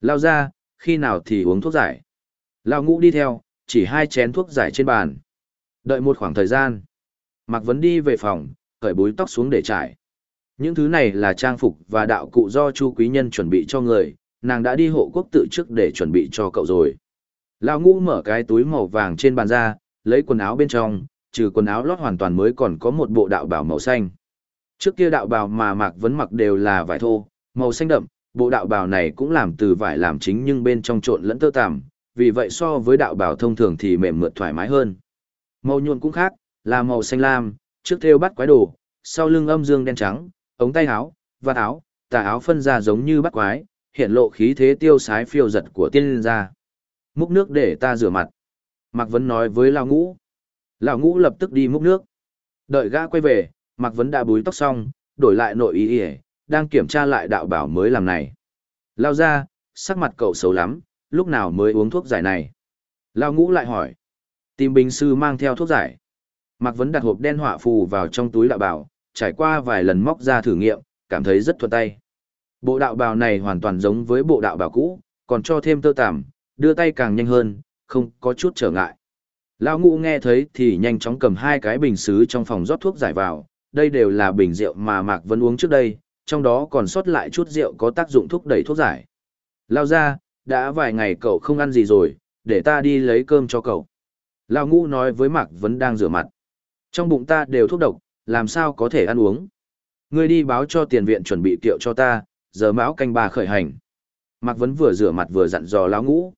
Lao ra, khi nào thì uống thuốc giải. Lao ngũ đi theo, chỉ hai chén thuốc giải trên bàn. Đợi một khoảng thời gian. Mạc Vấn đi về phòng, cởi búi tóc xuống để trải. Những thứ này là trang phục và đạo cụ do Chu Quý Nhân chuẩn bị cho người, nàng đã đi hộ quốc tự trước để chuẩn bị cho cậu rồi. Lao ngũ mở cái túi màu vàng trên bàn ra, lấy quần áo bên trong, trừ quần áo lót hoàn toàn mới còn có một bộ đạo bảo màu xanh. Trước kia đạo bào mà Mạc Vấn mặc đều là vải thô, màu xanh đậm, bộ đạo bào này cũng làm từ vải làm chính nhưng bên trong trộn lẫn tơ tằm, vì vậy so với đạo bào thông thường thì mềm mượt thoải mái hơn. Màu nhuộm cũng khác, là màu xanh lam, trước thêu bắt quái đồ, sau lưng âm dương đen trắng, ống tay áo, vạt áo, tà áo phân ra giống như bắt quái, hiện lộ khí thế tiêu sái phiêu giật của tiên linh ra. Múc nước để ta rửa mặt. Mạc Vấn nói với Lão Ngũ. Lão Ngũ lập tức đi múc nước. Đợi gã quay về, Mạc Vấn đã búi tóc xong, đổi lại nội ý ỉa, đang kiểm tra lại đạo bảo mới làm này. Lao ra, sắc mặt cậu xấu lắm, lúc nào mới uống thuốc giải này? Lao ngũ lại hỏi. Tìm bình sư mang theo thuốc giải. Mạc Vấn đặt hộp đen họa phù vào trong túi đạo bảo, trải qua vài lần móc ra thử nghiệm, cảm thấy rất thuận tay. Bộ đạo bào này hoàn toàn giống với bộ đạo bào cũ, còn cho thêm tơ tằm, đưa tay càng nhanh hơn, không có chút trở ngại. Lão ngũ nghe thấy thì nhanh chóng cầm hai cái bình xứ trong phòng rót thuốc giải vào, đây đều là bình rượu mà Mạc Vân uống trước đây, trong đó còn sót lại chút rượu có tác dụng thúc đẩy thuốc giải. Lao ra, đã vài ngày cậu không ăn gì rồi, để ta đi lấy cơm cho cậu. Lao ngũ nói với Mạc Vấn đang rửa mặt. Trong bụng ta đều thuốc độc, làm sao có thể ăn uống. Ngươi đi báo cho tiền viện chuẩn bị tiệu cho ta, giờ mão canh ba khởi hành. Mạc Vấn vừa rửa mặt vừa dặn dò Lao ngũ.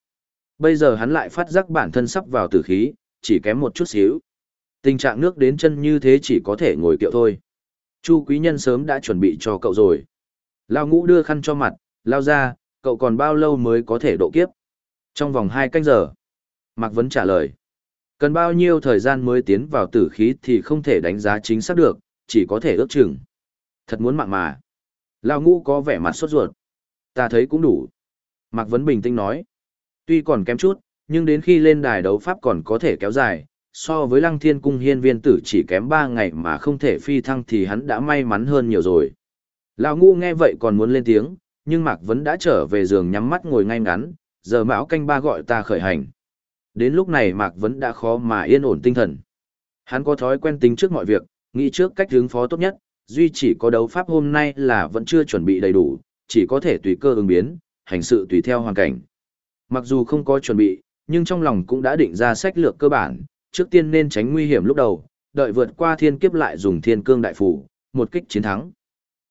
Bây giờ hắn lại phát giác bản thân sắp vào tử khí, chỉ kém một chút xíu. Tình trạng nước đến chân như thế chỉ có thể ngồi kiệu thôi. Chu quý nhân sớm đã chuẩn bị cho cậu rồi. Lao ngũ đưa khăn cho mặt, lao ra, cậu còn bao lâu mới có thể độ kiếp? Trong vòng hai canh giờ. Mạc Vấn trả lời. Cần bao nhiêu thời gian mới tiến vào tử khí thì không thể đánh giá chính xác được, chỉ có thể ước chừng. Thật muốn mạng mà. Lao ngũ có vẻ mặt sốt ruột. Ta thấy cũng đủ. Mạc Vấn bình tĩnh nói. Tuy còn kém chút, nhưng đến khi lên đài đấu pháp còn có thể kéo dài, so với lăng thiên cung hiên viên tử chỉ kém ba ngày mà không thể phi thăng thì hắn đã may mắn hơn nhiều rồi. Lão ngu nghe vậy còn muốn lên tiếng, nhưng Mạc Vấn đã trở về giường nhắm mắt ngồi ngay ngắn, giờ mão canh ba gọi ta khởi hành. Đến lúc này Mạc Vấn đã khó mà yên ổn tinh thần. Hắn có thói quen tính trước mọi việc, nghĩ trước cách hướng phó tốt nhất, duy chỉ có đấu pháp hôm nay là vẫn chưa chuẩn bị đầy đủ, chỉ có thể tùy cơ ứng biến, hành sự tùy theo hoàn cảnh. Mặc dù không có chuẩn bị, nhưng trong lòng cũng đã định ra sách lược cơ bản, trước tiên nên tránh nguy hiểm lúc đầu, đợi vượt qua thiên kiếp lại dùng thiên cương đại phủ, một kích chiến thắng.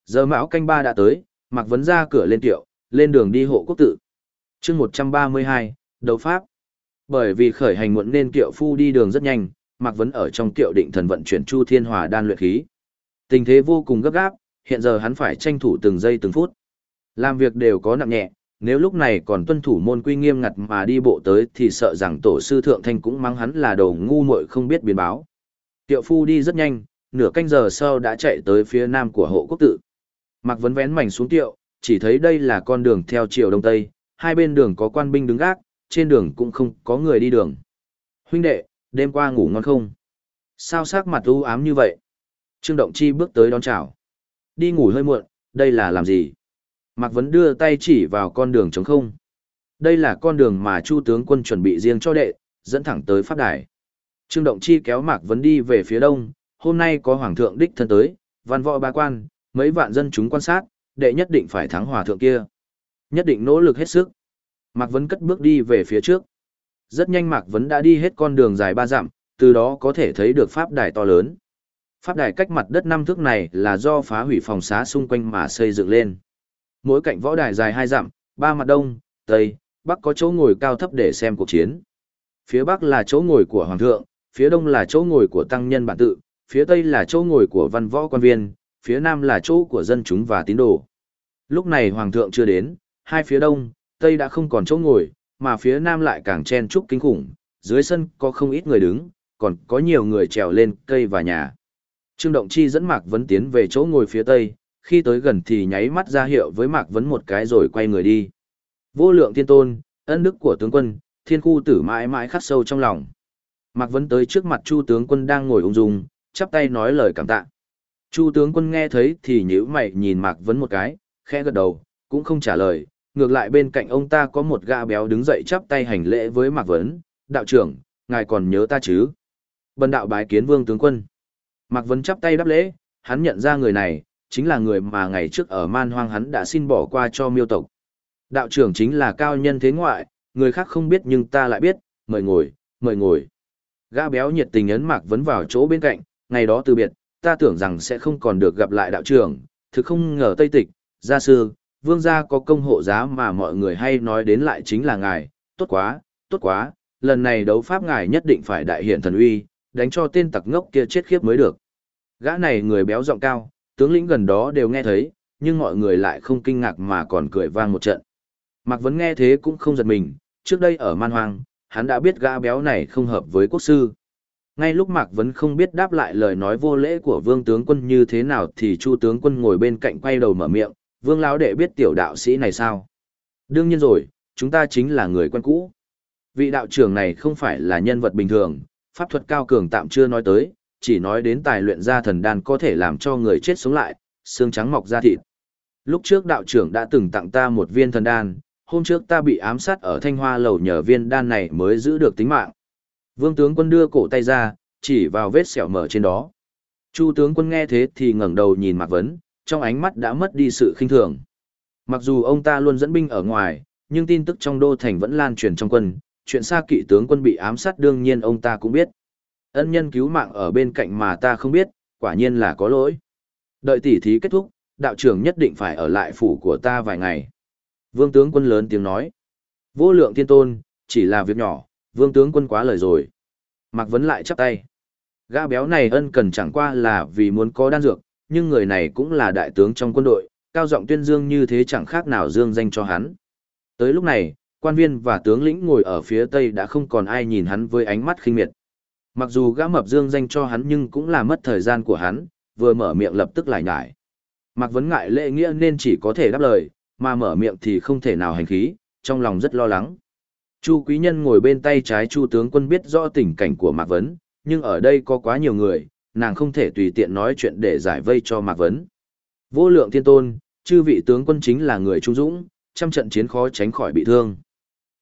Giờ mão canh ba đã tới, Mạc Vấn ra cửa lên tiệu, lên đường đi hộ quốc tự. chương 132, đấu pháp. Bởi vì khởi hành muộn nên tiệu phu đi đường rất nhanh, Mạc Vấn ở trong tiệu định thần vận chuyển chu thiên hòa đan luyện khí. Tình thế vô cùng gấp gáp, hiện giờ hắn phải tranh thủ từng giây từng phút. Làm việc đều có nặng nhẹ, nếu lúc này còn tuân thủ môn quy nghiêm ngặt mà đi bộ tới thì sợ rằng tổ sư thượng thanh cũng mắng hắn là đồ ngu muội không biết biến báo. Tiệu phu đi rất nhanh, nửa canh giờ sau đã chạy tới phía nam của hộ quốc tự. Mặc vấn vén mảnh xuống tiệu, chỉ thấy đây là con đường theo chiều đông tây, hai bên đường có quan binh đứng gác, trên đường cũng không có người đi đường. Huynh đệ, đêm qua ngủ ngon không? Sao sắc mặt u ám như vậy? Trương Động Chi bước tới đón chào. Đi ngủ hơi muộn, đây là làm gì? Mạc Vấn đưa tay chỉ vào con đường trống không. Đây là con đường mà Chu tướng quân chuẩn bị riêng cho đệ, dẫn thẳng tới pháp đài. Trương Động Chi kéo Mạc Vấn đi về phía đông, hôm nay có hoàng thượng đích thân tới, văn võ ba quan, mấy vạn dân chúng quan sát, đệ nhất định phải thắng hòa thượng kia. Nhất định nỗ lực hết sức. Mạc Vấn cất bước đi về phía trước. Rất nhanh Mạc Vấn đã đi hết con đường dài ba dặm, từ đó có thể thấy được pháp đài to lớn. Pháp đài cách mặt đất năm thước này là do phá hủy phòng xá xung quanh mà xây dựng lên. Mỗi cạnh võ đài dài hai dặm, ba mặt đông, tây, bắc có chỗ ngồi cao thấp để xem cuộc chiến. Phía bắc là chỗ ngồi của hoàng thượng, phía đông là chỗ ngồi của tăng nhân bản tự, phía tây là chỗ ngồi của văn võ quan viên, phía nam là chỗ của dân chúng và tín đồ. Lúc này hoàng thượng chưa đến, hai phía đông, tây đã không còn chỗ ngồi, mà phía nam lại càng chen chúc kinh khủng, dưới sân có không ít người đứng, còn có nhiều người trèo lên cây và nhà. Trương Động Chi dẫn Mạc Vấn tiến về chỗ ngồi phía tây, khi tới gần thì nháy mắt ra hiệu với Mạc Vấn một cái rồi quay người đi. Vô lượng thiên tôn, ân đức của tướng quân, thiên khu tử mãi mãi khắc sâu trong lòng. Mạc Vấn tới trước mặt Chu tướng quân đang ngồi ung dung, chắp tay nói lời cảm tạ. Chu tướng quân nghe thấy thì nhíu mày nhìn Mạc Vấn một cái, khẽ gật đầu, cũng không trả lời, ngược lại bên cạnh ông ta có một gã béo đứng dậy chắp tay hành lễ với Mạc Vấn, đạo trưởng, ngài còn nhớ ta chứ? Bần đạo bái kiến vương tướng quân. Mạc Vấn chắp tay đáp lễ, hắn nhận ra người này, chính là người mà ngày trước ở man hoang hắn đã xin bỏ qua cho miêu tộc. Đạo trưởng chính là cao nhân thế ngoại, người khác không biết nhưng ta lại biết, mời ngồi, mời ngồi. Gã béo nhiệt tình ấn Mạc Vấn vào chỗ bên cạnh, ngày đó từ biệt, ta tưởng rằng sẽ không còn được gặp lại đạo trưởng, thực không ngờ Tây Tịch, gia sư, vương gia có công hộ giá mà mọi người hay nói đến lại chính là ngài, tốt quá, tốt quá, lần này đấu pháp ngài nhất định phải đại hiện thần uy, đánh cho tên tặc ngốc kia chết khiếp mới được. Gã này người béo giọng cao, tướng lĩnh gần đó đều nghe thấy, nhưng mọi người lại không kinh ngạc mà còn cười vang một trận. Mạc Vấn nghe thế cũng không giật mình, trước đây ở man hoang, hắn đã biết gã béo này không hợp với quốc sư. Ngay lúc Mạc Vấn không biết đáp lại lời nói vô lễ của vương tướng quân như thế nào thì chu tướng quân ngồi bên cạnh quay đầu mở miệng, vương lão đệ biết tiểu đạo sĩ này sao? Đương nhiên rồi, chúng ta chính là người quen cũ. Vị đạo trưởng này không phải là nhân vật bình thường, pháp thuật cao cường tạm chưa nói tới, chỉ nói đến tài luyện ra thần đan có thể làm cho người chết sống lại, xương trắng mọc ra thịt. Lúc trước đạo trưởng đã từng tặng ta một viên thần đan, hôm trước ta bị ám sát ở thanh hoa lầu nhờ viên đan này mới giữ được tính mạng. Vương tướng quân đưa cổ tay ra, chỉ vào vết sẹo mở trên đó. Chu tướng quân nghe thế thì ngẩng đầu nhìn Mạc Vấn, trong ánh mắt đã mất đi sự khinh thường. Mặc dù ông ta luôn dẫn binh ở ngoài, nhưng tin tức trong đô thành vẫn lan truyền trong quân, chuyện xa kỵ tướng quân bị ám sát đương nhiên ông ta cũng biết. Ân nhân cứu mạng ở bên cạnh mà ta không biết, quả nhiên là có lỗi. Đợi tỉ thí kết thúc, đạo trưởng nhất định phải ở lại phủ của ta vài ngày. Vương tướng quân lớn tiếng nói. Vô lượng thiên tôn, chỉ là việc nhỏ, vương tướng quân quá lời rồi. Mạc Vấn lại chắp tay. Gã béo này ân cần chẳng qua là vì muốn có đan dược, nhưng người này cũng là đại tướng trong quân đội, cao giọng tuyên dương như thế chẳng khác nào dương danh cho hắn. Tới lúc này, quan viên và tướng lĩnh ngồi ở phía tây đã không còn ai nhìn hắn với ánh mắt khinh miệt. Mặc dù gã mập dương danh cho hắn nhưng cũng là mất thời gian của hắn, vừa mở miệng lập tức lại nhải. Mạc Vấn ngại lễ nghĩa nên chỉ có thể đáp lời, mà mở miệng thì không thể nào hành khí, trong lòng rất lo lắng. Chu quý nhân ngồi bên tay trái Chu tướng quân biết rõ tình cảnh của Mạc Vấn, nhưng ở đây có quá nhiều người, nàng không thể tùy tiện nói chuyện để giải vây cho Mạc Vấn. Vô lượng thiên tôn, chư vị tướng quân chính là người trung dũng, trăm trận chiến khó tránh khỏi bị thương.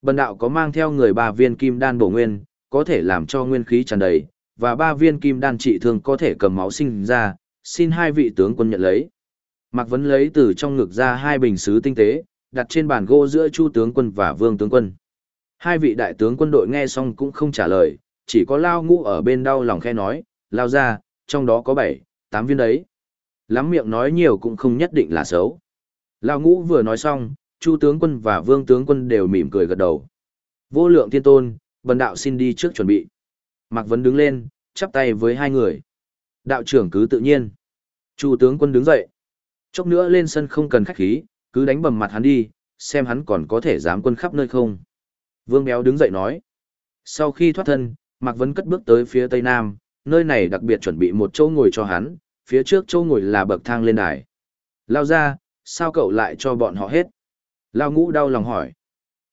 Bần đạo có mang theo người bà viên kim đan bổ nguyên, có thể làm cho nguyên khí tràn đầy, và ba viên kim đan trị thương có thể cầm máu sinh ra, xin hai vị tướng quân nhận lấy. Mạc Vấn lấy từ trong ngực ra hai bình sứ tinh tế, đặt trên bàn gỗ giữa Chu tướng quân và Vương tướng quân. Hai vị đại tướng quân đội nghe xong cũng không trả lời, chỉ có Lao Ngũ ở bên đau lòng khe nói, Lao ra, trong đó có bảy, tám viên đấy. Lắm miệng nói nhiều cũng không nhất định là xấu. Lao Ngũ vừa nói xong, Chu tướng quân và Vương tướng quân đều mỉm cười gật đầu. Vô lượng thiên tôn, bần đạo xin đi trước chuẩn bị. Mạc Vấn đứng lên, chắp tay với hai người. Đạo trưởng cứ tự nhiên. Chu tướng quân đứng dậy. Chốc nữa lên sân không cần khách khí, cứ đánh bầm mặt hắn đi, xem hắn còn có thể dám quân khắp nơi không. Vương Béo đứng dậy nói. Sau khi thoát thân, Mạc Vấn cất bước tới phía tây nam, nơi này đặc biệt chuẩn bị một chỗ ngồi cho hắn, phía trước chỗ ngồi là bậc thang lên đài. Lao ra, sao cậu lại cho bọn họ hết? Lao ngũ đau lòng hỏi.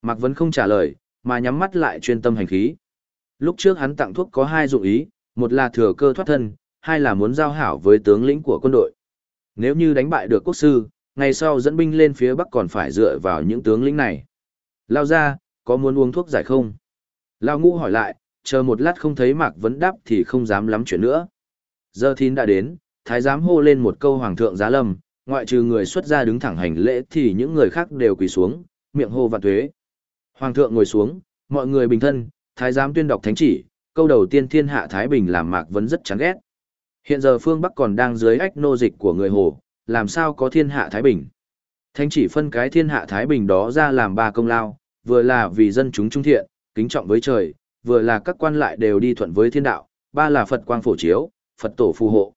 Mạc Vấn không trả lời, mà nhắm mắt lại chuyên tâm hành khí. Lúc trước hắn tặng thuốc có hai dụng ý, một là thừa cơ thoát thân, hai là muốn giao hảo với tướng lĩnh của quân đội. Nếu như đánh bại được quốc sư, ngày sau dẫn binh lên phía bắc còn phải dựa vào những tướng lĩnh này. Lao ra, có muốn uống thuốc giải không? Lao ngũ hỏi lại, chờ một lát không thấy Mạc Vấn đáp thì không dám lắm chuyện nữa. Giờ thìn đã đến, thái giám hô lên một câu hoàng thượng giá lâm, ngoại trừ người xuất gia đứng thẳng hành lễ thì những người khác đều quỳ xuống, miệng hô vạn tuế. Hoàng thượng ngồi xuống, mọi người bình thân, thái giám tuyên đọc thánh chỉ, câu đầu tiên thiên hạ Thái Bình làm Mạc Vấn rất chán ghét. Hiện giờ phương Bắc còn đang dưới ách nô dịch của người Hồ, làm sao có thiên hạ Thái Bình. Thánh chỉ phân cái thiên hạ Thái Bình đó ra làm ba công lao, vừa là vì dân chúng trung thiện, kính trọng với trời, vừa là các quan lại đều đi thuận với thiên đạo, ba là Phật quang phổ chiếu, Phật tổ phù hộ.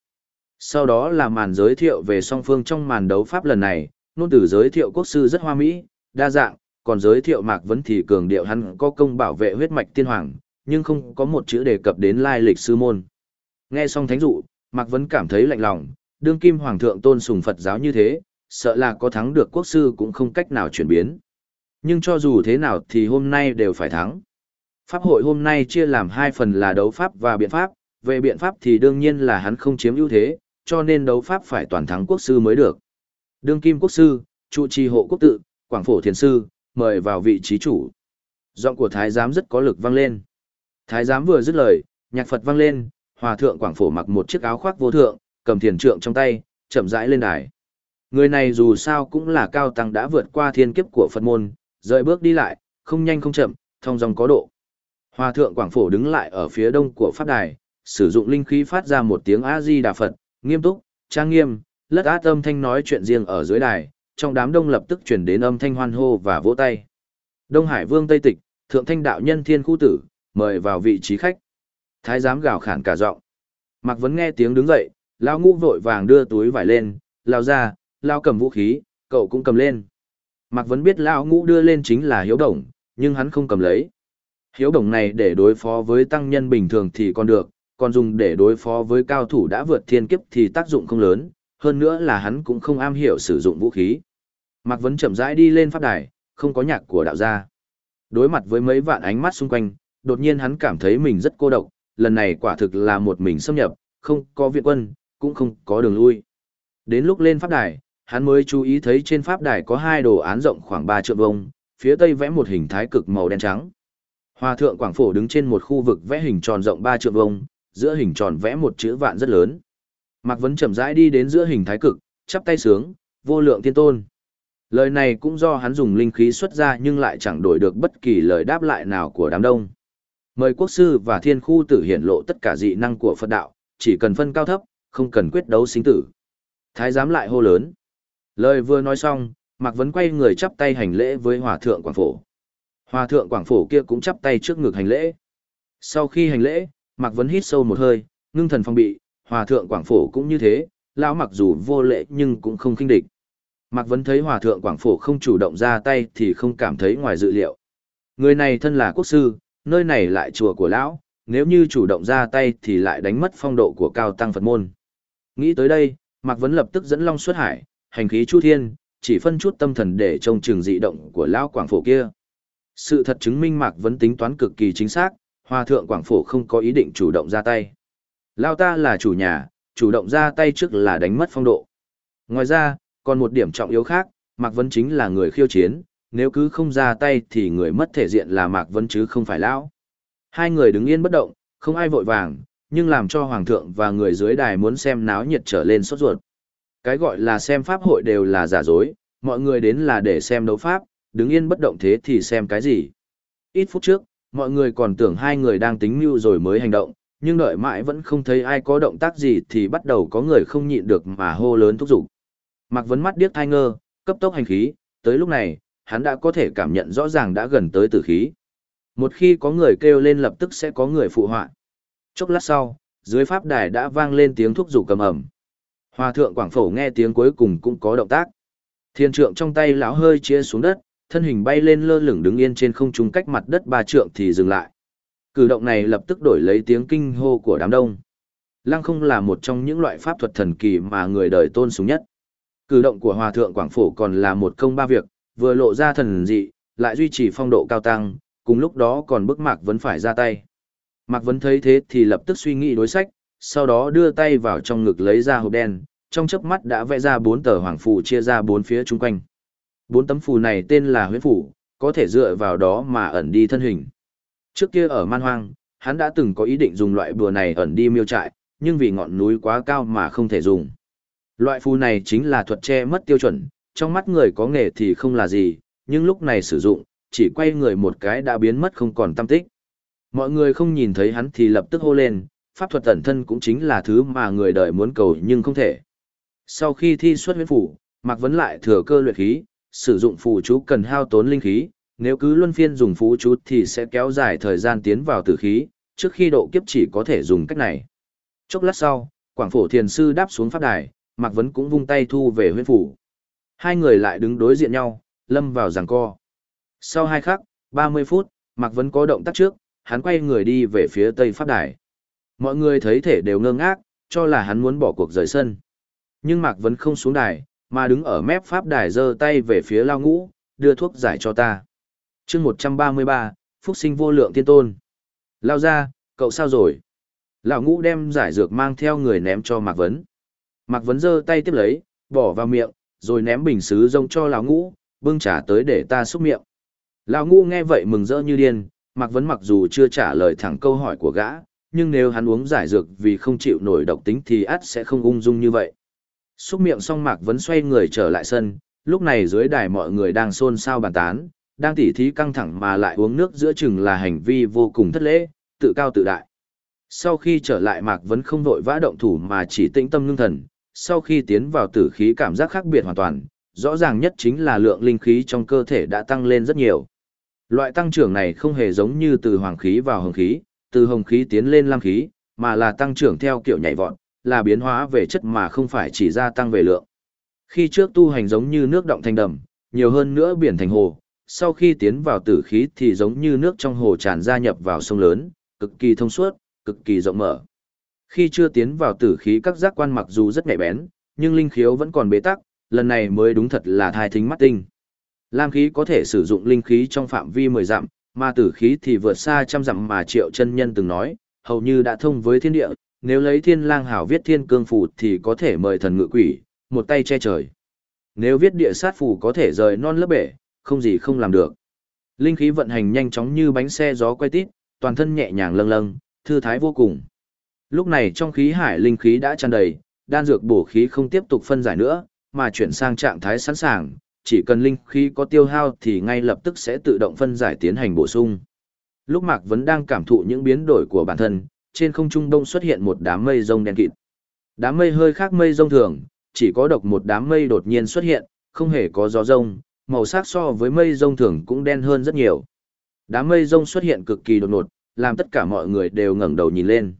Sau đó là màn giới thiệu về song phương trong màn đấu pháp lần này, nôn tử giới thiệu quốc sư rất hoa mỹ, đa dạng, còn giới thiệu Mạc Vấn thì cường điệu hắn có công bảo vệ huyết mạch tiên hoàng, nhưng không có một chữ đề cập đến lai lịch sư môn. Nghe xong thánh dụ, Mạc Vấn cảm thấy lạnh lòng, đương kim hoàng thượng tôn sùng Phật giáo như thế, sợ là có thắng được quốc sư cũng không cách nào chuyển biến. Nhưng cho dù thế nào thì hôm nay đều phải thắng. Pháp hội hôm nay chia làm hai phần là đấu pháp và biện pháp, về biện pháp thì đương nhiên là hắn không chiếm ưu thế, cho nên đấu pháp phải toàn thắng quốc sư mới được. Đương kim quốc sư, trụ trì hộ quốc tự, quảng phổ thiền sư, mời vào vị trí chủ. Giọng của thái giám rất có lực vang lên. Thái giám vừa dứt lời, nhạc Phật vang lên, hòa thượng quảng phổ mặc một chiếc áo khoác vô thượng, cầm thiền trượng trong tay, chậm rãi lên đài. Người này dù sao cũng là cao tăng đã vượt qua thiên kiếp của Phật môn, rời bước đi lại, không nhanh không chậm, thông dòng có độ. Hòa thượng quảng phổ đứng lại ở phía đông của pháp đài, sử dụng linh khí phát ra một tiếng A-di-đà Phật, nghiêm túc, trang nghiêm, lất át âm thanh nói chuyện riêng ở dưới đài, trong đám đông lập tức chuyển đến âm thanh hoan hô và vỗ tay. Đông Hải Vương Tây Tịch, Thượng Thanh Đạo Nhân Thiên Khu Tử, mời vào vị trí khách. Thái giám gào khản cả giọng. Mạc Vấn nghe tiếng đứng dậy, lao ngũ vội vàng đưa túi vải lên, lao ra, lao cầm vũ khí, cậu cũng cầm lên. Mạc Vấn biết lao ngũ đưa lên chính là hiếu đồng, nhưng hắn không cầm lấy. Hiếu đồng này để đối phó với tăng nhân bình thường thì còn được, còn dùng để đối phó với cao thủ đã vượt thiên kiếp thì tác dụng không lớn, hơn nữa là hắn cũng không am hiểu sử dụng vũ khí. Mạc Vấn chậm rãi đi lên pháp đài, không có nhạc của đạo gia. Đối mặt với mấy vạn ánh mắt xung quanh, đột nhiên hắn cảm thấy mình rất cô độc, lần này quả thực là một mình xâm nhập, không có viện quân, cũng không có đường lui. Đến lúc lên pháp đài, hắn mới chú ý thấy trên pháp đài có hai đồ án rộng khoảng 3 trượng vuông, phía tây vẽ một hình thái cực màu đen trắng. Hòa thượng Quảng Phổ đứng trên một khu vực vẽ hình tròn rộng 3 trượng vuông, giữa hình tròn vẽ một chữ vạn rất lớn. Mạc Vấn chậm rãi đi đến giữa hình thái cực, chắp tay sướng, vô lượng thiên tôn. Lời này cũng do hắn dùng linh khí xuất ra nhưng lại chẳng đổi được bất kỳ lời đáp lại nào của đám đông. Mời quốc sư và thiên khu tử hiển lộ tất cả dị năng của Phật đạo, chỉ cần phân cao thấp, không cần quyết đấu sinh tử. Thái giám lại hô lớn. Lời vừa nói xong, Mạc Vấn quay người chắp tay hành lễ với Hòa Thượng Quảng Phổ. Hòa Thượng Quảng Phổ kia cũng chắp tay trước ngực hành lễ. Sau khi hành lễ, Mạc Vấn hít sâu một hơi, ngưng thần phong bị, Hòa Thượng Quảng Phổ cũng như thế, lão mặc dù vô lễ nhưng cũng không khinh địch. Mạc Vấn thấy Hòa Thượng Quảng Phổ không chủ động ra tay thì không cảm thấy ngoài dự liệu. Người này thân là quốc sư, nơi này lại chùa của lão, nếu như chủ động ra tay thì lại đánh mất phong độ của cao tăng Phật môn. Nghĩ tới đây, Mạc Vấn lập tức dẫn Long xuất hải, hành khí chu thiên, chỉ phân chút tâm thần để trông chừng dị động của lão quảng phổ kia. Sự thật chứng minh Mạc Vấn tính toán cực kỳ chính xác, Hòa thượng quảng phổ không có ý định chủ động ra tay. Lao ta là chủ nhà, chủ động ra tay trước là đánh mất phong độ. Ngoài ra, còn một điểm trọng yếu khác, Mạc Vân chính là người khiêu chiến, nếu cứ không ra tay thì người mất thể diện là Mạc Vân chứ không phải lão. Hai người đứng yên bất động, không ai vội vàng, nhưng làm cho Hoàng thượng và người dưới đài muốn xem náo nhiệt trở lên sốt ruột. Cái gọi là xem pháp hội đều là giả dối, mọi người đến là để xem đấu pháp, đứng yên bất động thế thì xem cái gì. Ít phút trước, mọi người còn tưởng hai người đang tính mưu rồi mới hành động, nhưng đợi mãi vẫn không thấy ai có động tác gì thì bắt đầu có người không nhịn được mà hô lớn thúc giục. Mạc Vấn mắt điếc thai ngơ, cấp tốc hành khí, tới lúc này, hắn đã có thể cảm nhận rõ ràng đã gần tới tử khí. Một khi có người kêu lên lập tức sẽ có người phụ họa. Chốc lát sau, dưới pháp đài đã vang lên tiếng thuốc giục cầm ẩm. Hòa thượng Quảng Phổ nghe tiếng cuối cùng cũng có động tác. Thiên trượng trong tay lão hơi chia xuống đất, thân hình bay lên lơ lửng đứng yên trên không trung cách mặt đất ba trượng thì dừng lại. Cử động này lập tức đổi lấy tiếng kinh hô của đám đông. Lăng không là một trong những loại pháp thuật thần kỳ mà người đời tôn sùng nhất. Cử động của Hòa thượng Quảng Phổ còn là một công ba việc, vừa lộ ra thần dị, lại duy trì phong độ cao tăng, cùng lúc đó còn bức Mạc Vấn phải ra tay. Mạc Vấn thấy thế thì lập tức suy nghĩ đối sách, sau đó đưa tay vào trong ngực lấy ra hộp đen, trong chớp mắt đã vẽ ra bốn tờ hoàng phù chia ra bốn phía chung quanh. Bốn tấm phù này tên là huyễn phù, có thể dựa vào đó mà ẩn đi thân hình. Trước kia ở man hoang, hắn đã từng có ý định dùng loại bùa này ẩn đi miêu trại, nhưng vì ngọn núi quá cao mà không thể dùng. Loại phù này chính là thuật che mất tiêu chuẩn, trong mắt người có nghề thì không là gì, nhưng lúc này sử dụng, chỉ quay người một cái đã biến mất không còn tâm tích. Mọi người không nhìn thấy hắn thì lập tức hô lên, pháp thuật tẩn thân cũng chính là thứ mà người đời muốn cầu nhưng không thể. Sau khi thi xuất huyễn phủ, Mạc Vấn lại thừa cơ luyện khí, sử dụng phù chú cần hao tốn linh khí, nếu cứ luân phiên dùng phù chú thì sẽ kéo dài thời gian tiến vào tử khí, trước khi độ kiếp chỉ có thể dùng cách này. Chốc lát sau, Quảng Phổ Thiền Sư đáp xuống pháp đài, Mạc Vấn cũng vung tay thu về huyết phủ. Hai người lại đứng đối diện nhau, lâm vào giằng co. Sau hai khắc, 30 phút, Mạc Vấn có động tác trước, hắn quay người đi về phía tây pháp đài. Mọi người thấy thể đều ngơ ngác, cho là hắn muốn bỏ cuộc rời sân. Nhưng Mạc Vấn không xuống đài, mà đứng ở mép pháp đài giơ tay về phía lao ngũ, đưa thuốc giải cho ta. chương 133, Phúc sinh vô lượng tiên tôn. Lao ra, cậu sao rồi? Lão ngũ đem giải dược mang theo người ném cho Mạc Vấn. Mạc Vấn giơ tay tiếp lấy, bỏ vào miệng, rồi ném bình xứ rông cho lão ngũ, bưng trả tới để ta xúc miệng. Lão Ngũ nghe vậy mừng rỡ như điên, Mạc Vấn mặc dù chưa trả lời thẳng câu hỏi của gã, nhưng nếu hắn uống giải dược vì không chịu nổi độc tính thì ắt sẽ không ung dung như vậy. Xúc miệng xong Mạc Vấn xoay người trở lại sân, lúc này dưới đài mọi người đang xôn xao bàn tán, đang tỉ thí căng thẳng mà lại uống nước giữa chừng là hành vi vô cùng thất lễ, tự cao tự đại. Sau khi trở lại Mạc Vấn không vội vã động thủ mà chỉ tĩnh tâm ngưng thần, sau khi tiến vào tử khí cảm giác khác biệt hoàn toàn, rõ ràng nhất chính là lượng linh khí trong cơ thể đã tăng lên rất nhiều. Loại tăng trưởng này không hề giống như từ hoàng khí vào hồng khí, từ hồng khí tiến lên lam khí, mà là tăng trưởng theo kiểu nhảy vọt, là biến hóa về chất mà không phải chỉ gia tăng về lượng. Khi trước tu hành giống như nước động thành đầm, nhiều hơn nữa biển thành hồ, sau khi tiến vào tử khí thì giống như nước trong hồ tràn gia nhập vào sông lớn, cực kỳ thông suốt, cực kỳ rộng mở. Khi chưa tiến vào tử khí các giác quan mặc dù rất nhạy bén, nhưng linh khiếu vẫn còn bế tắc, lần này mới đúng thật là thai thính mắt tinh. Lam khí có thể sử dụng linh khí trong phạm vi 10 dặm, mà tử khí thì vượt xa trăm dặm mà triệu chân nhân từng nói, hầu như đã thông với thiên địa, nếu lấy thiên lang hảo viết thiên cương phù thì có thể mời thần ngự quỷ, một tay che trời. Nếu viết địa sát phù có thể rời non lớp bể, không gì không làm được. Linh khí vận hành nhanh chóng như bánh xe gió quay tít, toàn thân nhẹ nhàng lâng lâng, thư thái vô cùng. Lúc này trong khí hải linh khí đã tràn đầy, đan dược bổ khí không tiếp tục phân giải nữa, mà chuyển sang trạng thái sẵn sàng, chỉ cần linh khí có tiêu hao thì ngay lập tức sẽ tự động phân giải tiến hành bổ sung. Lúc Mạc vẫn đang cảm thụ những biến đổi của bản thân, trên không trung đông xuất hiện một đám mây rông đen kịt. Đám mây hơi khác mây rông thường, chỉ có độc một đám mây đột nhiên xuất hiện, không hề có gió rông, màu sắc so với mây rông thường cũng đen hơn rất nhiều. Đám mây rông xuất hiện cực kỳ đột ngột, làm tất cả mọi người đều ngẩng đầu nhìn lên.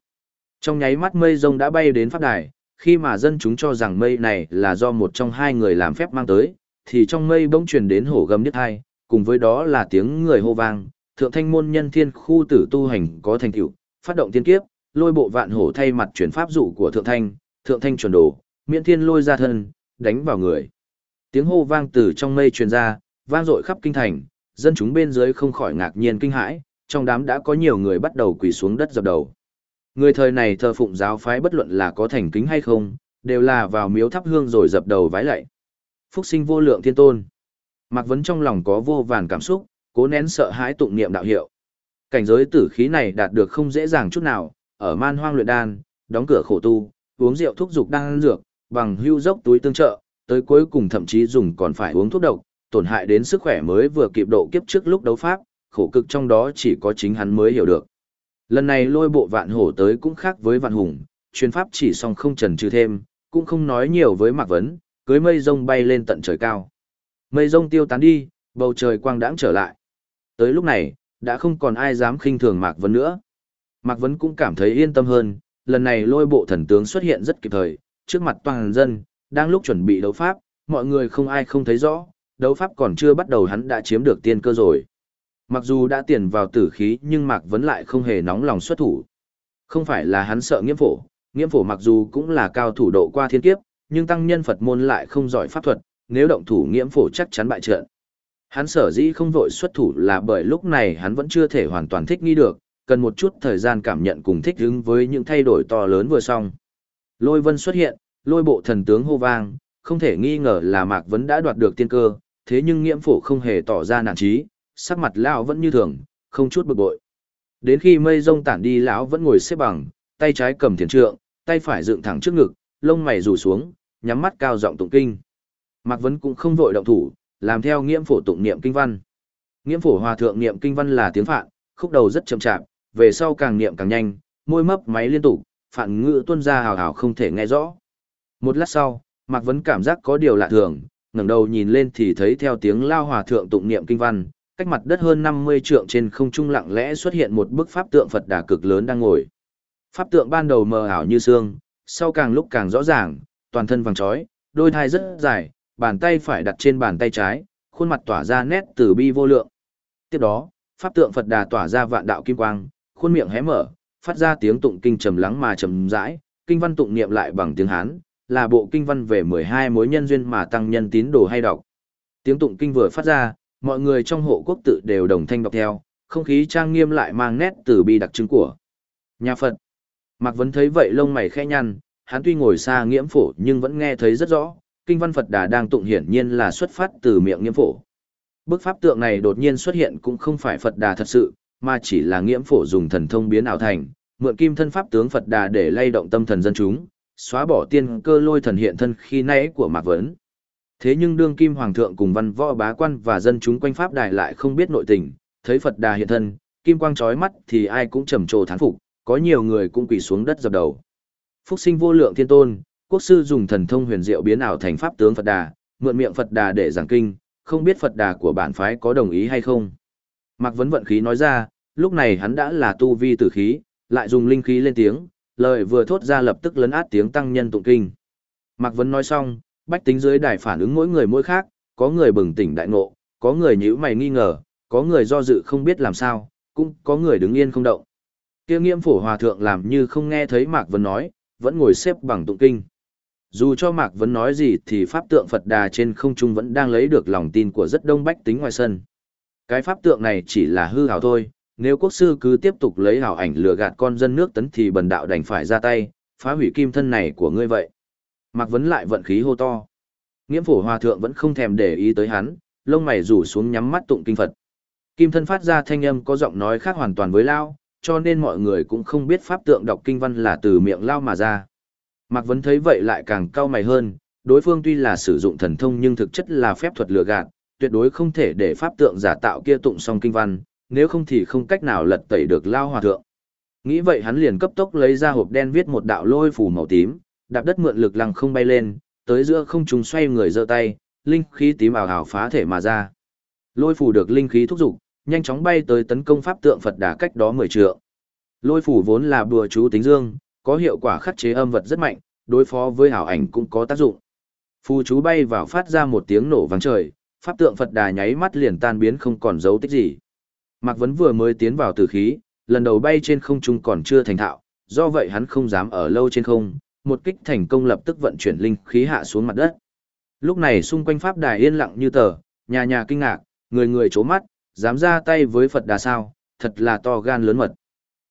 Trong nháy mắt mây rông đã bay đến pháp đài, khi mà dân chúng cho rằng mây này là do một trong hai người làm phép mang tới, thì trong mây bỗng truyền đến hổ gầm nhất hai, cùng với đó là tiếng người hô vang, thượng thanh môn nhân thiên khu tử tu hành có thành tựu, phát động tiên kiếp, lôi bộ vạn hổ thay mặt chuyển pháp dụ của thượng thanh, thượng thanh chuẩn đồ, miễn thiên lôi ra thân, đánh vào người. Tiếng hô vang từ trong mây truyền ra, vang dội khắp kinh thành, dân chúng bên dưới không khỏi ngạc nhiên kinh hãi, trong đám đã có nhiều người bắt đầu quỳ xuống đất dập đầu. Người thời này thờ phụng giáo phái bất luận là có thành kính hay không, đều là vào miếu thắp hương rồi dập đầu vái lạy. Phúc sinh vô lượng thiên tôn. Mạc Vấn trong lòng có vô vàn cảm xúc, cố nén sợ hãi tụng niệm đạo hiệu. Cảnh giới tử khí này đạt được không dễ dàng chút nào, ở man hoang luyện đan, đóng cửa khổ tu, uống rượu thuốc dục đan dược, bằng hưu dốc túi tương trợ, tới cuối cùng thậm chí dùng còn phải uống thuốc độc, tổn hại đến sức khỏe mới vừa kịp độ kiếp trước lúc đấu pháp, khổ cực trong đó chỉ có chính hắn mới hiểu được. Lần này lôi bộ vạn hổ tới cũng khác với vạn hùng, chuyên pháp chỉ song không trần trừ thêm, cũng không nói nhiều với Mạc Vấn, cưới mây rông bay lên tận trời cao. Mây rông tiêu tán đi, bầu trời quang đãng trở lại. Tới lúc này, đã không còn ai dám khinh thường Mạc Vấn nữa. Mạc Vấn cũng cảm thấy yên tâm hơn, lần này lôi bộ thần tướng xuất hiện rất kịp thời, trước mặt toàn dân, đang lúc chuẩn bị đấu pháp, mọi người không ai không thấy rõ, đấu pháp còn chưa bắt đầu hắn đã chiếm được tiên cơ rồi. Mặc dù đã tiền vào tử khí nhưng Mạc Vấn lại không hề nóng lòng xuất thủ. Không phải là hắn sợ nghiễm phổ, nghiễm phổ mặc dù cũng là cao thủ độ qua thiên kiếp, nhưng tăng nhân Phật môn lại không giỏi pháp thuật, nếu động thủ nghiễm phổ chắc chắn bại trận. Hắn sở dĩ không vội xuất thủ là bởi lúc này hắn vẫn chưa thể hoàn toàn thích nghi được, cần một chút thời gian cảm nhận cùng thích ứng với những thay đổi to lớn vừa xong. Lôi vân xuất hiện, lôi bộ thần tướng hô vang, không thể nghi ngờ là Mạc Vấn đã đoạt được tiên cơ, thế nhưng nghiễm phổ không hề tỏ ra nản trí, sắc mặt lão vẫn như thường, không chút bực bội. Đến khi mây rông tản đi lão vẫn ngồi xếp bằng, tay trái cầm thiền trượng, tay phải dựng thẳng trước ngực, lông mày rủ xuống, nhắm mắt cao giọng tụng kinh. Mạc Vấn cũng không vội động thủ, làm theo nghiễm phổ tụng niệm kinh văn. Nghiễm phổ hòa thượng niệm kinh văn là tiếng phạn, khúc đầu rất chậm chạp, về sau càng niệm càng nhanh, môi mấp máy liên tục, phạn ngữ tuôn ra hào hào không thể nghe rõ. Một lát sau, Mạc Vấn cảm giác có điều lạ thường, ngẩng đầu nhìn lên thì thấy theo tiếng lao hòa thượng tụng niệm kinh văn, cách mặt đất hơn 50 trượng trên không trung lặng lẽ xuất hiện một bức pháp tượng Phật Đà cực lớn đang ngồi. Pháp tượng ban đầu mờ ảo như xương, sau càng lúc càng rõ ràng, toàn thân vàng chói, đôi thai rất dài, bàn tay phải đặt trên bàn tay trái, khuôn mặt tỏa ra nét từ bi vô lượng. Tiếp đó, pháp tượng Phật Đà tỏa ra vạn đạo kim quang, khuôn miệng hé mở, phát ra tiếng tụng kinh trầm lắng mà trầm rãi, kinh văn tụng niệm lại bằng tiếng Hán, là bộ kinh văn về 12 mối nhân duyên mà tăng nhân tín đồ hay đọc. Tiếng tụng kinh vừa phát ra, mọi người trong hộ quốc tự đều đồng thanh đọc theo, không khí trang nghiêm lại mang nét từ bi đặc trưng của nhà Phật. Mạc Vấn thấy vậy lông mày khẽ nhăn, hắn tuy ngồi xa nghiễm phổ nhưng vẫn nghe thấy rất rõ, kinh văn Phật Đà đang tụng hiển nhiên là xuất phát từ miệng nghiễm phổ, Bức pháp tượng này đột nhiên xuất hiện cũng không phải Phật Đà thật sự, mà chỉ là nghiễm phổ dùng thần thông biến ảo thành, mượn kim thân pháp tướng Phật Đà để lay động tâm thần dân chúng, xóa bỏ tiên cơ lôi thần hiện thân khi nãy của Mạc Vấn. Thế nhưng đương kim hoàng thượng cùng văn võ bá quan và dân chúng quanh pháp đài lại không biết nội tình, thấy Phật Đà hiện thân, kim quang chói mắt thì ai cũng trầm trồ thán phục, có nhiều người cũng quỳ xuống đất dập đầu. Phúc sinh vô lượng thiên tôn, quốc sư dùng thần thông huyền diệu biến ảo thành pháp tướng Phật Đà, mượn miệng Phật Đà để giảng kinh, không biết Phật Đà của bản phái có đồng ý hay không. Mạc Vấn vận khí nói ra, lúc này hắn đã là tu vi tử khí, lại dùng linh khí lên tiếng, lời vừa thốt ra lập tức lấn át tiếng tăng nhân tụng kinh. Mạc Vấn nói xong, bách tính dưới đài phản ứng mỗi người mỗi khác, có người bừng tỉnh đại ngộ, có người nhíu mày nghi ngờ, có người do dự không biết làm sao, cũng có người đứng yên không động. Kia Nghiêm Phổ Hòa thượng làm như không nghe thấy Mạc Vân nói, vẫn ngồi xếp bằng tụng kinh. Dù cho Mạc Vân nói gì thì pháp tượng Phật Đà trên không trung vẫn đang lấy được lòng tin của rất đông bách tính ngoài sân. Cái pháp tượng này chỉ là hư hào thôi, nếu quốc sư cứ tiếp tục lấy hào ảnh lừa gạt con dân nước tấn thì bần đạo đành phải ra tay, phá hủy kim thân này của ngươi vậy. Mạc Vấn lại vận khí hô to. Nghiễm phổ hòa thượng vẫn không thèm để ý tới hắn, lông mày rủ xuống nhắm mắt tụng kinh Phật. Kim thân phát ra thanh âm có giọng nói khác hoàn toàn với Lao, cho nên mọi người cũng không biết pháp tượng đọc kinh văn là từ miệng Lao mà ra. Mạc Vấn thấy vậy lại càng cao mày hơn, đối phương tuy là sử dụng thần thông nhưng thực chất là phép thuật lừa gạt, tuyệt đối không thể để pháp tượng giả tạo kia tụng xong kinh văn, nếu không thì không cách nào lật tẩy được Lao Hòa Thượng. Nghĩ vậy hắn liền cấp tốc lấy ra hộp đen viết một đạo lôi phù màu tím, đạp đất mượn lực lăng không bay lên, tới giữa không trung xoay người giơ tay, linh khí tím ảo ảo phá thể mà ra. Lôi phù được linh khí thúc dục, nhanh chóng bay tới tấn công pháp tượng Phật Đà cách đó 10 trượng. Lôi phù vốn là bùa chú tính dương, có hiệu quả khắc chế âm vật rất mạnh, đối phó với ảo ảnh cũng có tác dụng. Phù chú bay vào phát ra một tiếng nổ vang trời, pháp tượng Phật Đà nháy mắt liền tan biến không còn dấu tích gì. Mạc Vấn vừa mới tiến vào tử khí, lần đầu bay trên không trung còn chưa thành thạo, do vậy hắn không dám ở lâu trên không, một kích thành công lập tức vận chuyển linh khí hạ xuống mặt đất. Lúc này xung quanh pháp đài yên lặng như tờ, nhà nhà kinh ngạc, người người chố mắt, dám ra tay với Phật Đà sao, thật là to gan lớn mật.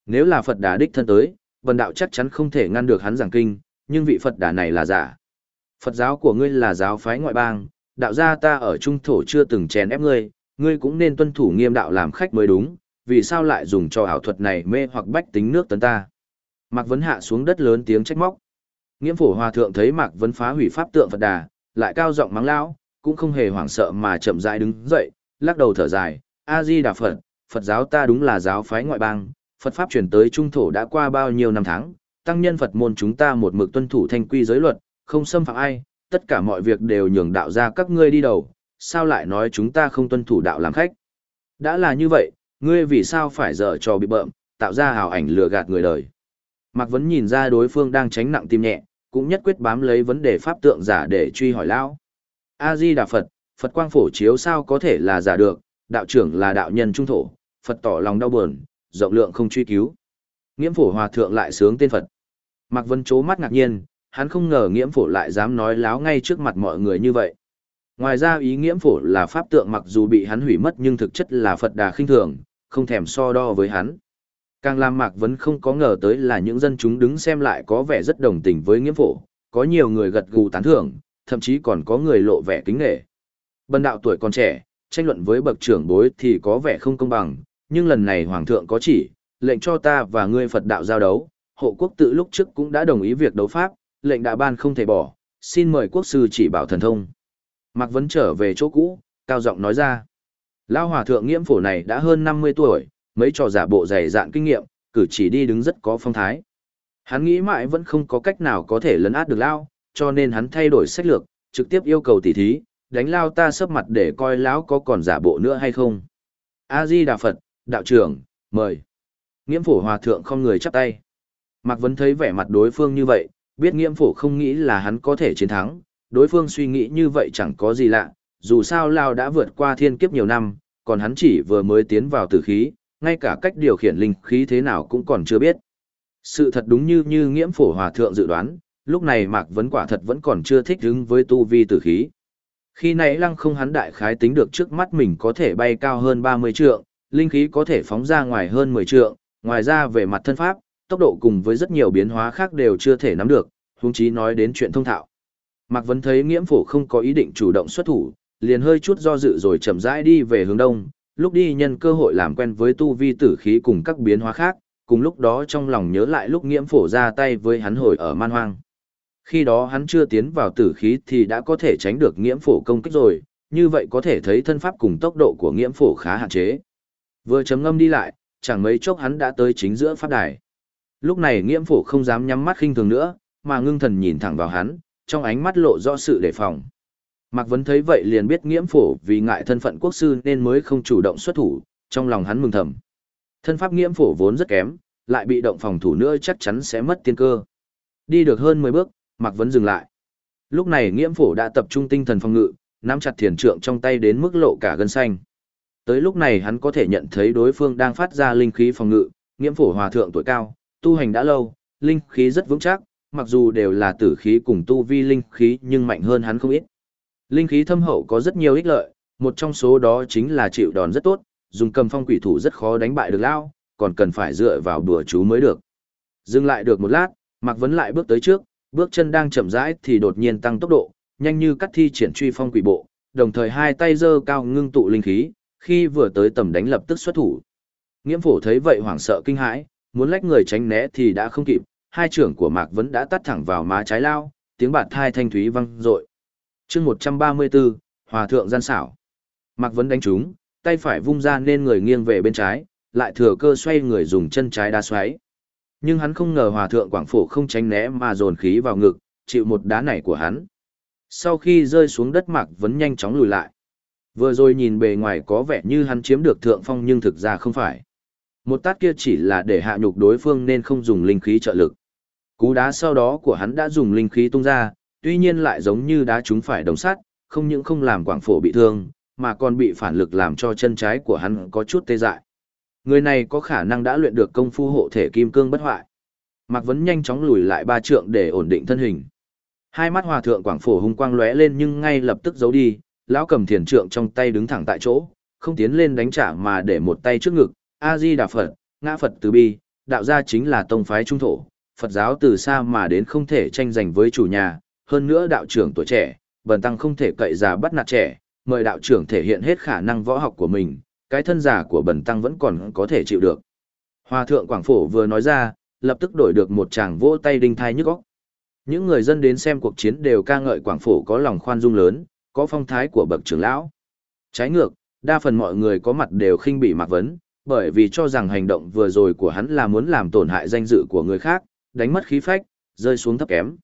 Nếu là Phật Đà đích thân tới, bần đạo chắc chắn không thể ngăn được hắn giảng kinh, nhưng vị Phật Đà này là giả. Phật giáo của ngươi là giáo phái ngoại bang, đạo gia ta ở trung thổ chưa từng chèn ép ngươi, ngươi cũng nên tuân thủ nghiêm đạo làm khách mới đúng, vì sao lại dùng cho ảo thuật này mê hoặc bách tính nước tấn ta. Mạc Vấn hạ xuống đất lớn tiếng trách móc. Nghiễm phổ hòa thượng thấy Mạc Vấn phá hủy pháp tượng Phật Đà, lại cao giọng mắng lão, cũng không hề hoảng sợ mà chậm rãi đứng dậy, lắc đầu thở dài, A Di Đà Phật, Phật giáo ta đúng là giáo phái ngoại bang, Phật pháp truyền tới trung thổ đã qua bao nhiêu năm tháng, tăng nhân Phật môn chúng ta một mực tuân thủ thanh quy giới luật, không xâm phạm ai, tất cả mọi việc đều nhường đạo ra các ngươi đi đầu, sao lại nói chúng ta không tuân thủ đạo làm khách. Đã là như vậy, ngươi vì sao phải dở trò bị bợm, tạo ra hào ảnh lừa gạt người đời. Mạc Vấn nhìn ra đối phương đang tránh nặng tim nhẹ, cũng nhất quyết bám lấy vấn đề pháp tượng giả để truy hỏi lão. A-di Đà Phật, Phật quang phổ chiếu sao có thể là giả được, đạo trưởng là đạo nhân trung thổ, Phật tỏ lòng đau buồn, rộng lượng không truy cứu. Nghiễm phổ hòa thượng lại sướng tên Phật. Mạc Vân chố mắt ngạc nhiên, hắn không ngờ nghiễm phổ lại dám nói láo ngay trước mặt mọi người như vậy. Ngoài ra ý nghiễm phổ là pháp tượng mặc dù bị hắn hủy mất nhưng thực chất là Phật đà khinh thường, không thèm so đo với hắn. Càng làm Mạc Vấn không có ngờ tới là những dân chúng đứng xem lại có vẻ rất đồng tình với nghiễm phổ, có nhiều người gật gù tán thưởng, thậm chí còn có người lộ vẻ kính nghệ. Bần đạo tuổi còn trẻ, tranh luận với bậc trưởng bối thì có vẻ không công bằng, nhưng lần này Hoàng thượng có chỉ, lệnh cho ta và ngươi Phật đạo giao đấu, hộ quốc tự lúc trước cũng đã đồng ý việc đấu pháp, lệnh đã ban không thể bỏ, xin mời quốc sư chỉ bảo thần thông. Mạc Vấn trở về chỗ cũ, cao giọng nói ra. Lao hòa thượng nghiễm phổ này đã hơn 50 tuổi, mấy trò giả bộ dày dạn kinh nghiệm, cử chỉ đi đứng rất có phong thái. Hắn nghĩ mãi vẫn không có cách nào có thể lấn át được Lao, cho nên hắn thay đổi sách lược, trực tiếp yêu cầu tỉ thí, đánh Lao ta sấp mặt để coi lão có còn giả bộ nữa hay không. A-di Đà Phật, đạo trưởng, mời. Nghiễm phổ hòa thượng không người chắp tay. Mạc Vấn thấy vẻ mặt đối phương như vậy, biết nghiễm phổ không nghĩ là hắn có thể chiến thắng, đối phương suy nghĩ như vậy chẳng có gì lạ, dù sao Lao đã vượt qua thiên kiếp nhiều năm, còn hắn chỉ vừa mới tiến vào tử khí, ngay cả cách điều khiển linh khí thế nào cũng còn chưa biết. Sự thật đúng như như nghiễm phổ hòa thượng dự đoán, lúc này Mạc Vấn quả thật vẫn còn chưa thích ứng với tu vi tử khí. Khi nãy lăng không hắn đại khái tính được trước mắt mình có thể bay cao hơn 30 trượng, linh khí có thể phóng ra ngoài hơn 10 trượng, ngoài ra về mặt thân pháp, tốc độ cùng với rất nhiều biến hóa khác đều chưa thể nắm được, huống chí nói đến chuyện thông thạo. Mạc Vấn thấy nghiễm phổ không có ý định chủ động xuất thủ, liền hơi chút do dự rồi chậm rãi đi về hướng đông, lúc đi nhân cơ hội làm quen với tu vi tử khí cùng các biến hóa khác, cùng lúc đó trong lòng nhớ lại lúc nghiễm phổ ra tay với hắn hồi ở man hoang. Khi đó hắn chưa tiến vào tử khí thì đã có thể tránh được nghiễm phổ công kích rồi, như vậy có thể thấy thân pháp cùng tốc độ của nghiễm phổ khá hạn chế. Vừa chấm ngâm đi lại, chẳng mấy chốc hắn đã tới chính giữa pháp đài. Lúc này nghiễm phổ không dám nhắm mắt khinh thường nữa, mà ngưng thần nhìn thẳng vào hắn, trong ánh mắt lộ rõ sự đề phòng. Mạc Vấn thấy vậy liền biết nghiễm phổ vì ngại thân phận quốc sư nên mới không chủ động xuất thủ, trong lòng hắn mừng thầm. Thân pháp nghiễm phổ vốn rất kém, lại bị động phòng thủ nữa chắc chắn sẽ mất tiên cơ. Đi được hơn 10 bước, Mạc Vấn dừng lại. Lúc này nghiễm phổ đã tập trung tinh thần phòng ngự, nắm chặt thiền trượng trong tay đến mức lộ cả gân xanh. Tới lúc này hắn có thể nhận thấy đối phương đang phát ra linh khí phòng ngự, nghiễm phổ hòa thượng tuổi cao, tu hành đã lâu, linh khí rất vững chắc, mặc dù đều là tử khí cùng tu vi linh khí nhưng mạnh hơn hắn không ít. Linh khí thâm hậu có rất nhiều ích lợi, một trong số đó chính là chịu đòn rất tốt, dùng cầm phong quỷ thủ rất khó đánh bại được lao, còn cần phải dựa vào đùa chú mới được. Dừng lại được một lát, Mạc Vấn lại bước tới trước, bước chân đang chậm rãi thì đột nhiên tăng tốc độ, nhanh như cắt thi triển truy phong quỷ bộ, đồng thời hai tay giơ cao ngưng tụ linh khí, khi vừa tới tầm đánh lập tức xuất thủ. Nghiễm phổ thấy vậy hoảng sợ kinh hãi, muốn lách người tránh né thì đã không kịp, hai trưởng của Mạc Vấn đã tắt thẳng vào má trái lao, tiếng bạt thai thanh thúy vang dội chương 134, Hòa thượng gian xảo. Mạc Vấn đánh trúng, tay phải vung ra nên người nghiêng về bên trái, lại thừa cơ xoay người dùng chân trái đá xoáy. Nhưng hắn không ngờ Hòa thượng Quảng Phổ không tránh né mà dồn khí vào ngực, chịu một đá này của hắn. Sau khi rơi xuống đất Mạc Vấn nhanh chóng lùi lại. Vừa rồi nhìn bề ngoài có vẻ như hắn chiếm được thượng phong nhưng thực ra không phải. Một tát kia chỉ là để hạ nhục đối phương nên không dùng linh khí trợ lực. Cú đá sau đó của hắn đã dùng linh khí tung ra, tuy nhiên lại giống như đá trúng phải đồng sắt, không những không làm quảng phổ bị thương, mà còn bị phản lực làm cho chân trái của hắn có chút tê dại. Người này có khả năng đã luyện được công phu hộ thể kim cương bất hoại. Mạc Vấn nhanh chóng lùi lại ba trượng để ổn định thân hình. Hai mắt hòa thượng quảng phổ hung quang lóe lên nhưng ngay lập tức giấu đi, lão cầm thiền trượng trong tay đứng thẳng tại chỗ, không tiến lên đánh trả mà để một tay trước ngực, A Di Đà Phật, ngã Phật từ bi, đạo gia chính là tông phái trung thổ, Phật giáo từ xa mà đến không thể tranh giành với chủ nhà, hơn nữa đạo trưởng tuổi trẻ, bần tăng không thể cậy già bắt nạt trẻ, mời đạo trưởng thể hiện hết khả năng võ học của mình, cái thân giả của bần tăng vẫn còn có thể chịu được. Hòa thượng Quảng Phổ vừa nói ra, lập tức đổi được một chàng vỗ tay đinh thai nhức óc. Những người dân đến xem cuộc chiến đều ca ngợi Quảng Phổ có lòng khoan dung lớn, có phong thái của bậc trưởng lão. Trái ngược, đa phần mọi người có mặt đều khinh bị Mạc Vấn, bởi vì cho rằng hành động vừa rồi của hắn là muốn làm tổn hại danh dự của người khác, đánh mất khí phách, rơi xuống thấp kém.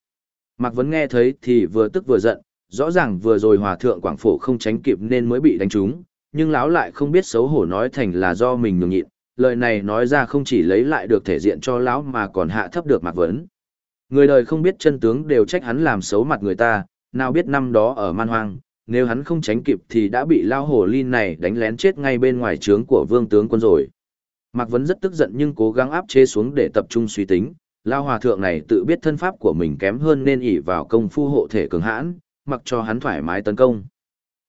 Mạc Vấn nghe thấy thì vừa tức vừa giận, rõ ràng vừa rồi hòa thượng quảng phổ không tránh kịp nên mới bị đánh trúng, nhưng lão lại không biết xấu hổ nói thành là do mình nhường nhịn, lời này nói ra không chỉ lấy lại được thể diện cho lão mà còn hạ thấp được Mạc Vấn. Người đời không biết chân tướng đều trách hắn làm xấu mặt người ta, nào biết năm đó ở man hoang, nếu hắn không tránh kịp thì đã bị lao hổ linh này đánh lén chết ngay bên ngoài trướng của vương tướng quân rồi. Mạc Vấn rất tức giận nhưng cố gắng áp chế xuống để tập trung suy tính, lao hòa thượng này tự biết thân pháp của mình kém hơn nên ỉ vào công phu hộ thể cường hãn, mặc cho hắn thoải mái tấn công.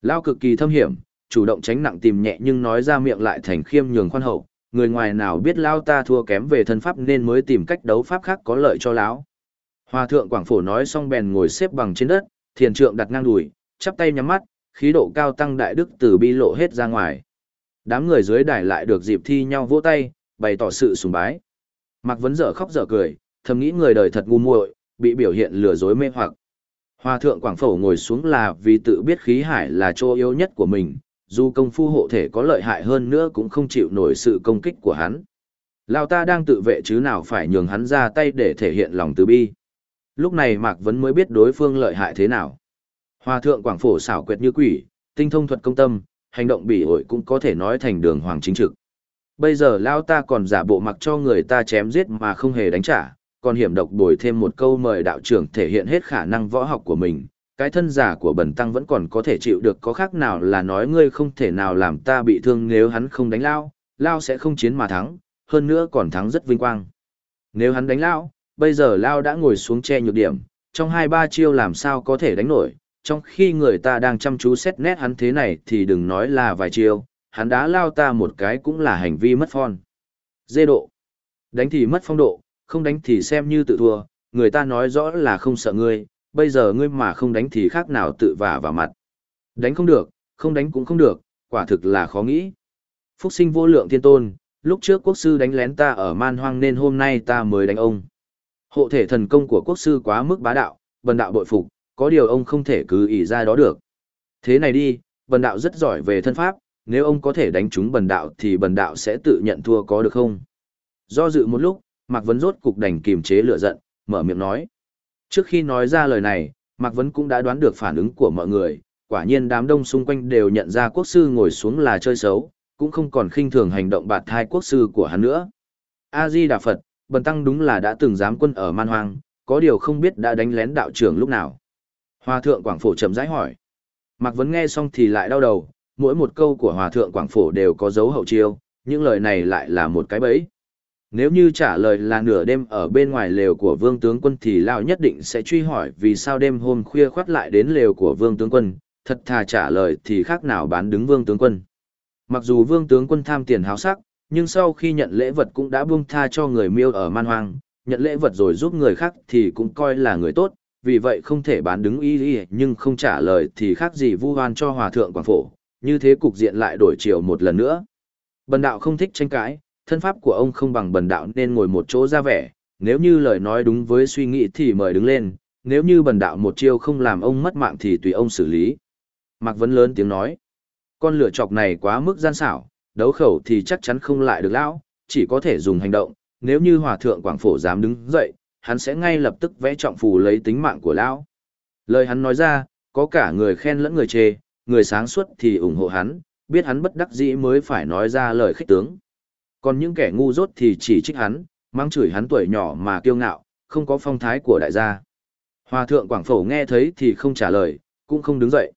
Lao cực kỳ thâm hiểm, chủ động tránh nặng tìm nhẹ nhưng nói ra miệng lại thành khiêm nhường khoan hậu, người ngoài nào biết lao ta thua kém về thân pháp nên mới tìm cách đấu pháp khác có lợi cho lão. Hòa thượng Quảng Phổ nói xong bèn ngồi xếp bằng trên đất, thiền trượng đặt ngang đùi, chắp tay nhắm mắt, khí độ cao tăng đại đức từ bi lộ hết ra ngoài. Đám người dưới đài lại được dịp thi nhau vỗ tay, bày tỏ sự sùng bái. Mạc Vấn dở khóc dở cười, thầm nghĩ người đời thật ngu muội, bị biểu hiện lừa dối mê hoặc. Hòa thượng Quảng Phổ ngồi xuống là vì tự biết khí hải là chỗ yếu nhất của mình, dù công phu hộ thể có lợi hại hơn nữa cũng không chịu nổi sự công kích của hắn. Lão ta đang tự vệ chứ nào phải nhường hắn ra tay để thể hiện lòng từ bi. Lúc này Mạc Vấn mới biết đối phương lợi hại thế nào. Hòa thượng Quảng Phổ xảo quyệt như quỷ, tinh thông thuật công tâm, hành động bỉ ổi cũng có thể nói thành đường hoàng chính trực. Bây giờ Lao ta còn giả bộ mặc cho người ta chém giết mà không hề đánh trả, còn hiểm độc bồi thêm một câu mời đạo trưởng thể hiện hết khả năng võ học của mình. Cái thân giả của bần tăng vẫn còn có thể chịu được có khác nào là nói ngươi không thể nào làm ta bị thương nếu hắn không đánh Lao, Lao sẽ không chiến mà thắng, hơn nữa còn thắng rất vinh quang. Nếu hắn đánh Lao, bây giờ Lao đã ngồi xuống che nhược điểm, trong hai ba chiêu làm sao có thể đánh nổi, trong khi người ta đang chăm chú xét nét hắn thế này thì đừng nói là vài chiêu, hắn đã lao ta một cái cũng là hành vi mất phong. Dê độ. Đánh thì mất phong độ, không đánh thì xem như tự thua, người ta nói rõ là không sợ ngươi, bây giờ ngươi mà không đánh thì khác nào tự vả vào mặt. Đánh không được, không đánh cũng không được, quả thực là khó nghĩ. Phúc sinh vô lượng thiên tôn, lúc trước quốc sư đánh lén ta ở man hoang nên hôm nay ta mới đánh ông. Hộ thể thần công của quốc sư quá mức bá đạo, bần đạo bội phục, có điều ông không thể cứ ý ra đó được. Thế này đi, bần đạo rất giỏi về thân pháp, nếu ông có thể đánh trúng bần đạo thì bần đạo sẽ tự nhận thua có được không? Do dự một lúc, Mạc Vấn rốt cục đành kiềm chế lửa giận, mở miệng nói. Trước khi nói ra lời này, Mạc Vấn cũng đã đoán được phản ứng của mọi người, quả nhiên đám đông xung quanh đều nhận ra quốc sư ngồi xuống là chơi xấu, cũng không còn khinh thường hành động bạt thai quốc sư của hắn nữa. A-di Đà Phật, bần tăng đúng là đã từng giám quân ở man hoang, có điều không biết đã đánh lén đạo trưởng lúc nào. Hòa thượng Quảng Phổ chậm rãi hỏi. Mạc Vấn nghe xong thì lại đau đầu, mỗi một câu của Hòa thượng Quảng Phổ đều có dấu hậu chiêu, những lời này lại là một cái bẫy. Nếu như trả lời là nửa đêm ở bên ngoài lều của vương tướng quân thì Lão nhất định sẽ truy hỏi vì sao đêm hôm khuya khoắt lại đến lều của vương tướng quân, thật thà trả lời thì khác nào bán đứng vương tướng quân. Mặc dù vương tướng quân tham tiền háo sắc, nhưng sau khi nhận lễ vật cũng đã buông tha cho người miêu ở man hoang, nhận lễ vật rồi giúp người khác thì cũng coi là người tốt, vì vậy không thể bán đứng y y nhưng không trả lời thì khác gì vu hoan cho hòa thượng quảng phổ, như thế cục diện lại đổi chiều một lần nữa. Bần đạo không thích tranh cãi, thân pháp của ông không bằng bần đạo nên ngồi một chỗ ra vẻ, nếu như lời nói đúng với suy nghĩ thì mời đứng lên, nếu như bần đạo một chiêu không làm ông mất mạng thì tùy ông xử lý. Mạc Vấn lớn tiếng nói, con lửa chọc này quá mức gian xảo, đấu khẩu thì chắc chắn không lại được lão, chỉ có thể dùng hành động, nếu như hòa thượng Quảng Phổ dám đứng dậy, hắn sẽ ngay lập tức vẽ trọng phù lấy tính mạng của lão. Lời hắn nói ra, có cả người khen lẫn người chê, người sáng suốt thì ủng hộ hắn, biết hắn bất đắc dĩ mới phải nói ra lời khích tướng. Còn những kẻ ngu dốt thì chỉ trích hắn, mang chửi hắn tuổi nhỏ mà kiêu ngạo, không có phong thái của đại gia. Hòa thượng Quảng Phổ nghe thấy thì không trả lời, cũng không đứng dậy.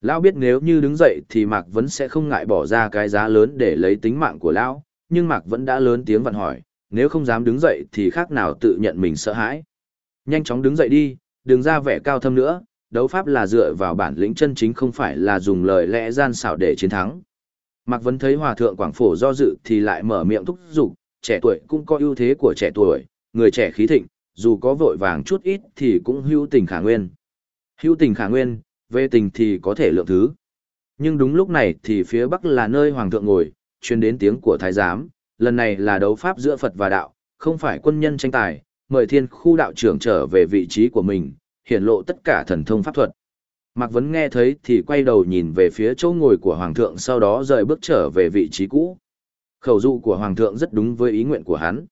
Lão biết nếu như đứng dậy thì Mạc Vấn sẽ không ngại bỏ ra cái giá lớn để lấy tính mạng của Lão, nhưng Mạc Vẫn đã lớn tiếng vặn hỏi, nếu không dám đứng dậy thì khác nào tự nhận mình sợ hãi. Nhanh chóng đứng dậy đi, đừng ra vẻ cao thâm nữa, đấu pháp là dựa vào bản lĩnh chân chính không phải là dùng lời lẽ gian xảo để chiến thắng. Mạc Vấn thấy Hòa Thượng Quảng Phổ do dự thì lại mở miệng thúc giục, trẻ tuổi cũng có ưu thế của trẻ tuổi, người trẻ khí thịnh, dù có vội vàng chút ít thì cũng hữu tình khả nguyên. Hữu tình khả nguyên, về tình thì có thể lượng thứ. Nhưng đúng lúc này thì phía bắc là nơi Hoàng thượng ngồi, truyền đến tiếng của Thái giám, lần này là đấu pháp giữa Phật và đạo, không phải quân nhân tranh tài, mời thiên khu đạo trưởng trở về vị trí của mình, hiển lộ tất cả thần thông pháp thuật. Mạc Vấn nghe thấy thì quay đầu nhìn về phía chỗ ngồi của Hoàng thượng sau đó rời bước trở về vị trí cũ. Khẩu dụ của Hoàng thượng rất đúng với ý nguyện của hắn.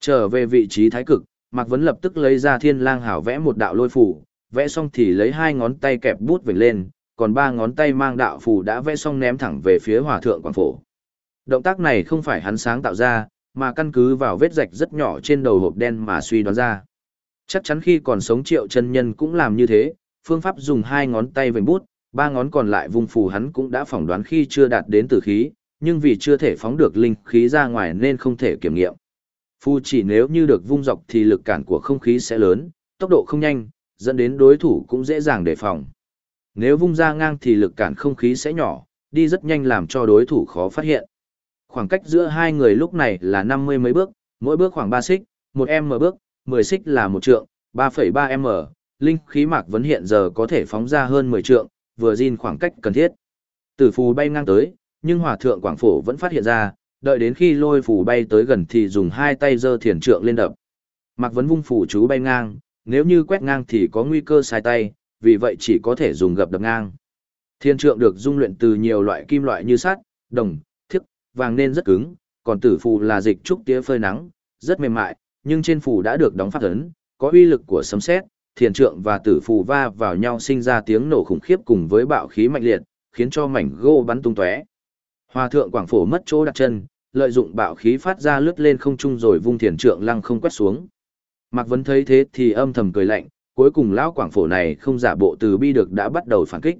Trở về vị trí thái cực, Mạc Vấn lập tức lấy ra thiên lang hảo vẽ một đạo lôi phủ, vẽ xong thì lấy hai ngón tay kẹp bút vểnh lên, còn ba ngón tay mang đạo phù đã vẽ xong ném thẳng về phía hòa thượng quảng phổ. Động tác này không phải hắn sáng tạo ra, mà căn cứ vào vết rạch rất nhỏ trên đầu hộp đen mà suy đoán ra. Chắc chắn khi còn sống triệu chân nhân cũng làm như thế, phương pháp dùng hai ngón tay vểnh bút, ba ngón còn lại vùng phù hắn cũng đã phỏng đoán khi chưa đạt đến tử khí, nhưng vì chưa thể phóng được linh khí ra ngoài nên không thể kiểm nghiệm. Phù chỉ nếu như được vung dọc thì lực cản của không khí sẽ lớn, tốc độ không nhanh, dẫn đến đối thủ cũng dễ dàng đề phòng. Nếu vung ra ngang thì lực cản không khí sẽ nhỏ, đi rất nhanh làm cho đối thủ khó phát hiện. Khoảng cách giữa hai người lúc này là 50 mấy bước, mỗi bước khoảng 3 xích, 1 m bước, 10 xích là một trượng, 3,3 m, linh khí mạc vấn hiện giờ có thể phóng ra hơn 10 trượng, vừa gìn khoảng cách cần thiết. Tử phù bay ngang tới, nhưng hòa thượng quảng phổ vẫn phát hiện ra, đợi đến khi lôi phù bay tới gần thì dùng hai tay giơ thiền trượng lên đập. Mạc vấn vung phù chú bay ngang, nếu như quét ngang thì có nguy cơ sai tay, vì vậy chỉ có thể dùng gập đập ngang. Thiên trượng được dung luyện từ nhiều loại kim loại như sắt, đồng, thiếc, vàng nên rất cứng, còn tử phù là dịch trúc tía phơi nắng, rất mềm mại, nhưng trên phù đã được đóng pháp ấn, có uy lực của sấm sét, thiền trượng và tử phù va vào nhau sinh ra tiếng nổ khủng khiếp cùng với bạo khí mạnh liệt, khiến cho mảnh gỗ bắn tung tóe. Hòa thượng Quảng Phổ mất chỗ đặt chân, lợi dụng bạo khí phát ra lướt lên không trung rồi vung thiền trượng lăng không quét xuống. Mạc Vân thấy thế thì âm thầm cười lạnh, cuối cùng lão quảng phổ này không giả bộ từ bi được đã bắt đầu phản kích.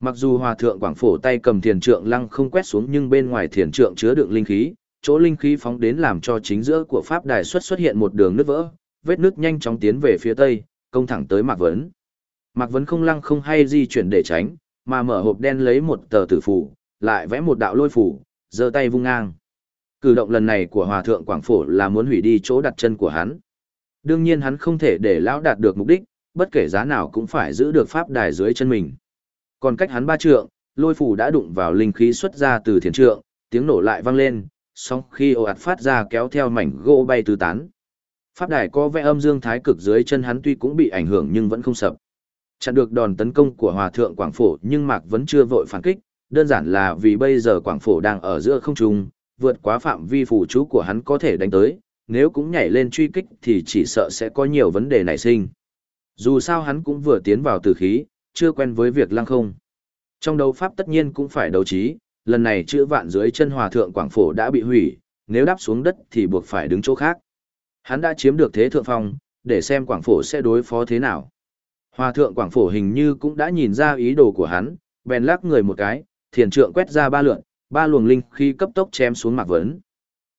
Mặc dù hòa thượng quảng phổ tay cầm thiền trượng lăng không quét xuống nhưng bên ngoài thiền trượng chứa đựng linh khí, chỗ linh khí phóng đến làm cho chính giữa của pháp đài xuất xuất hiện một đường nứt vỡ, vết nứt nhanh chóng tiến về phía tây, công thẳng tới Mạc Vấn. Mạc Vấn không lăng không hay di chuyển để tránh, mà mở hộp đen lấy một tờ tử phủ, lại vẽ một đạo lôi phủ, giơ tay vung ngang. Cử động lần này của hòa thượng quảng phổ là muốn hủy đi chỗ đặt chân của hắn. Đương nhiên hắn không thể để lão đạt được mục đích, bất kể giá nào cũng phải giữ được pháp đài dưới chân mình. Còn cách hắn ba trượng, lôi phủ đã đụng vào linh khí xuất ra từ thiền trượng, tiếng nổ lại vang lên, song khi ồ ạt phát ra kéo theo mảnh gỗ bay tứ tán. Pháp đài có vẽ âm dương thái cực dưới chân hắn tuy cũng bị ảnh hưởng nhưng vẫn không sập. Chặn được đòn tấn công của Hòa thượng Quảng Phổ nhưng Mạc vẫn chưa vội phản kích, đơn giản là vì bây giờ Quảng Phổ đang ở giữa không trung, vượt quá phạm vi phủ chú của hắn có thể đánh tới, nếu cũng nhảy lên truy kích thì chỉ sợ sẽ có nhiều vấn đề nảy sinh. Dù sao hắn cũng vừa tiến vào tử khí, chưa quen với việc lăng không. Trong đấu pháp tất nhiên cũng phải đấu trí, lần này chữ vạn dưới chân hòa thượng Quảng Phổ đã bị hủy, nếu đáp xuống đất thì buộc phải đứng chỗ khác. Hắn đã chiếm được thế thượng phong, để xem Quảng Phổ sẽ đối phó thế nào. Hòa thượng Quảng Phổ hình như cũng đã nhìn ra ý đồ của hắn, bèn lắc người một cái, thiền trượng quét ra ba lượn, ba luồng linh khi cấp tốc chém xuống Mạc Vấn.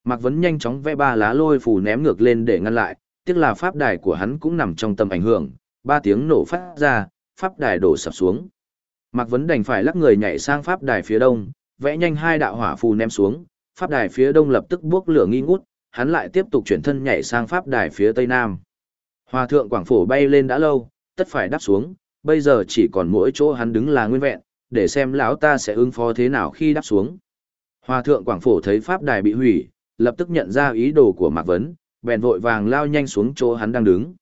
Mạc Vấn nhanh chóng vẽ ba lá lôi phù ném ngược lên để ngăn lại, tiếc là pháp đài của hắn cũng nằm trong tầm ảnh hưởng, ba tiếng nổ phát ra, pháp đài đổ sập xuống. Mạc Vấn đành phải lắc người nhảy sang pháp đài phía đông, vẽ nhanh hai đạo hỏa phù ném xuống, pháp đài phía đông lập tức bước lửa nghi ngút, hắn lại tiếp tục chuyển thân nhảy sang pháp đài phía tây nam. Hòa thượng Quảng Phổ bay lên đã lâu, tất phải đáp xuống, bây giờ chỉ còn mỗi chỗ hắn đứng là nguyên vẹn, để xem lão ta sẽ ứng phó thế nào khi đáp xuống. Hòa thượng Quảng Phổ thấy pháp đài bị hủy, lập tức nhận ra ý đồ của Mạc Vấn, bèn vội vàng lao nhanh xuống chỗ hắn đang đứng.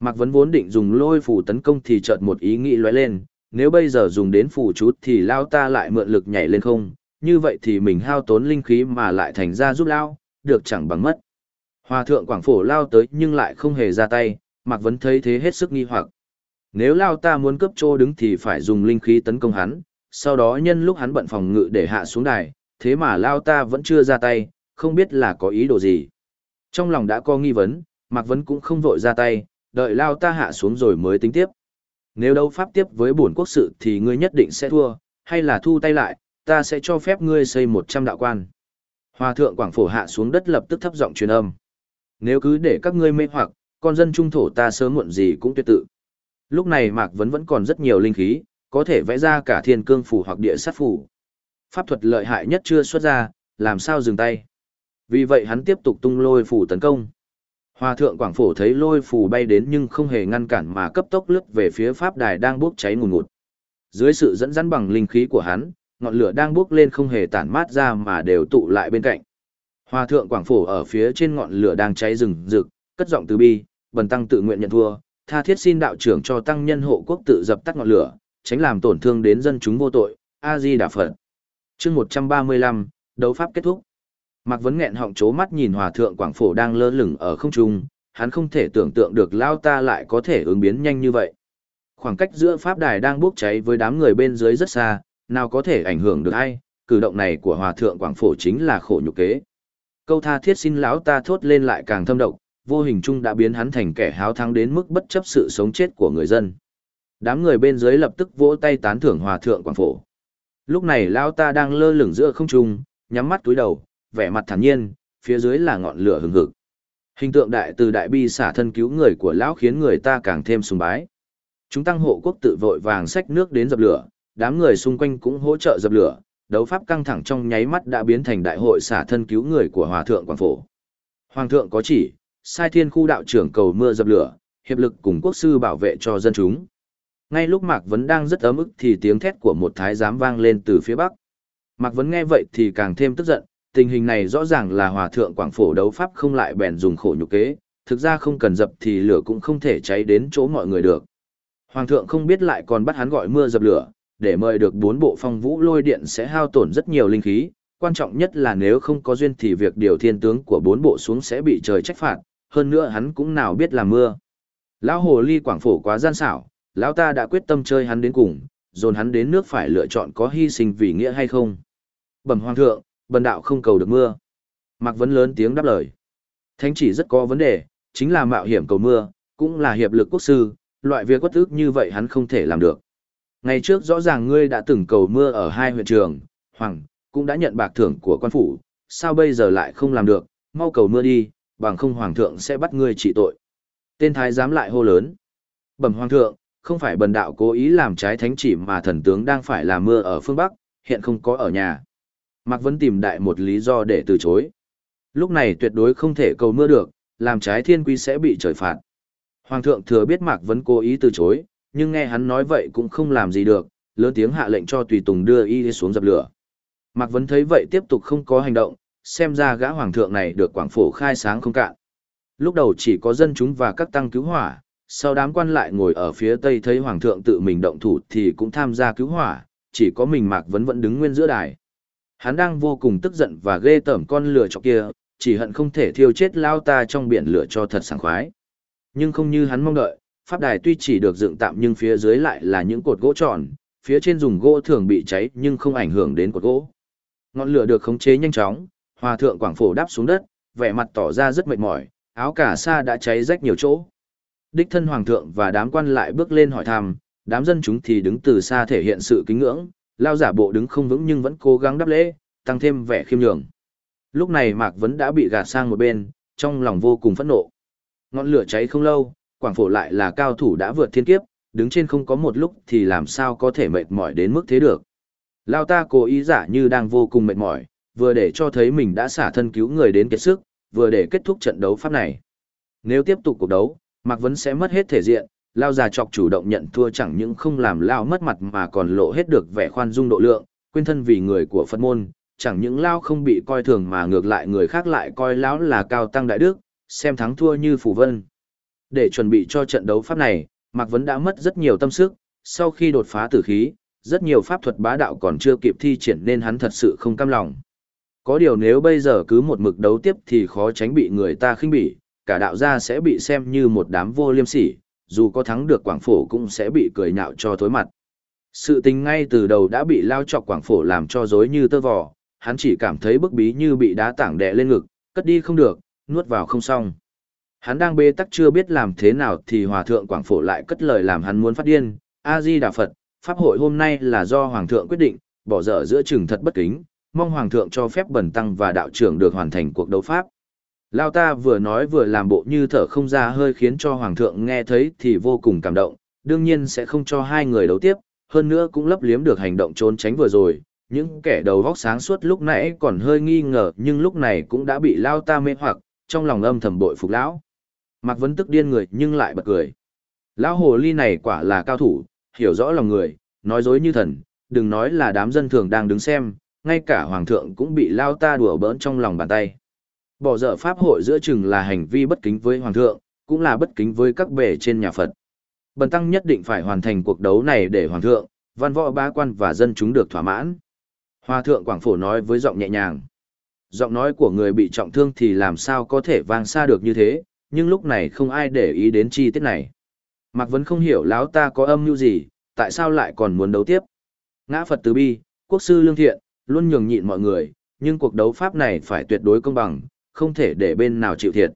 Mạc Vấn vốn định dùng lôi phủ tấn công thì chợt một ý nghĩ lóe lên, nếu bây giờ dùng đến phủ chút thì lao ta lại mượn lực nhảy lên không, như vậy thì mình hao tốn linh khí mà lại thành ra giúp lao, được chẳng bằng mất. Hòa thượng Quảng Phổ lao tới nhưng lại không hề ra tay, Mạc Vấn thấy thế hết sức nghi hoặc. Nếu lao ta muốn cấp trô đứng thì phải dùng linh khí tấn công hắn, sau đó nhân lúc hắn bận phòng ngự để hạ xuống đài, thế mà lao ta vẫn chưa ra tay, không biết là có ý đồ gì. Trong lòng đã có nghi vấn, Mạc Vấn cũng không vội ra tay, đợi lao ta hạ xuống rồi mới tính tiếp. Nếu đấu pháp tiếp với bổn quốc sự thì ngươi nhất định sẽ thua, hay là thu tay lại, ta sẽ cho phép ngươi xây 100 đạo quan. Hòa thượng Quảng Phổ hạ xuống đất lập tức thấp giọng truyền âm. Nếu cứ để các ngươi mê hoặc, con dân trung thổ ta sớm muộn gì cũng tuyệt tự. Lúc này Mạc Vấn vẫn còn rất nhiều linh khí, có thể vẽ ra cả thiên cương phủ hoặc địa sát phủ. Pháp thuật lợi hại nhất chưa xuất ra, làm sao dừng tay. Vì vậy hắn tiếp tục tung lôi phủ tấn công. Hòa thượng Quảng Phổ thấy lôi phủ bay đến nhưng không hề ngăn cản mà cấp tốc lướt về phía pháp đài đang bốc cháy ngùn ngụt. Dưới sự dẫn dắt bằng linh khí của hắn, ngọn lửa đang bốc lên không hề tản mát ra mà đều tụ lại bên cạnh. Hòa thượng Quảng Phổ ở phía trên ngọn lửa đang cháy rừng rực, cất giọng từ bi, bần tăng tự nguyện nhận thua, tha thiết xin đạo trưởng cho tăng nhân hộ quốc tự dập tắt ngọn lửa, tránh làm tổn thương đến dân chúng vô tội. A Di Đà Phật. Chương 135, đấu pháp kết thúc. Mạc Vấn nghẹn họng chố mắt nhìn Hòa thượng Quảng Phổ đang lơ lửng ở không trung, hắn không thể tưởng tượng được lao ta lại có thể ứng biến nhanh như vậy. Khoảng cách giữa pháp đài đang bốc cháy với đám người bên dưới rất xa, nào có thể ảnh hưởng được ai, cử động này của Hòa thượng Quảng Phổ chính là khổ nhục kế. Câu tha thiết xin lão ta thốt lên lại càng thâm độc, vô hình chung đã biến hắn thành kẻ háo thắng đến mức bất chấp sự sống chết của người dân. Đám người bên dưới lập tức vỗ tay tán thưởng hòa thượng quảng phổ. Lúc này lão ta đang lơ lửng giữa không trung, nhắm mắt túi đầu, vẻ mặt thản nhiên, phía dưới là ngọn lửa hừng hực. Hình tượng đại từ đại bi xả thân cứu người của lão khiến người ta càng thêm sùng bái. Chúng tăng hộ quốc tự vội vàng xách nước đến dập lửa, đám người xung quanh cũng hỗ trợ dập lửa, đấu pháp căng thẳng trong nháy mắt đã biến thành đại hội xả thân cứu người của hòa thượng quảng phổ. Hoàng thượng có chỉ, sai thiên khu đạo trưởng cầu mưa dập lửa, hiệp lực cùng quốc sư bảo vệ cho dân chúng. Ngay lúc Mạc Vấn đang rất ấm ức thì tiếng thét của một thái giám vang lên từ phía bắc. Mạc Vấn nghe vậy thì càng thêm tức giận, tình hình này rõ ràng là hòa thượng quảng phổ đấu pháp không lại bèn dùng khổ nhục kế, thực ra không cần dập thì lửa cũng không thể cháy đến chỗ mọi người được. Hoàng thượng không biết lại còn bắt hắn gọi mưa dập lửa, để mời được bốn bộ phong vũ lôi điện sẽ hao tổn rất nhiều linh khí, quan trọng nhất là nếu không có duyên thì việc điều thiên tướng của bốn bộ xuống sẽ bị trời trách phạt, hơn nữa hắn cũng nào biết là mưa. Lão hồ ly quảng phổ quá gian xảo, lão ta đã quyết tâm chơi hắn đến cùng, dồn hắn đến nước phải lựa chọn có hy sinh vì nghĩa hay không. Bẩm hoàng thượng, bần đạo không cầu được mưa. Mạc Vấn lớn tiếng đáp lời. Thánh chỉ rất có vấn đề, chính là mạo hiểm cầu mưa, cũng là hiệp lực quốc sư, loại việc quất ức như vậy hắn không thể làm được. Ngày trước rõ ràng ngươi đã từng cầu mưa ở hai huyện trường, Hoàng, cũng đã nhận bạc thưởng của quan phủ, sao bây giờ lại không làm được, mau cầu mưa đi, bằng không Hoàng thượng sẽ bắt ngươi trị tội. Tên thái giám lại hô lớn. Bẩm Hoàng thượng, không phải bần đạo cố ý làm trái thánh chỉ mà thần tướng đang phải làm mưa ở phương Bắc, hiện không có ở nhà. Mạc Vấn tìm đại một lý do để từ chối. Lúc này tuyệt đối không thể cầu mưa được, làm trái thiên quy sẽ bị trời phạt. Hoàng thượng thừa biết Mạc Vấn cố ý từ chối, nhưng nghe hắn nói vậy cũng không làm gì được, lớn tiếng hạ lệnh cho tùy tùng đưa y xuống dập lửa. Mạc Vấn thấy vậy tiếp tục không có hành động, xem ra gã hoàng thượng này được quảng phổ khai sáng không cạn. Lúc đầu chỉ có dân chúng và các tăng cứu hỏa, sau đám quan lại ngồi ở phía tây thấy hoàng thượng tự mình động thủ thì cũng tham gia cứu hỏa, chỉ có mình Mạc Vấn vẫn đứng nguyên giữa đài. Hắn đang vô cùng tức giận và ghê tởm con lửa chọc kia, chỉ hận không thể thiêu chết lao ta trong biển lửa cho thật sảng khoái. Nhưng không như hắn mong đợi, pháp đài tuy chỉ được dựng tạm nhưng phía dưới lại là những cột gỗ tròn, phía trên dùng gỗ thường bị cháy nhưng không ảnh hưởng đến cột gỗ. Ngọn lửa được khống chế nhanh chóng, hòa thượng quảng phổ đáp xuống đất, vẻ mặt tỏ ra rất mệt mỏi, áo cả sa đã cháy rách nhiều chỗ. Đích thân hoàng thượng và đám quan lại bước lên hỏi thăm, đám dân chúng thì đứng từ xa thể hiện sự kính ngưỡng, lao giả bộ đứng không vững nhưng vẫn cố gắng đáp lễ, tăng thêm vẻ khiêm nhường. Lúc này Mạc Vấn đã bị gạt sang một bên, trong lòng vô cùng phẫn nộ. Ngọn lửa cháy không lâu, Quảng Phổ lại là cao thủ đã vượt thiên kiếp, đứng trên không có một lúc thì làm sao có thể mệt mỏi đến mức thế được. Lao ta cố ý giả như đang vô cùng mệt mỏi, vừa để cho thấy mình đã xả thân cứu người đến kiệt sức, vừa để kết thúc trận đấu pháp này. Nếu tiếp tục cuộc đấu, Mạc Vấn sẽ mất hết thể diện, Lao già chọc chủ động nhận thua chẳng những không làm Lao mất mặt mà còn lộ hết được vẻ khoan dung độ lượng, quên thân vì người của Phật môn, chẳng những Lao không bị coi thường mà ngược lại người khác lại coi Lão là cao tăng đại đức, xem thắng thua như phù vân. Để chuẩn bị cho trận đấu pháp này, Mạc Vấn đã mất rất nhiều tâm sức, sau khi đột phá tử khí, rất nhiều pháp thuật bá đạo còn chưa kịp thi triển nên hắn thật sự không cam lòng. Có điều nếu bây giờ cứ một mực đấu tiếp thì khó tránh bị người ta khinh bỉ, cả đạo gia sẽ bị xem như một đám vô liêm sỉ, dù có thắng được quảng phổ cũng sẽ bị cười nhạo cho thối mặt. Sự tình ngay từ đầu đã bị lao chọc quảng phổ làm cho dối như tơ vò, hắn chỉ cảm thấy bức bí như bị đá tảng đè lên ngực, cất đi không được, nuốt vào không xong. Hắn đang bê tắc chưa biết làm thế nào thì hòa thượng quảng phổ lại cất lời làm hắn muốn phát điên, A-di Đà Phật, Pháp hội hôm nay là do Hoàng thượng quyết định, bỏ dở giữa chừng thật bất kính, mong Hoàng thượng cho phép bẩn tăng và đạo trưởng được hoàn thành cuộc đấu Pháp. Lao ta vừa nói vừa làm bộ như thở không ra hơi khiến cho Hoàng thượng nghe thấy thì vô cùng cảm động, đương nhiên sẽ không cho hai người đấu tiếp, hơn nữa cũng lấp liếm được hành động trốn tránh vừa rồi. Những kẻ đầu vóc sáng suốt lúc nãy còn hơi nghi ngờ nhưng lúc này cũng đã bị Lao ta mê hoặc, trong lòng âm thầm bội phục lão. Mạc Vấn tức điên người nhưng lại bật cười. Lão hồ ly này quả là cao thủ, hiểu rõ lòng người, nói dối như thần, đừng nói là đám dân thường đang đứng xem, ngay cả hoàng thượng cũng bị lao ta đùa bỡn trong lòng bàn tay. Bỏ dở pháp hội giữa chừng là hành vi bất kính với hoàng thượng, cũng là bất kính với các bề trên nhà Phật. Bần tăng nhất định phải hoàn thành cuộc đấu này để hoàng thượng, văn võ bá quan và dân chúng được thỏa mãn. Hòa thượng Quảng Phổ nói với giọng nhẹ nhàng. Giọng nói của người bị trọng thương thì làm sao có thể vang xa được như thế, nhưng lúc này không ai để ý đến chi tiết này. Mạc Vấn không hiểu lão ta có âm mưu gì, tại sao lại còn muốn đấu tiếp. Ngã Phật từ bi, quốc sư lương thiện, luôn nhường nhịn mọi người, nhưng cuộc đấu pháp này phải tuyệt đối công bằng, không thể để bên nào chịu thiệt.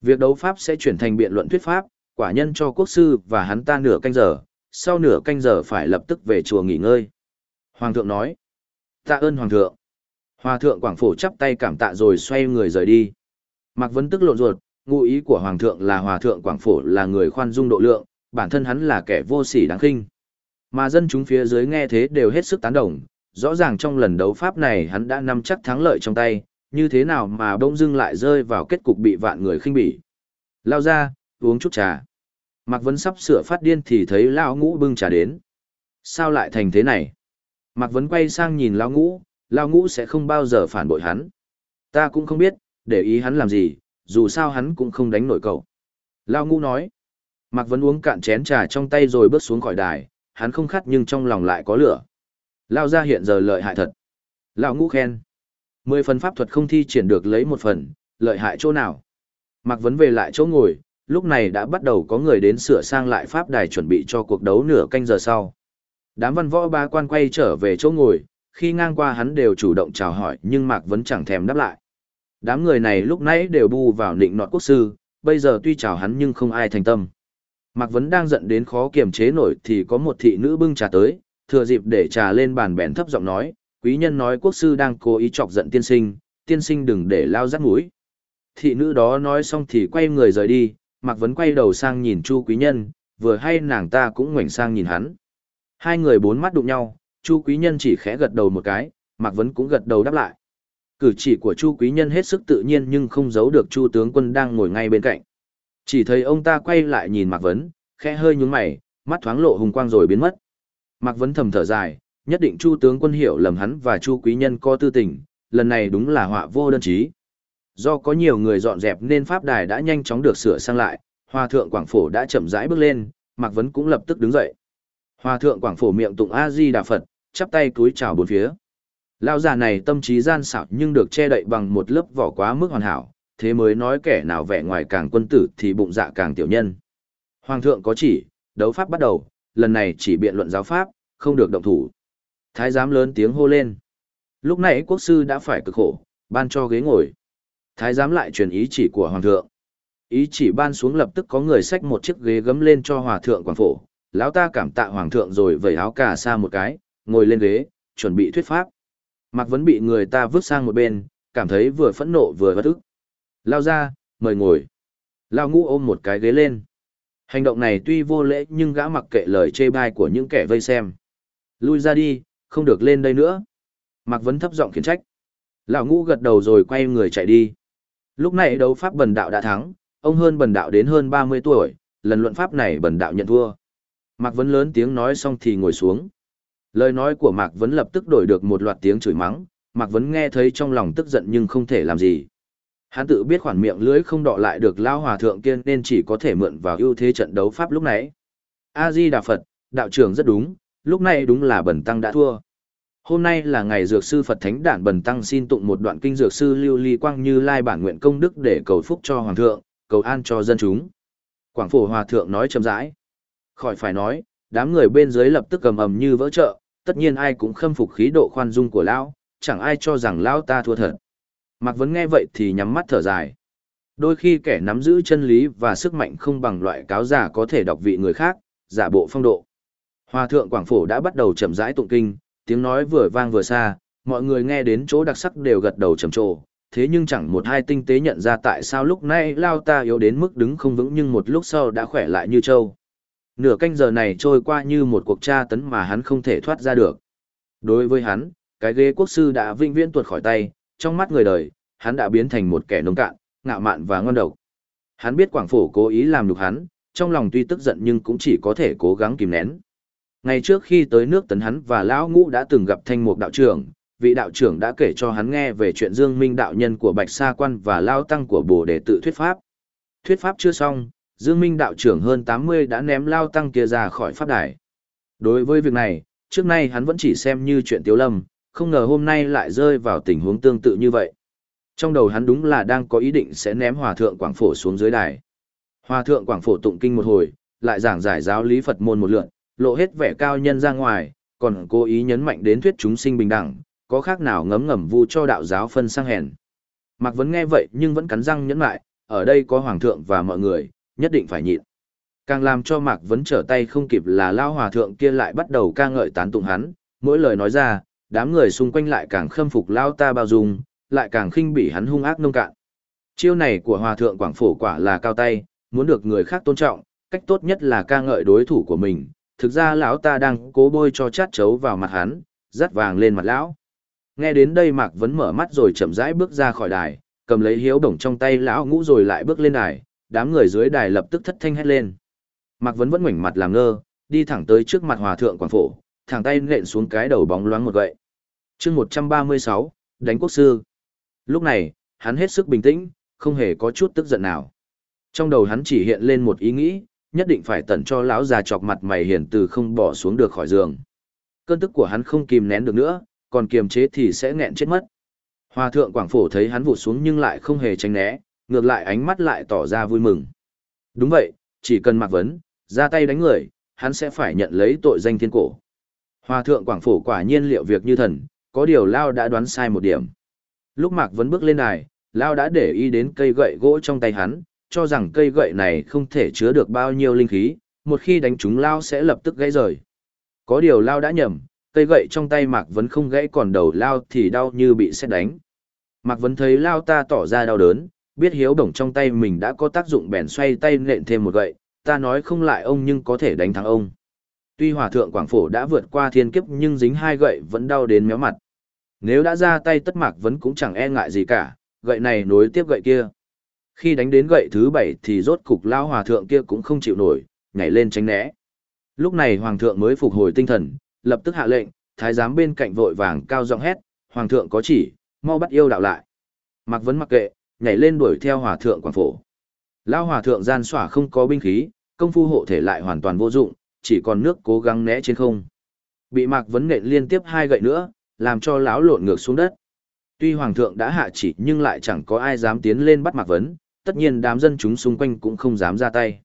Việc đấu pháp sẽ chuyển thành biện luận thuyết pháp, quả nhân cho quốc sư và hắn ta nửa canh giờ, sau nửa canh giờ phải lập tức về chùa nghỉ ngơi. Hoàng thượng nói, tạ ơn Hoàng thượng. Hòa thượng Quảng Phổ chắp tay cảm tạ rồi xoay người rời đi. Mạc Vấn tức lộn ruột, ngụ ý của Hoàng thượng là Hòa thượng Quảng Phổ là người khoan dung độ lượng, bản thân hắn là kẻ vô sỉ đáng khinh. Mà dân chúng phía dưới nghe thế đều hết sức tán đồng, rõ ràng trong lần đấu pháp này hắn đã nắm chắc thắng lợi trong tay, như thế nào mà bỗng dưng lại rơi vào kết cục bị vạn người khinh bỉ. Lao ra, uống chút trà. Mạc Vấn sắp sửa phát điên thì thấy Lao Ngũ bưng trà đến. Sao lại thành thế này? Mạc Vấn quay sang nhìn Lao Ngũ, Lao Ngũ sẽ không bao giờ phản bội hắn. Ta cũng không biết, để ý hắn làm gì, dù sao hắn cũng không đánh nổi cậu. Lao Ngũ nói. Mạc Vấn uống cạn chén trà trong tay rồi bước xuống khỏi đài, hắn không khát nhưng trong lòng lại có lửa. Lao ra hiện giờ lợi hại thật. Lão ngũ khen. Mười phần pháp thuật không thi triển được lấy một phần, lợi hại chỗ nào. Mạc Vấn về lại chỗ ngồi, lúc này đã bắt đầu có người đến sửa sang lại pháp đài chuẩn bị cho cuộc đấu nửa canh giờ sau. Đám văn võ ba quan quay trở về chỗ ngồi, khi ngang qua hắn đều chủ động chào hỏi nhưng Mạc Vấn chẳng thèm đáp lại. Đám người này lúc nãy đều bu vào nịnh nọt quốc sư, bây giờ tuy chào hắn nhưng không ai thành tâm. Mạc Vấn đang giận đến khó kiềm chế nổi thì có một thị nữ bưng trà tới, thừa dịp để trà lên bàn bèn thấp giọng nói, quý nhân nói quốc sư đang cố ý chọc giận tiên sinh, tiên sinh đừng để lao rắt mũi. Thị nữ đó nói xong thì quay người rời đi, Mạc Vấn quay đầu sang nhìn Chu quý nhân, vừa hay nàng ta cũng ngoảnh sang nhìn hắn. Hai người bốn mắt đụng nhau, Chu quý nhân chỉ khẽ gật đầu một cái, Mạc Vấn cũng gật đầu đáp lại. Cử chỉ của Chu quý nhân hết sức tự nhiên nhưng không giấu được Chu tướng quân đang ngồi ngay bên cạnh. Chỉ thấy ông ta quay lại nhìn Mạc Vấn, khẽ hơi nhúng mày, mắt thoáng lộ hùng quang rồi biến mất. Mạc Vấn thầm thở dài, nhất định Chu tướng quân hiểu lầm hắn và Chu quý nhân có tư tình, lần này đúng là họa vô đơn chí. Do có nhiều người dọn dẹp nên pháp đài đã nhanh chóng được sửa sang lại, Hòa thượng Quảng Phổ đã chậm rãi bước lên, Mạc Vấn cũng lập tức đứng dậy. Hòa thượng Quảng Phổ miệng tụng A-di Đà Phật, chắp tay cúi chào bốn phía. Lão già này tâm trí gian xảo nhưng được che đậy bằng một lớp vỏ quá mức hoàn hảo, thế mới nói kẻ nào vẻ ngoài càng quân tử thì bụng dạ càng tiểu nhân. Hoàng thượng có chỉ, đấu pháp bắt đầu, lần này chỉ biện luận giáo pháp, không được động thủ. Thái giám lớn tiếng hô lên. Lúc này quốc sư đã phải cực khổ, ban cho ghế ngồi. Thái giám lại truyền ý chỉ của hoàng thượng. Ý chỉ ban xuống lập tức có người xách một chiếc ghế gấm lên cho hòa thượng quảng phổ. Lão ta cảm tạ hoàng thượng rồi vẩy áo cà sa một cái, ngồi lên ghế, chuẩn bị thuyết pháp. Mạc Vấn bị người ta vứt sang một bên, cảm thấy vừa phẫn nộ vừa bất ức. Lao ra, mời ngồi. Lao ngũ ôm một cái ghế lên. Hành động này tuy vô lễ nhưng gã mặc kệ lời chê bai của những kẻ vây xem. Lui ra đi, không được lên đây nữa. Mạc Vấn thấp giọng khiển trách. Lão ngũ gật đầu rồi quay người chạy đi. Lúc này đấu pháp bần đạo đã thắng, ông hơn bần đạo đến hơn 30 tuổi, lần luận pháp này bần đạo nhận thua. Mạc Vấn lớn tiếng nói xong thì ngồi xuống. Lời nói của Mạc Vấn lập tức đổi được một loạt tiếng chửi mắng, Mạc Vấn nghe thấy trong lòng tức giận nhưng không thể làm gì. Hắn tự biết khoản miệng lưới không đọ lại được lao hòa thượng kiên nên chỉ có thể mượn vào ưu thế trận đấu pháp lúc nãy. A-di Đà Phật, đạo trưởng rất đúng, lúc này đúng là bần tăng đã thua. Hôm nay là ngày dược sư Phật Thánh Đản bần tăng xin tụng một đoạn kinh dược sư lưu ly quang như lai bản nguyện công đức để cầu phúc cho hoàng thượng, cầu an cho dân chúng. Quảng phổ hòa thượng nói chậm rãi. Khỏi phải nói, đám người bên dưới lập tức cầm ầm như vỡ chợ, tất nhiên ai cũng khâm phục khí độ khoan dung của lão, chẳng ai cho rằng lão ta thua thật. Mạc Vấn nghe vậy thì nhắm mắt thở dài. Đôi khi kẻ nắm giữ chân lý và sức mạnh không bằng loại cáo giả có thể đọc vị người khác, giả bộ phong độ. Hòa thượng Quảng Phổ đã bắt đầu chậm rãi tụng kinh, tiếng nói vừa vang vừa xa, mọi người nghe đến chỗ đặc sắc đều gật đầu trầm trồ. Thế nhưng chẳng một hai tinh tế nhận ra tại sao lúc này lao ta yếu đến mức đứng không vững nhưng một lúc sau đã khỏe lại như trâu. Nửa canh giờ này trôi qua như một cuộc tra tấn mà hắn không thể thoát ra được. Đối với hắn, cái ghế quốc sư đã vinh viễn tuột khỏi tay, trong mắt người đời, hắn đã biến thành một kẻ nông cạn, ngạo mạn và ngon độc. Hắn biết Quảng Phổ cố ý làm nhục hắn, trong lòng tuy tức giận nhưng cũng chỉ có thể cố gắng kìm nén. Ngày trước khi tới nước tấn hắn và Lão Ngũ đã từng gặp thanh mục đạo trưởng, vị đạo trưởng đã kể cho hắn nghe về chuyện Dương Minh đạo nhân của Bạch Sa Quan và Lao Tăng của Bồ Đề tự thuyết pháp. Thuyết pháp chưa xong, Dương Minh đạo trưởng hơn 80 đã ném Lao Tăng kia ra khỏi pháp đài. Đối với việc này, trước nay hắn vẫn chỉ xem như chuyện tiếu lâm, không ngờ hôm nay lại rơi vào tình huống tương tự như vậy. Trong đầu hắn đúng là đang có ý định sẽ ném Hòa thượng Quảng Phổ xuống dưới đài. Hòa thượng Quảng Phổ tụng kinh một hồi, lại giảng giải giáo lý Phật môn một lượt, lộ hết vẻ cao nhân ra ngoài, còn cố ý nhấn mạnh đến thuyết chúng sinh bình đẳng, có khác nào ngấm ngầm vu cho đạo giáo phân sang hèn. Mạc Vấn nghe vậy nhưng vẫn cắn răng nhẫn lại, ở đây có Hoàng thượng và mọi người, nhất định phải nhịn. Càng làm cho Mạc Vấn trở tay không kịp là Lao Hòa thượng kia lại bắt đầu ca ngợi tán tụng hắn, mỗi lời nói ra, đám người xung quanh lại càng khâm phục Lao ta bao dung, lại càng khinh bỉ hắn hung ác nông cạn. Chiêu này của Hòa thượng Quảng Phổ quả là cao tay, muốn được người khác tôn trọng, cách tốt nhất là ca ngợi đối thủ của mình, thực ra lão ta đang cố bôi cho chát chấu vào mặt hắn, dắt vàng lên mặt lão. Nghe đến đây Mạc Vấn mở mắt rồi chậm rãi bước ra khỏi đài, cầm lấy hiếu đồng trong tay lão ngũ rồi lại bước lên đài, đám người dưới đài lập tức thất thanh hét lên. Mạc Vấn vẫn ngoảnh mặt làm ngơ, đi thẳng tới trước mặt hòa thượng quảng phổ, thẳng tay nện xuống cái đầu bóng loáng một gậy. chương 136, đánh quốc sư. Lúc này, hắn hết sức bình tĩnh, không hề có chút tức giận nào. Trong đầu hắn chỉ hiện lên một ý nghĩ, nhất định phải tận cho lão già chọc mặt mày hiển từ không bỏ xuống được khỏi giường. Cơn tức của hắn không kìm nén được nữa, còn kiềm chế thì sẽ nghẹn chết mất. Hòa thượng Quảng Phổ thấy hắn vụt xuống nhưng lại không hề tránh né, ngược lại ánh mắt lại tỏ ra vui mừng. Đúng vậy, chỉ cần mặc vấn, ra tay đánh người, hắn sẽ phải nhận lấy tội danh thiên cổ. Hòa thượng Quảng Phổ quả nhiên liệu việc như thần, có điều Lao đã đoán sai một điểm. Lúc Mạc Vấn bước lên đài, Lao đã để ý đến cây gậy gỗ trong tay hắn, cho rằng cây gậy này không thể chứa được bao nhiêu linh khí, một khi đánh chúng Lao sẽ lập tức gãy rời. Có điều Lao đã nhầm, cây gậy trong tay Mạc Vấn không gãy còn đầu Lao thì đau như bị xét đánh. Mạc Vấn thấy Lao ta tỏ ra đau đớn, biết hiếu đồng trong tay mình đã có tác dụng bèn xoay tay nện thêm một gậy, ta nói không lại ông nhưng có thể đánh thắng ông. Tuy hòa thượng Quảng Phổ đã vượt qua thiên kiếp nhưng dính hai gậy vẫn đau đến méo mặt. Nếu đã ra tay tất Mạc Vấn cũng chẳng e ngại gì cả, gậy này nối tiếp gậy kia. Khi đánh đến gậy thứ bảy thì rốt cục lao hòa thượng kia cũng không chịu nổi, nhảy lên tránh né. Lúc này hoàng thượng mới phục hồi tinh thần, lập tức hạ lệnh, thái giám bên cạnh vội vàng cao giọng hét, hoàng thượng có chỉ, mau bắt yêu đạo lại. Mạc Vấn mặc kệ, nhảy lên đuổi theo hòa thượng quảng phổ. Lao hòa thượng gian xỏa không có binh khí, công phu hộ thể lại hoàn toàn vô dụng, chỉ còn nước cố gắng né trên không. Bị Mạc Vấn nện liên tiếp hai gậy nữa, làm cho lão lộn ngược xuống đất. Tuy hoàng thượng đã hạ chỉ nhưng lại chẳng có ai dám tiến lên bắt Mạc Vấn, tất nhiên đám dân chúng xung quanh cũng không dám ra tay.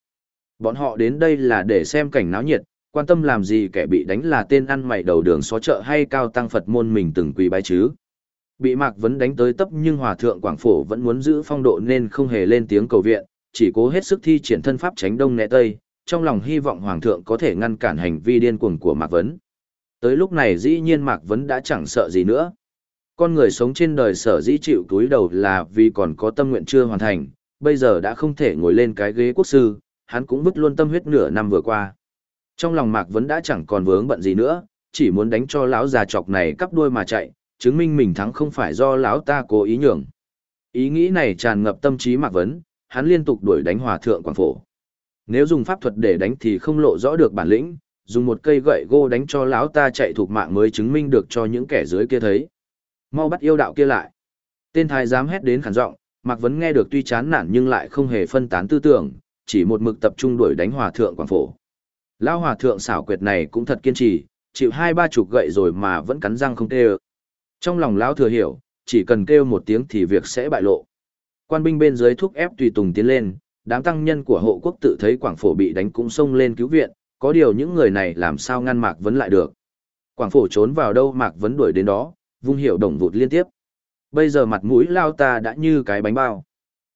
Bọn họ đến đây là để xem cảnh náo nhiệt, quan tâm làm gì kẻ bị đánh là tên ăn mày đầu đường xó chợ hay cao tăng Phật môn mình từng quỳ bái chứ. Bị Mạc Vấn đánh tới tấp nhưng Hòa Thượng Quảng Phổ vẫn muốn giữ phong độ nên không hề lên tiếng cầu viện, chỉ cố hết sức thi triển thân pháp tránh đông né tây, trong lòng hy vọng Hoàng Thượng có thể ngăn cản hành vi điên cuồng của Mạc Vấn. Tới lúc này dĩ nhiên Mạc Vấn đã chẳng sợ gì nữa. Con người sống trên đời sở dĩ chịu túi đầu là vì còn có tâm nguyện chưa hoàn thành, bây giờ đã không thể ngồi lên cái ghế quốc sư, hắn cũng vứt luôn tâm huyết nửa năm vừa qua. Trong lòng Mạc Vấn đã chẳng còn vướng bận gì nữa, chỉ muốn đánh cho lão già chọc này cắp đuôi mà chạy, chứng minh mình thắng không phải do lão ta cố ý nhường. Ý nghĩ này tràn ngập tâm trí Mạc Vấn, hắn liên tục đuổi đánh hòa thượng quảng phổ. Nếu dùng pháp thuật để đánh thì không lộ rõ được bản lĩnh, dùng một cây gậy gô đánh cho lão ta chạy thuộc mạng mới chứng minh được cho những kẻ dưới kia thấy. Mau bắt yêu đạo kia lại. Tên thái dám hét đến khản giọng, Mạc Vấn nghe được tuy chán nản nhưng lại không hề phân tán tư tưởng, chỉ một mực tập trung đuổi đánh hòa thượng quảng phổ. Lão hòa thượng xảo quyệt này cũng thật kiên trì, chịu hai ba chục gậy rồi mà vẫn cắn răng không kêu. Trong lòng lão thừa hiểu, chỉ cần kêu một tiếng thì việc sẽ bại lộ. Quan binh bên dưới thúc ép tùy tùng tiến lên, đám tăng nhân của hộ quốc tự thấy quảng phổ bị đánh cũng xông lên cứu viện, có điều những người này làm sao ngăn Mạc Vấn lại được. Quảng phổ trốn vào đâu Mạc Vấn đuổi đến đó, vung hiệu đồng vụt liên tiếp. Bây giờ mặt mũi lao ta đã như cái bánh bao.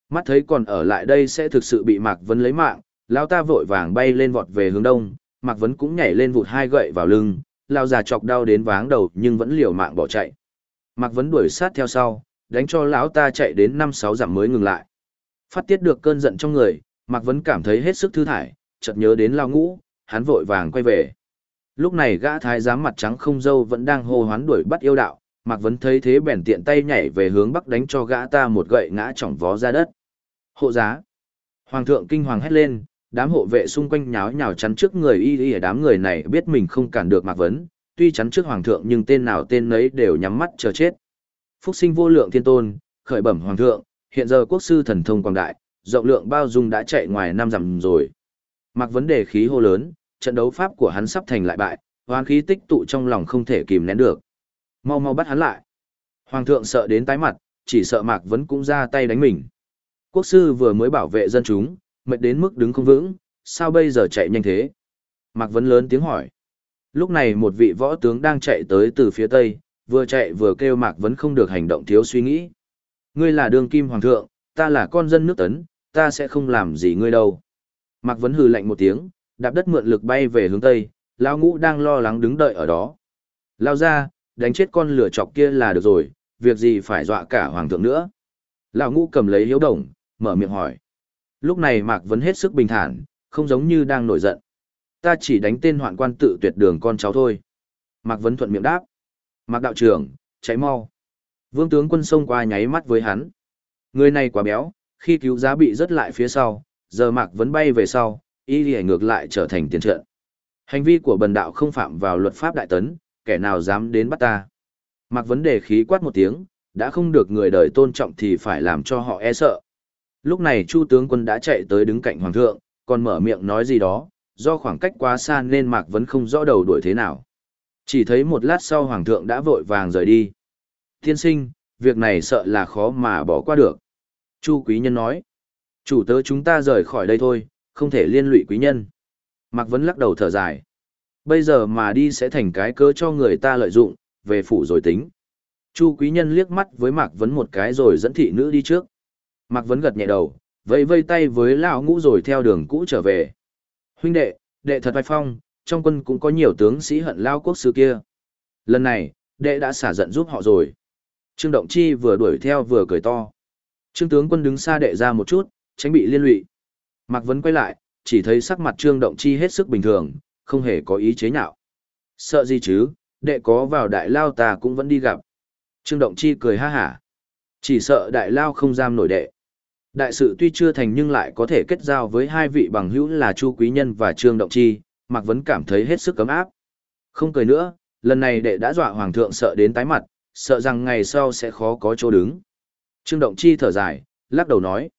Mắt thấy còn ở lại đây sẽ thực sự bị Mạc Vấn lấy mạng, lao ta vội vàng bay lên vọt về hướng đông, Mạc Vấn cũng nhảy lên vụt hai gậy vào lưng, lao già chọc đau đến váng đầu nhưng vẫn liều mạng bỏ chạy. Mạc Vấn đuổi sát theo sau, đánh cho lão ta chạy đến năm sáu dặm mới ngừng lại. Phát tiết được cơn giận trong người, Mạc Vấn cảm thấy hết sức thư thải, chợt nhớ đến lao ngũ, hắn vội vàng quay về. Lúc này gã thái giám mặt trắng không dâu vẫn đang hô hoán đuổi bắt yêu đạo, Mạc Vấn thấy thế bèn tiện tay nhảy về hướng bắc đánh cho gã ta một gậy ngã chỏng vó ra đất. Hộ giá. Hoàng thượng kinh hoàng hét lên, đám hộ vệ xung quanh nháo nhào chắn trước người y y đám người này biết mình không cản được Mạc Vấn, tuy chắn trước hoàng thượng nhưng tên nào tên nấy đều nhắm mắt chờ chết. Phúc sinh vô lượng thiên tôn, khởi bẩm hoàng thượng, hiện giờ quốc sư thần thông quảng đại, rộng lượng bao dung đã chạy ngoài năm dặm rồi. Mặc vấn đề khí hô lớn, trận đấu pháp của hắn sắp thành lại bại, hoang khí tích tụ trong lòng không thể kìm nén được. Mau mau bắt hắn lại. Hoàng thượng sợ đến tái mặt, chỉ sợ Mạc Vấn cũng ra tay đánh mình. Quốc sư vừa mới bảo vệ dân chúng, mệt đến mức đứng không vững, sao bây giờ chạy nhanh thế? Mạc Vấn lớn tiếng hỏi. Lúc này một vị võ tướng đang chạy tới từ phía tây, vừa chạy vừa kêu Mạc Vấn không được hành động thiếu suy nghĩ. Ngươi là đường kim hoàng thượng, ta là con dân nước tấn, ta sẽ không làm gì ngươi đâu. Mạc Vấn hừ lạnh một tiếng, đạp đất mượn lực bay về hướng tây, Lao ngũ đang lo lắng đứng đợi ở đó. Lao ra, đánh chết con lửa chọc kia là được rồi, việc gì phải dọa cả hoàng thượng nữa. Lão ngũ cầm lấy hiếu đồng, mở miệng hỏi. Lúc này Mạc Vấn hết sức bình thản, không giống như đang nổi giận. Ta chỉ đánh tên hoạn quan tự tuyệt đường con cháu thôi. Mạc Vấn thuận miệng đáp. Mạc đạo trưởng, cháy mau. Vương tướng quân xông qua nháy mắt với hắn. Người này quá béo, khi cứu giá bị rớt lại phía sau, giờ Mạc Vấn bay về sau, y lì ngược lại trở thành tiền trận. Hành vi của bần đạo không phạm vào luật pháp đại tấn, kẻ nào dám đến bắt ta. Mạc Vấn đề khí quát một tiếng, đã không được người đời tôn trọng thì phải làm cho họ e sợ. Lúc này Chu tướng quân đã chạy tới đứng cạnh hoàng thượng, còn mở miệng nói gì đó, do khoảng cách quá xa nên Mạc Vấn không rõ đầu đuổi thế nào. Chỉ thấy một lát sau hoàng thượng đã vội vàng rời đi. Thiên sinh, việc này sợ là khó mà bỏ qua được. Chu quý nhân nói, chủ tớ chúng ta rời khỏi đây thôi, không thể liên lụy quý nhân. Mạc Vấn lắc đầu thở dài. Bây giờ mà đi sẽ thành cái cớ cho người ta lợi dụng, về phủ rồi tính. Chu quý nhân liếc mắt với Mạc Vấn một cái rồi dẫn thị nữ đi trước. Mạc Vấn gật nhẹ đầu, vẫy vây tay với lão ngũ rồi theo đường cũ trở về. Huynh đệ, đệ thật vai phong, trong quân cũng có nhiều tướng sĩ hận lao quốc sư kia. Lần này, đệ đã xả giận giúp họ rồi. Trương Động Chi vừa đuổi theo vừa cười to. Trương tướng quân đứng xa đệ ra một chút, tránh bị liên lụy. Mạc Vấn quay lại, chỉ thấy sắc mặt Trương Động Chi hết sức bình thường, không hề có ý chế nhạo. Sợ gì chứ, đệ có vào đại lao ta cũng vẫn đi gặp. Trương Động Chi cười ha hả. Chỉ sợ đại lao không giam nổi đệ. Đại sự tuy chưa thành nhưng lại có thể kết giao với hai vị bằng hữu là Chu Quý Nhân và Trương Động Chi, Mạc Vấn cảm thấy hết sức cấm áp. Không cười nữa, lần này đệ đã dọa hoàng thượng sợ đến tái mặt, sợ rằng ngày sau sẽ khó có chỗ đứng. Trương Động Chi thở dài, lắc đầu nói.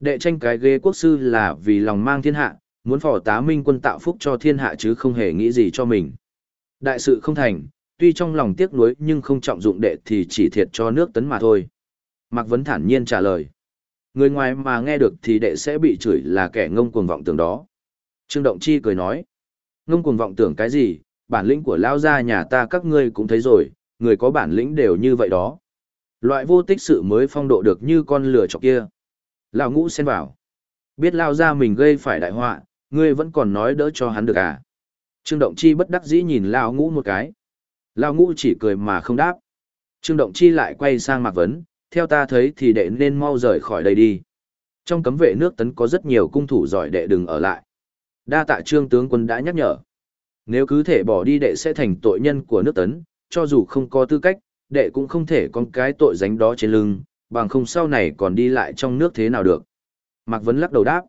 Đệ tranh cái ghế quốc sư là vì lòng mang thiên hạ, muốn phò tá minh quân tạo phúc cho thiên hạ chứ không hề nghĩ gì cho mình. Đại sự không thành, tuy trong lòng tiếc nuối nhưng không trọng dụng đệ thì chỉ thiệt cho nước tấn mà thôi. Mạc Vấn thản nhiên trả lời. Người ngoài mà nghe được thì đệ sẽ bị chửi là kẻ ngông cuồng vọng tưởng đó. Trương Động Chi cười nói. Ngông cuồng vọng tưởng cái gì, bản lĩnh của lao gia nhà ta các ngươi cũng thấy rồi, người có bản lĩnh đều như vậy đó. Loại vô tích sự mới phong độ được như con lửa chọc kia. Lão ngũ xen vào. Biết lao Gia mình gây phải đại họa, ngươi vẫn còn nói đỡ cho hắn được à. Trương Động Chi bất đắc dĩ nhìn Lao ngũ một cái. Lao ngũ chỉ cười mà không đáp. Trương Động Chi lại quay sang Mạc Vấn, theo ta thấy thì đệ nên mau rời khỏi đây đi. Trong cấm vệ nước tấn có rất nhiều cung thủ giỏi đệ đừng ở lại. Đa tạ trương tướng quân đã nhắc nhở. Nếu cứ thể bỏ đi đệ sẽ thành tội nhân của nước tấn, cho dù không có tư cách, đệ cũng không thể con cái tội danh đó trên lưng, bằng không sau này còn đi lại trong nước thế nào được. Mạc Vấn lắc đầu đáp.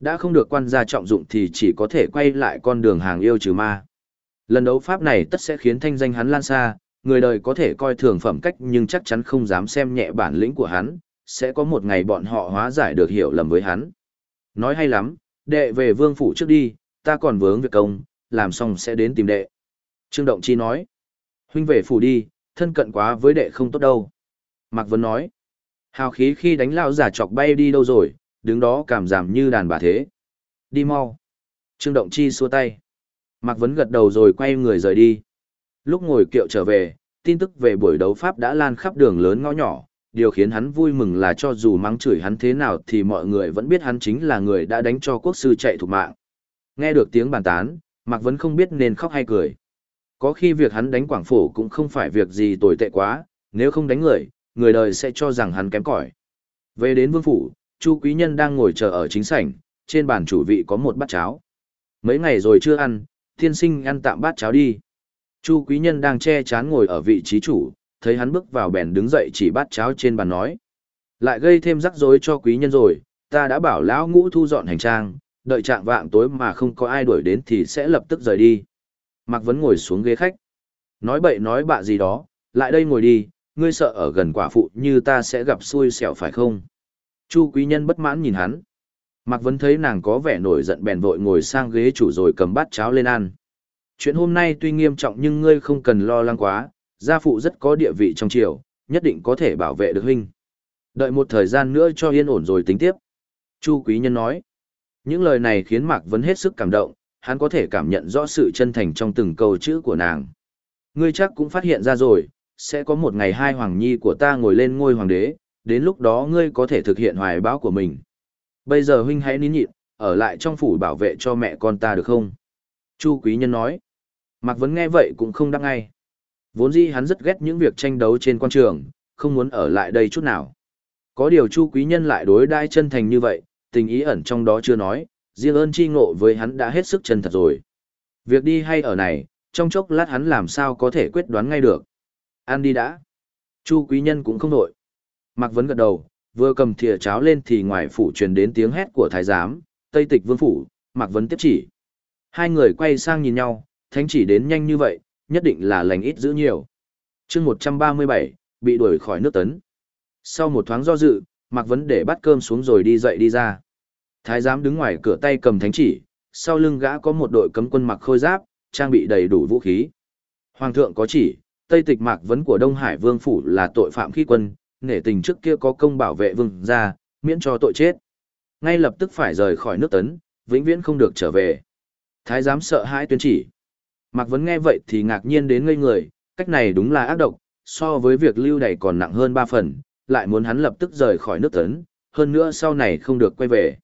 Đã không được quan gia trọng dụng thì chỉ có thể quay lại con đường hàng yêu trừ ma. Lần đấu pháp này tất sẽ khiến thanh danh hắn lan xa, người đời có thể coi thường phẩm cách nhưng chắc chắn không dám xem nhẹ bản lĩnh của hắn, sẽ có một ngày bọn họ hóa giải được hiểu lầm với hắn. Nói hay lắm, đệ về vương phủ trước đi, ta còn vướng việc công, làm xong sẽ đến tìm đệ. Trương Động Chi nói, huynh về phủ đi, thân cận quá với đệ không tốt đâu. Mạc Vân nói, hào khí khi đánh lao giả chọc bay đi đâu rồi, đứng đó cảm giảm như đàn bà thế. Đi mau. Trương Động Chi xua tay. Mạc Vấn gật đầu rồi quay người rời đi. Lúc ngồi kiệu trở về, tin tức về buổi đấu pháp đã lan khắp đường lớn ngõ nhỏ. Điều khiến hắn vui mừng là cho dù mắng chửi hắn thế nào thì mọi người vẫn biết hắn chính là người đã đánh cho quốc sư chạy thục mạng. Nghe được tiếng bàn tán, Mạc Vấn không biết nên khóc hay cười. Có khi việc hắn đánh Quảng Phổ cũng không phải việc gì tồi tệ quá, nếu không đánh người, người đời sẽ cho rằng hắn kém cỏi. Về đến vương phủ, Chu Quý Nhân đang ngồi chờ ở chính sảnh, trên bàn chủ vị có một bát cháo. Mấy ngày rồi chưa ăn, thiên sinh ăn tạm bát cháo đi. Chu Quý Nhân đang che chán ngồi ở vị trí chủ, thấy hắn bước vào bèn đứng dậy chỉ bát cháo trên bàn nói. Lại gây thêm rắc rối cho Quý Nhân rồi, ta đã bảo lão ngũ thu dọn hành trang, đợi trạng vạng tối mà không có ai đuổi đến thì sẽ lập tức rời đi. Mạc Vấn ngồi xuống ghế khách. Nói bậy nói bạ gì đó, lại đây ngồi đi, ngươi sợ ở gần quả phụ như ta sẽ gặp xui xẻo phải không? Chu quý nhân bất mãn nhìn hắn. Mạc Vấn thấy nàng có vẻ nổi giận bèn vội ngồi sang ghế chủ rồi cầm bát cháo lên ăn. Chuyện hôm nay tuy nghiêm trọng nhưng ngươi không cần lo lắng quá, gia phụ rất có địa vị trong triều, nhất định có thể bảo vệ được huynh. Đợi một thời gian nữa cho yên ổn rồi tính tiếp. Chu quý nhân nói. Những lời này khiến Mạc Vấn hết sức cảm động, hắn có thể cảm nhận rõ sự chân thành trong từng câu chữ của nàng. Ngươi chắc cũng phát hiện ra rồi, sẽ có một ngày hai hoàng nhi của ta ngồi lên ngôi hoàng đế, đến lúc đó ngươi có thể thực hiện hoài bão của mình. Bây giờ huynh hãy nín nhịn, ở lại trong phủ bảo vệ cho mẹ con ta được không? Chu quý nhân nói. Mạc Vấn nghe vậy cũng không đáp ngay. Vốn dĩ hắn rất ghét những việc tranh đấu trên quan trường, không muốn ở lại đây chút nào. Có điều Chu quý nhân lại đối đai chân thành như vậy, tình ý ẩn trong đó chưa nói, riêng ơn chi ngộ với hắn đã hết sức chân thật rồi. Việc đi hay ở này, trong chốc lát hắn làm sao có thể quyết đoán ngay được. Ăn đi đã. Chu quý nhân cũng không nổi. Mạc Vấn gật đầu, vừa cầm thìa cháo lên thì ngoài phủ truyền đến tiếng hét của thái giám, Tây Tịch Vương phủ, Mạc Vấn tiếp chỉ. Hai người quay sang nhìn nhau, thánh chỉ đến nhanh như vậy, nhất định là lành ít giữ nhiều. chương 137, bị đuổi khỏi nước tấn. Sau một thoáng do dự, Mạc Vấn để bắt cơm xuống rồi đi dậy đi ra. Thái giám đứng ngoài cửa tay cầm thánh chỉ, sau lưng gã có một đội cấm quân mặc khôi giáp, trang bị đầy đủ vũ khí. Hoàng thượng có chỉ, Tây Tịch Mạc Vấn của Đông Hải Vương phủ là tội phạm khi quân, nể tình trước kia có công bảo vệ vương gia, miễn cho tội chết. Ngay lập tức phải rời khỏi nước tấn, vĩnh viễn không được trở về. Thái giám sợ hãi tuyên chỉ. Mạc Vấn nghe vậy thì ngạc nhiên đến ngây người, cách này đúng là ác độc, so với việc lưu đày còn nặng hơn ba phần, lại muốn hắn lập tức rời khỏi nước tấn, hơn nữa sau này không được quay về.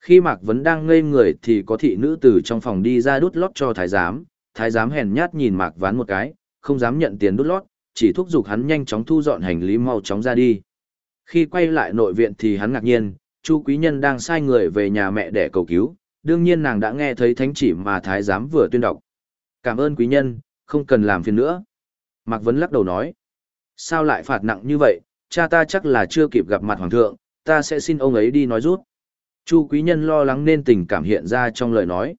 Khi Mạc Vấn đang ngây người thì có thị nữ từ trong phòng đi ra đút lót cho thái giám, thái giám hèn nhát nhìn Mạc Ván một cái, không dám nhận tiền đút lót, chỉ thúc giục hắn nhanh chóng thu dọn hành lý mau chóng ra đi. Khi quay lại nội viện thì hắn ngạc nhiên, Chu quý nhân đang sai người về nhà mẹ để cầu cứu, đương nhiên nàng đã nghe thấy thánh chỉ mà thái giám vừa tuyên đọc. Cảm ơn quý nhân, không cần làm phiền nữa. Mạc Vấn lắc đầu nói, sao lại phạt nặng như vậy, cha ta chắc là chưa kịp gặp mặt hoàng thượng, ta sẽ xin ông ấy đi nói rút. Chu quý nhân lo lắng nên tình cảm hiện ra trong lời nói.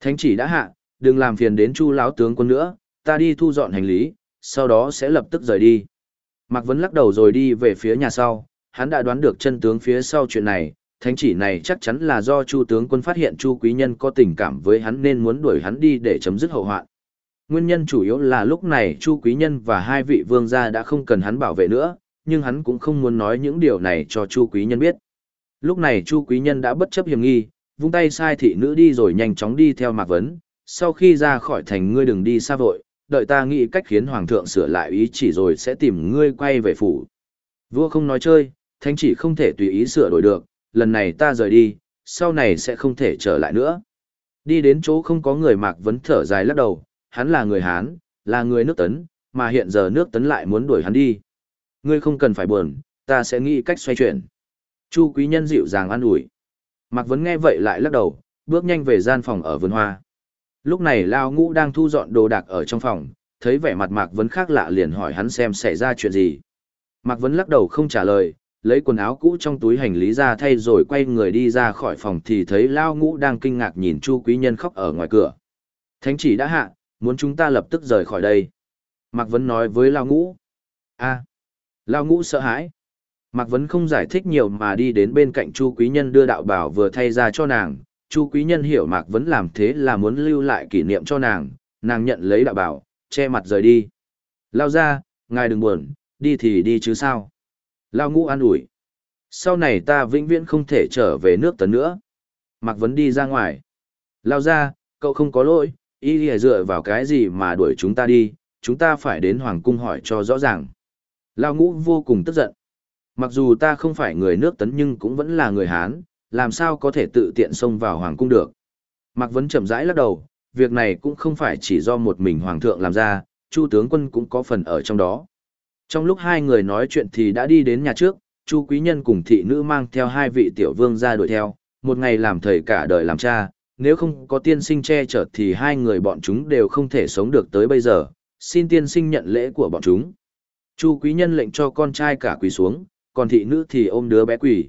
Thánh chỉ đã hạ, đừng làm phiền đến chu lão tướng quân nữa, ta đi thu dọn hành lý, sau đó sẽ lập tức rời đi. Mạc Vấn lắc đầu rồi đi về phía nhà sau, hắn đã đoán được chân tướng phía sau chuyện này, thánh chỉ này chắc chắn là do Chu tướng quân phát hiện Chu quý nhân có tình cảm với hắn nên muốn đuổi hắn đi để chấm dứt hậu hoạn. Nguyên nhân chủ yếu là lúc này Chu quý nhân và hai vị vương gia đã không cần hắn bảo vệ nữa, nhưng hắn cũng không muốn nói những điều này cho Chu quý nhân biết. Lúc này Chu quý nhân đã bất chấp hiểm nghi, vung tay sai thị nữ đi rồi nhanh chóng đi theo Mạc Vấn, sau khi ra khỏi thành ngươi đừng đi xa vội, đợi ta nghĩ cách khiến hoàng thượng sửa lại ý chỉ rồi sẽ tìm ngươi quay về phủ. Vua không nói chơi, thánh chỉ không thể tùy ý sửa đổi được, lần này ta rời đi, sau này sẽ không thể trở lại nữa. Đi đến chỗ không có người Mạc Vấn thở dài lắc đầu, hắn là người Hán, là người nước tấn, mà hiện giờ nước tấn lại muốn đuổi hắn đi. Ngươi không cần phải buồn, ta sẽ nghĩ cách xoay chuyển. Chu quý nhân dịu dàng an ủi. Mạc Vấn nghe vậy lại lắc đầu, bước nhanh về gian phòng ở vườn hoa. Lúc này Lao Ngũ đang thu dọn đồ đạc ở trong phòng, thấy vẻ mặt Mạc Vấn khác lạ liền hỏi hắn xem xảy ra chuyện gì. Mạc Vấn lắc đầu không trả lời, lấy quần áo cũ trong túi hành lý ra thay rồi quay người đi ra khỏi phòng thì thấy Lao Ngũ đang kinh ngạc nhìn Chu Quý Nhân khóc ở ngoài cửa. Thánh chỉ đã hạ, muốn chúng ta lập tức rời khỏi đây. Mạc Vấn nói với Lao Ngũ. a à. Lao Ngũ sợ hãi. Mạc Vấn không giải thích nhiều mà đi đến bên cạnh Chu Quý Nhân đưa đạo bảo vừa thay ra cho nàng, Chu quý nhân hiểu Mạc Vấn làm thế là muốn lưu lại kỷ niệm cho nàng, nàng nhận lấy đạo bảo, che mặt rời đi. Lao ra, ngài đừng buồn, đi thì đi chứ sao. Lao ngũ an ủi. Sau này ta vĩnh viễn không thể trở về nước tấn nữa. Mạc Vấn đi ra ngoài. Lao ra, cậu không có lỗi, ý lìa dựa vào cái gì mà đuổi chúng ta đi, chúng ta phải đến Hoàng Cung hỏi cho rõ ràng. Lao ngũ vô cùng tức giận. Mặc dù ta không phải người nước tấn nhưng cũng vẫn là người Hán, làm sao có thể tự tiện xông vào hoàng cung được. Mạc Vấn chậm rãi lắc đầu, việc này cũng không phải chỉ do một mình hoàng thượng làm ra, Chu tướng quân cũng có phần ở trong đó. Trong lúc hai người nói chuyện thì đã đi đến nhà trước, Chu quý nhân cùng thị nữ mang theo hai vị tiểu vương ra đuổi theo, một ngày làm thầy cả đời làm cha, nếu không có tiên sinh che chở thì hai người bọn chúng đều không thể sống được tới bây giờ, xin tiên sinh nhận lễ của bọn chúng. Chu quý nhân lệnh cho con trai cả quỳ xuống, còn thị nữ thì ôm đứa bé quỳ.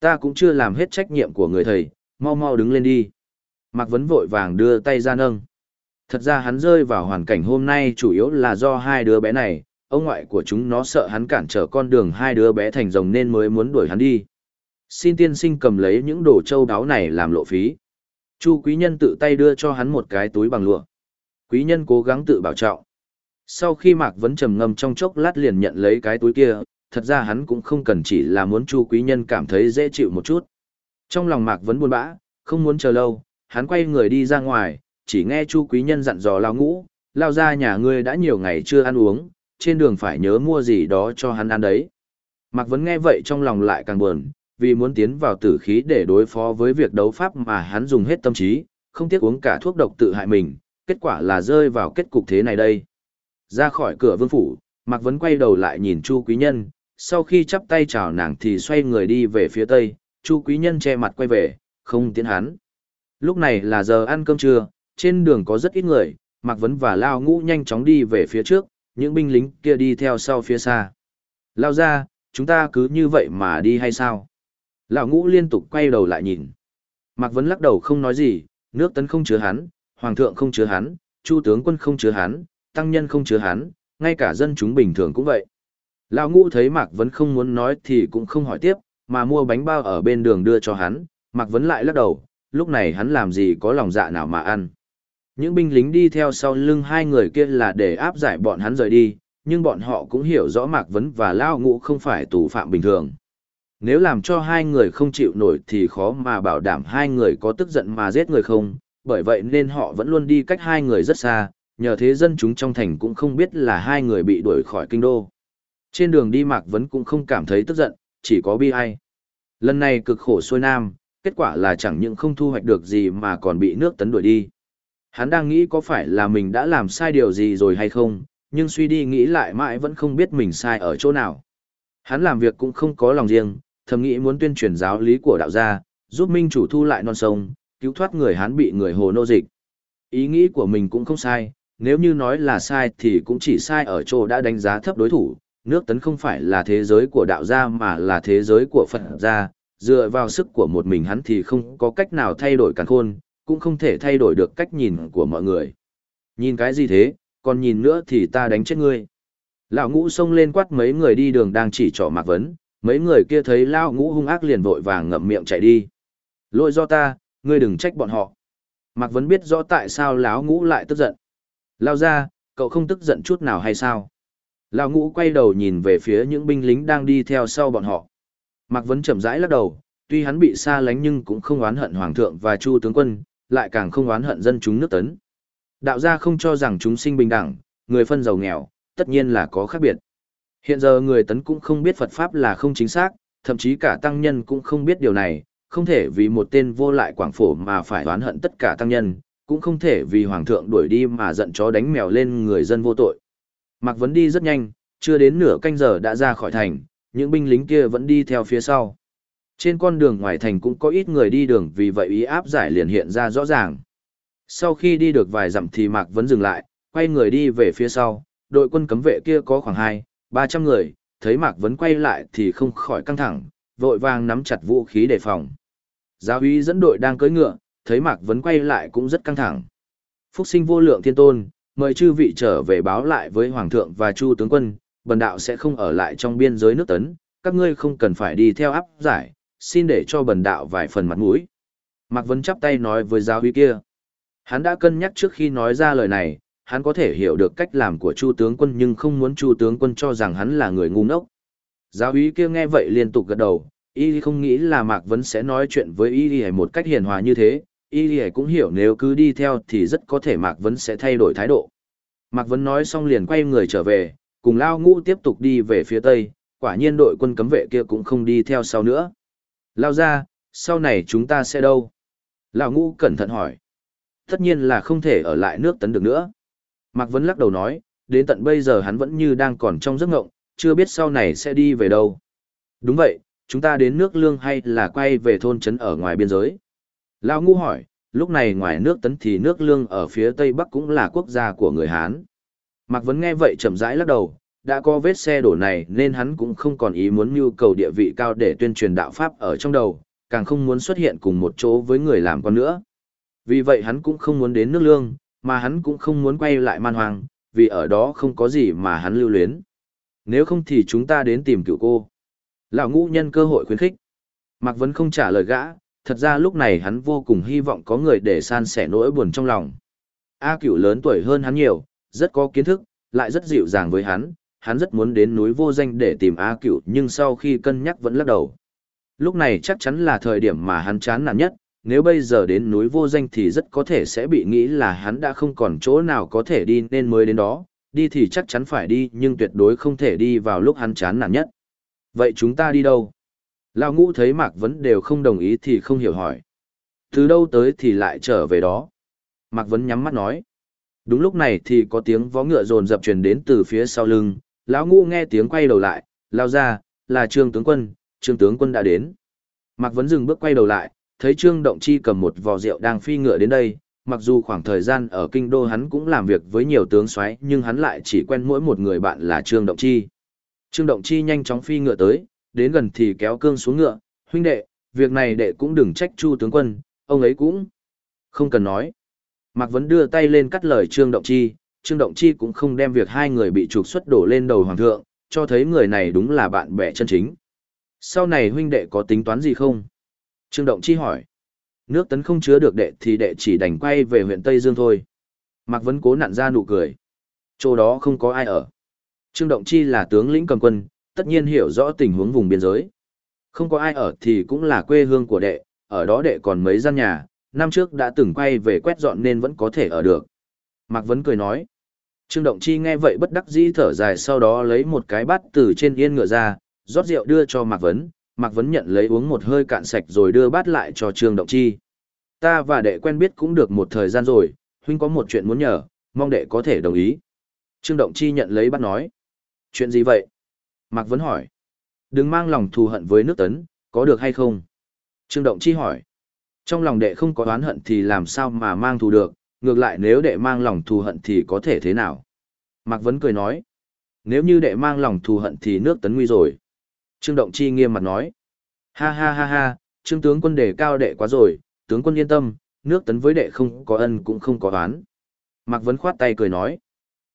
Ta cũng chưa làm hết trách nhiệm của người thầy, mau mau đứng lên đi. Mạc Vấn vội vàng đưa tay ra nâng. Thật ra hắn rơi vào hoàn cảnh hôm nay chủ yếu là do hai đứa bé này, ông ngoại của chúng nó sợ hắn cản trở con đường hai đứa bé thành rồng nên mới muốn đuổi hắn đi. Xin tiên sinh cầm lấy những đồ châu đáo này làm lộ phí. Chu quý nhân tự tay đưa cho hắn một cái túi bằng lụa. Quý nhân cố gắng tự bảo trọng. Sau khi Mạc Vấn trầm ngâm trong chốc lát liền nhận lấy cái túi kia, thật ra hắn cũng không cần chỉ là muốn Chu Quý Nhân cảm thấy dễ chịu một chút. Trong lòng Mạc Vấn buồn bã, không muốn chờ lâu, hắn quay người đi ra ngoài, chỉ nghe Chu Quý Nhân dặn dò lao ngũ, lao ra nhà ngươi đã nhiều ngày chưa ăn uống, trên đường phải nhớ mua gì đó cho hắn ăn đấy. Mạc Vấn nghe vậy trong lòng lại càng buồn, vì muốn tiến vào tử khí để đối phó với việc đấu pháp mà hắn dùng hết tâm trí, không tiếc uống cả thuốc độc tự hại mình, kết quả là rơi vào kết cục thế này đây. Ra khỏi cửa vương phủ, Mạc Vấn quay đầu lại nhìn Chu Quý Nhân, sau khi chắp tay chào nàng thì xoay người đi về phía tây, Chu Quý Nhân che mặt quay về, không tiến hắn. Lúc này là giờ ăn cơm trưa, trên đường có rất ít người, Mạc Vấn và Lao Ngũ nhanh chóng đi về phía trước, những binh lính kia đi theo sau phía xa. Lao ra, chúng ta cứ như vậy mà đi hay sao? Lão Ngũ liên tục quay đầu lại nhìn. Mạc Vấn lắc đầu không nói gì, nước tấn không chứa hắn, hoàng thượng không chứa hắn, chu tướng quân không chứa hắn, tăng nhân không chứa hắn, ngay cả dân chúng bình thường cũng vậy. Lão ngũ thấy Mạc Vấn không muốn nói thì cũng không hỏi tiếp, mà mua bánh bao ở bên đường đưa cho hắn, Mạc Vấn lại lắc đầu, lúc này hắn làm gì có lòng dạ nào mà ăn. Những binh lính đi theo sau lưng hai người kia là để áp giải bọn hắn rời đi, nhưng bọn họ cũng hiểu rõ Mạc Vấn và Lão ngũ không phải tù phạm bình thường. Nếu làm cho hai người không chịu nổi thì khó mà bảo đảm hai người có tức giận mà giết người không, bởi vậy nên họ vẫn luôn đi cách hai người rất xa, nhờ thế dân chúng trong thành cũng không biết là hai người bị đuổi khỏi kinh đô. Trên đường đi Mạc Vấn cũng không cảm thấy tức giận, chỉ có bi ai. Lần này cực khổ xuôi nam, kết quả là chẳng những không thu hoạch được gì mà còn bị nước tấn đuổi đi. Hắn đang nghĩ có phải là mình đã làm sai điều gì rồi hay không, nhưng suy đi nghĩ lại mãi vẫn không biết mình sai ở chỗ nào. Hắn làm việc cũng không có lòng riêng, thầm nghĩ muốn tuyên truyền giáo lý của đạo gia, giúp minh chủ thu lại non sông, cứu thoát người hắn bị người hồ nô dịch. Ý nghĩ của mình cũng không sai, nếu như nói là sai thì cũng chỉ sai ở chỗ đã đánh giá thấp đối thủ, nước tấn không phải là thế giới của đạo gia mà là thế giới của Phật gia, dựa vào sức của một mình hắn thì không có cách nào thay đổi càn khôn, cũng không thể thay đổi được cách nhìn của mọi người. Nhìn cái gì thế, còn nhìn nữa thì ta đánh chết ngươi. Lão ngũ xông lên quát mấy người đi đường đang chỉ trỏ Mạc Vấn, mấy người kia thấy Lão ngũ hung ác liền vội vàng ngậm miệng chạy đi. Lỗi do ta, ngươi đừng trách bọn họ. Mạc Vấn biết rõ tại sao Lão ngũ lại tức giận. Lao ra, cậu không tức giận chút nào hay sao? Lão ngũ quay đầu nhìn về phía những binh lính đang đi theo sau bọn họ. Mạc Vấn chậm rãi lắc đầu, tuy hắn bị xa lánh nhưng cũng không oán hận Hoàng thượng và Chu tướng quân, lại càng không oán hận dân chúng nước tấn. Đạo gia không cho rằng chúng sinh bình đẳng, người phân giàu nghèo, tất nhiên là có khác biệt. Hiện giờ người tấn cũng không biết Phật Pháp là không chính xác, thậm chí cả tăng nhân cũng không biết điều này, không thể vì một tên vô lại quảng phổ mà phải oán hận tất cả tăng nhân, cũng không thể vì hoàng thượng đuổi đi mà giận chó đánh mèo lên người dân vô tội. Mạc Vấn đi rất nhanh, chưa đến nửa canh giờ đã ra khỏi thành, những binh lính kia vẫn đi theo phía sau. Trên con đường ngoài thành cũng có ít người đi đường vì vậy ý áp giải liền hiện ra rõ ràng. Sau khi đi được vài dặm thì Mạc Vấn dừng lại, quay người đi về phía sau, đội quân cấm vệ kia có khoảng 2, 300 người, thấy Mạc Vấn quay lại thì không khỏi căng thẳng, vội vàng nắm chặt vũ khí đề phòng. Giáo úy dẫn đội đang cưỡi ngựa, thấy Mạc Vấn quay lại cũng rất căng thẳng. Phúc sinh vô lượng thiên tôn, mời chư vị trở về báo lại với Hoàng thượng và Chu tướng quân, bần đạo sẽ không ở lại trong biên giới nước tấn, các ngươi không cần phải đi theo áp giải, xin để cho bần đạo vài phần mặt mũi. Mạc Vấn chắp tay nói với giáo úy kia. Hắn đã cân nhắc trước khi nói ra lời này, hắn có thể hiểu được cách làm của Chu tướng quân nhưng không muốn Chu tướng quân cho rằng hắn là người ngu ngốc. Giáo úy kia nghe vậy liên tục gật đầu, y không nghĩ là Mạc Vấn sẽ nói chuyện với y một cách hiền hòa như thế, y cũng hiểu nếu cứ đi theo thì rất có thể Mạc Vấn sẽ thay đổi thái độ. Mạc Vấn nói xong liền quay người trở về, cùng Lao Ngũ tiếp tục đi về phía tây, quả nhiên đội quân cấm vệ kia cũng không đi theo sau nữa. Lao ra, sau này chúng ta sẽ đâu? Lão Ngũ cẩn thận hỏi. Tất nhiên là không thể ở lại nước tấn được nữa. Mạc Vấn lắc đầu nói, đến tận bây giờ hắn vẫn như đang còn trong giấc ngộng, chưa biết sau này sẽ đi về đâu. Đúng vậy, chúng ta đến nước lương hay là quay về thôn trấn ở ngoài biên giới? Lão Ngũ hỏi, lúc này ngoài nước tấn thì nước lương ở phía tây bắc cũng là quốc gia của người Hán. Mạc Vấn nghe vậy chậm rãi lắc đầu, đã có vết xe đổ này nên hắn cũng không còn ý muốn nhu cầu địa vị cao để tuyên truyền đạo Pháp ở trong đầu, càng không muốn xuất hiện cùng một chỗ với người làm con nữa. Vì vậy hắn cũng không muốn đến nước lương, mà hắn cũng không muốn quay lại man hoàng, vì ở đó không có gì mà hắn lưu luyến. Nếu không thì chúng ta đến tìm cựu cô. Lão ngũ nhân cơ hội khuyến khích. Mạc Vấn không trả lời gã, thật ra lúc này hắn vô cùng hy vọng có người để san sẻ nỗi buồn trong lòng. A cửu lớn tuổi hơn hắn nhiều, rất có kiến thức, lại rất dịu dàng với hắn, hắn rất muốn đến núi vô danh để tìm A cửu nhưng sau khi cân nhắc vẫn lắc đầu. Lúc này chắc chắn là thời điểm mà hắn chán nản nhất, nếu bây giờ đến núi vô danh thì rất có thể sẽ bị nghĩ là hắn đã không còn chỗ nào có thể đi nên mới đến đó, đi thì chắc chắn phải đi nhưng tuyệt đối không thể đi vào lúc hắn chán nản nhất. Vậy chúng ta đi đâu? Lão ngũ thấy Mạc Vấn đều không đồng ý thì không hiểu hỏi. Từ đâu tới thì lại trở về đó. Mạc Vấn nhắm mắt nói. Đúng lúc này thì có tiếng vó ngựa rồn dập truyền đến từ phía sau lưng. Lão ngũ nghe tiếng quay đầu lại, lao ra, là trương tướng quân, trương tướng quân đã đến. Mạc Vấn dừng bước quay đầu lại, thấy Trương Động Chi cầm một vò rượu đang phi ngựa đến đây, mặc dù khoảng thời gian ở kinh đô hắn cũng làm việc với nhiều tướng soái, nhưng hắn lại chỉ quen mỗi một người bạn là Trương Động Chi. Trương Động Chi nhanh chóng phi ngựa tới, đến gần thì kéo cương xuống ngựa, huynh đệ, việc này đệ cũng đừng trách Chu tướng quân, ông ấy cũng không cần nói. Mạc Vấn đưa tay lên cắt lời Trương Động Chi, Trương Động Chi cũng không đem việc hai người bị trục xuất đổ lên đầu hoàng thượng, cho thấy người này đúng là bạn bè chân chính. Sau này huynh đệ có tính toán gì không? Trương Động Chi hỏi. Nước tấn không chứa được đệ thì đệ chỉ đành quay về huyện Tây Dương thôi. Mạc Vấn cố nặn ra nụ cười. Chỗ đó không có ai ở. Trương Động Chi là tướng lĩnh cầm quân, tất nhiên hiểu rõ tình huống vùng biên giới. Không có ai ở thì cũng là quê hương của đệ, ở đó đệ còn mấy gian nhà, năm trước đã từng quay về quét dọn nên vẫn có thể ở được. Mạc Vấn cười nói. Trương Động Chi nghe vậy bất đắc dĩ thở dài sau đó lấy một cái bát từ trên yên ngựa ra, rót rượu đưa cho Mạc Vấn, Mạc Vấn nhận lấy uống một hơi cạn sạch rồi đưa bát lại cho Trương Động Chi. Ta và đệ quen biết cũng được một thời gian rồi, huynh có một chuyện muốn nhờ, mong đệ có thể đồng ý. Trương Động Chi nhận lấy bát nói. Chuyện gì vậy? Mạc Vấn hỏi. Đừng mang lòng thù hận với nước tấn, có được hay không? Trương Động Chi hỏi. Trong lòng đệ không có oán hận thì làm sao mà mang thù được, ngược lại nếu đệ mang lòng thù hận thì có thể thế nào? Mạc Vấn cười nói. Nếu như đệ mang lòng thù hận thì nước tấn nguy rồi. Trương Động Chi nghiêm mặt nói. Ha ha ha ha, Trương tướng quân đề cao đệ quá rồi, tướng quân yên tâm, nước tấn với đệ không có ân cũng không có oán. Mạc Vấn khoát tay cười nói.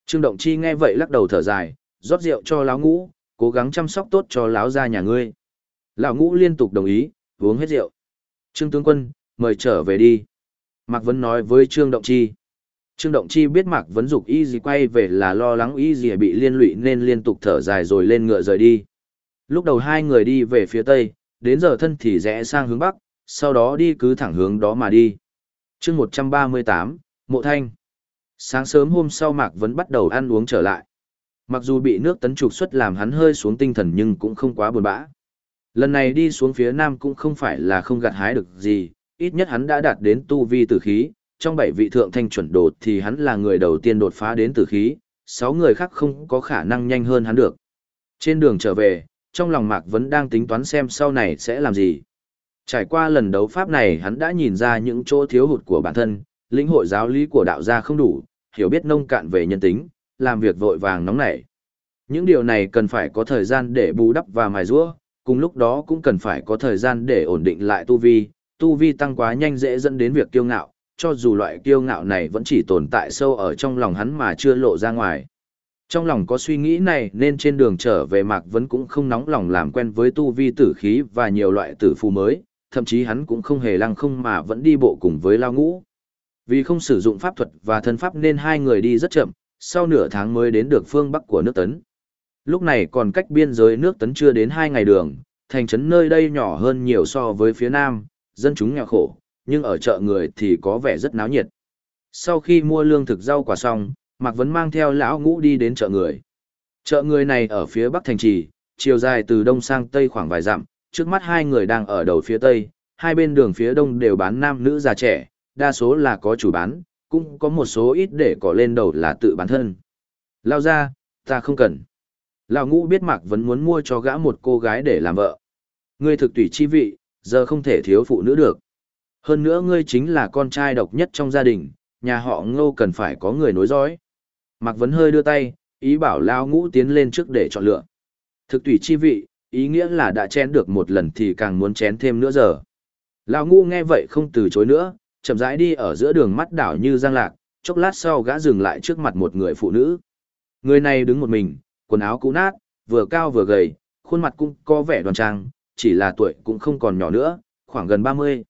Trương Động Chi nghe vậy lắc đầu thở dài, rót rượu cho lão ngũ, cố gắng chăm sóc tốt cho lão gia nhà ngươi. Lão ngũ liên tục đồng ý, uống hết rượu. Trương tướng quân, mời trở về đi. Mạc Vấn nói với Trương Động Chi. Trương Động Chi biết Mạc Vấn dục y gì quay về là lo lắng y gì bị liên lụy nên liên tục thở dài rồi lên ngựa rời đi. Lúc đầu hai người đi về phía tây, đến giờ thân thì rẽ sang hướng bắc, sau đó đi cứ thẳng hướng đó mà đi. chương 138, Mộ Thanh. Sáng sớm hôm sau Mạc Vấn bắt đầu ăn uống trở lại. Mặc dù bị nước tấn trục xuất làm hắn hơi xuống tinh thần nhưng cũng không quá buồn bã. Lần này đi xuống phía nam cũng không phải là không gặt hái được gì, ít nhất hắn đã đạt đến tu vi tử khí, trong bảy vị thượng thanh chuẩn đột thì hắn là người đầu tiên đột phá đến tử khí, sáu người khác không có khả năng nhanh hơn hắn được. Trên đường trở về, trong lòng Mạc vẫn đang tính toán xem sau này sẽ làm gì. Trải qua lần đấu pháp này hắn đã nhìn ra những chỗ thiếu hụt của bản thân, lĩnh hội giáo lý của đạo gia không đủ, hiểu biết nông cạn về nhân tính, làm việc vội vàng nóng nảy. Những điều này cần phải có thời gian để bù đắp và mài rũa, cùng lúc đó cũng cần phải có thời gian để ổn định lại tu vi, tu vi tăng quá nhanh dễ dẫn đến việc kiêu ngạo, cho dù loại kiêu ngạo này vẫn chỉ tồn tại sâu ở trong lòng hắn mà chưa lộ ra ngoài. Trong lòng có suy nghĩ này nên trên đường trở về Mạc Vấn cũng không nóng lòng làm quen với tu vi tử khí và nhiều loại tử phù mới, thậm chí hắn cũng không hề lăng không mà vẫn đi bộ cùng với Lao Ngũ. Vì không sử dụng pháp thuật và thân pháp nên hai người đi rất chậm, sau nửa tháng mới đến được phương Bắc của nước Tấn. Lúc này còn cách biên giới nước Tấn chưa đến hai ngày đường, thành trấn nơi đây nhỏ hơn nhiều so với phía Nam, dân chúng nghèo khổ, nhưng ở chợ người thì có vẻ rất náo nhiệt. Sau khi mua lương thực rau quả xong, Mạc Vấn mang theo lão ngũ đi đến chợ người. Chợ người này ở phía bắc thành trì, chiều dài từ đông sang tây khoảng vài dặm, trước mắt hai người đang ở đầu phía tây, hai bên đường phía đông đều bán nam nữ già trẻ, đa số là có chủ bán, cũng có một số ít để cỏ lên đầu là tự bán thân. Lao ra, ta không cần. Lão ngũ biết Mạc Vấn muốn mua cho gã một cô gái để làm vợ. Ngươi thực tùy chi vị, giờ không thể thiếu phụ nữ được. Hơn nữa ngươi chính là con trai độc nhất trong gia đình, nhà họ ngô cần phải có người nối dõi. Mạc Vấn hơi đưa tay, ý bảo Lao ngũ tiến lên trước để chọn lựa. Thực tùy chi vị, ý nghĩa là đã chén được một lần thì càng muốn chén thêm nữa giờ. Lao ngũ nghe vậy không từ chối nữa, chậm rãi đi ở giữa đường mắt đảo như giang lạc, chốc lát sau gã dừng lại trước mặt một người phụ nữ. Người này đứng một mình, quần áo cũ nát, vừa cao vừa gầy, khuôn mặt cũng có vẻ đoan trang, chỉ là tuổi cũng không còn nhỏ nữa, khoảng gần 30.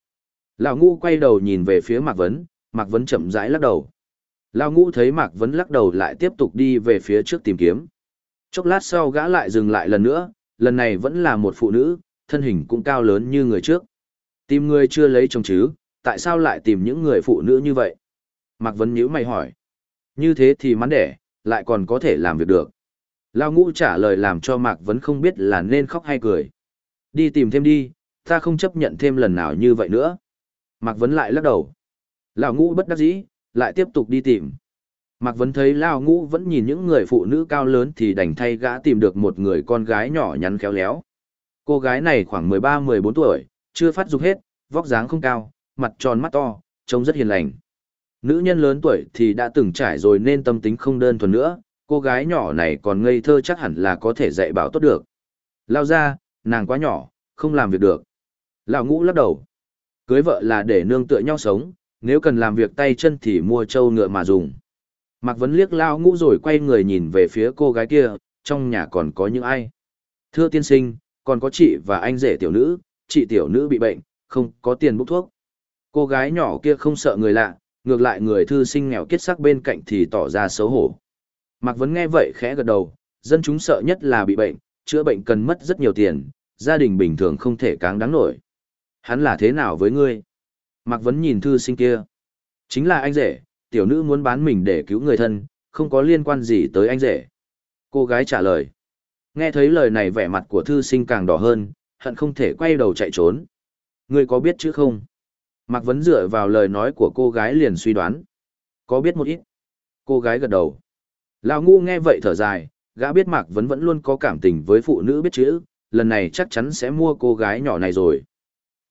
Lão ngũ quay đầu nhìn về phía Mạc Vấn, Mạc Vấn chậm rãi lắc đầu. Lão ngũ thấy Mạc Vấn lắc đầu lại tiếp tục đi về phía trước tìm kiếm. Chốc lát sau gã lại dừng lại lần nữa, lần này vẫn là một phụ nữ, thân hình cũng cao lớn như người trước. Tìm người chưa lấy chồng chứ, tại sao lại tìm những người phụ nữ như vậy? Mạc Vấn nhữ mày hỏi. Như thế thì mắn đẻ, lại còn có thể làm việc được. Lao ngũ trả lời làm cho Mạc Vấn không biết là nên khóc hay cười. Đi tìm thêm đi, ta không chấp nhận thêm lần nào như vậy nữa. Mạc Vấn lại lắc đầu. Lão ngũ bất đắc dĩ, lại tiếp tục đi tìm. Mạc Vấn thấy Lão ngũ vẫn nhìn những người phụ nữ cao lớn thì đành thay gã tìm được một người con gái nhỏ nhắn khéo léo. Cô gái này khoảng 13-14 tuổi, chưa phát dục hết, vóc dáng không cao, mặt tròn mắt to, trông rất hiền lành. Nữ nhân lớn tuổi thì đã từng trải rồi nên tâm tính không đơn thuần nữa, cô gái nhỏ này còn ngây thơ chắc hẳn là có thể dạy bảo tốt được. Lao ra, nàng quá nhỏ, không làm việc được. Lão ngũ lắc đầu. Cưới vợ là để nương tựa nhau sống, nếu cần làm việc tay chân thì mua trâu ngựa mà dùng. Mạc Vấn liếc Lão ngũ rồi quay người nhìn về phía cô gái kia, trong nhà còn có những ai. Thưa tiên sinh, còn có chị và anh rể tiểu nữ, chị tiểu nữ bị bệnh, không có tiền bốc thuốc. Cô gái nhỏ kia không sợ người lạ, ngược lại người thư sinh nghèo kiết sắc bên cạnh thì tỏ ra xấu hổ. Mạc Vấn nghe vậy khẽ gật đầu, dân chúng sợ nhất là bị bệnh, chữa bệnh cần mất rất nhiều tiền, gia đình bình thường không thể cáng đáng nổi. Hắn là thế nào với ngươi? Mạc Vấn nhìn thư sinh kia. Chính là anh rể, tiểu nữ muốn bán mình để cứu người thân, không có liên quan gì tới anh rể. Cô gái trả lời. Nghe thấy lời này vẻ mặt của thư sinh càng đỏ hơn, hận không thể quay đầu chạy trốn. Ngươi có biết chứ không? Mạc Vấn dựa vào lời nói của cô gái liền suy đoán. Có biết một ít. Cô gái gật đầu. Lão ngu nghe vậy thở dài, gã biết Mạc Vấn vẫn luôn có cảm tình với phụ nữ biết chữ, lần này chắc chắn sẽ mua cô gái nhỏ này rồi.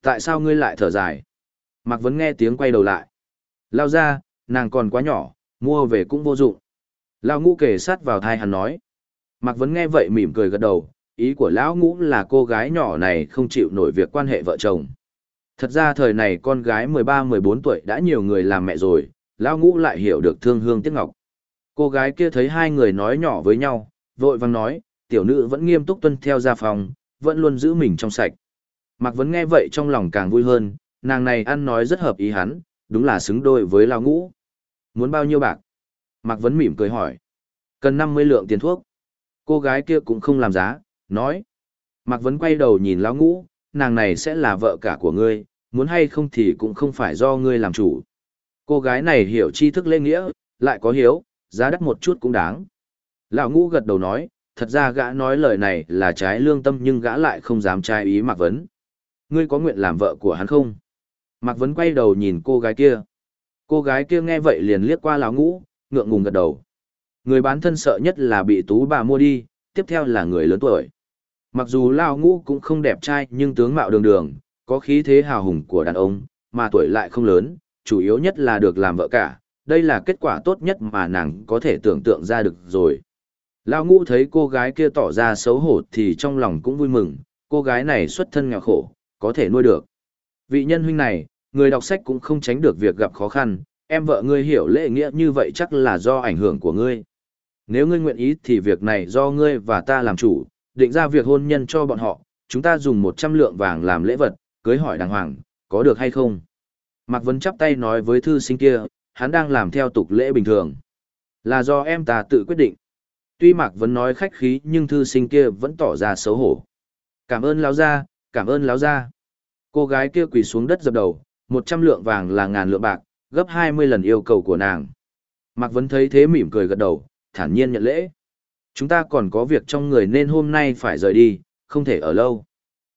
Tại sao ngươi lại thở dài? Mạc Vấn nghe tiếng quay đầu lại. Lao ra, nàng còn quá nhỏ, mua về cũng vô dụng. Lão ngũ kề sát vào thai hắn nói. Mạc Vấn nghe vậy mỉm cười gật đầu, ý của lão ngũ là cô gái nhỏ này không chịu nổi việc quan hệ vợ chồng. Thật ra thời này con gái 13-14 tuổi đã nhiều người làm mẹ rồi, lão ngũ lại hiểu được thương hương tiếc ngọc. Cô gái kia thấy hai người nói nhỏ với nhau, vội vàng nói, tiểu nữ vẫn nghiêm túc tuân theo gia phòng, vẫn luôn giữ mình trong sạch. Mạc Vấn nghe vậy trong lòng càng vui hơn, nàng này ăn nói rất hợp ý hắn, đúng là xứng đôi với lão ngũ. Muốn bao nhiêu bạc? Mạc Vấn mỉm cười hỏi. Cần 50 lượng tiền thuốc. Cô gái kia cũng không làm giá, nói. Mạc Vấn quay đầu nhìn lão ngũ, nàng này sẽ là vợ cả của ngươi, muốn hay không thì cũng không phải do ngươi làm chủ. Cô gái này hiểu tri thức lễ nghĩa, lại có hiếu, giá đắt một chút cũng đáng. Lão ngũ gật đầu nói, thật ra gã nói lời này là trái lương tâm nhưng gã lại không dám trái ý Mạc Vấn. Ngươi có nguyện làm vợ của hắn không? Mạc Vấn quay đầu nhìn cô gái kia. Cô gái kia nghe vậy liền liếc qua lão ngũ, ngượng ngùng gật đầu. Người bán thân sợ nhất là bị tú bà mua đi, tiếp theo là người lớn tuổi. Mặc dù lão ngũ cũng không đẹp trai nhưng tướng mạo đường đường, có khí thế hào hùng của đàn ông, mà tuổi lại không lớn, chủ yếu nhất là được làm vợ cả, đây là kết quả tốt nhất mà nàng có thể tưởng tượng ra được rồi. Lão ngũ thấy cô gái kia tỏ ra xấu hổ thì trong lòng cũng vui mừng, cô gái này xuất thân nghèo khổ, có thể nuôi được. Vị nhân huynh này, người đọc sách cũng không tránh được việc gặp khó khăn, em vợ ngươi hiểu lễ nghĩa như vậy chắc là do ảnh hưởng của ngươi. Nếu ngươi nguyện ý thì việc này do ngươi và ta làm chủ, định ra việc hôn nhân cho bọn họ, chúng ta dùng 100 lượng vàng làm lễ vật, cưới hỏi đàng hoàng, có được hay không? Mạc Vấn chắp tay nói với thư sinh kia, hắn đang làm theo tục lễ bình thường. Là do em ta tự quyết định. Tuy Mạc Vấn nói khách khí nhưng thư sinh kia vẫn tỏ ra xấu hổ. Cảm ơn lão gia, cảm ơn lão gia. Cô gái kia quỳ xuống đất dập đầu, 100 lượng vàng là ngàn lượng bạc, gấp 20 lần yêu cầu của nàng. Mạc Vấn thấy thế mỉm cười gật đầu, thản nhiên nhận lễ. Chúng ta còn có việc trong người nên hôm nay phải rời đi, không thể ở lâu.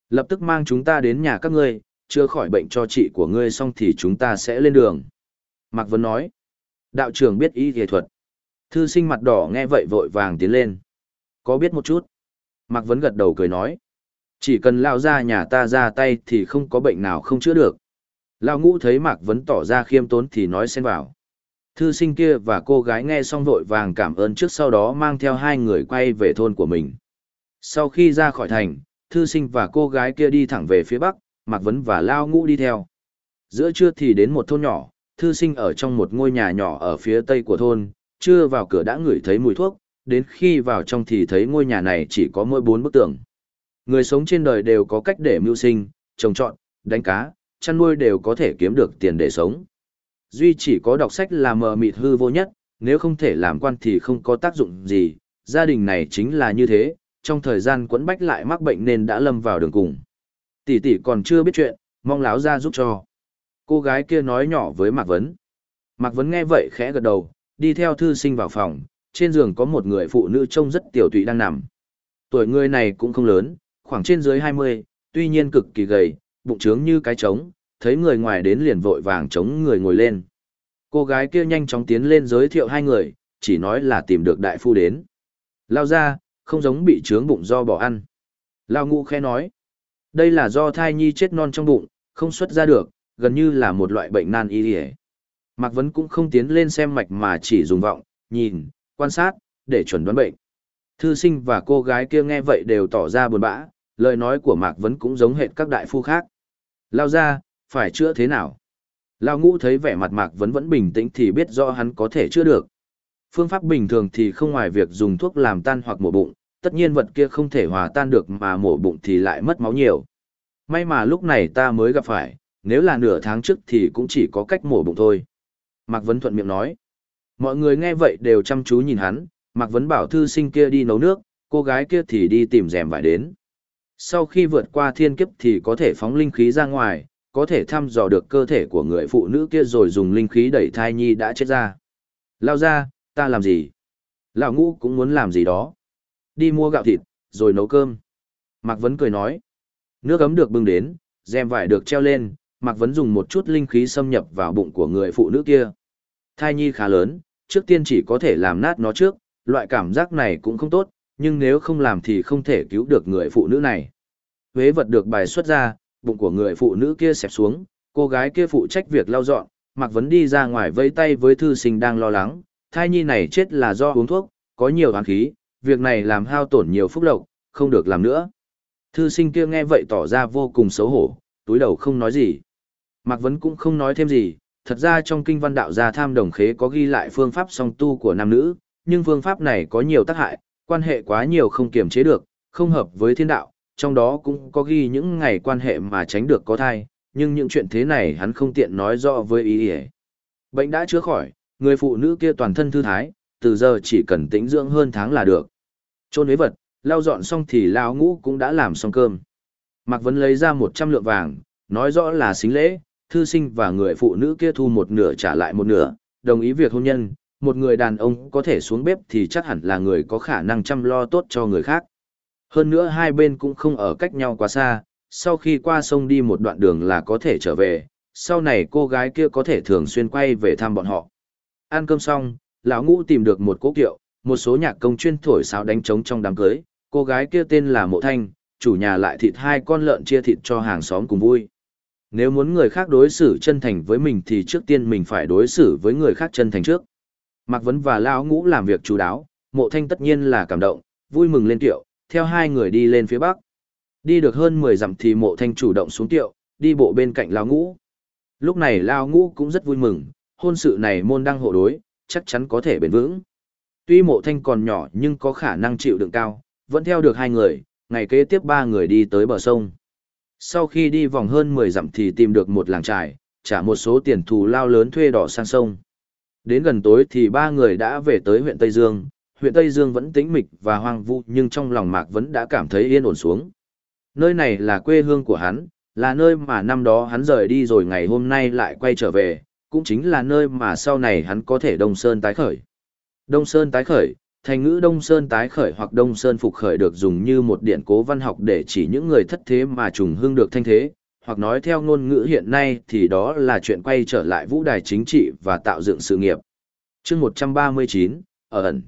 Lập tức mang chúng ta đến nhà các ngươi, chữa khỏi bệnh cho chị của ngươi xong thì chúng ta sẽ lên đường. Mạc Vấn nói. Đạo trưởng biết y nghệ thuật. Thư sinh mặt đỏ nghe vậy vội vàng tiến lên. Có biết một chút. Mạc Vấn gật đầu cười nói. Chỉ cần lao ra nhà ta ra tay thì không có bệnh nào không chữa được. Lao ngũ thấy Mạc Vấn tỏ ra khiêm tốn thì nói xen vào. Thư sinh kia và cô gái nghe xong vội vàng cảm ơn trước sau đó mang theo hai người quay về thôn của mình. Sau khi ra khỏi thành, thư sinh và cô gái kia đi thẳng về phía bắc, Mạc Vấn và Lao ngũ đi theo. Giữa trưa thì đến một thôn nhỏ, thư sinh ở trong một ngôi nhà nhỏ ở phía tây của thôn, chưa vào cửa đã ngửi thấy mùi thuốc, đến khi vào trong thì thấy ngôi nhà này chỉ có mỗi bốn bức tường. Người sống trên đời đều có cách để mưu sinh, trồng trọt, đánh cá, chăn nuôi đều có thể kiếm được tiền để sống. Duy chỉ có đọc sách là mờ mịt hư vô nhất, nếu không thể làm quan thì không có tác dụng gì, gia đình này chính là như thế, trong thời gian quấn bách lại mắc bệnh nên đã lâm vào đường cùng. Tỷ tỷ còn chưa biết chuyện, mong láo ra giúp cho. Cô gái kia nói nhỏ với Mạc Vấn. Mạc Vấn nghe vậy khẽ gật đầu, đi theo thư sinh vào phòng, trên giường có một người phụ nữ trông rất tiểu tụy đang nằm. Tuổi người này cũng không lớn, khoảng trên dưới 20, tuy nhiên cực kỳ gầy, bụng trướng như cái trống, thấy người ngoài đến liền vội vàng chống người ngồi lên. Cô gái kia nhanh chóng tiến lên giới thiệu hai người, chỉ nói là tìm được đại phu đến. Lao ra, không giống bị trướng bụng do bỏ ăn. Lao ngũ khẽ nói, đây là do thai nhi chết non trong bụng, không xuất ra được, gần như là một loại bệnh nan y hề. Mạc Vấn cũng không tiến lên xem mạch mà chỉ dùng vọng, nhìn, quan sát, để chuẩn đoán bệnh. Thư sinh và cô gái kia nghe vậy đều tỏ ra buồn bã, lời nói của Mạc Vấn cũng giống hệt các đại phu khác. Lao ra, phải chữa thế nào? Lao ngũ thấy vẻ mặt Mạc Vấn vẫn bình tĩnh thì biết rõ hắn có thể chữa được. Phương pháp bình thường thì không ngoài việc dùng thuốc làm tan hoặc mổ bụng, tất nhiên vật kia không thể hòa tan được mà mổ bụng thì lại mất máu nhiều. May mà lúc này ta mới gặp phải, nếu là nửa tháng trước thì cũng chỉ có cách mổ bụng thôi. Mạc Vấn thuận miệng nói. Mọi người nghe vậy đều chăm chú nhìn hắn, Mạc Vấn bảo thư sinh kia đi nấu nước, cô gái kia thì đi tìm rèm vải đến. Sau khi vượt qua thiên kiếp thì có thể phóng linh khí ra ngoài, có thể thăm dò được cơ thể của người phụ nữ kia rồi dùng linh khí đẩy thai nhi đã chết ra. Lao ra, ta làm gì? Lão ngũ cũng muốn làm gì đó. Đi mua gạo thịt, rồi nấu cơm. Mạc Vấn cười nói. Nước ấm được bưng đến, rèm vải được treo lên, Mạc Vấn dùng một chút linh khí xâm nhập vào bụng của người phụ nữ kia. Thai nhi khá lớn, trước tiên chỉ có thể làm nát nó trước, loại cảm giác này cũng không tốt, nhưng nếu không làm thì không thể cứu được người phụ nữ này. Huế vật được bài xuất ra, bụng của người phụ nữ kia xẹp xuống, cô gái kia phụ trách việc lau dọn, Mạc Vấn đi ra ngoài vây tay với thư sinh đang lo lắng, thai nhi này chết là do uống thuốc, có nhiều oán khí, việc này làm hao tổn nhiều phúc lộc, không được làm nữa. Thư sinh kia nghe vậy tỏ ra vô cùng xấu hổ, túi đầu không nói gì. Mạc Vấn cũng không nói thêm gì, thật ra trong kinh văn đạo gia tham đồng khế có ghi lại phương pháp song tu của nam nữ, nhưng phương pháp này có nhiều tác hại, quan hệ quá nhiều không kiềm chế được, không hợp với thiên đạo, trong đó cũng có ghi những ngày quan hệ mà tránh được có thai, nhưng những chuyện thế này hắn không tiện nói rõ với ý ý. Bệnh đã chữa khỏi, người phụ nữ kia toàn thân thư thái, từ giờ chỉ cần tĩnh dưỡng hơn tháng là được. Trôn huế vật, lau dọn xong thì lao ngũ cũng đã làm xong cơm. Mạc Vấn lấy ra 100 lượng vàng, nói rõ là xính lễ, thư sinh và người phụ nữ kia thu một nửa trả lại một nửa, đồng ý việc hôn nhân, một người đàn ông có thể xuống bếp thì chắc hẳn là người có khả năng chăm lo tốt cho người khác. Hơn nữa hai bên cũng không ở cách nhau quá xa, sau khi qua sông đi một đoạn đường là có thể trở về, sau này cô gái kia có thể thường xuyên quay về thăm bọn họ. Ăn cơm xong, lão ngũ tìm được một cố kiệu, một số nhạc công chuyên thổi sáo đánh trống trong đám cưới, cô gái kia tên là Mộ Thanh, chủ nhà lại thịt hai con lợn chia thịt cho hàng xóm cùng vui. Nếu muốn người khác đối xử chân thành với mình thì trước tiên mình phải đối xử với người khác chân thành trước. Mạc Vấn và Lão Ngũ làm việc chú đáo, Mộ Thanh tất nhiên là cảm động, vui mừng lên tiệu, theo hai người đi lên phía bắc. Đi được hơn 10 dặm thì Mộ Thanh chủ động xuống tiệu, đi bộ bên cạnh Lão Ngũ. Lúc này Lão Ngũ cũng rất vui mừng, hôn sự này môn đăng hộ đối, chắc chắn có thể bền vững. Tuy Mộ Thanh còn nhỏ nhưng có khả năng chịu đựng cao, vẫn theo được hai người, ngày kế tiếp ba người đi tới bờ sông. Sau khi đi vòng hơn 10 dặm thì tìm được một làng trài, trả một số tiền thù lao lớn thuê đỏ sang sông. Đến gần tối thì ba người đã về tới huyện Tây Dương, huyện Tây Dương vẫn tĩnh mịch và hoang vu nhưng trong lòng Mạc vẫn đã cảm thấy yên ổn xuống. Nơi này là quê hương của hắn, là nơi mà năm đó hắn rời đi rồi ngày hôm nay lại quay trở về, cũng chính là nơi mà sau này hắn có thể Đông Sơn tái khởi. Đông Sơn tái khởi, thành ngữ Đông Sơn tái khởi hoặc Đông Sơn phục khởi được dùng như một điện cố văn học để chỉ những người thất thế mà trùng hương được thanh thế, hoặc nói theo ngôn ngữ hiện nay thì đó là chuyện quay trở lại vũ đài chính trị và tạo dựng sự nghiệp. chương 139, ở ẩn.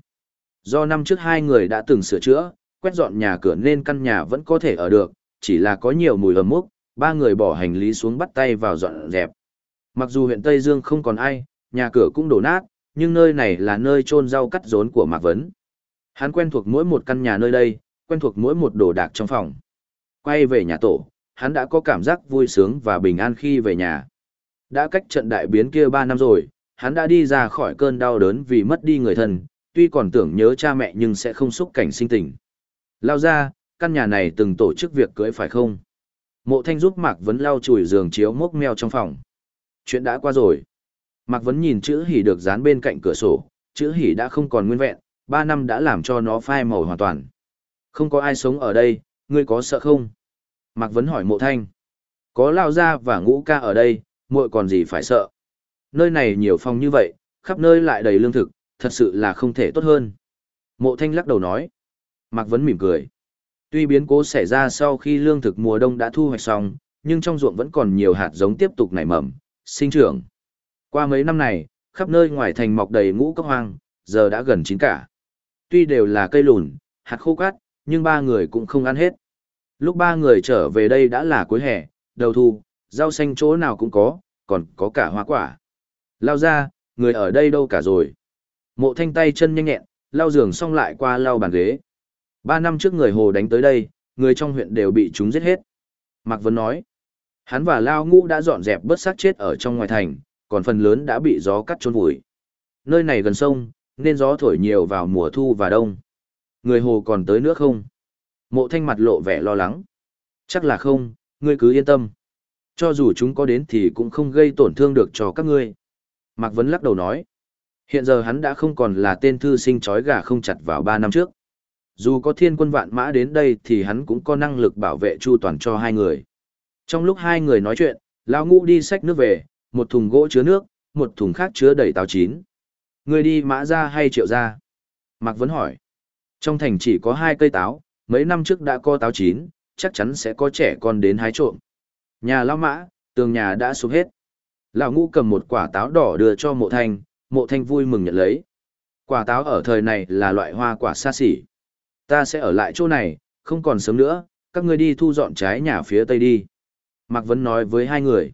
Do năm trước hai người đã từng sửa chữa, quét dọn nhà cửa nên căn nhà vẫn có thể ở được, chỉ là có nhiều mùi ẩm mốc, ba người bỏ hành lý xuống bắt tay vào dọn dẹp. Mặc dù huyện Tây Dương không còn ai, nhà cửa cũng đổ nát, nhưng nơi này là nơi trôn rau cắt rốn của Mạc Vấn. Hắn quen thuộc mỗi một căn nhà nơi đây, quen thuộc mỗi một đồ đạc trong phòng. Quay về nhà tổ, hắn đã có cảm giác vui sướng và bình an khi về nhà. Đã cách trận đại biến kia 3 năm rồi, hắn đã đi ra khỏi cơn đau đớn vì mất đi người thân, tuy còn tưởng nhớ cha mẹ nhưng sẽ không xúc cảnh sinh tình. Lao ra, căn nhà này từng tổ chức việc cưới phải không? Mộ thanh giúp Mạc Vấn lau chùi giường chiếu mốc meo trong phòng. Chuyện đã qua rồi. Mạc Vấn nhìn chữ hỉ được dán bên cạnh cửa sổ, chữ hỉ đã không còn nguyên vẹn, 3 năm đã làm cho nó phai màu hoàn toàn. Không có ai sống ở đây, ngươi có sợ không? Mạc Vấn hỏi mộ thanh. Có lao gia và ngũ ca ở đây, muội còn gì phải sợ. Nơi này nhiều phòng như vậy, khắp nơi lại đầy lương thực, thật sự là không thể tốt hơn. Mộ thanh lắc đầu nói. Mạc Vấn mỉm cười. Tuy biến cố xảy ra sau khi lương thực mùa đông đã thu hoạch xong, nhưng trong ruộng vẫn còn nhiều hạt giống tiếp tục nảy mầm, sinh trưởng. Qua mấy năm này, khắp nơi ngoài thành mọc đầy ngũ cốc hoang, giờ đã gần chín cả. Tuy đều là cây lùn, hạt khô cát, nhưng ba người cũng không ăn hết. Lúc ba người trở về đây đã là cuối hè, đầu thu, rau xanh chỗ nào cũng có, còn có cả hoa quả. Lao ra, người ở đây đâu cả rồi. Mộ thanh tay chân nhanh nhẹn, lao giường xong lại qua lao bàn ghế. Ba năm trước người hồ đánh tới đây, người trong huyện đều bị chúng giết hết. Mạc Vân nói, hắn và Lao Ngũ đã dọn dẹp bớt xác chết ở trong ngoài thành, còn phần lớn đã bị gió cắt trôn vùi. Nơi này gần sông, nên gió thổi nhiều vào mùa thu và đông. Người hồ còn tới nữa không? Mộ thanh mặt lộ vẻ lo lắng. Chắc là không, ngươi cứ yên tâm. Cho dù chúng có đến thì cũng không gây tổn thương được cho các ngươi. Mạc Vấn lắc đầu nói. Hiện giờ hắn đã không còn là tên thư sinh chói gà không chặt vào 3 năm trước. Dù có thiên quân vạn mã đến đây thì hắn cũng có năng lực bảo vệ chu toàn cho hai người. Trong lúc hai người nói chuyện, lão ngũ đi xách nước về, một thùng gỗ chứa nước, một thùng khác chứa đầy táo chín. Người đi mã ra hay triệu ra? Mạc Vấn hỏi. Trong thành chỉ có hai cây táo, mấy năm trước đã có táo chín, chắc chắn sẽ có trẻ con đến hái trộm. Nhà lão mã, tường nhà đã sụp hết. Lão ngũ cầm một quả táo đỏ đưa cho mộ thanh, mộ thanh vui mừng nhận lấy. Quả táo ở thời này là loại hoa quả xa xỉ. Ta sẽ ở lại chỗ này, không còn sớm nữa, các ngươi đi thu dọn trái nhà phía tây đi. Mạc Vấn nói với hai người.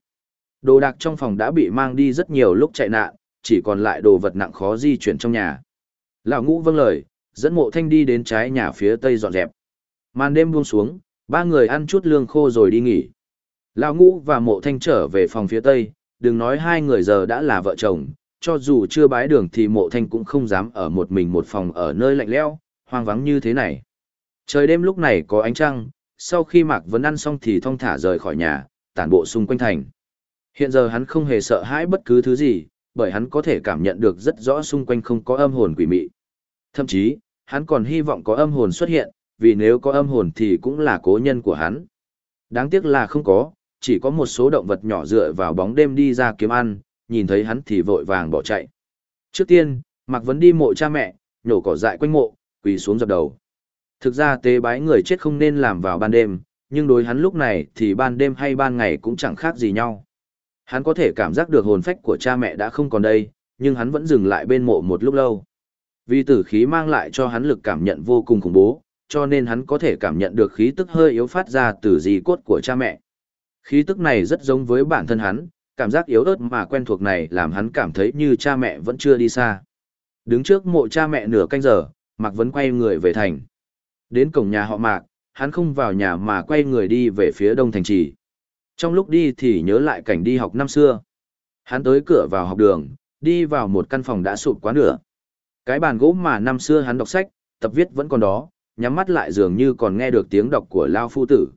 Đồ đạc trong phòng đã bị mang đi rất nhiều lúc chạy nạn, chỉ còn lại đồ vật nặng khó di chuyển trong nhà. Lão ngũ vâng lời, dẫn mộ thanh đi đến trái nhà phía tây dọn dẹp. Màn đêm buông xuống, ba người ăn chút lương khô rồi đi nghỉ. Lão ngũ và mộ thanh trở về phòng phía tây, đừng nói hai người giờ đã là vợ chồng, cho dù chưa bái đường thì mộ thanh cũng không dám ở một mình một phòng ở nơi lạnh lẽo, hoang vắng như thế này. Trời đêm lúc này có ánh trăng, sau khi Mạc Vấn ăn xong thì thong thả rời khỏi nhà, tản bộ xung quanh thành. Hiện giờ hắn không hề sợ hãi bất cứ thứ gì, bởi hắn có thể cảm nhận được rất rõ xung quanh không có âm hồn quỷ mị. Thậm chí, hắn còn hy vọng có âm hồn xuất hiện, vì nếu có âm hồn thì cũng là cố nhân của hắn. Đáng tiếc là không có, chỉ có một số động vật nhỏ dựa vào bóng đêm đi ra kiếm ăn, nhìn thấy hắn thì vội vàng bỏ chạy. Trước tiên, Mạc Vấn đi mộ cha mẹ, nhổ cỏ dại quanh mộ, quỳ xuống dập đầu. Thực ra tế bái người chết không nên làm vào ban đêm, nhưng đối hắn lúc này thì ban đêm hay ban ngày cũng chẳng khác gì nhau. Hắn có thể cảm giác được hồn phách của cha mẹ đã không còn đây, nhưng hắn vẫn dừng lại bên mộ một lúc lâu. Vì tử khí mang lại cho hắn lực cảm nhận vô cùng khủng bố, cho nên hắn có thể cảm nhận được khí tức hơi yếu phát ra từ di cốt của cha mẹ. Khí tức này rất giống với bản thân hắn, cảm giác yếu ớt mà quen thuộc này làm hắn cảm thấy như cha mẹ vẫn chưa đi xa. Đứng trước mộ cha mẹ nửa canh giờ, Mạc Vấn quay người về thành. Đến cổng nhà họ Mạc, hắn không vào nhà mà quay người đi về phía đông thành trì. Trong lúc đi thì nhớ lại cảnh đi học năm xưa. Hắn tới cửa vào học đường, đi vào một căn phòng đã sụp quá nửa. Cái bàn gỗ mà năm xưa hắn đọc sách, tập viết vẫn còn đó, nhắm mắt lại dường như còn nghe được tiếng đọc của Lao Phu Tử.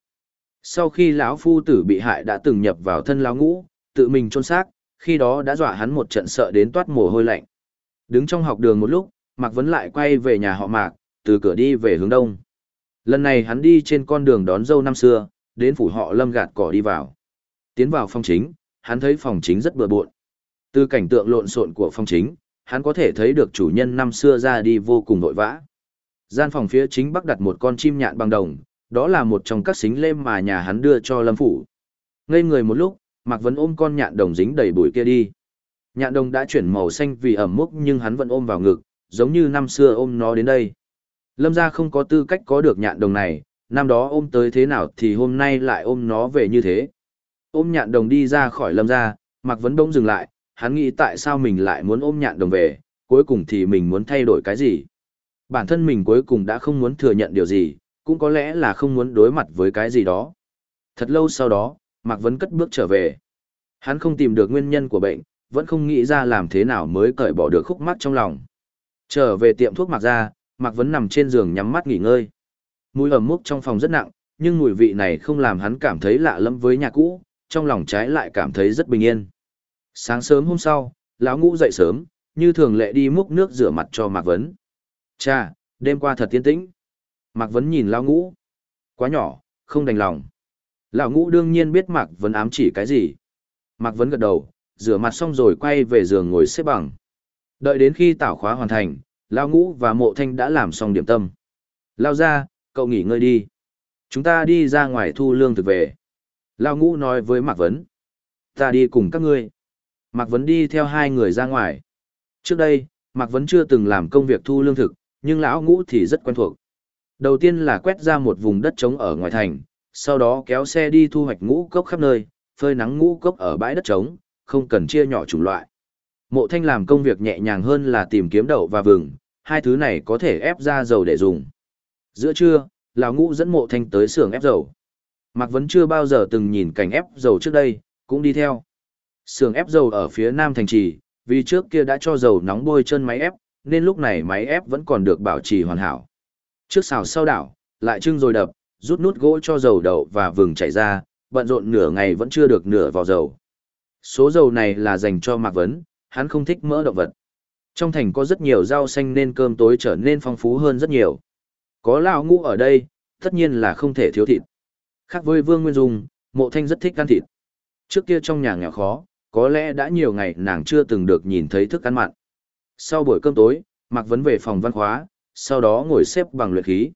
Sau khi lão Phu Tử bị hại đã từng nhập vào thân Lao Ngũ, tự mình trôn xác, khi đó đã dọa hắn một trận sợ đến toát mồ hôi lạnh. Đứng trong học đường một lúc, Mạc Vấn lại quay về nhà họ Mạc, từ cửa đi về hướng đông. Lần này hắn đi trên con đường đón dâu năm xưa, đến phủ họ lâm gạt cỏ đi vào. Tiến vào phòng chính, hắn thấy phòng chính rất bừa bộn. Từ cảnh tượng lộn xộn của phòng chính, hắn có thể thấy được chủ nhân năm xưa ra đi vô cùng vội vã. Gian phòng phía chính bắc đặt một con chim nhạn bằng đồng, đó là một trong các xính lêm mà nhà hắn đưa cho lâm phủ. Ngây người một lúc, Mạc Vấn ôm con nhạn đồng dính đầy bụi kia đi. Nhạn đồng đã chuyển màu xanh vì ẩm mốc nhưng hắn vẫn ôm vào ngực, giống như năm xưa ôm nó đến đây. Lâm gia không có tư cách có được nhạn đồng này, năm đó ôm tới thế nào thì hôm nay lại ôm nó về như thế. Ôm nhạn đồng đi ra khỏi lâm gia, Mạc Vấn Đông dừng lại, hắn nghĩ tại sao mình lại muốn ôm nhạn đồng về, cuối cùng thì mình muốn thay đổi cái gì. Bản thân mình cuối cùng đã không muốn thừa nhận điều gì, cũng có lẽ là không muốn đối mặt với cái gì đó. Thật lâu sau đó, Mạc Vấn cất bước trở về. Hắn không tìm được nguyên nhân của bệnh, vẫn không nghĩ ra làm thế nào mới cởi bỏ được khúc mắc trong lòng. Trở về tiệm thuốc Mạc ra, Mạc Vấn nằm trên giường nhắm mắt nghỉ ngơi. Mùi ẩm mốc trong phòng rất nặng, nhưng mùi vị này không làm hắn cảm thấy lạ lẫm với nhà cũ, trong lòng trái lại cảm thấy rất bình yên. Sáng sớm hôm sau, lão ngũ dậy sớm, như thường lệ đi múc nước rửa mặt cho Mạc Vấn. Cha, đêm qua thật tiến tĩnh. Mạc Vấn nhìn lão ngũ. Quá nhỏ, không đành lòng. Lão ngũ đương nhiên biết Mạc Vấn ám chỉ cái gì. Mạc Vấn gật đầu, rửa mặt xong rồi quay về giường ngồi xếp bằng. Đợi đến khi tảo khóa hoàn thành, Lão ngũ và mộ thanh đã làm xong điểm tâm. Lao ra, cậu nghỉ ngơi đi. Chúng ta đi ra ngoài thu lương thực về. Lão ngũ nói với Mạc Vấn. Ta đi cùng các ngươi. Mạc Vấn đi theo hai người ra ngoài. Trước đây, Mạc Vấn chưa từng làm công việc thu lương thực, nhưng lão ngũ thì rất quen thuộc. Đầu tiên là quét ra một vùng đất trống ở ngoài thành, sau đó kéo xe đi thu hoạch ngũ cốc khắp nơi, phơi nắng ngũ cốc ở bãi đất trống, không cần chia nhỏ chủng loại. Mộ thanh làm công việc nhẹ nhàng hơn là tìm kiếm đậu và vừng, hai thứ này có thể ép ra dầu để dùng. Giữa trưa, lão ngũ dẫn mộ thanh tới xưởng ép dầu. Mạc Vấn chưa bao giờ từng nhìn cảnh ép dầu trước đây, cũng đi theo. Xưởng ép dầu ở phía nam thành trì, vì trước kia đã cho dầu nóng bôi chân máy ép, nên lúc này máy ép vẫn còn được bảo trì hoàn hảo. Trước xào sau đảo, lại trưng rồi đập, rút nút gỗ cho dầu đậu và vừng chảy ra, bận rộn nửa ngày vẫn chưa được nửa vào dầu. Số dầu này là dành cho Mạc Vấn, hắn không thích mỡ động vật. Trong thành có rất nhiều rau xanh nên cơm tối trở nên phong phú hơn rất nhiều. Có lão ngũ ở đây, tất nhiên là không thể thiếu thịt. Khác với Vương Nguyên Dung, mộ thanh rất thích ăn thịt. Trước kia trong nhà nghèo khó, có lẽ đã nhiều ngày nàng chưa từng được nhìn thấy thức ăn mặn. Sau buổi cơm tối, Mạc Vấn về phòng văn khóa, sau đó ngồi xếp bằng luyện khí.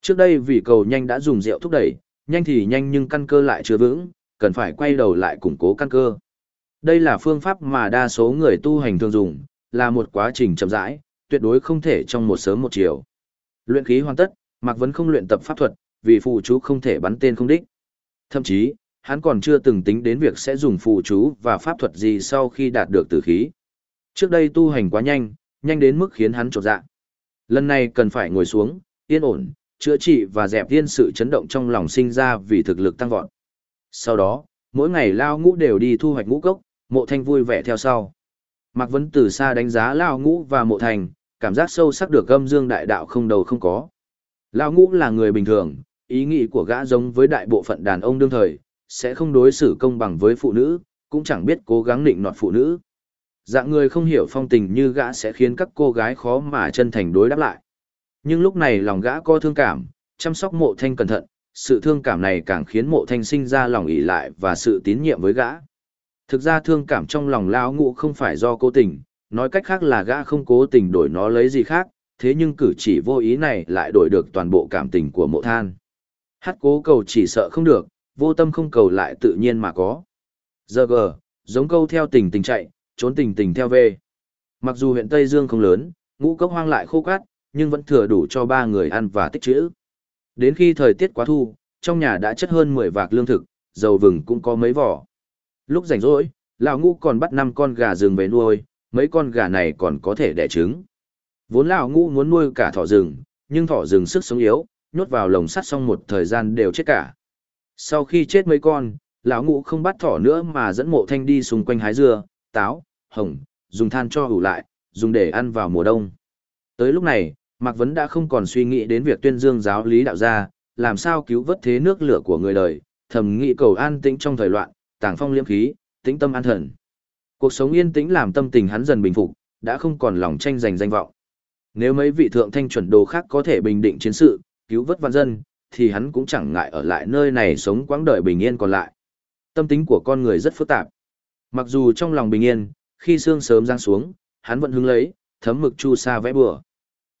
Trước đây vì cầu nhanh đã dùng rượu thúc đẩy, nhanh thì nhanh nhưng căn cơ lại chưa vững, cần phải quay đầu lại củng cố căn cơ. Đây là phương pháp mà đa số người tu hành thường dùng, là một quá trình chậm rãi, tuyệt đối không thể trong một sớm một chiều. Luyện khí hoàn tất, Mạc Vấn không luyện tập pháp thuật, vì phù chú không thể bắn tên không đích. Thậm chí, hắn còn chưa từng tính đến việc sẽ dùng phù chú và pháp thuật gì sau khi đạt được tử khí. Trước đây tu hành quá nhanh, nhanh đến mức khiến hắn trột dạ. Lần này cần phải ngồi xuống, yên ổn, chữa trị và dẹp tiên sự chấn động trong lòng sinh ra vì thực lực tăng vọt. Sau đó, mỗi ngày lao ngũ đều đi thu hoạch ngũ cốc, mộ thanh vui vẻ theo sau. Mạc Vấn từ xa đánh giá lao ngũ và mộ thành, cảm giác sâu sắc được gâm dương đại đạo không đầu không có. Lao ngũ là người bình thường, ý nghĩ của gã giống với đại bộ phận đàn ông đương thời, sẽ không đối xử công bằng với phụ nữ, cũng chẳng biết cố gắng định nọt phụ nữ. Dạng người không hiểu phong tình như gã sẽ khiến các cô gái khó mà chân thành đối đáp lại. Nhưng lúc này lòng gã có thương cảm, chăm sóc mộ thanh cẩn thận, sự thương cảm này càng khiến mộ thanh sinh ra lòng ỷ lại và sự tín nhiệm với gã. Thực ra thương cảm trong lòng lão ngũ không phải do cố tình, nói cách khác là gã không cố tình đổi nó lấy gì khác, thế nhưng cử chỉ vô ý này lại đổi được toàn bộ cảm tình của mộ than. Hát cố cầu chỉ sợ không được, vô tâm không cầu lại tự nhiên mà có. Giờ gờ, giống câu theo tình tình chạy, trốn tình tình theo về. Mặc dù huyện Tây Dương không lớn, ngũ cốc hoang lại khô cát, nhưng vẫn thừa đủ cho ba người ăn và tích trữ. Đến khi thời tiết quá thu, trong nhà đã chất hơn 10 vạc lương thực, dầu vừng cũng có mấy vỏ. Lúc rảnh rỗi, lão ngũ còn bắt năm con gà rừng về nuôi, mấy con gà này còn có thể đẻ trứng. Vốn lão ngũ muốn nuôi cả thỏ rừng, nhưng thỏ rừng sức sống yếu, nhốt vào lồng sắt xong một thời gian đều chết cả. Sau khi chết mấy con, lão ngũ không bắt thỏ nữa mà dẫn mộ thanh đi xung quanh hái dưa, táo, hồng, dùng than cho hủ lại, dùng để ăn vào mùa đông. Tới lúc này, Mạc Vấn đã không còn suy nghĩ đến việc tuyên dương giáo lý đạo gia, làm sao cứu vớt thế nước lửa của người đời, thầm nghị cầu an tĩnh trong thời loạn, tàng phong liêm khí, tĩnh tâm an thần. Cuộc sống yên tĩnh làm tâm tình hắn dần bình phục, đã không còn lòng tranh giành danh vọng. Nếu mấy vị thượng thanh chuẩn đồ khác có thể bình định chiến sự, cứu vớt văn dân, thì hắn cũng chẳng ngại ở lại nơi này sống quãng đời bình yên còn lại. Tâm tính của con người rất phức tạp. Mặc dù trong lòng bình yên, khi sương sớm giáng xuống, hắn vẫn hứng lấy, thấm mực chu sa vẽ bừa.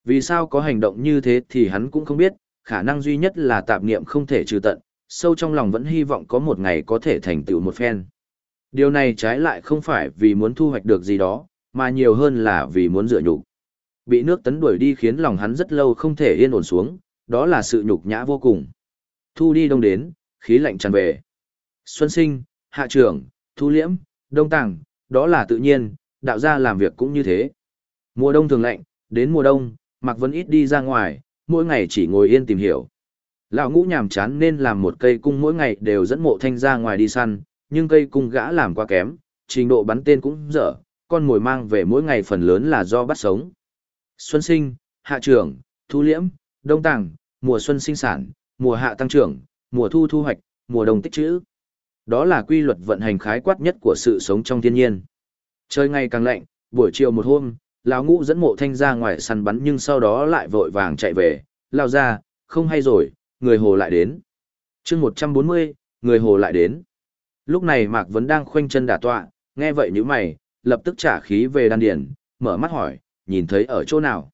Vì sao có hành động như thế thì hắn cũng không biết, khả năng duy nhất là tạp niệm không thể trừ tận, sâu trong lòng vẫn hy vọng có một ngày có thể thành tựu một phen. Điều này trái lại không phải vì muốn thu hoạch được gì đó, mà nhiều hơn là vì muốn dựa nhục. Bị nước tấn đuổi đi khiến lòng hắn rất lâu không thể yên ổn xuống, đó là sự nhục nhã vô cùng. Thu đi đông đến, khí lạnh tràn về. Xuân sinh, hạ trưởng, thu liễm, đông tàng, đó là tự nhiên, đạo gia làm việc cũng như thế. Mùa đông thường lạnh, đến mùa đông, Mạc Vân ít đi ra ngoài, mỗi ngày chỉ ngồi yên tìm hiểu. Lão ngũ nhàm chán nên làm một cây cung mỗi ngày đều dẫn mộ thanh ra ngoài đi săn, nhưng cây cung gã làm quá kém, trình độ bắn tên cũng dở, con mồi mang về mỗi ngày phần lớn là do bắt sống. Xuân sinh, hạ trưởng, thu liễm, đông tàng, mùa xuân sinh sản, mùa hạ tăng trưởng, mùa thu thu hoạch, mùa đông tích trữ. Đó là quy luật vận hành khái quát nhất của sự sống trong thiên nhiên. Trời ngày càng lạnh, buổi chiều một hôm, lão ngũ dẫn mộ thanh ra ngoài săn bắn nhưng sau đó lại vội vàng chạy về, lao ra, không hay rồi, người hồ lại đến. chương 140, người hồ lại đến. Lúc này Mạc Vấn đang khoanh chân đả tọa, nghe vậy như mày, lập tức trả khí về đan điền, mở mắt hỏi, nhìn thấy ở chỗ nào?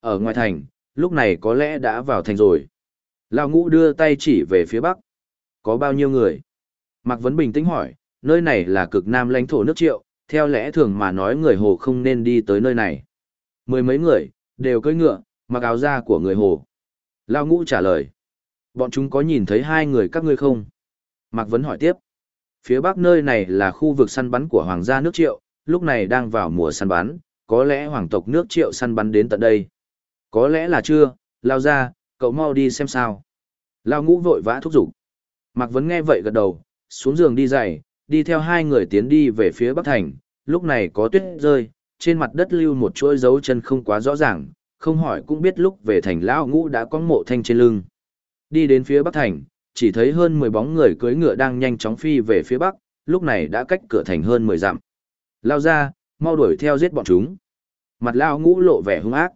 Ở ngoài thành, lúc này có lẽ đã vào thành rồi. Lão ngũ đưa tay chỉ về phía bắc. Có bao nhiêu người? Mạc Vấn bình tĩnh hỏi, nơi này là cực nam lãnh thổ nước triệu, theo lẽ thường mà nói người hồ không nên đi tới nơi này. Mười mấy người, đều cưỡi ngựa, mặc áo da của người hồ. Lao ngũ trả lời. Bọn chúng có nhìn thấy hai người các ngươi không? Mạc Vấn hỏi tiếp. Phía bắc nơi này là khu vực săn bắn của hoàng gia nước triệu, lúc này đang vào mùa săn bắn, có lẽ hoàng tộc nước triệu săn bắn đến tận đây. Có lẽ là chưa, lao ra, cậu mau đi xem sao. Lao ngũ vội vã thúc giục. Mạc Vấn nghe vậy gật đầu, xuống giường đi dậy, đi theo hai người tiến đi về phía bắc thành, lúc này có tuyết rơi, trên mặt đất lưu một chuỗi dấu chân không quá rõ ràng, không hỏi cũng biết lúc về thành lão ngũ đã có mộ thanh trên lưng. Đi đến phía bắc thành, chỉ thấy hơn 10 bóng người cưỡi ngựa đang nhanh chóng phi về phía bắc, lúc này đã cách cửa thành hơn 10 dặm. Lao ra, mau đuổi theo giết bọn chúng. Mặt lao ngũ lộ vẻ hung ác.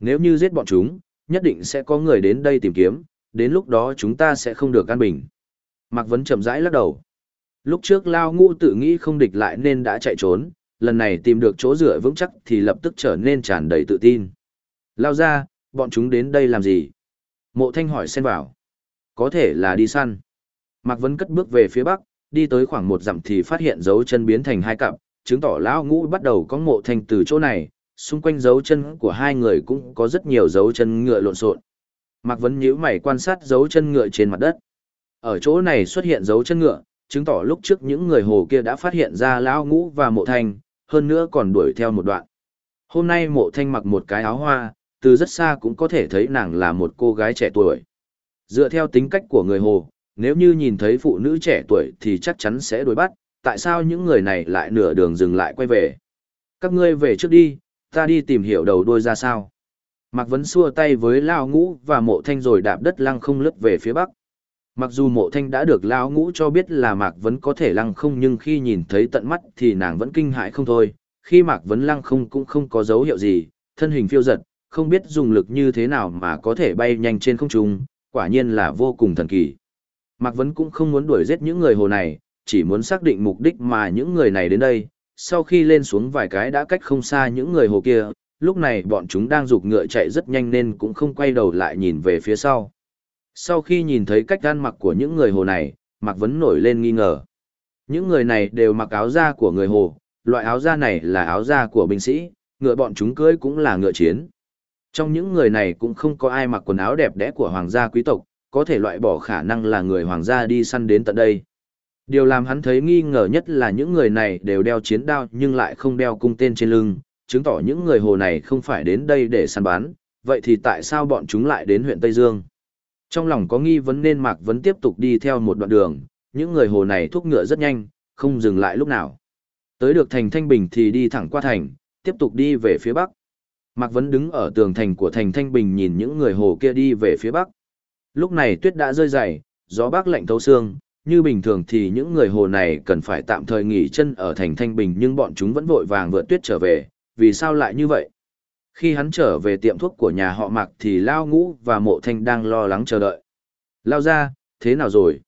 Nếu như giết bọn chúng, nhất định sẽ có người đến đây tìm kiếm, đến lúc đó chúng ta sẽ không được an bình. Mạc Vấn chậm rãi lắc đầu. Lúc trước Lao Ngũ tự nghĩ không địch lại nên đã chạy trốn, lần này tìm được chỗ dựa vững chắc thì lập tức trở nên tràn đầy tự tin. Lao ra, bọn chúng đến đây làm gì? Mộ Thanh hỏi xen vào. Có thể là đi săn. Mạc Vấn cất bước về phía bắc, đi tới khoảng một dặm thì phát hiện dấu chân biến thành hai cặp, chứng tỏ Lão Ngũ bắt đầu có mộ thanh từ chỗ này, xung quanh dấu chân của hai người cũng có rất nhiều dấu chân ngựa lộn xộn. Mạc Vấn nhíu mày quan sát dấu chân ngựa trên mặt đất. Ở chỗ này xuất hiện dấu chân ngựa, chứng tỏ lúc trước những người hồ kia đã phát hiện ra lão ngũ và mộ thanh, hơn nữa còn đuổi theo một đoạn. Hôm nay mộ thanh mặc một cái áo hoa, từ rất xa cũng có thể thấy nàng là một cô gái trẻ tuổi. Dựa theo tính cách của người hồ, Nếu như nhìn thấy phụ nữ trẻ tuổi thì chắc chắn sẽ đuổi bắt, tại sao những người này lại nửa đường dừng lại quay về? Các ngươi về trước đi, ta đi tìm hiểu đầu đuôi ra sao. Mạc Vấn xua tay với Lao Ngũ và Mộ Thanh rồi đạp đất lăng không lướt về phía bắc. Mặc dù Mộ Thanh đã được Lao Ngũ cho biết là Mạc Vấn có thể lăng không nhưng khi nhìn thấy tận mắt thì nàng vẫn kinh hãi không thôi. Khi Mạc Vấn lăng không cũng không có dấu hiệu gì, thân hình phiêu giật, không biết dùng lực như thế nào mà có thể bay nhanh trên không trung, quả nhiên là vô cùng thần kỳ. Mạc Vấn cũng không muốn đuổi giết những người hồ này, chỉ muốn xác định mục đích mà những người này đến đây. Sau khi lên xuống vài cái đã cách không xa những người hồ kia, lúc này bọn chúng đang rục ngựa chạy rất nhanh nên cũng không quay đầu lại nhìn về phía sau. Sau khi nhìn thấy cách ăn mặc của những người hồ này, Mạc Vấn nổi lên nghi ngờ. Những người này đều mặc áo da của người hồ, loại áo da này là áo da của binh sĩ, ngựa bọn chúng cưỡi cũng là ngựa chiến. Trong những người này cũng không có ai mặc quần áo đẹp đẽ của hoàng gia quý tộc, có thể loại bỏ khả năng là người hoàng gia đi săn đến tận đây. Điều làm hắn thấy nghi ngờ nhất là những người này đều đeo chiến đao nhưng lại không đeo cung tên trên lưng, chứng tỏ những người hồ này không phải đến đây để săn bán, vậy thì tại sao bọn chúng lại đến huyện Tây Dương? Trong lòng có nghi vấn nên Mạc Vấn tiếp tục đi theo một đoạn đường, những người hồ này thúc ngựa rất nhanh, không dừng lại lúc nào. Tới được thành Thanh Bình thì đi thẳng qua thành, tiếp tục đi về phía bắc. Mạc Vấn đứng ở tường thành của thành Thanh Bình nhìn những người hồ kia đi về phía bắc. Lúc này tuyết đã rơi dày, gió bắc lạnh thấu xương, như bình thường thì những người hồ này cần phải tạm thời nghỉ chân ở thành Thanh Bình nhưng bọn chúng vẫn vội vàng vượt tuyết trở về, vì sao lại như vậy? Khi hắn trở về tiệm thuốc của nhà họ Mạc thì Lao Ngũ và Mộ Thanh đang lo lắng chờ đợi. Lao ra, thế nào rồi?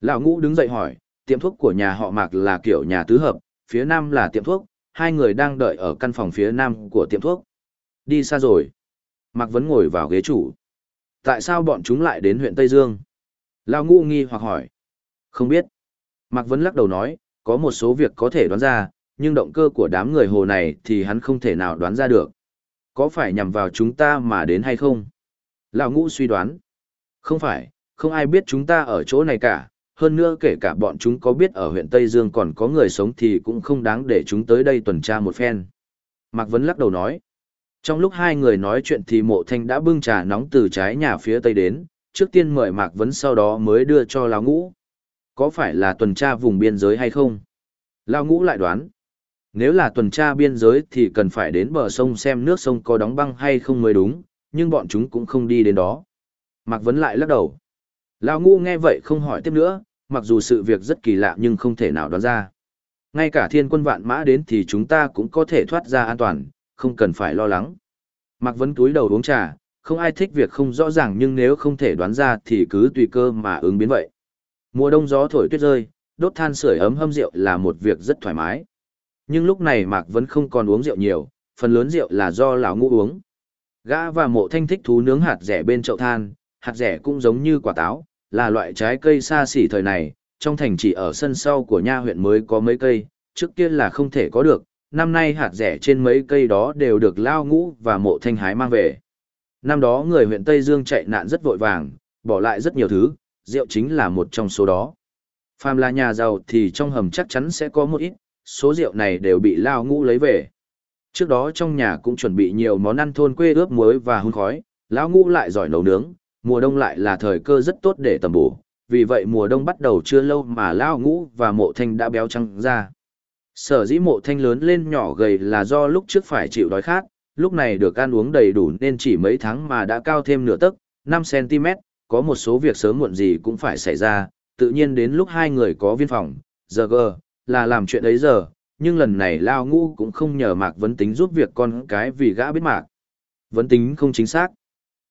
Lão Ngũ đứng dậy hỏi, tiệm thuốc của nhà họ Mạc là kiểu nhà tứ hợp, phía nam là tiệm thuốc, hai người đang đợi ở căn phòng phía nam của tiệm thuốc. Đi xa rồi. Mạc Vấn ngồi vào ghế chủ. Tại sao bọn chúng lại đến huyện Tây Dương? Lao Ngũ nghi hoặc hỏi. Không biết. Mạc Vấn lắc đầu nói, có một số việc có thể đoán ra, nhưng động cơ của đám người hồ này thì hắn không thể nào đoán ra được. Có phải nhằm vào chúng ta mà đến hay không? Lão ngũ suy đoán. Không phải, không ai biết chúng ta ở chỗ này cả, hơn nữa kể cả bọn chúng có biết ở huyện Tây Dương còn có người sống thì cũng không đáng để chúng tới đây tuần tra một phen. Mạc Vấn lắc đầu nói. Trong lúc hai người nói chuyện thì mộ thanh đã bưng trà nóng từ trái nhà phía Tây đến, trước tiên mời Mạc Vấn sau đó mới đưa cho Lão Ngũ. Có phải là tuần tra vùng biên giới hay không? Lão Ngũ lại đoán nếu là tuần tra biên giới thì cần phải đến bờ sông xem nước sông có đóng băng hay không mới đúng, nhưng bọn chúng cũng không đi đến đó. Mạc Vấn lại lắc đầu. Lão Ngũ nghe vậy không hỏi tiếp nữa, mặc dù sự việc rất kỳ lạ nhưng không thể nào đoán ra. Ngay cả thiên quân vạn mã đến thì chúng ta cũng có thể thoát ra an toàn, không cần phải lo lắng. Mạc Vấn túi đầu uống trà, không ai thích việc không rõ ràng nhưng nếu không thể đoán ra thì cứ tùy cơ mà ứng biến vậy. Mùa đông gió thổi tuyết rơi, đốt than sưởi ấm hâm rượu là một việc rất thoải mái. Nhưng lúc này Mạc Vấn không còn uống rượu nhiều, phần lớn rượu là do lão ngũ uống. Gã và mộ thanh thích thú nướng hạt rẻ bên chậu than, hạt rẻ cũng giống như quả táo, là loại trái cây xa xỉ thời này, trong thành chỉ ở sân sau của nha huyện mới có mấy cây, trước kia là không thể có được, năm nay hạt rẻ trên mấy cây đó đều được lao ngũ và mộ thanh hái mang về. Năm đó người huyện Tây Dương chạy nạn rất vội vàng, bỏ lại rất nhiều thứ, rượu chính là một trong số đó. Phàm là nhà giàu thì trong hầm chắc chắn sẽ có một ít, số rượu này đều bị lao ngũ lấy về. Trước đó trong nhà cũng chuẩn bị nhiều món ăn thôn quê ướp muối và hun khói, lão ngũ lại giỏi nấu nướng, mùa đông lại là thời cơ rất tốt để tầm bổ, vì vậy mùa đông bắt đầu chưa lâu mà lão ngũ và mộ thanh đã béo trăng ra. Sở dĩ mộ thanh lớn lên nhỏ gầy là do lúc trước phải chịu đói khát, lúc này được ăn uống đầy đủ nên chỉ mấy tháng mà đã cao thêm nửa tấc, 5cm, có một số việc sớm muộn gì cũng phải xảy ra, tự nhiên đến lúc hai người có viên phòng, giờ gờ, là làm chuyện ấy giờ, nhưng lần này Lao Ngũ cũng không nhờ Mạc Vấn Tính giúp việc con cái vì gã biết Mạc. Vấn Tính không chính xác.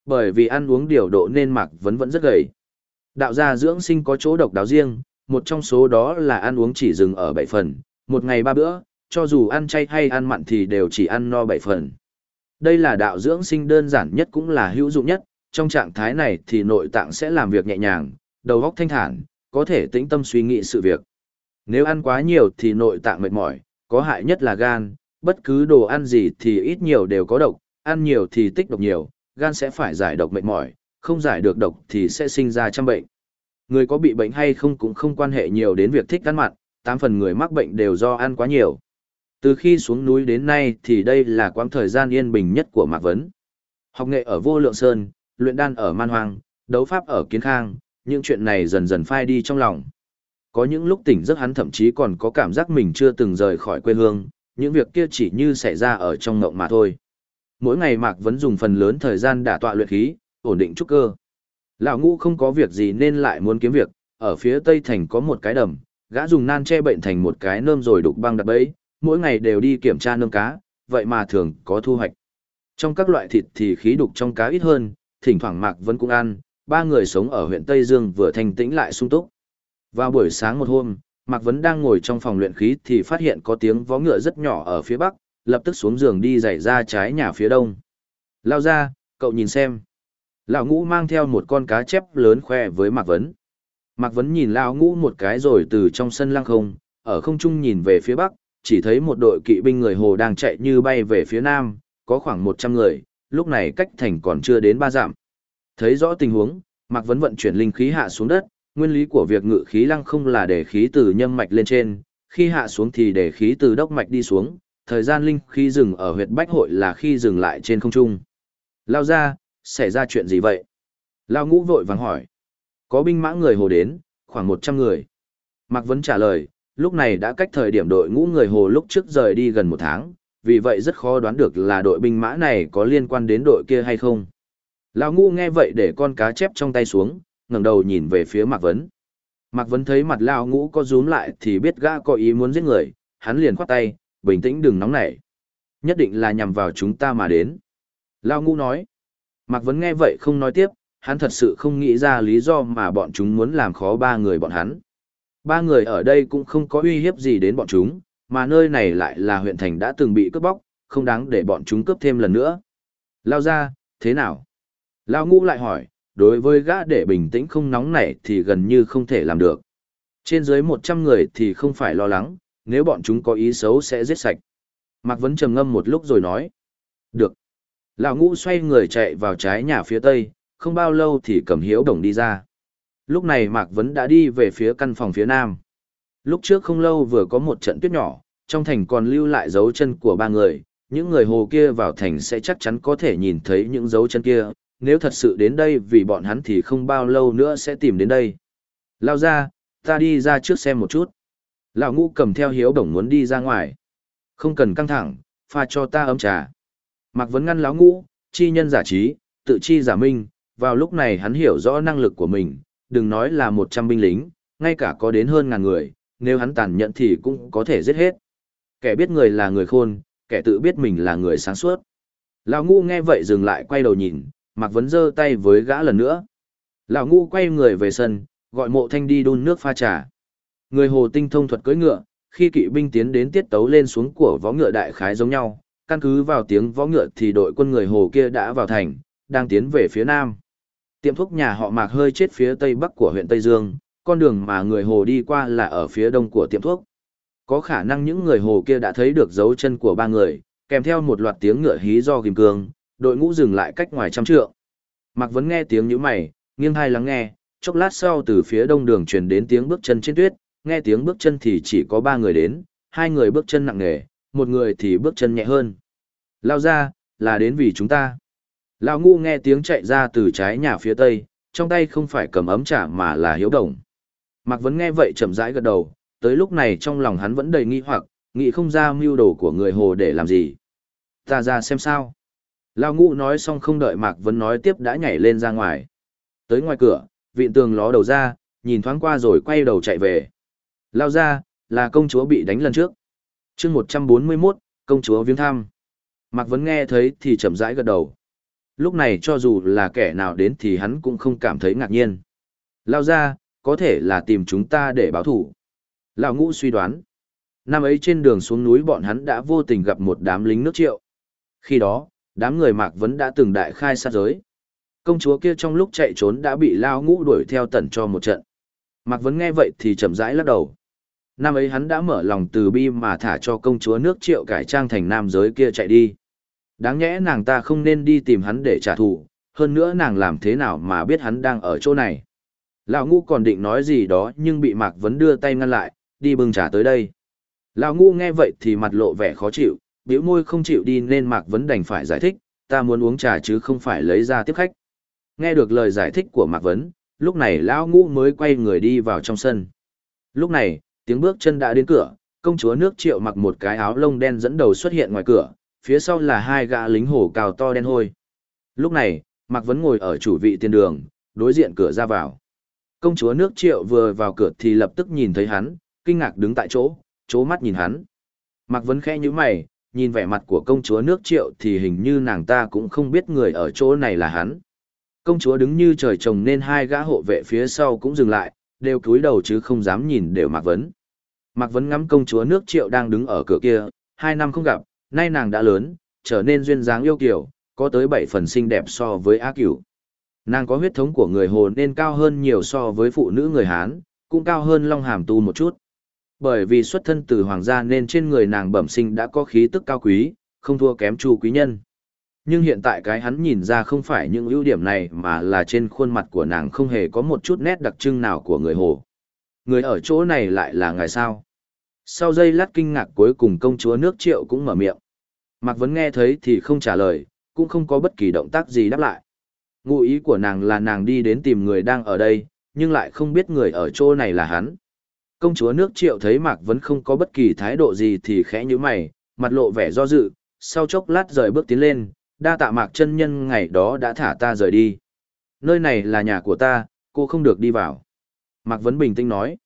Bởi vì ăn uống điều độ nên Mạc Vấn vẫn rất gầy. Đạo gia dưỡng sinh có chỗ độc đáo riêng, một trong số đó là ăn uống chỉ dừng ở bảy phần, một ngày ba bữa, cho dù ăn chay hay ăn mặn thì đều chỉ ăn no bảy phần. Đây là đạo dưỡng sinh đơn giản nhất cũng là hữu dụng nhất, trong trạng thái này thì nội tạng sẽ làm việc nhẹ nhàng, đầu óc thanh thản, có thể tĩnh tâm suy nghĩ sự việc. Nếu ăn quá nhiều thì nội tạng mệt mỏi, có hại nhất là gan, bất cứ đồ ăn gì thì ít nhiều đều có độc, ăn nhiều thì tích độc nhiều, gan sẽ phải giải độc mệt mỏi, không giải được độc thì sẽ sinh ra trăm bệnh. Người có bị bệnh hay không cũng không quan hệ nhiều đến việc thích ăn mặn, tám phần người mắc bệnh đều do ăn quá nhiều. Từ khi xuống núi đến nay thì đây là quãng thời gian yên bình nhất của Mạc Vấn. Học nghệ ở Vô Lượng Sơn, luyện đan ở Man Hoang, đấu pháp ở Kiến Khang, những chuyện này dần dần phai đi trong lòng. Có những lúc tỉnh giấc hắn thậm chí còn có cảm giác mình chưa từng rời khỏi quê hương, những việc kia chỉ như xảy ra ở trong ngộng mà thôi. Mỗi ngày Mạc Vấn dùng phần lớn thời gian đả tọa luyện khí, ổn định trúc cơ. Lão ngũ không có việc gì nên lại muốn kiếm việc, ở phía tây thành có một cái đầm, gã dùng nan che bệnh thành một cái nơm rồi đục băng đặt bẫy, mỗi ngày đều đi kiểm tra nơm cá, vậy mà thường có thu hoạch. Trong các loại thịt thì khí đục trong cá ít hơn, thỉnh thoảng Mạc Vân cũng ăn, ba người sống ở huyện Tây Dương vừa thanh tĩnh lại sung túc. Vào buổi sáng một hôm, Mạc Vân đang ngồi trong phòng luyện khí thì phát hiện có tiếng vó ngựa rất nhỏ ở phía bắc, lập tức xuống giường đi dạy ra trái nhà phía đông. Lao ra, cậu nhìn xem. Lão ngũ mang theo một con cá chép lớn khoe với Mạc Vấn. Mạc Vấn nhìn Lão ngũ một cái rồi từ trong sân lăng không, ở không trung nhìn về phía bắc, chỉ thấy một đội kỵ binh người Hồ đang chạy như bay về phía nam, có khoảng 100 người, lúc này cách thành còn chưa đến ba dặm. Thấy rõ tình huống, Mạc Vấn vận chuyển linh khí hạ xuống đất, nguyên lý của việc ngự khí lăng không là để khí từ nhâm mạch lên trên, khi hạ xuống thì để khí từ đốc mạch đi xuống, thời gian linh khí dừng ở huyệt bách hội là khi dừng lại trên không trung. Lao ra, xảy ra chuyện gì vậy? Lao ngũ vội vàng hỏi. Có binh mã người hồ đến, khoảng 100 người. Mạc Vấn trả lời, lúc này đã cách thời điểm đội ngũ người hồ lúc trước rời đi gần một tháng, vì vậy rất khó đoán được là đội binh mã này có liên quan đến đội kia hay không. Lão ngũ nghe vậy để con cá chép trong tay xuống, ngẩng đầu nhìn về phía Mạc Vấn. Mạc Vấn thấy mặt Lão ngũ có rúm lại thì biết gã có ý muốn giết người, hắn liền khoát tay, bình tĩnh đừng nóng nảy. Nhất định là nhằm vào chúng ta mà đến. Lão ngũ nói. Mạc Vấn nghe vậy không nói tiếp, hắn thật sự không nghĩ ra lý do mà bọn chúng muốn làm khó ba người bọn hắn. Ba người ở đây cũng không có uy hiếp gì đến bọn chúng, mà nơi này lại là huyện thành đã từng bị cướp bóc, không đáng để bọn chúng cướp thêm lần nữa. Lao ra, thế nào? Lao ngũ lại hỏi, đối với gã để bình tĩnh không nóng nảy thì gần như không thể làm được. Trên dưới 100 người thì không phải lo lắng, nếu bọn chúng có ý xấu sẽ giết sạch. Mạc Vấn trầm ngâm một lúc rồi nói. Được. Lão ngũ xoay người chạy vào trái nhà phía tây, không bao lâu thì cầm hiếu đồng đi ra. Lúc này Mạc Vấn đã đi về phía căn phòng phía nam. Lúc trước không lâu vừa có một trận tuyết nhỏ, trong thành còn lưu lại dấu chân của ba người, những người hồ kia vào thành sẽ chắc chắn có thể nhìn thấy những dấu chân kia, nếu thật sự đến đây vì bọn hắn thì không bao lâu nữa sẽ tìm đến đây. Lao ra, ta đi ra trước xem một chút. Lão ngũ cầm theo hiếu đồng muốn đi ra ngoài. Không cần căng thẳng, pha cho ta ấm trà. Mạc Vấn ngăn lão ngũ, chi nhân giả trí, tự chi giả minh, vào lúc này hắn hiểu rõ năng lực của mình, đừng nói là 100 binh lính, ngay cả có đến hơn ngàn người, nếu hắn tàn nhẫn thì cũng có thể giết hết. Kẻ biết người là người khôn, kẻ tự biết mình là người sáng suốt. Lão ngu nghe vậy dừng lại quay đầu nhìn, Mạc Vấn giơ tay với gã lần nữa. Lão ngu quay người về sân, gọi mộ thanh đi đun nước pha trà. Người hồ tinh thông thuật cưỡi ngựa, khi kỵ binh tiến đến tiết tấu lên xuống của võ ngựa đại khái giống nhau, căn cứ vào tiếng võ ngựa thì đội quân người hồ kia đã vào thành, đang tiến về phía nam. Tiệm thuốc nhà họ Mạc hơi chết phía tây bắc của huyện Tây Dương, con đường mà người hồ đi qua là ở phía đông của tiệm thuốc. Có khả năng những người hồ kia đã thấy được dấu chân của ba người, kèm theo một loạt tiếng ngựa hí do kìm cương, đội ngũ dừng lại cách ngoài trăm trượng. Mạc Vấn nghe tiếng nhũ mày, nghiêng hai lắng nghe, chốc lát sau từ phía đông đường truyền đến tiếng bước chân trên tuyết, nghe tiếng bước chân thì chỉ có ba người đến, hai người bước chân nặng nề, một người thì bước chân nhẹ hơn. Lao ra, là đến vì chúng ta. Lão ngu nghe tiếng chạy ra từ trái nhà phía tây, trong tay không phải cầm ấm trà mà là hiếu đồng. Mạc Vấn nghe vậy chậm rãi gật đầu, tới lúc này trong lòng hắn vẫn đầy nghi hoặc, nghĩ không ra mưu đồ của người hồ để làm gì. Ta ra xem sao. Lão ngũ nói xong không đợi Mạc Vấn nói tiếp đã nhảy lên ra ngoài. Tới ngoài cửa, vịn tường ló đầu ra, nhìn thoáng qua rồi quay đầu chạy về. Lao ra, là công chúa bị đánh lần trước. chương 141, công chúa viếng thăm. Mạc Vấn nghe thấy thì chậm rãi gật đầu. Lúc này cho dù là kẻ nào đến thì hắn cũng không cảm thấy ngạc nhiên. Lao ra, có thể là tìm chúng ta để báo thủ. Lão ngũ suy đoán. Năm ấy trên đường xuống núi bọn hắn đã vô tình gặp một đám lính nước triệu. Khi đó, đám người Mạc vẫn đã từng đại khai sát giới. Công chúa kia trong lúc chạy trốn đã bị Lao ngũ đuổi theo tẩn cho một trận. Mạc vẫn nghe vậy thì chậm rãi lắc đầu. Năm ấy hắn đã mở lòng từ bi mà thả cho công chúa nước triệu cải trang thành nam giới kia chạy đi. Đáng nhẽ nàng ta không nên đi tìm hắn để trả thù, hơn nữa nàng làm thế nào mà biết hắn đang ở chỗ này. Lão ngu còn định nói gì đó nhưng bị Mạc Vấn đưa tay ngăn lại, đi bưng trà tới đây. Lão ngu nghe vậy thì mặt lộ vẻ khó chịu, biểu môi không chịu đi nên Mạc Vấn đành phải giải thích, ta muốn uống trà chứ không phải lấy ra tiếp khách. Nghe được lời giải thích của Mạc Vấn, lúc này lão ngũ mới quay người đi vào trong sân. Lúc này, tiếng bước chân đã đến cửa, công chúa nước triệu mặc một cái áo lông đen dẫn đầu xuất hiện ngoài cửa, phía sau là hai gã lính hổ cào to đen hôi. Lúc này, Mạc Vấn ngồi ở chủ vị tiền đường, đối diện cửa ra vào. Công chúa nước triệu vừa vào cửa thì lập tức nhìn thấy hắn, kinh ngạc đứng tại chỗ, chố mắt nhìn hắn. Mạc Vấn khẽ như mày, nhìn vẻ mặt của công chúa nước triệu thì hình như nàng ta cũng không biết người ở chỗ này là hắn. Công chúa đứng như trời trồng nên hai gã hộ vệ phía sau cũng dừng lại, đều cúi đầu chứ không dám nhìn đều Mạc Vấn. Mạc Vấn ngắm công chúa nước triệu đang đứng ở cửa kia, hai năm không gặp, nay nàng đã lớn, trở nên duyên dáng yêu kiều, có tới bảy phần xinh đẹp so với A Cửu. Nàng có huyết thống của người Hồ nên cao hơn nhiều so với phụ nữ người Hán, cũng cao hơn Long Hàm Tu một chút. Bởi vì xuất thân từ hoàng gia nên trên người nàng bẩm sinh đã có khí tức cao quý, không thua kém Chu quý nhân. Nhưng hiện tại cái hắn nhìn ra không phải những ưu điểm này mà là trên khuôn mặt của nàng không hề có một chút nét đặc trưng nào của người Hồ. Người ở chỗ này lại là ngài sao? Sau giây lát kinh ngạc cuối cùng công chúa nước triệu cũng mở miệng. Mạc Vấn nghe thấy thì không trả lời, cũng không có bất kỳ động tác gì đáp lại. Ngụ ý của nàng là nàng đi đến tìm người đang ở đây, nhưng lại không biết người ở chỗ này là hắn. Công chúa nước triệu thấy Mạc Vấn không có bất kỳ thái độ gì thì khẽ như mày, mặt lộ vẻ do dự, sau chốc lát rời bước tiến lên, đa tạ Mạc chân nhân ngày đó đã thả ta rời đi. Nơi này là nhà của ta, cô không được đi vào. Mạc Vấn bình tĩnh nói.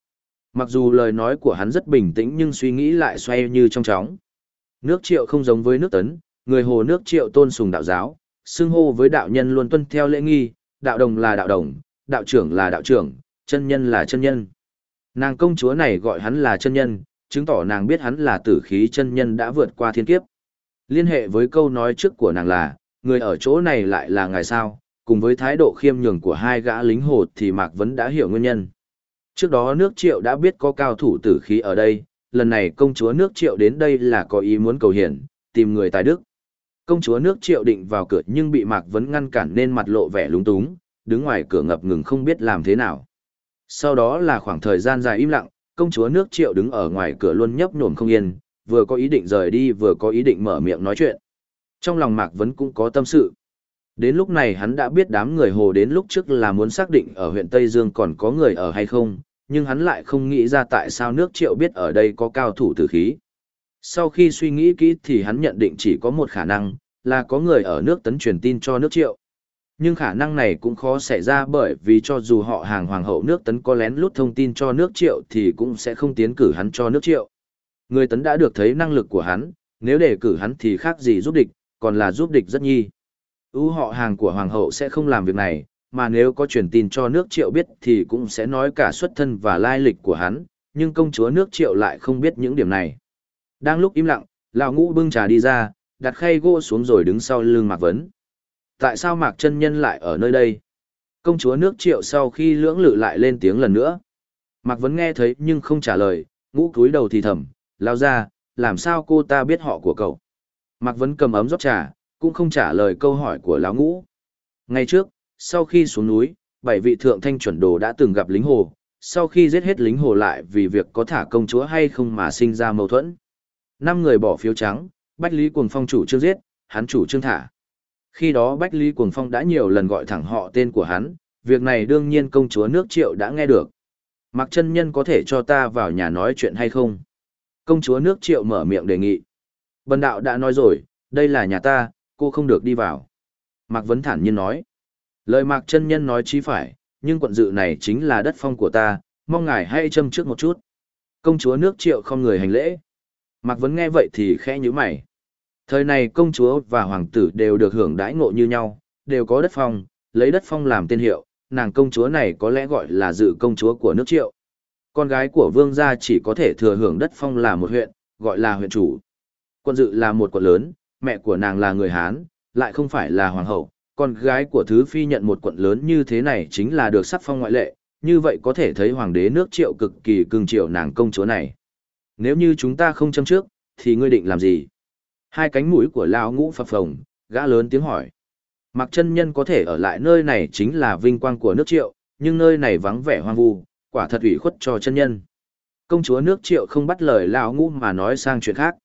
Mặc dù lời nói của hắn rất bình tĩnh nhưng suy nghĩ lại xoay như trong chóng. Nước triệu không giống với nước tấn, người hồ nước triệu tôn sùng đạo giáo, xưng hô với đạo nhân luôn tuân theo lễ nghi, đạo đồng là đạo đồng, đạo trưởng là đạo trưởng, chân nhân là chân nhân. Nàng công chúa này gọi hắn là chân nhân, chứng tỏ nàng biết hắn là tử khí chân nhân đã vượt qua thiên kiếp. Liên hệ với câu nói trước của nàng là, người ở chỗ này lại là ngài sao, cùng với thái độ khiêm nhường của hai gã lính hồ thì Mạc Vấn đã hiểu nguyên nhân. Trước đó nước triệu đã biết có cao thủ tử khí ở đây, lần này công chúa nước triệu đến đây là có ý muốn cầu hiển, tìm người tài đức. Công chúa nước triệu định vào cửa nhưng bị Mạc Vấn ngăn cản nên mặt lộ vẻ lúng túng, đứng ngoài cửa ngập ngừng không biết làm thế nào. Sau đó là khoảng thời gian dài im lặng, công chúa nước triệu đứng ở ngoài cửa luôn nhấp nhổm không yên, vừa có ý định rời đi vừa có ý định mở miệng nói chuyện. Trong lòng Mạc Vấn cũng có tâm sự. Đến lúc này hắn đã biết đám người hồ đến lúc trước là muốn xác định ở huyện Tây Dương còn có người ở hay không, nhưng hắn lại không nghĩ ra tại sao nước triệu biết ở đây có cao thủ tử khí. Sau khi suy nghĩ kỹ thì hắn nhận định chỉ có một khả năng, là có người ở nước tấn truyền tin cho nước triệu. Nhưng khả năng này cũng khó xảy ra bởi vì cho dù họ hàng hoàng hậu nước tấn có lén lút thông tin cho nước triệu thì cũng sẽ không tiến cử hắn cho nước triệu. Người tấn đã được thấy năng lực của hắn, nếu để cử hắn thì khác gì giúp địch, còn là giúp địch rất nhi. Ú họ hàng của hoàng hậu sẽ không làm việc này, mà nếu có truyền tin cho nước triệu biết thì cũng sẽ nói cả xuất thân và lai lịch của hắn, nhưng công chúa nước triệu lại không biết những điểm này. Đang lúc im lặng, lão ngũ bưng trà đi ra, đặt khay gỗ xuống rồi đứng sau lưng Mạc Vấn. Tại sao Mạc chân nhân lại ở nơi đây? Công chúa nước triệu sau khi lưỡng lự lại lên tiếng lần nữa. Mạc Vấn nghe thấy nhưng không trả lời, ngũ cúi đầu thì thầm, lao ra, làm sao cô ta biết họ của cậu? Mạc Vấn cầm ấm rót trà, cũng không trả lời câu hỏi của lão ngũ. Ngày trước, sau khi xuống núi, bảy vị thượng thanh chuẩn đồ đã từng gặp lính hồ, sau khi giết hết lính hồ lại vì việc có thả công chúa hay không mà sinh ra mâu thuẫn. Năm người bỏ phiếu trắng, Bách Lý Cuồng Phong chủ trương giết, hắn chủ trương thả. Khi đó Bách Lý Cuồng Phong đã nhiều lần gọi thẳng họ tên của hắn, việc này đương nhiên công chúa nước triệu đã nghe được. Mặc chân nhân có thể cho ta vào nhà nói chuyện hay không? Công chúa nước triệu mở miệng đề nghị. Bần đạo đã nói rồi, đây là nhà ta, cô không được đi vào. Mạc Vấn thản nhiên nói. Lời Mạc chân nhân nói chí phải, nhưng quận dự này chính là đất phong của ta, mong ngài hãy châm trước một chút. Công chúa nước triệu không người hành lễ. Mạc Vấn nghe vậy thì khẽ như mày. Thời này công chúa và hoàng tử đều được hưởng đãi ngộ như nhau, đều có đất phong, lấy đất phong làm tên hiệu, nàng công chúa này có lẽ gọi là dự công chúa của nước triệu. Con gái của vương gia chỉ có thể thừa hưởng đất phong là một huyện, gọi là huyện chủ. Quận dự là một quận lớn, mẹ của nàng là người Hán, lại không phải là hoàng hậu, con gái của thứ phi nhận một quận lớn như thế này chính là được sắc phong ngoại lệ, như vậy có thể thấy hoàng đế nước triệu cực kỳ cưng triệu nàng công chúa này. Nếu như chúng ta không châm trước, thì ngươi định làm gì? Hai cánh mũi của lão ngũ phập phồng, gã lớn tiếng hỏi. Mặc chân nhân có thể ở lại nơi này chính là vinh quang của nước triệu, nhưng nơi này vắng vẻ hoang vu, quả thật ủy khuất cho chân nhân. Công chúa nước triệu không bắt lời lão ngũ mà nói sang chuyện khác.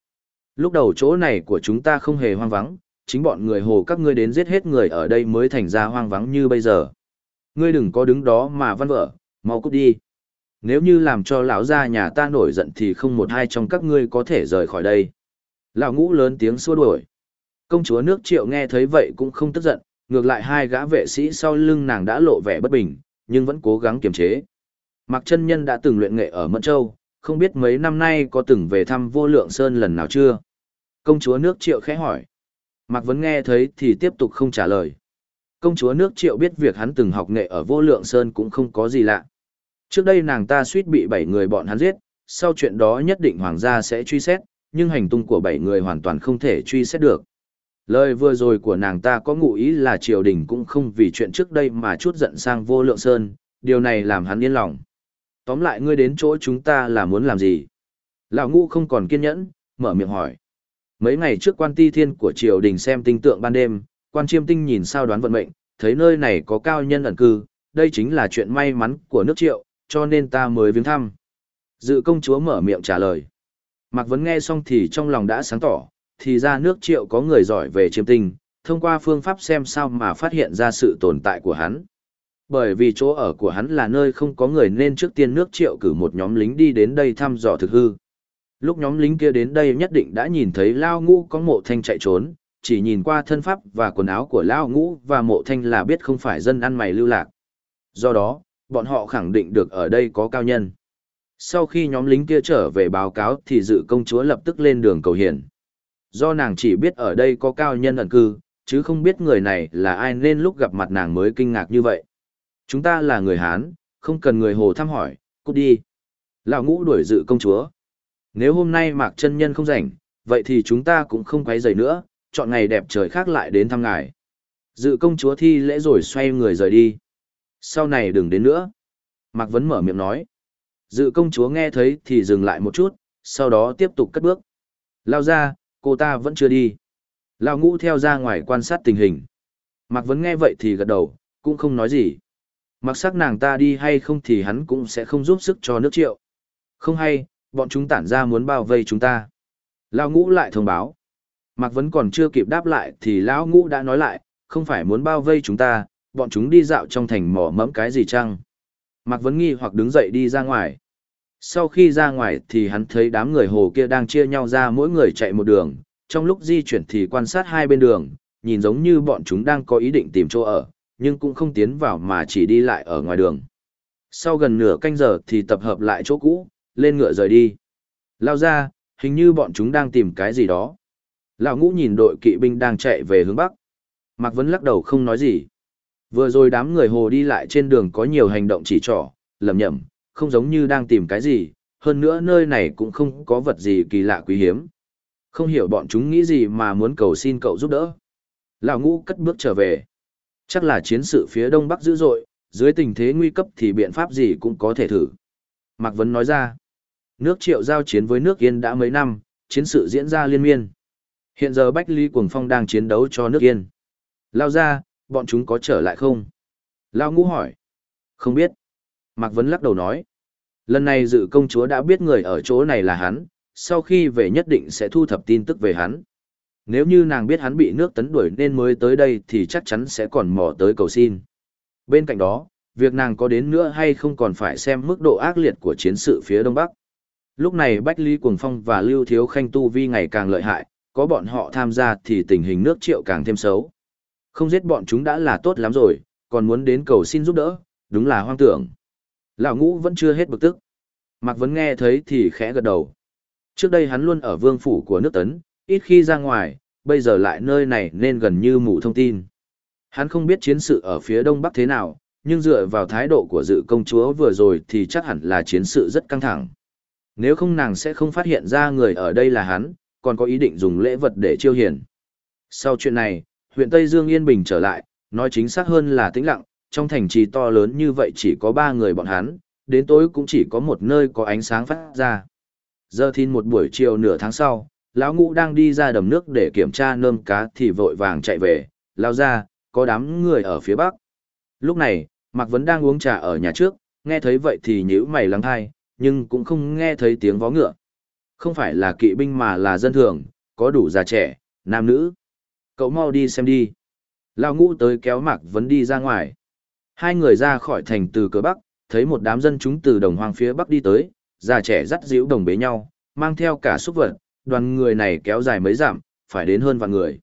Lúc đầu chỗ này của chúng ta không hề hoang vắng, chính bọn người hồ các ngươi đến giết hết người ở đây mới thành ra hoang vắng như bây giờ. ngươi đừng có đứng đó mà văn vở, mau cút đi. Nếu như làm cho lão gia nhà ta nổi giận thì không một hai trong các ngươi có thể rời khỏi đây. Lão ngũ lớn tiếng xua đuổi. Công chúa nước triệu nghe thấy vậy cũng không tức giận, ngược lại hai gã vệ sĩ sau lưng nàng đã lộ vẻ bất bình, nhưng vẫn cố gắng kiềm chế. Mạc chân nhân đã từng luyện nghệ ở Mẫn Châu, không biết mấy năm nay có từng về thăm vô lượng sơn lần nào chưa? Công chúa nước triệu khẽ hỏi. Mạc Vấn nghe thấy thì tiếp tục không trả lời. Công chúa nước triệu biết việc hắn từng học nghệ ở vô lượng sơn cũng không có gì lạ. Trước đây nàng ta suýt bị bảy người bọn hắn giết, sau chuyện đó nhất định hoàng gia sẽ truy xét, nhưng hành tung của bảy người hoàn toàn không thể truy xét được. Lời vừa rồi của nàng ta có ngụ ý là triều đình cũng không vì chuyện trước đây mà chút giận sang vô lượng sơn, điều này làm hắn yên lòng. Tóm lại ngươi đến chỗ chúng ta là muốn làm gì? Lão ngũ không còn kiên nhẫn, mở miệng hỏi. Mấy ngày trước quan ti thiên của triều đình xem tinh tượng ban đêm, quan chiêm tinh nhìn sao đoán vận mệnh, thấy nơi này có cao nhân ẩn cư, đây chính là chuyện may mắn của nước triệu, cho nên ta mới viếng thăm. Dự công chúa mở miệng trả lời. Mạc Vấn nghe xong thì trong lòng đã sáng tỏ, thì ra nước triệu có người giỏi về chiêm tinh, thông qua phương pháp xem sao mà phát hiện ra sự tồn tại của hắn. Bởi vì chỗ ở của hắn là nơi không có người nên trước tiên nước triệu cử một nhóm lính đi đến đây thăm dò thực hư. Lúc nhóm lính kia đến đây nhất định đã nhìn thấy Lao Ngũ có mộ thanh chạy trốn, chỉ nhìn qua thân pháp và quần áo của Lao Ngũ và mộ thanh là biết không phải dân ăn mày lưu lạc. Do đó, bọn họ khẳng định được ở đây có cao nhân. Sau khi nhóm lính kia trở về báo cáo thì dự công chúa lập tức lên đường cầu hiền. Do nàng chỉ biết ở đây có cao nhân ẩn cư, chứ không biết người này là ai nên lúc gặp mặt nàng mới kinh ngạc như vậy. Chúng ta là người Hán, không cần người Hồ thăm hỏi, cút đi. Lão ngũ đuổi dự công chúa. Nếu hôm nay Mạc chân Nhân không rảnh, vậy thì chúng ta cũng không quấy rầy nữa, chọn ngày đẹp trời khác lại đến thăm ngài. Dự công chúa thi lễ rồi xoay người rời đi. Sau này đừng đến nữa. Mạc Vấn mở miệng nói. Dự công chúa nghe thấy thì dừng lại một chút, sau đó tiếp tục cất bước. Lao ra, cô ta vẫn chưa đi. Lao ngũ theo ra ngoài quan sát tình hình. Mạc Vấn nghe vậy thì gật đầu, cũng không nói gì. Mặc sắc nàng ta đi hay không thì hắn cũng sẽ không giúp sức cho nước triệu. Không hay, bọn chúng tản ra muốn bao vây chúng ta. Lao ngũ lại thông báo. Mạc Vấn còn chưa kịp đáp lại thì Lão ngũ đã nói lại, không phải muốn bao vây chúng ta, bọn chúng đi dạo trong thành mỏ mẫm cái gì chăng? Mạc Vấn nghi hoặc đứng dậy đi ra ngoài. Sau khi ra ngoài thì hắn thấy đám người hồ kia đang chia nhau ra mỗi người chạy một đường, trong lúc di chuyển thì quan sát hai bên đường, nhìn giống như bọn chúng đang có ý định tìm chỗ ở, nhưng cũng không tiến vào mà chỉ đi lại ở ngoài đường. Sau gần nửa canh giờ thì tập hợp lại chỗ cũ, lên ngựa rời đi. Lao ra, hình như bọn chúng đang tìm cái gì đó. Lão ngũ nhìn đội kỵ binh đang chạy về hướng Bắc. Mạc Vấn lắc đầu không nói gì. Vừa rồi đám người hồ đi lại trên đường có nhiều hành động chỉ trỏ, lầm nhầm, không giống như đang tìm cái gì, hơn nữa nơi này cũng không có vật gì kỳ lạ quý hiếm. Không hiểu bọn chúng nghĩ gì mà muốn cầu xin cậu giúp đỡ. Lão ngũ cất bước trở về. Chắc là chiến sự phía đông bắc dữ dội, dưới tình thế nguy cấp thì biện pháp gì cũng có thể thử. Mạc Vấn nói ra, nước triệu giao chiến với nước Yên đã mấy năm, chiến sự diễn ra liên miên. Hiện giờ Bách Lý Cuồng Phong đang chiến đấu cho nước Yên. Lao ra, bọn chúng có trở lại không? Lao ngũ hỏi. Không biết. Mạc Vấn lắc đầu nói. Lần này dự công chúa đã biết người ở chỗ này là hắn, sau khi về nhất định sẽ thu thập tin tức về hắn. Nếu như nàng biết hắn bị nước tấn đuổi nên mới tới đây thì chắc chắn sẽ còn mò tới cầu xin. Bên cạnh đó, việc nàng có đến nữa hay không còn phải xem mức độ ác liệt của chiến sự phía Đông Bắc. Lúc này Bách Lý Cuồng Phong và Lưu Thiếu Khanh Tu Vi ngày càng lợi hại, có bọn họ tham gia thì tình hình nước triệu càng thêm xấu. Không giết bọn chúng đã là tốt lắm rồi, còn muốn đến cầu xin giúp đỡ, đúng là hoang tưởng. Lão ngũ vẫn chưa hết bực tức. Mạc Vấn nghe thấy thì khẽ gật đầu. Trước đây hắn luôn ở vương phủ của nước tấn, ít khi ra ngoài, bây giờ lại nơi này nên gần như mù thông tin. Hắn không biết chiến sự ở phía đông bắc thế nào, nhưng dựa vào thái độ của dự công chúa vừa rồi thì chắc hẳn là chiến sự rất căng thẳng. Nếu không nàng sẽ không phát hiện ra người ở đây là hắn, còn có ý định dùng lễ vật để chiêu hiền. Sau chuyện này, huyện Tây Dương yên bình trở lại, nói chính xác hơn là tĩnh lặng, trong thành trì to lớn như vậy chỉ có ba người bọn hắn, đến tối cũng chỉ có một nơi có ánh sáng phát ra. Giờ thìn một buổi chiều nửa tháng sau, lão ngũ đang đi ra đầm nước để kiểm tra nơm cá thì vội vàng chạy về, lao ra, có đám người ở phía bắc. Lúc này, Mạc Vấn đang uống trà ở nhà trước, nghe thấy vậy thì nhíu mày lắng thai, nhưng cũng không nghe thấy tiếng vó ngựa. Không phải là kỵ binh mà là dân thường, có đủ già trẻ, nam nữ. Cậu mau đi xem đi. Lao ngũ tới kéo Mạc Vấn đi ra ngoài. Hai người ra khỏi thành từ cửa bắc, thấy một đám dân chúng từ đồng hoang phía bắc đi tới, già trẻ dắt dĩu đồng bế nhau, mang theo cả xúc vật, đoàn người này kéo dài mấy giảm phải đến hơn vạn người.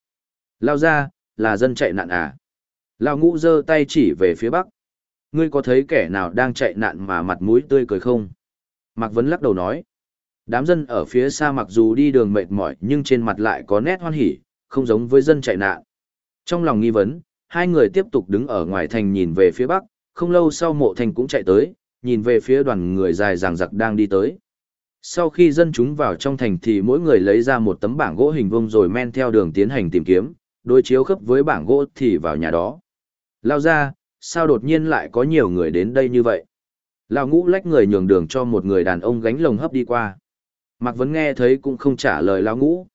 Lao ra, là dân chạy nạn à? Lao ngũ giơ tay chỉ về phía bắc. Ngươi có thấy kẻ nào đang chạy nạn mà mặt mũi tươi cười không? Mạc Vấn lắc đầu nói. Đám dân ở phía xa mặc dù đi đường mệt mỏi nhưng trên mặt lại có nét hoan hỉ, không giống với dân chạy nạn. Trong lòng nghi vấn, hai người tiếp tục đứng ở ngoài thành nhìn về phía bắc, không lâu sau mộ thành cũng chạy tới, nhìn về phía đoàn người dài ràng giặc đang đi tới. Sau khi dân chúng vào trong thành thì mỗi người lấy ra một tấm bảng gỗ hình vuông rồi men theo đường tiến hành tìm kiếm, đối chiếu khớp với bảng gỗ thì vào nhà đó. Lao ra, sao đột nhiên lại có nhiều người đến đây như vậy? Lão ngũ lách người nhường đường cho một người đàn ông gánh lồng hấp đi qua. Mạc Vấn nghe thấy cũng không trả lời lão ngũ.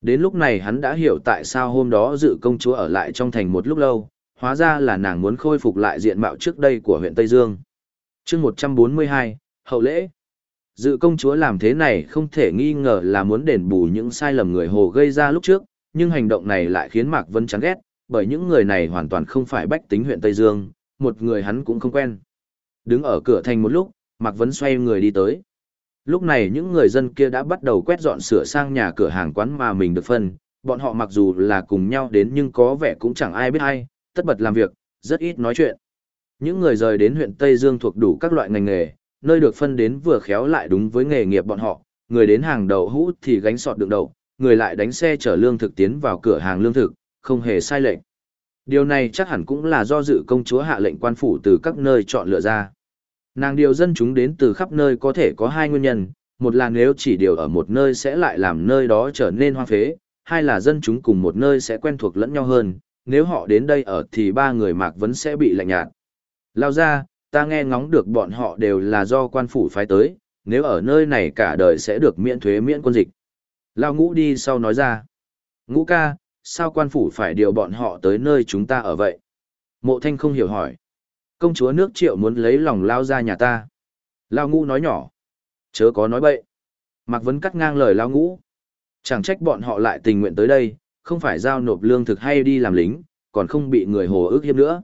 Đến lúc này hắn đã hiểu tại sao hôm đó dự công chúa ở lại trong thành một lúc lâu, hóa ra là nàng muốn khôi phục lại diện mạo trước đây của huyện Tây Dương. chương 142, Hậu lễ. Dự công chúa làm thế này không thể nghi ngờ là muốn đền bù những sai lầm người Hồ gây ra lúc trước, nhưng hành động này lại khiến Mạc Vân chán ghét, bởi những người này hoàn toàn không phải bách tính huyện Tây Dương, một người hắn cũng không quen. Đứng ở cửa thành một lúc, Mạc Vấn xoay người đi tới. Lúc này những người dân kia đã bắt đầu quét dọn sửa sang nhà cửa hàng quán mà mình được phân, bọn họ mặc dù là cùng nhau đến nhưng có vẻ cũng chẳng ai biết ai, tất bật làm việc, rất ít nói chuyện. Những người rời đến huyện Tây Dương thuộc đủ các loại ngành nghề, nơi được phân đến vừa khéo lại đúng với nghề nghiệp bọn họ, người đến hàng đầu hũ thì gánh sọt đựng đậu, người lại đánh xe chở lương thực tiến vào cửa hàng lương thực, không hề sai lệch. Điều này chắc hẳn cũng là do dự công chúa hạ lệnh quan phủ từ các nơi chọn lựa ra. Nàng điều dân chúng đến từ khắp nơi có thể có hai nguyên nhân, một là nếu chỉ điều ở một nơi sẽ lại làm nơi đó trở nên hoang phế, hai là dân chúng cùng một nơi sẽ quen thuộc lẫn nhau hơn, nếu họ đến đây ở thì ba người mạc vấn sẽ bị lạnh nhạt. Lao ra, ta nghe ngóng được bọn họ đều là do quan phủ phái tới, nếu ở nơi này cả đời sẽ được miễn thuế miễn quân dịch. Lao ngũ đi sau nói ra. Ngũ ca, sao quan phủ phải điều bọn họ tới nơi chúng ta ở vậy? Mộ thanh không hiểu hỏi. Công chúa nước triệu muốn lấy lòng lao ra nhà ta. Lao ngũ nói nhỏ. Chớ có nói bậy. Mạc Vấn cắt ngang lời lao ngũ. Chẳng trách bọn họ lại tình nguyện tới đây, không phải giao nộp lương thực hay đi làm lính, còn không bị người hồ ước hiếp nữa.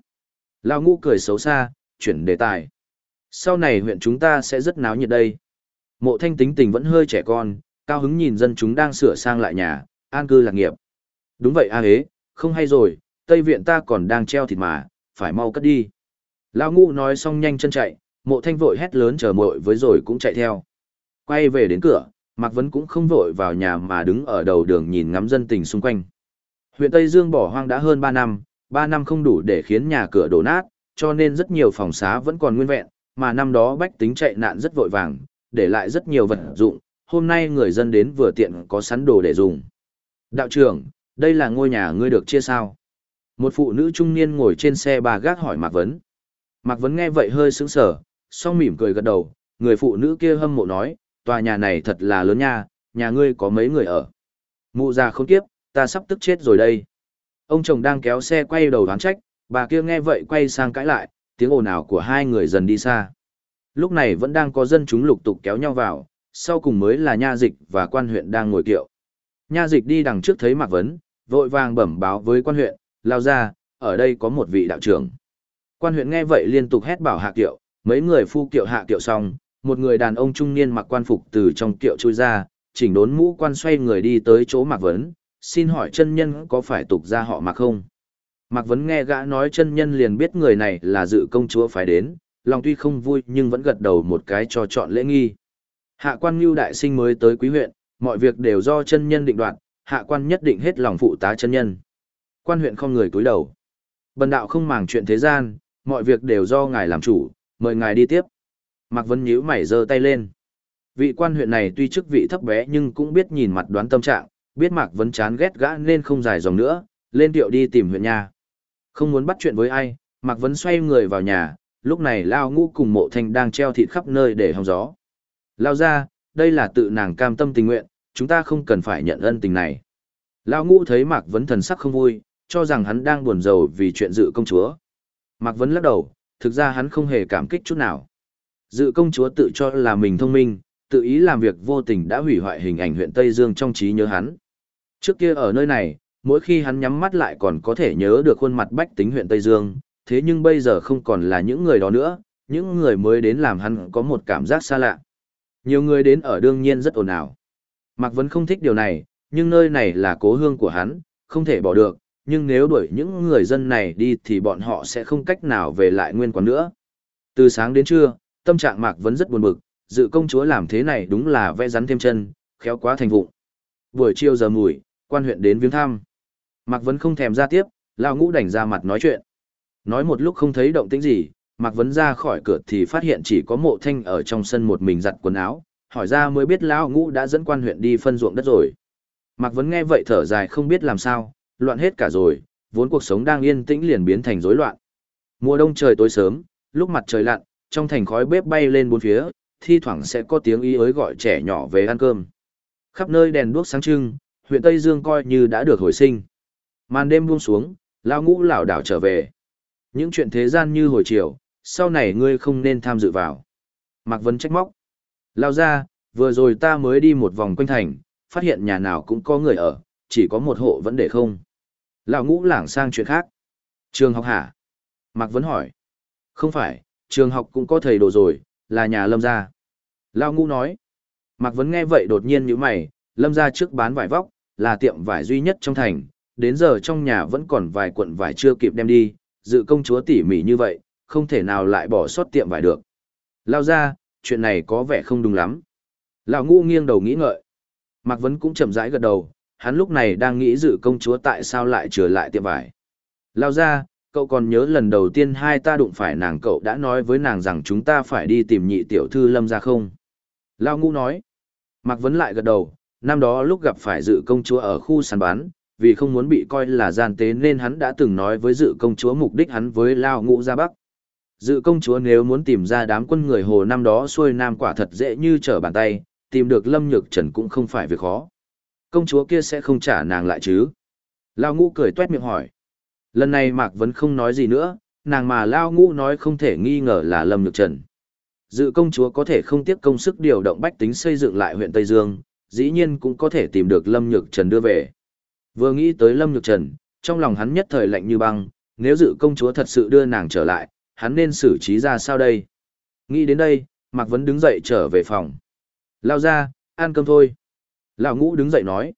Lao ngũ cười xấu xa, chuyển đề tài. Sau này huyện chúng ta sẽ rất náo nhiệt đây. Mộ thanh tính tình vẫn hơi trẻ con, cao hứng nhìn dân chúng đang sửa sang lại nhà, an cư lạc nghiệp. Đúng vậy a hế, không hay rồi, Tây viện ta còn đang treo thịt mà, phải mau cất đi. lão ngũ nói xong nhanh chân chạy, mộ thanh vội hét lớn chờ mội với rồi cũng chạy theo. Quay về đến cửa, Mạc Vấn cũng không vội vào nhà mà đứng ở đầu đường nhìn ngắm dân tình xung quanh. Huyện Tây Dương bỏ hoang đã hơn 3 năm, 3 năm không đủ để khiến nhà cửa đổ nát, cho nên rất nhiều phòng xá vẫn còn nguyên vẹn, mà năm đó bách tính chạy nạn rất vội vàng, để lại rất nhiều vật dụng, hôm nay người dân đến vừa tiện có sẵn đồ để dùng. Đạo trưởng, đây là ngôi nhà ngươi được chia sao? Một phụ nữ trung niên ngồi trên xe bà gác hỏi Mạc Vấn. Mạc Vấn nghe vậy hơi sững sờ, song mỉm cười gật đầu, người phụ nữ kia hâm mộ nói, tòa nhà này thật là lớn nha, nhà ngươi có mấy người ở. Mụ già không kiếp, ta sắp tức chết rồi đây. Ông chồng đang kéo xe quay đầu đoán trách, bà kia nghe vậy quay sang cãi lại, tiếng ồn ào của hai người dần đi xa. Lúc này vẫn đang có dân chúng lục tục kéo nhau vào, sau cùng mới là nha dịch và quan huyện đang ngồi kiệu. Nha dịch đi đằng trước thấy Mạc Vấn, vội vàng bẩm báo với quan huyện, lao ra, ở đây có một vị đạo trưởng. Quan huyện nghe vậy liên tục hét bảo hạ kiệu, mấy người phu kiệu hạ kiệu xong, một người đàn ông trung niên mặc quan phục từ trong kiệu chui ra, chỉnh đốn mũ quan xoay người đi tới chỗ Mạc Vấn, xin hỏi chân nhân có phải tục ra họ Mạc không? Mạc Vấn nghe gã nói chân nhân liền biết người này là dự công chúa phải đến, lòng tuy không vui nhưng vẫn gật đầu một cái cho chọn lễ nghi. Hạ quan Ngưu Đại Sinh mới tới quý huyện, mọi việc đều do chân nhân định đoạt, hạ quan nhất định hết lòng phụ tá chân nhân. Quan huyện không người cúi đầu. Bần đạo không màng chuyện thế gian, mọi việc đều do ngài làm chủ, mời ngài đi tiếp. Mạc Vân nhíu mày giơ tay lên. Vị quan huyện này tuy chức vị thấp bé nhưng cũng biết nhìn mặt đoán tâm trạng, biết Mạc Vân chán ghét gã nên không dài dòng nữa, lên tiệu đi tìm huyện nhà. Không muốn bắt chuyện với ai, Mạc Vân xoay người vào nhà, lúc này Lao Ngũ cùng mộ thanh đang treo thịt khắp nơi để hòng gió. Lao ra, đây là tự nàng cam tâm tình nguyện, chúng ta không cần phải nhận ân tình này. Lao Ngũ thấy Mạc Vấn thần sắc không vui, cho rằng hắn đang buồn rầu vì chuyện dự công chúa. Mạc Vấn lắc đầu, thực ra hắn không hề cảm kích chút nào. Dự công chúa tự cho là mình thông minh, tự ý làm việc vô tình đã hủy hoại hình ảnh huyện Tây Dương trong trí nhớ hắn. Trước kia ở nơi này, mỗi khi hắn nhắm mắt lại còn có thể nhớ được khuôn mặt bách tính huyện Tây Dương, thế nhưng bây giờ không còn là những người đó nữa, những người mới đến làm hắn có một cảm giác xa lạ. Nhiều người đến ở đương nhiên rất ồn ào. Mạc Vấn không thích điều này, nhưng nơi này là cố hương của hắn, không thể bỏ được, nhưng nếu đuổi những người dân này đi thì bọn họ sẽ không cách nào về lại nguyên quán nữa. Từ sáng đến trưa, tâm trạng Mạc Vấn rất buồn bực, dự công chúa làm thế này đúng là vẽ rắn thêm chân, khéo quá thành vụng. Buổi chiều giờ mùi, quan huyện đến viếng thăm. Mạc Vấn không thèm ra tiếp, lao ngũ đành ra mặt nói chuyện. Nói một lúc không thấy động tĩnh gì, Mạc Vấn ra khỏi cửa thì phát hiện chỉ có mộ thanh ở trong sân một mình giặt quần áo, hỏi ra mới biết lão ngũ đã dẫn quan huyện đi phân ruộng đất rồi. Mạc Vấn nghe vậy thở dài không biết làm sao, loạn hết cả rồi, vốn cuộc sống đang yên tĩnh liền biến thành rối loạn. Mùa đông trời tối sớm, lúc mặt trời lặn, trong thành khói bếp bay lên bốn phía, thi thoảng sẽ có tiếng ý ới gọi trẻ nhỏ về ăn cơm. Khắp nơi đèn đuốc sáng trưng, huyện Tây Dương coi như đã được hồi sinh. Màn đêm buông xuống, lão ngũ lão đảo trở về. Những chuyện thế gian như hồi chiều, sau này ngươi không nên tham dự vào. Mạc Vân trách móc. Lao ra, vừa rồi ta mới đi một vòng quanh thành, phát hiện nhà nào cũng có người ở, chỉ có một hộ vẫn để không. Lão ngũ lảng sang chuyện khác. Trường học hả? Mạc Vấn hỏi. Không phải, trường học cũng có thầy đồ rồi, là nhà lâm gia. Lão ngũ nói. Mạc Vấn nghe vậy đột nhiên như mày, lâm gia trước bán vải vóc, là tiệm vải duy nhất trong thành, đến giờ trong nhà vẫn còn vài cuộn vải chưa kịp đem đi, dự công chúa tỉ mỉ như vậy, không thể nào lại bỏ sót tiệm vải được. Lao ra, chuyện này có vẻ không đúng lắm. Lão ngũ nghiêng đầu nghĩ ngợi. Mạc Vấn cũng chậm rãi gật đầu, hắn lúc này đang nghĩ dự công chúa tại sao lại trở lại tiệm vải. Lao ra, cậu còn nhớ lần đầu tiên hai ta đụng phải nàng cậu đã nói với nàng rằng chúng ta phải đi tìm nhị tiểu thư lâm ra không? Lao ngũ nói. Mạc Vấn lại gật đầu, năm đó lúc gặp phải dự công chúa ở khu sàn bán, vì không muốn bị coi là gian tế nên hắn đã từng nói với dự công chúa mục đích hắn với Lao ngũ ra Bắc. Dự công chúa nếu muốn tìm ra đám quân người hồ năm đó xuôi nam quả thật dễ như trở bàn tay, tìm được Lâm Nhược Trần cũng không phải việc khó. Công chúa kia sẽ không trả nàng lại chứ? Lao ngũ cười tuét miệng hỏi. Lần này Mạc vẫn không nói gì nữa, nàng mà Lao ngũ nói không thể nghi ngờ là Lâm Nhược Trần. Dự công chúa có thể không tiếc công sức điều động bách tính xây dựng lại huyện Tây Dương, dĩ nhiên cũng có thể tìm được Lâm Nhược Trần đưa về. Vừa nghĩ tới Lâm Nhược Trần, trong lòng hắn nhất thời lạnh như băng, nếu dự công chúa thật sự đưa nàng trở lại, hắn nên xử trí ra sao đây? Nghĩ đến đây, Mạc Vấn đứng dậy trở về phòng. Lao ra, ăn cơm thôi. Lão ngũ đứng dậy nói.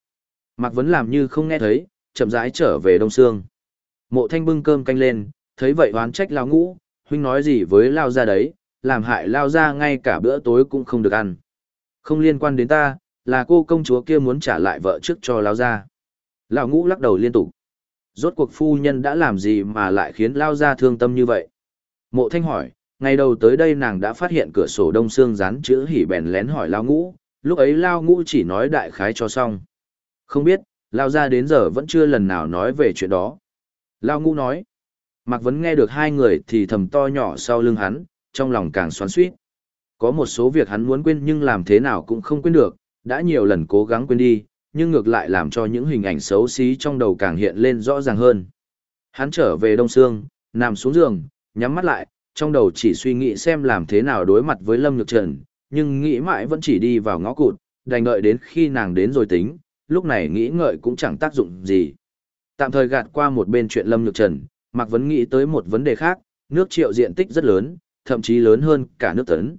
Mạc Vấn làm như không nghe thấy, chậm rãi trở về Đông Sương. Mộ thanh bưng cơm canh lên, thấy vậy oán trách Lão ngũ, huynh nói gì với Lao ra đấy, làm hại Lao ra ngay cả bữa tối cũng không được ăn. Không liên quan đến ta, là cô công chúa kia muốn trả lại vợ trước cho Lao ra. Lão ngũ lắc đầu liên tục. Rốt cuộc phu nhân đã làm gì mà lại khiến Lao ra thương tâm như vậy? Mộ thanh hỏi, ngày đầu tới đây nàng đã phát hiện cửa sổ đông xương dán chữ hỉ bèn lén hỏi lao ngũ, lúc ấy lao ngũ chỉ nói đại khái cho xong. Không biết, lao ra đến giờ vẫn chưa lần nào nói về chuyện đó. Lao ngũ nói, Mạc Vấn nghe được hai người thì thầm to nhỏ sau lưng hắn, trong lòng càng xoắn suýt. Có một số việc hắn muốn quên nhưng làm thế nào cũng không quên được, đã nhiều lần cố gắng quên đi, nhưng ngược lại làm cho những hình ảnh xấu xí trong đầu càng hiện lên rõ ràng hơn. Hắn trở về Đông Sương, nằm xuống giường, nhắm mắt lại, trong đầu chỉ suy nghĩ xem làm thế nào đối mặt với Lâm Nhược Trần, nhưng nghĩ mãi vẫn chỉ đi vào ngõ cụt, đành đợi đến khi nàng đến rồi tính, lúc này nghĩ ngợi cũng chẳng tác dụng gì. Tạm thời gạt qua một bên chuyện Lâm Nhược Trần, Mạc Vấn nghĩ tới một vấn đề khác, nước triệu diện tích rất lớn, thậm chí lớn hơn cả nước tấn.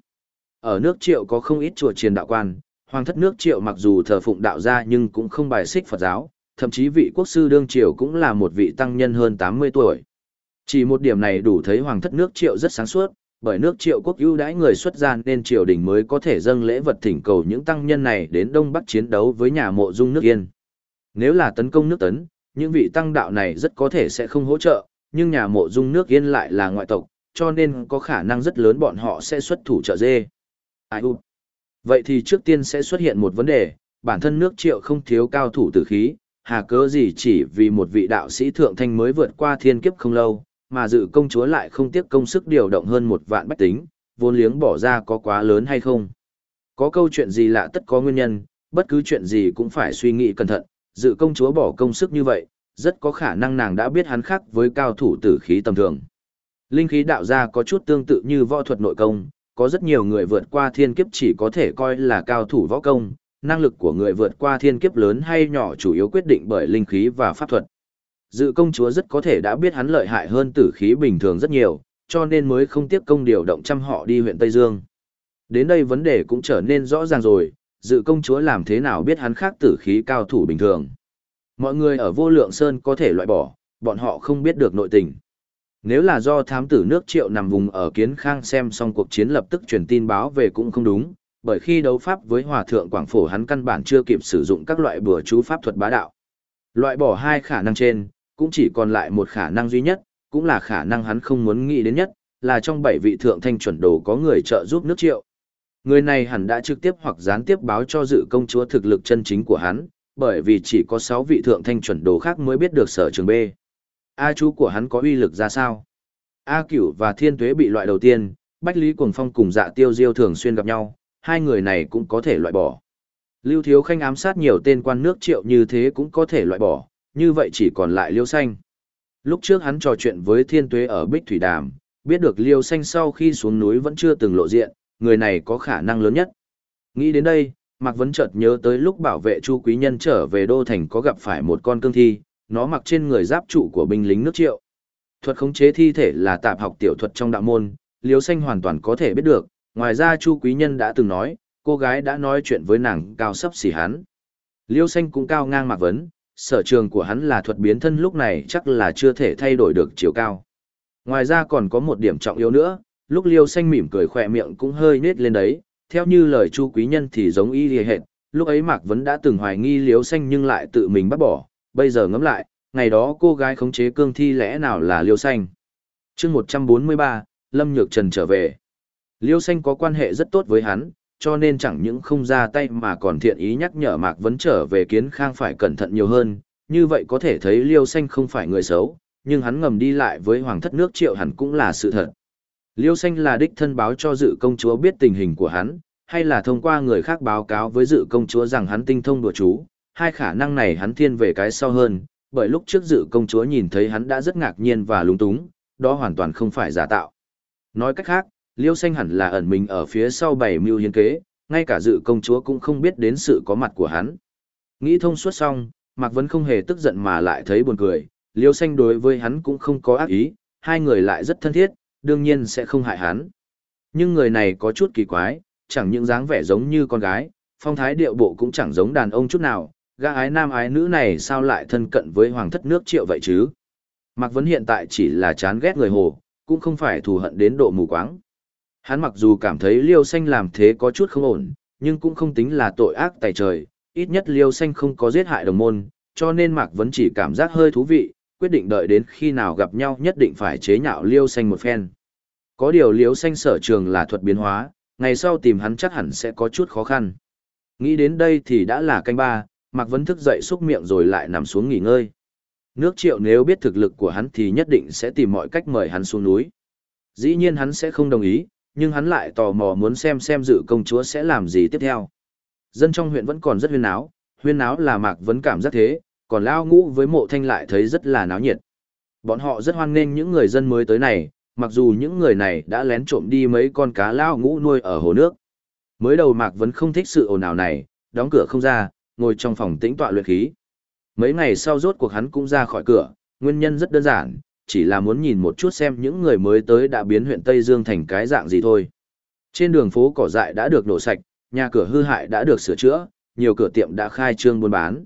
Ở nước triệu có không ít chùa triền đạo quan, hoàng thất nước triệu mặc dù thờ phụng đạo gia nhưng cũng không bài xích Phật giáo, thậm chí vị quốc sư đương triều cũng là một vị tăng nhân hơn 80 tuổi. Chỉ một điểm này đủ thấy hoàng thất nước triệu rất sáng suốt, bởi nước triệu quốc ưu đãi người xuất gia nên triều đình mới có thể dâng lễ vật thỉnh cầu những tăng nhân này đến Đông Bắc chiến đấu với nhà mộ dung nước yên. Nếu là tấn công nước tấn, những vị tăng đạo này rất có thể sẽ không hỗ trợ, nhưng nhà mộ dung nước yên lại là ngoại tộc, cho nên có khả năng rất lớn bọn họ sẽ xuất thủ trợ dê. Ai u? Vậy thì trước tiên sẽ xuất hiện một vấn đề, bản thân nước triệu không thiếu cao thủ tử khí, hà cớ gì chỉ vì một vị đạo sĩ thượng thanh mới vượt qua thiên kiếp không lâu, mà dự công chúa lại không tiếc công sức điều động hơn một vạn bách tính, vốn liếng bỏ ra có quá lớn hay không. Có câu chuyện gì lạ tất có nguyên nhân, bất cứ chuyện gì cũng phải suy nghĩ cẩn thận, dự công chúa bỏ công sức như vậy, rất có khả năng nàng đã biết hắn khác với cao thủ tử khí tầm thường. Linh khí đạo gia có chút tương tự như võ thuật nội công, có rất nhiều người vượt qua thiên kiếp chỉ có thể coi là cao thủ võ công, năng lực của người vượt qua thiên kiếp lớn hay nhỏ chủ yếu quyết định bởi linh khí và pháp thuật. Dự công chúa rất có thể đã biết hắn lợi hại hơn tử khí bình thường rất nhiều, cho nên mới không tiếp công điều động trăm họ đi huyện Tây Dương. Đến đây vấn đề cũng trở nên rõ ràng rồi, dự công chúa làm thế nào biết hắn khác tử khí cao thủ bình thường. Mọi người ở vô lượng sơn có thể loại bỏ, bọn họ không biết được nội tình. Nếu là do thám tử nước triệu nằm vùng ở kiến khang xem xong cuộc chiến lập tức truyền tin báo về cũng không đúng, bởi khi đấu pháp với hòa thượng Quảng Phổ hắn căn bản chưa kịp sử dụng các loại bừa chú pháp thuật bá đạo. Loại bỏ hai khả năng trên, cũng chỉ còn lại một khả năng duy nhất, cũng là khả năng hắn không muốn nghĩ đến nhất, là trong bảy vị thượng thanh chuẩn đồ có người trợ giúp nước triệu. Người này hẳn đã trực tiếp hoặc gián tiếp báo cho dự công chúa thực lực chân chính của hắn, bởi vì chỉ có 6 vị thượng thanh chuẩn đồ khác mới biết được sở trường B. A chú của hắn có uy lực ra sao? A cửu và thiên tuế bị loại đầu tiên, Bách Lý Cuồng Phong cùng dạ tiêu diêu thường xuyên gặp nhau, hai người này cũng có thể loại bỏ. Lưu Thiếu Khanh ám sát nhiều tên quan nước triệu như thế cũng có thể loại bỏ, như vậy chỉ còn lại Liêu Xanh. Lúc trước hắn trò chuyện với thiên tuế ở Bích Thủy Đàm, biết được Liêu Xanh sau khi xuống núi vẫn chưa từng lộ diện, người này có khả năng lớn nhất. Nghĩ đến đây, Mạc Vấn chợt nhớ tới lúc bảo vệ Chu Quý Nhân trở về Đô Thành có gặp phải một con cương thi, nó mặc trên người giáp trụ của binh lính nước triệu. Thuật khống chế thi thể là tạp học tiểu thuật trong đạo môn, Liêu Xanh hoàn toàn có thể biết được, ngoài ra Chu Quý Nhân đã từng nói, cô gái đã nói chuyện với nàng cao sấp xỉ hắn. Liêu Xanh cũng cao ngang Mạc Vấn, sở trường của hắn là thuật biến thân lúc này chắc là chưa thể thay đổi được chiều cao. Ngoài ra còn có một điểm trọng yếu nữa, lúc Liêu Xanh mỉm cười khỏe miệng cũng hơi nết lên đấy, theo như lời Chu Quý Nhân thì giống y lìa hệt, lúc ấy Mạc Vấn đã từng hoài nghi Liêu Xanh nhưng lại tự mình bắt bỏ, bây giờ ngẫm lại, ngày đó cô gái khống chế cương thi lẽ nào là Liêu Xanh. chương 143, Lâm Nhược Trần trở về. Liêu Xanh có quan hệ rất tốt với hắn, cho nên chẳng những không ra tay mà còn thiện ý nhắc nhở Mạc Vấn trở về kiến khang phải cẩn thận nhiều hơn, như vậy có thể thấy Liêu Xanh không phải người xấu, nhưng hắn ngầm đi lại với Hoàng thất nước triệu hẳn cũng là sự thật. Liêu Xanh là đích thân báo cho dự công chúa biết tình hình của hắn, hay là thông qua người khác báo cáo với dự công chúa rằng hắn tinh thông đùa chú, hai khả năng này hắn thiên về cái sau hơn, bởi lúc trước dự công chúa nhìn thấy hắn đã rất ngạc nhiên và lung túng, đó hoàn toàn không phải giả tạo. Nói cách khác, Liêu Xanh hẳn là ẩn mình ở phía sau bảy mưu hiến kế, ngay cả dự công chúa cũng không biết đến sự có mặt của hắn. Nghĩ thông suốt xong, Mạc Vấn không hề tức giận mà lại thấy buồn cười, Liêu Xanh đối với hắn cũng không có ác ý, hai người lại rất thân thiết, đương nhiên sẽ không hại hắn. Nhưng người này có chút kỳ quái, chẳng những dáng vẻ giống như con gái, phong thái điệu bộ cũng chẳng giống đàn ông chút nào, gã ái nam ái nữ này sao lại thân cận với hoàng thất nước triệu vậy chứ? Mạc Vấn hiện tại chỉ là chán ghét người hồ, cũng không phải thù hận đến độ mù quáng. Hắn mặc dù cảm thấy liêu xanh làm thế có chút không ổn, nhưng cũng không tính là tội ác tài trời, ít nhất liêu xanh không có giết hại đồng môn, cho nên Mạc Vấn chỉ cảm giác hơi thú vị, quyết định đợi đến khi nào gặp nhau nhất định phải chế nhạo liêu xanh một phen. Có điều liêu xanh sở trường là thuật biến hóa, ngày sau tìm hắn chắc hẳn sẽ có chút khó khăn. Nghĩ đến đây thì đã là canh ba, Mạc Vấn thức dậy xúc miệng rồi lại nằm xuống nghỉ ngơi. Nước triệu nếu biết thực lực của hắn thì nhất định sẽ tìm mọi cách mời hắn xuống núi. Dĩ nhiên hắn sẽ không đồng ý, nhưng hắn lại tò mò muốn xem xem dự công chúa sẽ làm gì tiếp theo. Dân trong huyện vẫn còn rất huyên náo, huyên náo là Mạc Vấn cảm giác thế, còn Lao Ngũ với mộ thanh lại thấy rất là náo nhiệt. Bọn họ rất hoan nghênh những người dân mới tới này, mặc dù những người này đã lén trộm đi mấy con cá Lao Ngũ nuôi ở hồ nước. Mới đầu Mạc Vấn không thích sự ồn ào này, đóng cửa không ra, ngồi trong phòng tĩnh tọa luyện khí. Mấy ngày sau rốt cuộc hắn cũng ra khỏi cửa, nguyên nhân rất đơn giản, chỉ là muốn nhìn một chút xem những người mới tới đã biến huyện Tây Dương thành cái dạng gì thôi. Trên đường phố cỏ dại đã được nổ sạch, nhà cửa hư hại đã được sửa chữa, nhiều cửa tiệm đã khai trương buôn bán.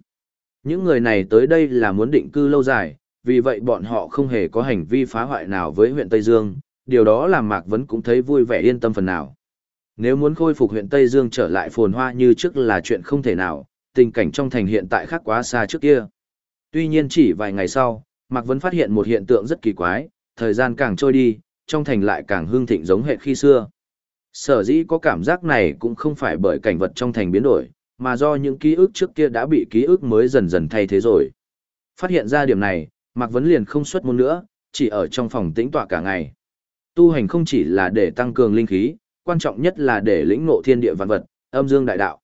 Những người này tới đây là muốn định cư lâu dài, vì vậy bọn họ không hề có hành vi phá hoại nào với huyện Tây Dương, điều đó làm Mạc Vấn cũng thấy vui vẻ yên tâm phần nào. Nếu muốn khôi phục huyện Tây Dương trở lại phồn hoa như trước là chuyện không thể nào, tình cảnh trong thành hiện tại khác quá xa trước kia. Tuy nhiên chỉ vài ngày sau, Mạc Vấn phát hiện một hiện tượng rất kỳ quái, thời gian càng trôi đi, trong thành lại càng hương thịnh giống hệt khi xưa. Sở dĩ có cảm giác này cũng không phải bởi cảnh vật trong thành biến đổi, mà do những ký ức trước kia đã bị ký ức mới dần dần thay thế rồi. Phát hiện ra điểm này, Mạc Vấn liền không xuất môn nữa, chỉ ở trong phòng tĩnh tọa cả ngày. Tu hành không chỉ là để tăng cường linh khí, quan trọng nhất là để lĩnh ngộ thiên địa vạn vật, âm dương đại đạo.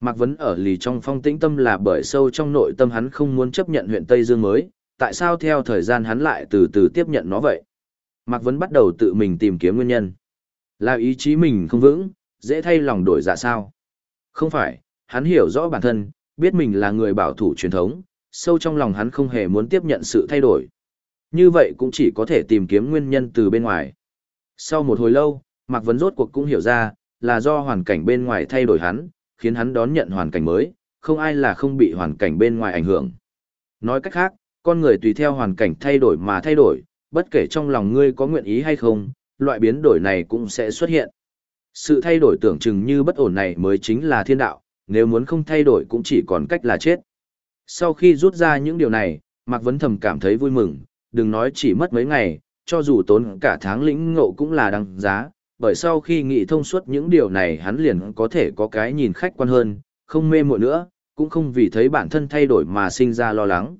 Mạc Vấn ở lì trong phong tĩnh tâm là bởi sâu trong nội tâm hắn không muốn chấp nhận huyện Tây Dương mới, tại sao theo thời gian hắn lại từ từ tiếp nhận nó vậy? Mạc Vấn bắt đầu tự mình tìm kiếm nguyên nhân. Là ý chí mình không vững, dễ thay lòng đổi dạ sao? Không phải, hắn hiểu rõ bản thân, biết mình là người bảo thủ truyền thống, sâu trong lòng hắn không hề muốn tiếp nhận sự thay đổi. Như vậy cũng chỉ có thể tìm kiếm nguyên nhân từ bên ngoài. Sau một hồi lâu, Mạc Vấn rốt cuộc cũng hiểu ra, là do hoàn cảnh bên ngoài thay đổi hắn, khiến hắn đón nhận hoàn cảnh mới, không ai là không bị hoàn cảnh bên ngoài ảnh hưởng. Nói cách khác, con người tùy theo hoàn cảnh thay đổi mà thay đổi, bất kể trong lòng ngươi có nguyện ý hay không, loại biến đổi này cũng sẽ xuất hiện. Sự thay đổi tưởng chừng như bất ổn này mới chính là thiên đạo, nếu muốn không thay đổi cũng chỉ còn cách là chết. Sau khi rút ra những điều này, Mạc Vấn Thầm cảm thấy vui mừng, đừng nói chỉ mất mấy ngày, cho dù tốn cả tháng lĩnh ngộ cũng là đăng giá, bởi sau khi nghĩ thông suốt những điều này hắn liền có thể có cái nhìn khách quan hơn, không mê muội nữa, cũng không vì thấy bản thân thay đổi mà sinh ra lo lắng.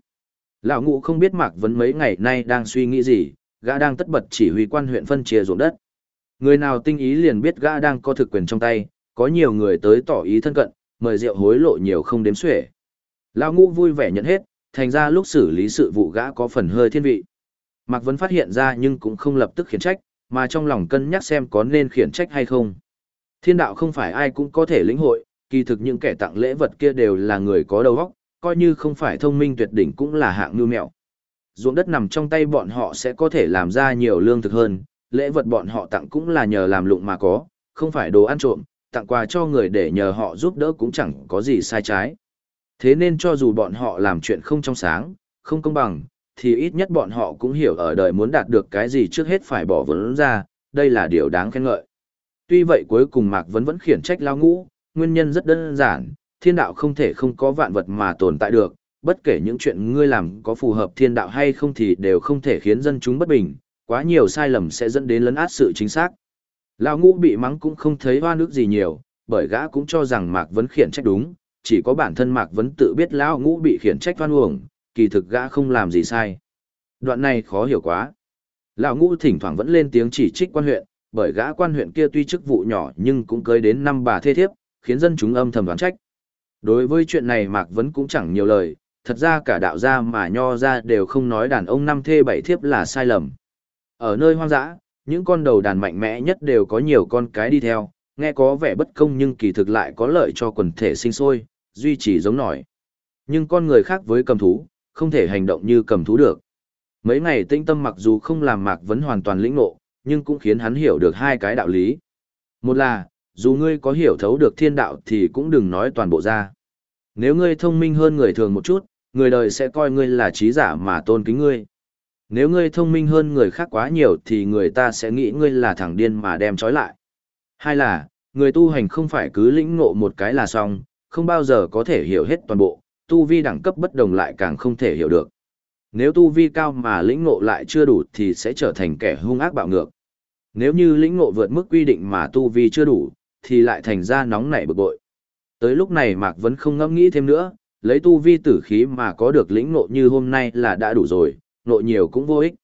Lão ngũ không biết Mạc Vấn mấy ngày nay đang suy nghĩ gì, gã đang tất bật chỉ huy quan huyện phân chia ruộng đất. Người nào tinh ý liền biết gã đang có thực quyền trong tay, có nhiều người tới tỏ ý thân cận, mời rượu hối lộ nhiều không đếm xuể. Lão ngũ vui vẻ nhận hết, thành ra lúc xử lý sự vụ gã có phần hơi thiên vị. Mạc Vấn phát hiện ra nhưng cũng không lập tức khiển trách, mà trong lòng cân nhắc xem có nên khiển trách hay không. Thiên đạo không phải ai cũng có thể lĩnh hội, kỳ thực những kẻ tặng lễ vật kia đều là người có đầu óc, coi như không phải thông minh tuyệt đỉnh cũng là hạng nhu mẹo. Ruộng đất nằm trong tay bọn họ sẽ có thể làm ra nhiều lương thực hơn, lễ vật bọn họ tặng cũng là nhờ làm lụng mà có, không phải đồ ăn trộm, tặng quà cho người để nhờ họ giúp đỡ cũng chẳng có gì sai trái. Thế nên cho dù bọn họ làm chuyện không trong sáng, không công bằng, thì ít nhất bọn họ cũng hiểu ở đời muốn đạt được cái gì trước hết phải bỏ vốn ra, đây là điều đáng khen ngợi. Tuy vậy cuối cùng Mạc Vấn vẫn khiển trách lao ngũ, nguyên nhân rất đơn giản, thiên đạo không thể không có vạn vật mà tồn tại được, bất kể những chuyện ngươi làm có phù hợp thiên đạo hay không thì đều không thể khiến dân chúng bất bình, quá nhiều sai lầm sẽ dẫn đến lấn át sự chính xác. Lão ngũ bị mắng cũng không thấy hoa nước gì nhiều, bởi gã cũng cho rằng Mạc Vấn khiển trách đúng, chỉ có bản thân Mạc Vấn tự biết lão ngũ bị khiển trách oan uổng, kỳ thực gã không làm gì sai. Đoạn này khó hiểu quá. Lão ngũ thỉnh thoảng vẫn lên tiếng chỉ trích quan huyện, bởi gã quan huyện kia tuy chức vụ nhỏ nhưng cũng cưới đến năm bà thê thiếp, khiến dân chúng âm thầm đoán trách. Đối với chuyện này Mạc Vấn cũng chẳng nhiều lời, thật ra cả đạo gia mà nho ra đều không nói đàn ông năm thê bảy thiếp là sai lầm. Ở nơi hoang dã, những con đầu đàn mạnh mẽ nhất đều có nhiều con cái đi theo, nghe có vẻ bất công nhưng kỳ thực lại có lợi cho quần thể sinh sôi, duy trì giống nổi. Nhưng con người khác với cầm thú, không thể hành động như cầm thú được. Mấy ngày tinh tâm mặc dù không làm Mạc Vấn hoàn toàn lĩnh ngộ, nhưng cũng khiến hắn hiểu được hai cái đạo lý. Một là, dù ngươi có hiểu thấu được thiên đạo thì cũng đừng nói toàn bộ ra. Nếu ngươi thông minh hơn người thường một chút, người đời sẽ coi ngươi là trí giả mà tôn kính ngươi. Nếu ngươi thông minh hơn người khác quá nhiều thì người ta sẽ nghĩ ngươi là thằng điên mà đem trói lại. Hai là, người tu hành không phải cứ lĩnh ngộ một cái là xong, không bao giờ có thể hiểu hết toàn bộ, tu vi đẳng cấp bất đồng lại càng không thể hiểu được. Nếu tu vi cao mà lĩnh ngộ lại chưa đủ thì sẽ trở thành kẻ hung ác bạo ngược. Nếu như lĩnh ngộ vượt mức quy định mà tu vi chưa đủ, thì lại thành ra nóng nảy bực bội. Tới lúc này Mạc Vấn không ngẫm nghĩ thêm nữa, lấy tu vi tử khí mà có được lĩnh ngộ như hôm nay là đã đủ rồi, ngộ nhiều cũng vô ích.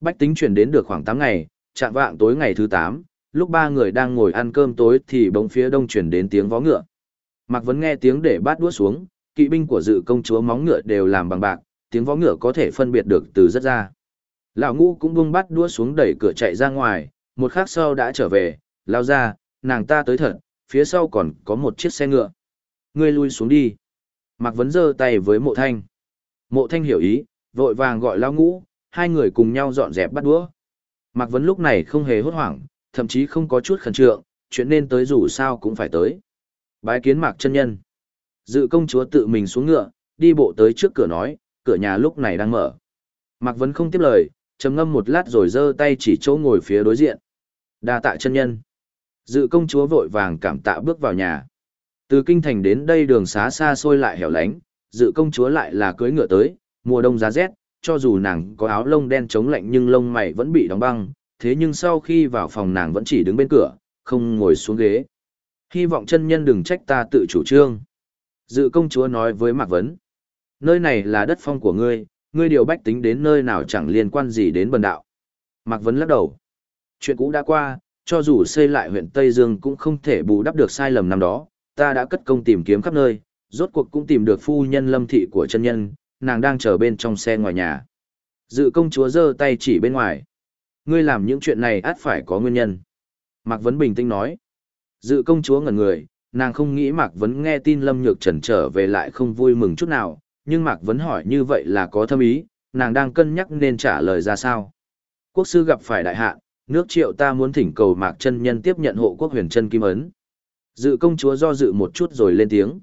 Bách tính chuyển đến được khoảng 8 ngày, chạm vạng tối ngày thứ 8, lúc ba người đang ngồi ăn cơm tối thì bỗng phía đông chuyển đến tiếng vó ngựa. Mạc Vấn nghe tiếng để bát đũa xuống, kỵ binh của dự công chúa móng ngựa đều làm bằng bạc, tiếng vó ngựa có thể phân biệt được từ rất ra. Lão ngũ cũng bung bát đũa xuống đẩy cửa chạy ra ngoài, một khắc sau đã trở về, lao ra, nàng ta tới thật, phía sau còn có một chiếc xe ngựa. Ngươi lui xuống đi. Mạc Vấn giơ tay với mộ thanh. Mộ thanh hiểu ý, vội vàng gọi lao ngũ, hai người cùng nhau dọn dẹp bắt đũa. Mạc Vấn lúc này không hề hốt hoảng, thậm chí không có chút khẩn trượng, chuyện nên tới dù sao cũng phải tới. Bái kiến Mạc chân nhân. Dự công chúa tự mình xuống ngựa, đi bộ tới trước cửa nói, cửa nhà lúc này đang mở. Mạc Vấn không tiếp lời, trầm ngâm một lát rồi giơ tay chỉ chỗ ngồi phía đối diện. Đa tạ chân nhân. Dự công chúa vội vàng cảm tạ bước vào nhà. Từ kinh thành đến đây đường xá xa xôi lại hẻo lánh, dự công chúa lại là cưới ngựa tới, mùa đông giá rét, cho dù nàng có áo lông đen chống lạnh nhưng lông mày vẫn bị đóng băng, thế nhưng sau khi vào phòng nàng vẫn chỉ đứng bên cửa, không ngồi xuống ghế. Hy vọng chân nhân đừng trách ta tự chủ trương. Dự công chúa nói với Mạc Vấn. Nơi này là đất phong của ngươi, ngươi điều bách tính đến nơi nào chẳng liên quan gì đến bần đạo. Mạc Vấn lắc đầu. Chuyện cũ đã qua, cho dù xây lại huyện Tây Dương cũng không thể bù đắp được sai lầm năm đó, ta đã cất công tìm kiếm khắp nơi, rốt cuộc cũng tìm được phu nhân lâm thị của chân nhân, nàng đang chờ bên trong xe ngoài nhà. Dự công chúa giơ tay chỉ bên ngoài. Ngươi làm những chuyện này át phải có nguyên nhân. Mạc Vấn bình tĩnh nói. Dự công chúa ngẩn người, nàng không nghĩ Mạc Vấn nghe tin Lâm Nhược Trần trở về lại không vui mừng chút nào, nhưng Mạc Vấn hỏi như vậy là có thâm ý, nàng đang cân nhắc nên trả lời ra sao. Quốc sư gặp phải đại hạn, nước triệu ta muốn thỉnh cầu Mạc chân nhân tiếp nhận hộ quốc huyền chân kim ấn. Dự công chúa do dự một chút rồi lên tiếng.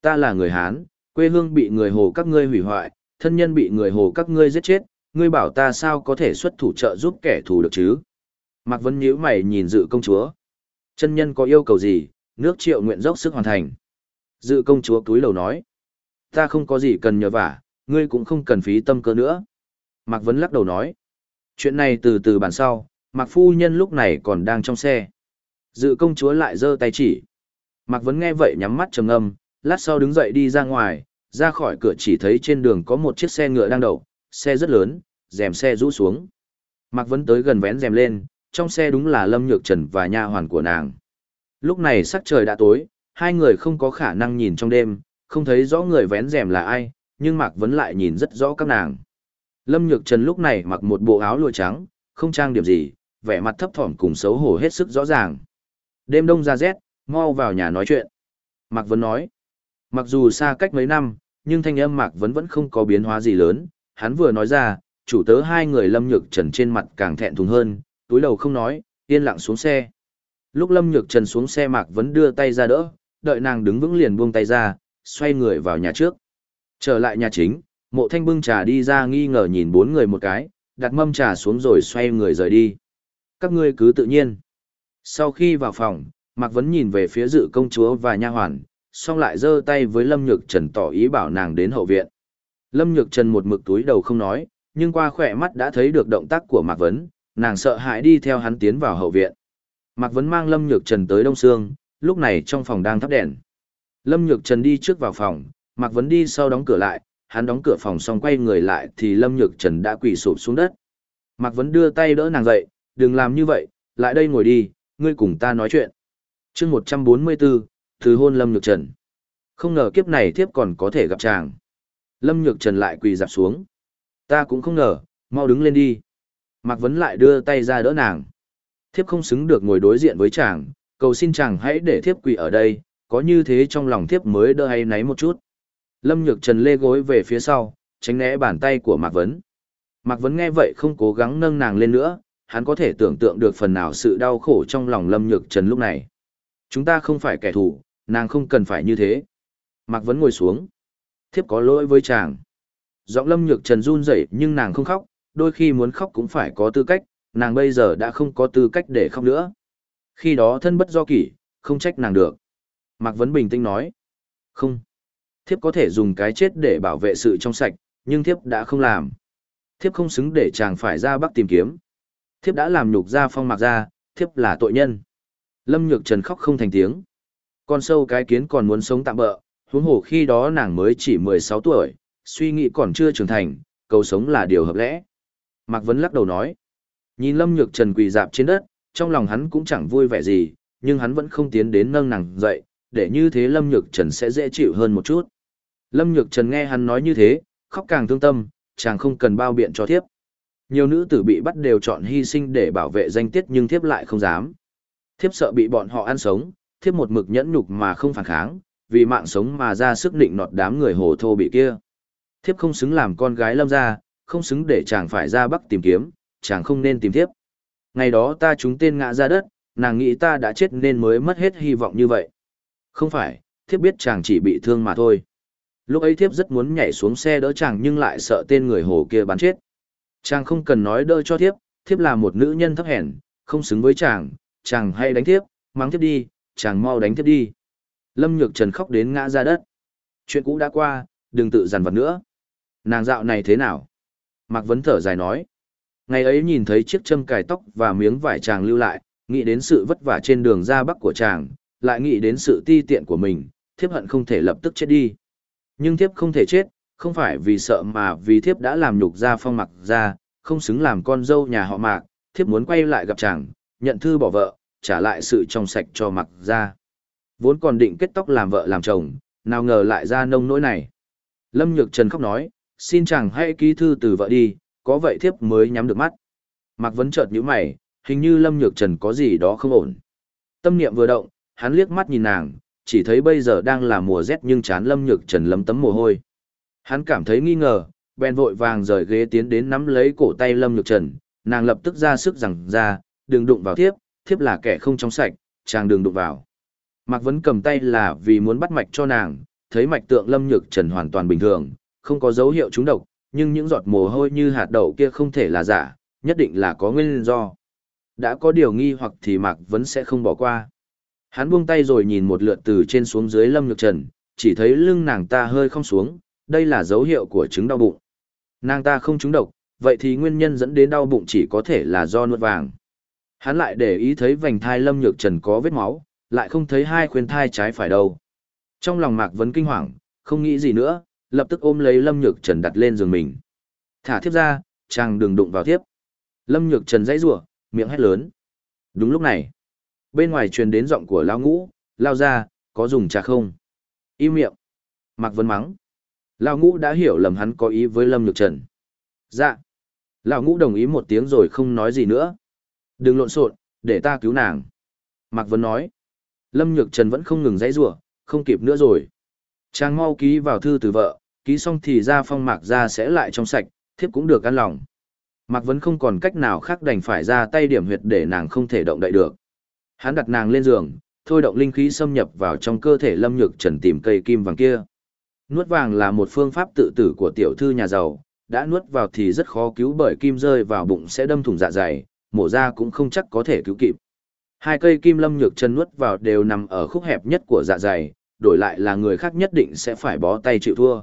Ta là người Hán, quê hương bị người hồ các ngươi hủy hoại, thân nhân bị người hồ các ngươi giết chết, ngươi bảo ta sao có thể xuất thủ trợ giúp kẻ thù được chứ? Mạc Vấn nhíu mày nhìn dự công chúa. Chân nhân có yêu cầu gì, nước triệu nguyện dốc sức hoàn thành. Dự công chúa túi lầu nói. Ta không có gì cần nhờ vả, ngươi cũng không cần phí tâm cơ nữa. Mạc Vấn lắc đầu nói. Chuyện này từ từ bản sau, Mạc Phu Nhân lúc này còn đang trong xe. Dự công chúa lại giơ tay chỉ. Mạc Vấn nghe vậy nhắm mắt trầm ngâm, lát sau đứng dậy đi ra ngoài, ra khỏi cửa chỉ thấy trên đường có một chiếc xe ngựa đang đậu, xe rất lớn, rèm xe rũ xuống. Mạc Vấn tới gần vén rèm lên, trong xe đúng là Lâm Nhược Trần và nha hoàn của nàng. Lúc này sắc trời đã tối, hai người không có khả năng nhìn trong đêm, không thấy rõ người vén rèm là ai, nhưng Mạc Vấn lại nhìn rất rõ các nàng. Lâm Nhược Trần lúc này mặc một bộ áo lụa trắng, không trang điểm gì, vẻ mặt thấp thỏm cùng xấu hổ hết sức rõ ràng. Đêm đông ra rét, mau vào nhà nói chuyện. Mạc Vấn nói, mặc dù xa cách mấy năm, nhưng thanh âm Mạc Vấn vẫn không có biến hóa gì lớn, hắn vừa nói ra, chủ tớ hai người Lâm Nhược Trần trên mặt càng thẹn thùng hơn, túi đầu không nói, yên lặng xuống xe. Lúc Lâm Nhược Trần xuống xe Mạc Vấn đưa tay ra đỡ, đợi nàng đứng vững liền buông tay ra, xoay người vào nhà trước. Trở lại nhà chính, mộ thanh bưng trà đi ra nghi ngờ nhìn bốn người một cái, đặt mâm trà xuống rồi xoay người rời đi. Các ngươi cứ tự nhiên. Sau khi vào phòng, Mạc Vấn nhìn về phía dự công chúa và nha hoàn, xong lại giơ tay với Lâm Nhược Trần tỏ ý bảo nàng đến hậu viện. Lâm Nhược Trần một mực túi đầu không nói, nhưng qua khỏe mắt đã thấy được động tác của Mạc Vấn, nàng sợ hãi đi theo hắn tiến vào hậu viện. Mạc Vấn mang Lâm Nhược Trần tới Đông Sương, lúc này trong phòng đang thắp đèn. Lâm Nhược Trần đi trước vào phòng, Mạc Vấn đi sau đóng cửa lại, hắn đóng cửa phòng xong quay người lại thì Lâm Nhược Trần đã quỳ sụp xuống đất. Mạc Vấn đưa tay đỡ nàng dậy, đừng làm như vậy, lại đây ngồi đi, ngươi cùng ta nói chuyện. chương 144, Thứ hôn Lâm Nhược Trần. Không ngờ kiếp này thiếp còn có thể gặp chàng. Lâm Nhược Trần lại quỳ dạp xuống. Ta cũng không ngờ, mau đứng lên đi. Mạc Vấn lại đưa tay ra đỡ nàng. Thiếp không xứng được ngồi đối diện với chàng, cầu xin chàng hãy để thiếp quỳ ở đây, có như thế trong lòng thiếp mới đỡ hay náy một chút. Lâm Nhược Trần lê gối về phía sau, tránh né bàn tay của Mạc Vấn. Mạc Vấn nghe vậy không cố gắng nâng nàng lên nữa, hắn có thể tưởng tượng được phần nào sự đau khổ trong lòng Lâm Nhược Trần lúc này. Chúng ta không phải kẻ thù, nàng không cần phải như thế. Mạc Vấn ngồi xuống. Thiếp có lỗi với chàng. Giọng Lâm Nhược Trần run rẩy nhưng nàng không khóc, đôi khi muốn khóc cũng phải có tư cách, nàng bây giờ đã không có tư cách để khóc nữa. Khi đó thân bất do kỷ, không trách nàng được. Mạc Vấn bình tĩnh nói. Không. Thiếp có thể dùng cái chết để bảo vệ sự trong sạch, nhưng thiếp đã không làm. Thiếp không xứng để chàng phải ra bắc tìm kiếm. Thiếp đã làm nhục ra phong mạc ra, thiếp là tội nhân. Lâm Nhược Trần khóc không thành tiếng. Con sâu cái kiến còn muốn sống tạm bỡ, huống hồ khi đó nàng mới chỉ 16 tuổi, suy nghĩ còn chưa trưởng thành, cầu sống là điều hợp lẽ. Mạc Vấn lắc đầu nói. Nhìn Lâm Nhược Trần quỳ dạp trên đất, trong lòng hắn cũng chẳng vui vẻ gì, nhưng hắn vẫn không tiến đến nâng nàng dậy, để như thế Lâm Nhược Trần sẽ dễ chịu hơn một chút. Lâm Nhược Trần nghe hắn nói như thế, khóc càng thương tâm, chàng không cần bao biện cho thiếp. Nhiều nữ tử bị bắt đều chọn hy sinh để bảo vệ danh tiết nhưng thiếp lại không dám. Thiếp sợ bị bọn họ ăn sống, thiếp một mực nhẫn nhục mà không phản kháng, vì mạng sống mà ra sức định nọt đám người hồ thô bị kia. Thiếp không xứng làm con gái lâm gia, không xứng để chàng phải ra bắc tìm kiếm, chàng không nên tìm thiếp. Ngày đó ta chúng tên ngã ra đất, nàng nghĩ ta đã chết nên mới mất hết hy vọng như vậy. Không phải, thiếp biết chàng chỉ bị thương mà thôi. Lúc ấy thiếp rất muốn nhảy xuống xe đỡ chàng nhưng lại sợ tên người hồ kia bắn chết. Chàng không cần nói đỡ cho thiếp, thiếp là một nữ nhân thấp hèn, không xứng với chàng, chàng hay đánh thiếp, mắng thiếp đi, chàng mau đánh thiếp đi. Lâm Nhược Trần khóc đến ngã ra đất. Chuyện cũ đã qua, đừng tự dằn vặt nữa. Nàng dạo này thế nào? Mạc Vấn thở dài nói. Ngày ấy nhìn thấy chiếc châm cài tóc và miếng vải chàng lưu lại, nghĩ đến sự vất vả trên đường ra bắc của chàng, lại nghĩ đến sự ti tiện của mình, thiếp hận không thể lập tức chết đi. Nhưng thiếp không thể chết, không phải vì sợ mà vì thiếp đã làm nhục ra phong mặc ra, không xứng làm con dâu nhà họ mạc, thiếp muốn quay lại gặp chàng, nhận thư bỏ vợ, trả lại sự trong sạch cho mặc ra. Vốn còn định kết tóc làm vợ làm chồng, nào ngờ lại ra nông nỗi này. Lâm Nhược Trần khóc nói, xin chàng hãy ký thư từ vợ đi, có vậy thiếp mới nhắm được mắt. Mạc Vấn chợt nhíu mày, hình như Lâm Nhược Trần có gì đó không ổn. Tâm niệm vừa động, hắn liếc mắt nhìn nàng, chỉ thấy bây giờ đang là mùa rét nhưng chán Lâm Nhược Trần lấm tấm mồ hôi. Hắn cảm thấy nghi ngờ, bèn vội vàng rời ghế tiến đến nắm lấy cổ tay Lâm Nhược Trần, nàng lập tức ra sức rằng ra, đừng đụng vào thiếp, thiếp là kẻ không trong sạch, chàng đừng đụng vào. Mạc Vấn cầm tay là vì muốn bắt mạch cho nàng, thấy mạch tượng Lâm Nhược Trần hoàn toàn bình thường, không có dấu hiệu trúng độc, nhưng những giọt mồ hôi như hạt đậu kia không thể là giả, nhất định là có nguyên do. Đã có điều nghi hoặc thì Mạc Vấn sẽ không bỏ qua. Hắn buông tay rồi nhìn một lượt từ trên xuống dưới Lâm Nhược Trần, chỉ thấy lưng nàng ta hơi không xuống, đây là dấu hiệu của chứng đau bụng. Nàng ta không trúng độc, vậy thì nguyên nhân dẫn đến đau bụng chỉ có thể là do nuốt vàng. Hắn lại để ý thấy vành thai Lâm Nhược Trần có vết máu, lại không thấy hai khuyên thai trái phải đâu. Trong lòng Mạc Vấn kinh hoàng, không nghĩ gì nữa, lập tức ôm lấy Lâm Nhược Trần đặt lên giường mình. Thả thiếp ra, chàng đừng đụng vào thiếp. Lâm Nhược Trần dãy rủa, miệng hét lớn. Đúng lúc này, bên ngoài truyền đến giọng của Lao Ngũ, lao ra, có dùng trà không? Im miệng. Mạc Vấn mắng. Lão Ngũ đã hiểu lầm hắn có ý với Lâm Nhược Trần. Dạ. Lão Ngũ đồng ý một tiếng rồi không nói gì nữa. Đừng lộn xộn, để ta cứu nàng. Mạc Vấn nói. Lâm Nhược Trần vẫn không ngừng dãy rủa, không kịp nữa rồi. Chàng mau ký vào thư từ vợ, ký xong thì ra phong mạc ra sẽ lại trong sạch, thiếp cũng được ăn lòng. Mạc Vấn không còn cách nào khác đành phải ra tay điểm huyệt để nàng không thể động đậy được. Hắn đặt nàng lên giường, thôi động linh khí xâm nhập vào trong cơ thể Lâm Nhược Trần tìm cây kim vàng kia. Nuốt vàng là một phương pháp tự tử của tiểu thư nhà giàu, đã nuốt vào thì rất khó cứu bởi kim rơi vào bụng sẽ đâm thủng dạ dày, mổ ra cũng không chắc có thể cứu kịp. Hai cây kim lâm nhược chân nuốt vào đều nằm ở khúc hẹp nhất của dạ dày, đổi lại là người khác nhất định sẽ phải bó tay chịu thua.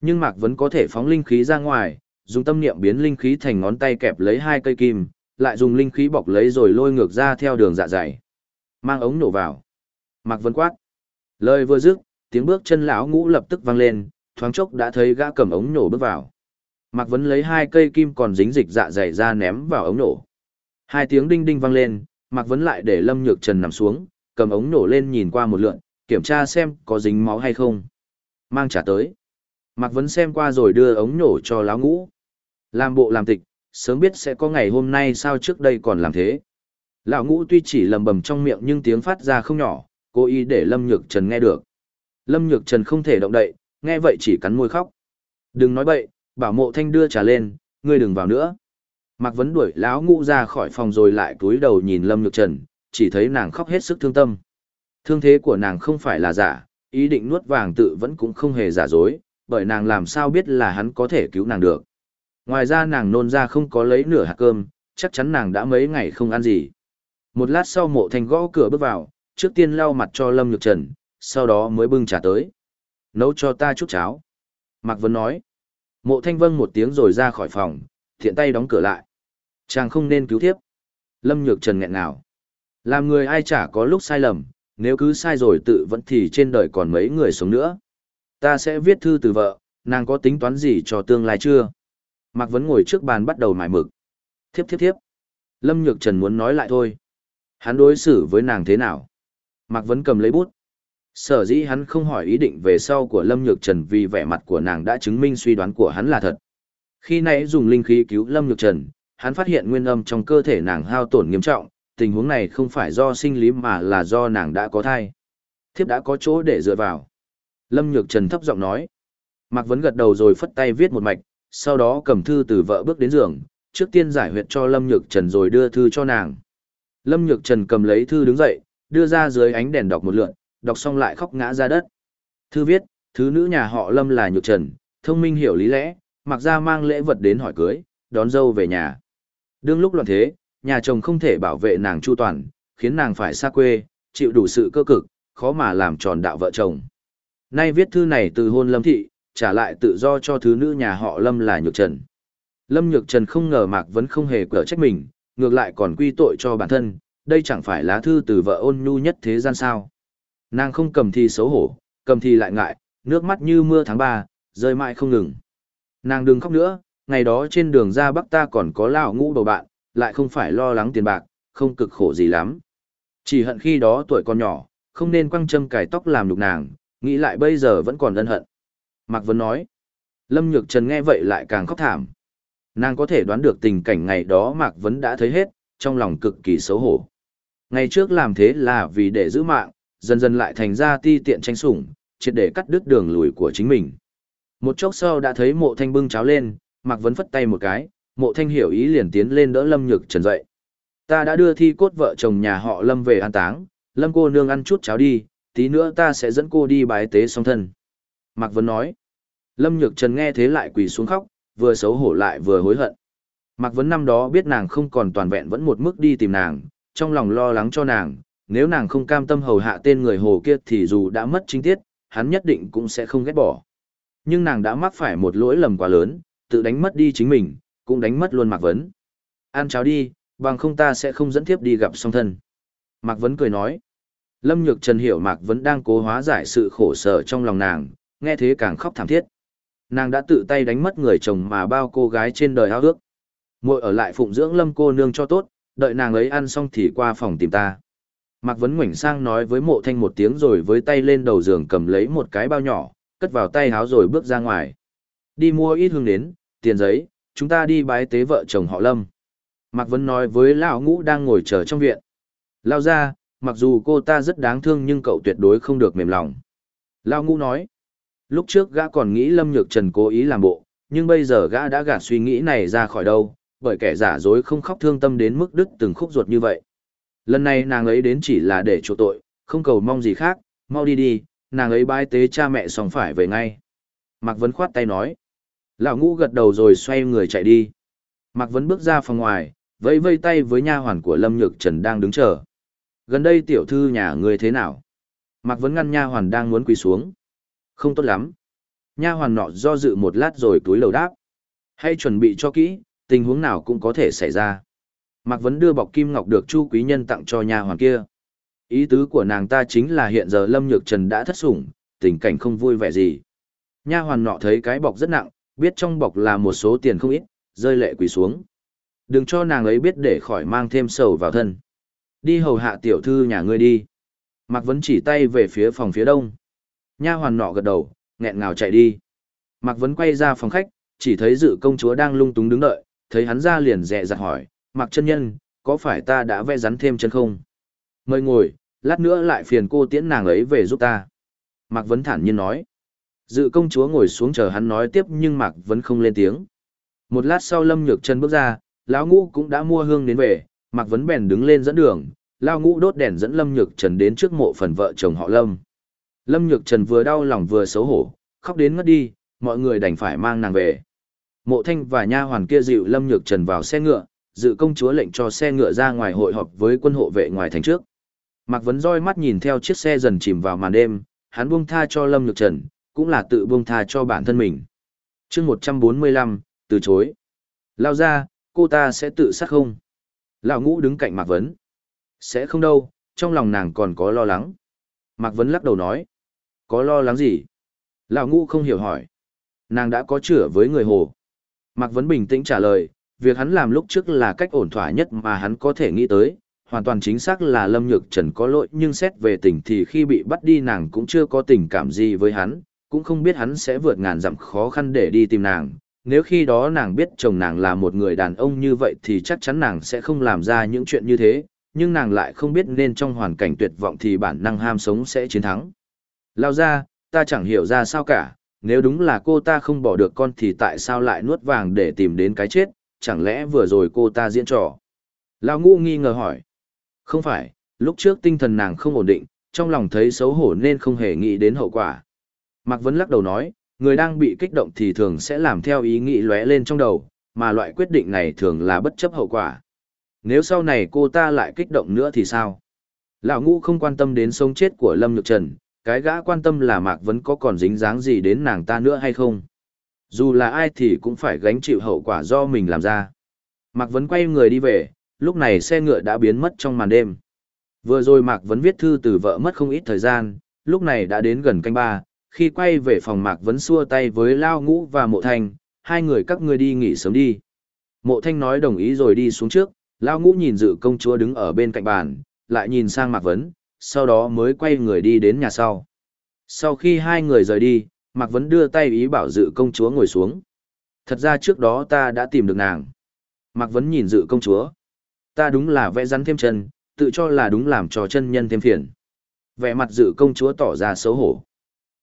Nhưng Mạc vẫn có thể phóng linh khí ra ngoài, dùng tâm niệm biến linh khí thành ngón tay kẹp lấy hai cây kim, lại dùng linh khí bọc lấy rồi lôi ngược ra theo đường dạ dày. Mang ống nổ vào. Mạc Vân quát. Lời vừa dứt, tiếng bước chân lão ngũ lập tức vang lên, thoáng chốc đã thấy gã cầm ống nổ bước vào. Mạc Vấn lấy hai cây kim còn dính dịch dạ dày ra ném vào ống nổ. Hai tiếng đinh đinh vang lên, Mạc Vấn lại để Lâm Nhược Trần nằm xuống, cầm ống nổ lên nhìn qua một lượn, kiểm tra xem có dính máu hay không. Mang trả tới. Mạc Vấn xem qua rồi đưa ống nổ cho lão ngũ. Làm bộ làm tịch, sớm biết sẽ có ngày hôm nay sao trước đây còn làm thế. Lão ngũ tuy chỉ lầm bầm trong miệng nhưng tiếng phát ra không nhỏ, cố ý để Lâm Nhược Trần nghe được. Lâm Nhược Trần không thể động đậy, nghe vậy chỉ cắn môi khóc. Đừng nói bậy, bảo mộ thanh đưa trà lên, ngươi đừng vào nữa. Mạc Vấn đuổi lão ngũ ra khỏi phòng rồi lại cúi đầu nhìn Lâm Nhược Trần, chỉ thấy nàng khóc hết sức thương tâm. Thương thế của nàng không phải là giả, ý định nuốt vàng tự vẫn cũng không hề giả dối, bởi nàng làm sao biết là hắn có thể cứu nàng được. Ngoài ra nàng nôn ra không có lấy nửa hạt cơm, chắc chắn nàng đã mấy ngày không ăn gì. Một lát sau mộ thanh gõ cửa bước vào, trước tiên lau mặt cho Lâm Nhược Trần, sau đó mới bưng trà tới. Nấu cho ta chút cháo. Mạc Vân nói. Mộ thanh vâng một tiếng rồi ra khỏi phòng, thiện tay đóng cửa lại. Chàng không nên cứu tiếp. Lâm Nhược Trần nghẹn nào. Làm người ai chả có lúc sai lầm, nếu cứ sai rồi tự vẫn thì trên đời còn mấy người sống nữa. Ta sẽ viết thư từ vợ, nàng có tính toán gì cho tương lai chưa? Mạc Vấn ngồi trước bàn bắt đầu mải mực. Thiếp thiếp thiếp. Lâm Nhược Trần muốn nói lại thôi. Hắn đối xử với nàng thế nào? Mạc Vấn cầm lấy bút. Sở dĩ hắn không hỏi ý định về sau của Lâm Nhược Trần vì vẻ mặt của nàng đã chứng minh suy đoán của hắn là thật. Khi nãy dùng linh khí cứu Lâm Nhược Trần, hắn phát hiện nguyên âm trong cơ thể nàng hao tổn nghiêm trọng, tình huống này không phải do sinh lý mà là do nàng đã có thai. Thiếp đã có chỗ để dựa vào. Lâm Nhược Trần thấp giọng nói. Mạc Vấn gật đầu rồi phất tay viết một mạch, sau đó cầm thư từ vợ bước đến giường, trước tiên giải huyệt cho Lâm Nhược Trần rồi đưa thư cho nàng. Lâm Nhược Trần cầm lấy thư đứng dậy, đưa ra dưới ánh đèn đọc một lượt, đọc xong lại khóc ngã ra đất. Thư viết, thứ nữ nhà họ Lâm là Nhược Trần, thông minh hiểu lý lẽ, mặc ra mang lễ vật đến hỏi cưới, đón dâu về nhà. Đương lúc loạn thế, nhà chồng không thể bảo vệ nàng chu toàn, khiến nàng phải xa quê, chịu đủ sự cơ cực, khó mà làm tròn đạo vợ chồng. Nay viết thư này từ hôn Lâm Thị, trả lại tự do cho thứ nữ nhà họ Lâm là Nhược Trần. Lâm Nhược Trần không ngờ Mạc vẫn không hề cỡ trách mình, ngược lại còn quy tội cho bản thân, đây chẳng phải lá thư từ vợ ôn nhu nhất thế gian sao. Nàng không cầm thì xấu hổ, cầm thì lại ngại, nước mắt như mưa tháng 3, rơi mãi không ngừng. Nàng đừng khóc nữa, ngày đó trên đường ra Bắc ta còn có lão ngũ bầu bạn, lại không phải lo lắng tiền bạc, không cực khổ gì lắm. Chỉ hận khi đó tuổi còn nhỏ, không nên quăng châm cài tóc làm đục nàng, nghĩ lại bây giờ vẫn còn ân hận. Mạc Vân nói, Lâm Nhược Trần nghe vậy lại càng khóc thảm. Nàng có thể đoán được tình cảnh ngày đó Mạc Vấn đã thấy hết, trong lòng cực kỳ xấu hổ. Ngày trước làm thế là vì để giữ mạng, dần dần lại thành ra ti tiện tranh sủng, triệt để cắt đứt đường lùi của chính mình. Một chốc sau đã thấy mộ thanh bưng cháo lên, Mạc Vấn phất tay một cái, mộ thanh hiểu ý liền tiến lên đỡ Lâm Nhược Trần dậy. Ta đã đưa thi cốt vợ chồng nhà họ Lâm về an táng, Lâm cô nương ăn chút cháo đi, tí nữa ta sẽ dẫn cô đi bái tế song thân. Mạc Vấn nói. Lâm Nhược Trần nghe thế lại quỳ xuống khóc, vừa xấu hổ lại vừa hối hận. Mạc Vấn năm đó biết nàng không còn toàn vẹn vẫn một mức đi tìm nàng, trong lòng lo lắng cho nàng, nếu nàng không cam tâm hầu hạ tên người hồ kia thì dù đã mất chính tiết, hắn nhất định cũng sẽ không ghét bỏ. Nhưng nàng đã mắc phải một lỗi lầm quá lớn, tự đánh mất đi chính mình, cũng đánh mất luôn Mạc Vấn. Ăn cháo đi, bằng không ta sẽ không dẫn tiếp đi gặp song thân. Mạc Vấn cười nói. Lâm Nhược Trần hiểu Mạc Vấn đang cố hóa giải sự khổ sở trong lòng nàng, nghe thế càng khóc thảm thiết. Nàng đã tự tay đánh mất người chồng mà bao cô gái trên đời ao ước. Muội ở lại phụng dưỡng Lâm cô nương cho tốt, đợi nàng ấy ăn xong thì qua phòng tìm ta. Mạc Vấn ngoảnh sang nói với mộ thanh một tiếng rồi với tay lên đầu giường cầm lấy một cái bao nhỏ, cất vào tay háo rồi bước ra ngoài. Đi mua ít hương đến, tiền giấy, chúng ta đi bái tế vợ chồng họ Lâm. Mạc Vấn nói với Lão Ngũ đang ngồi chờ trong viện. Lao ra, mặc dù cô ta rất đáng thương nhưng cậu tuyệt đối không được mềm lòng. Lao Ngũ nói. Lúc trước gã còn nghĩ Lâm Nhược Trần cố ý làm bộ, nhưng bây giờ gã đã gạt suy nghĩ này ra khỏi đâu, bởi kẻ giả dối không khóc thương tâm đến mức đứt từng khúc ruột như vậy. Lần này nàng ấy đến chỉ là để chỗ tội, không cầu mong gì khác, mau đi đi, nàng ấy bái tế cha mẹ xong phải về ngay. Mạc Vấn khoát tay nói. Lão ngũ gật đầu rồi xoay người chạy đi. Mạc Vấn bước ra phòng ngoài, vẫy vây tay với nha hoàn của Lâm Nhược Trần đang đứng chờ. Gần đây tiểu thư nhà người thế nào? Mạc Vấn ngăn nha hoàn đang muốn quỳ xuống. Không tốt lắm. Nha hoàn nọ do dự một lát rồi túi lầu đáp. Hãy chuẩn bị cho kỹ, tình huống nào cũng có thể xảy ra. Mạc Vấn đưa bọc kim ngọc được Chu Quý Nhân tặng cho nha hoàn kia. Ý tứ của nàng ta chính là hiện giờ Lâm Nhược Trần đã thất sủng, tình cảnh không vui vẻ gì. Nha hoàn nọ thấy cái bọc rất nặng, biết trong bọc là một số tiền không ít, rơi lệ quỳ xuống. Đừng cho nàng ấy biết để khỏi mang thêm sầu vào thân. Đi hầu hạ tiểu thư nhà ngươi đi. Mạc Vấn chỉ tay về phía phòng phía đông. Nha hoàn nọ gật đầu, nghẹn ngào chạy đi. Mạc Vấn quay ra phòng khách, chỉ thấy dự công chúa đang lung túng đứng đợi, thấy hắn ra liền dè dặt hỏi, Mạc chân nhân, có phải ta đã vẽ rắn thêm chân không? Mời ngồi, lát nữa lại phiền cô tiễn nàng ấy về giúp ta. Mạc Vấn thản nhiên nói. Dự công chúa ngồi xuống chờ hắn nói tiếp nhưng Mạc Vấn không lên tiếng. Một lát sau Lâm Nhược Trần bước ra, lão ngũ cũng đã mua hương đến về, Mạc Vấn bèn đứng lên dẫn đường, lão ngũ đốt đèn dẫn Lâm Nhược Trần đến trước mộ phần vợ chồng họ Lâm. Lâm Nhược Trần vừa đau lòng vừa xấu hổ, khóc đến ngất đi, mọi người đành phải mang nàng về. Mộ Thanh và nha hoàn kia dịu Lâm Nhược Trần vào xe ngựa, dự công chúa lệnh cho xe ngựa ra ngoài hội họp với quân hộ vệ ngoài thành trước. Mạc Vấn roi mắt nhìn theo chiếc xe dần chìm vào màn đêm, hắn buông tha cho Lâm Nhược Trần, cũng là tự buông tha cho bản thân mình. chương 145, từ chối. Lao ra, cô ta sẽ tự sát không? Lão ngũ đứng cạnh Mạc Vấn. Sẽ không đâu, trong lòng nàng còn có lo lắng. Mạc Vấn lắc đầu nói. Có lo lắng gì? Lão ngũ không hiểu hỏi. Nàng đã có chữa với người hồ. Mạc Vấn bình tĩnh trả lời, việc hắn làm lúc trước là cách ổn thỏa nhất mà hắn có thể nghĩ tới, hoàn toàn chính xác là Lâm Nhược Trần có lỗi nhưng xét về tình thì khi bị bắt đi nàng cũng chưa có tình cảm gì với hắn, cũng không biết hắn sẽ vượt ngàn dặm khó khăn để đi tìm nàng. Nếu khi đó nàng biết chồng nàng là một người đàn ông như vậy thì chắc chắn nàng sẽ không làm ra những chuyện như thế, nhưng nàng lại không biết nên trong hoàn cảnh tuyệt vọng thì bản năng ham sống sẽ chiến thắng. Lao ra, ta chẳng hiểu ra sao cả, nếu đúng là cô ta không bỏ được con thì tại sao lại nuốt vàng để tìm đến cái chết, chẳng lẽ vừa rồi cô ta diễn trò? Lão ngũ nghi ngờ hỏi. Không phải, lúc trước tinh thần nàng không ổn định, trong lòng thấy xấu hổ nên không hề nghĩ đến hậu quả. Mạc Vấn lắc đầu nói, người đang bị kích động thì thường sẽ làm theo ý nghĩ lóe lên trong đầu, mà loại quyết định này thường là bất chấp hậu quả. Nếu sau này cô ta lại kích động nữa thì sao? Lão ngũ không quan tâm đến sống chết của Lâm Nhược Trần, cái gã quan tâm là Mạc Vấn có còn dính dáng gì đến nàng ta nữa hay không. Dù là ai thì cũng phải gánh chịu hậu quả do mình làm ra. Mạc Vấn quay người đi về, lúc này xe ngựa đã biến mất trong màn đêm. Vừa rồi Mạc Vấn viết thư từ vợ mất không ít thời gian, lúc này đã đến gần canh ba, khi quay về phòng Mạc Vấn xua tay với Lao Ngũ và Mộ Thanh, hai người các ngươi đi nghỉ sớm đi. Mộ Thanh nói đồng ý rồi đi xuống trước, Lao Ngũ nhìn dự công chúa đứng ở bên cạnh bàn, lại nhìn sang Mạc Vấn, sau đó mới quay người đi đến nhà sau. Sau khi hai người rời đi, Mạc Vấn đưa tay ý bảo dự công chúa ngồi xuống. Thật ra trước đó ta đã tìm được nàng. Mạc Vấn nhìn dự công chúa. Ta đúng là vẽ rắn thêm chân, tự cho là đúng làm cho chân nhân thêm phiền. Vẻ mặt dự công chúa tỏ ra xấu hổ.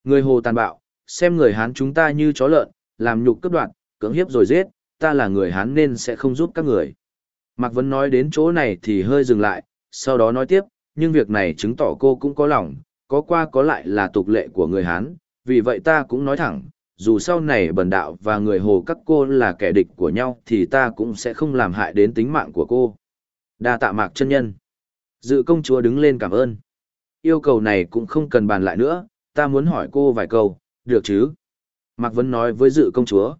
Người hồ tàn bạo, xem người Hán chúng ta như chó lợn, làm nhục cướp đoạt, cưỡng hiếp rồi giết, ta là người Hán nên sẽ không giúp các người. Mạc Vấn nói đến chỗ này thì hơi dừng lại, sau đó nói tiếp, nhưng việc này chứng tỏ cô cũng có lòng, có qua có lại là tục lệ của người Hán, vì vậy ta cũng nói thẳng, dù sau này bần đạo và người hồ các cô là kẻ địch của nhau thì ta cũng sẽ không làm hại đến tính mạng của cô. Đa tạ mạc chân nhân. Dự công chúa đứng lên cảm ơn. Yêu cầu này cũng không cần bàn lại nữa, ta muốn hỏi cô vài câu, được chứ? Mạc Vấn nói với dự công chúa.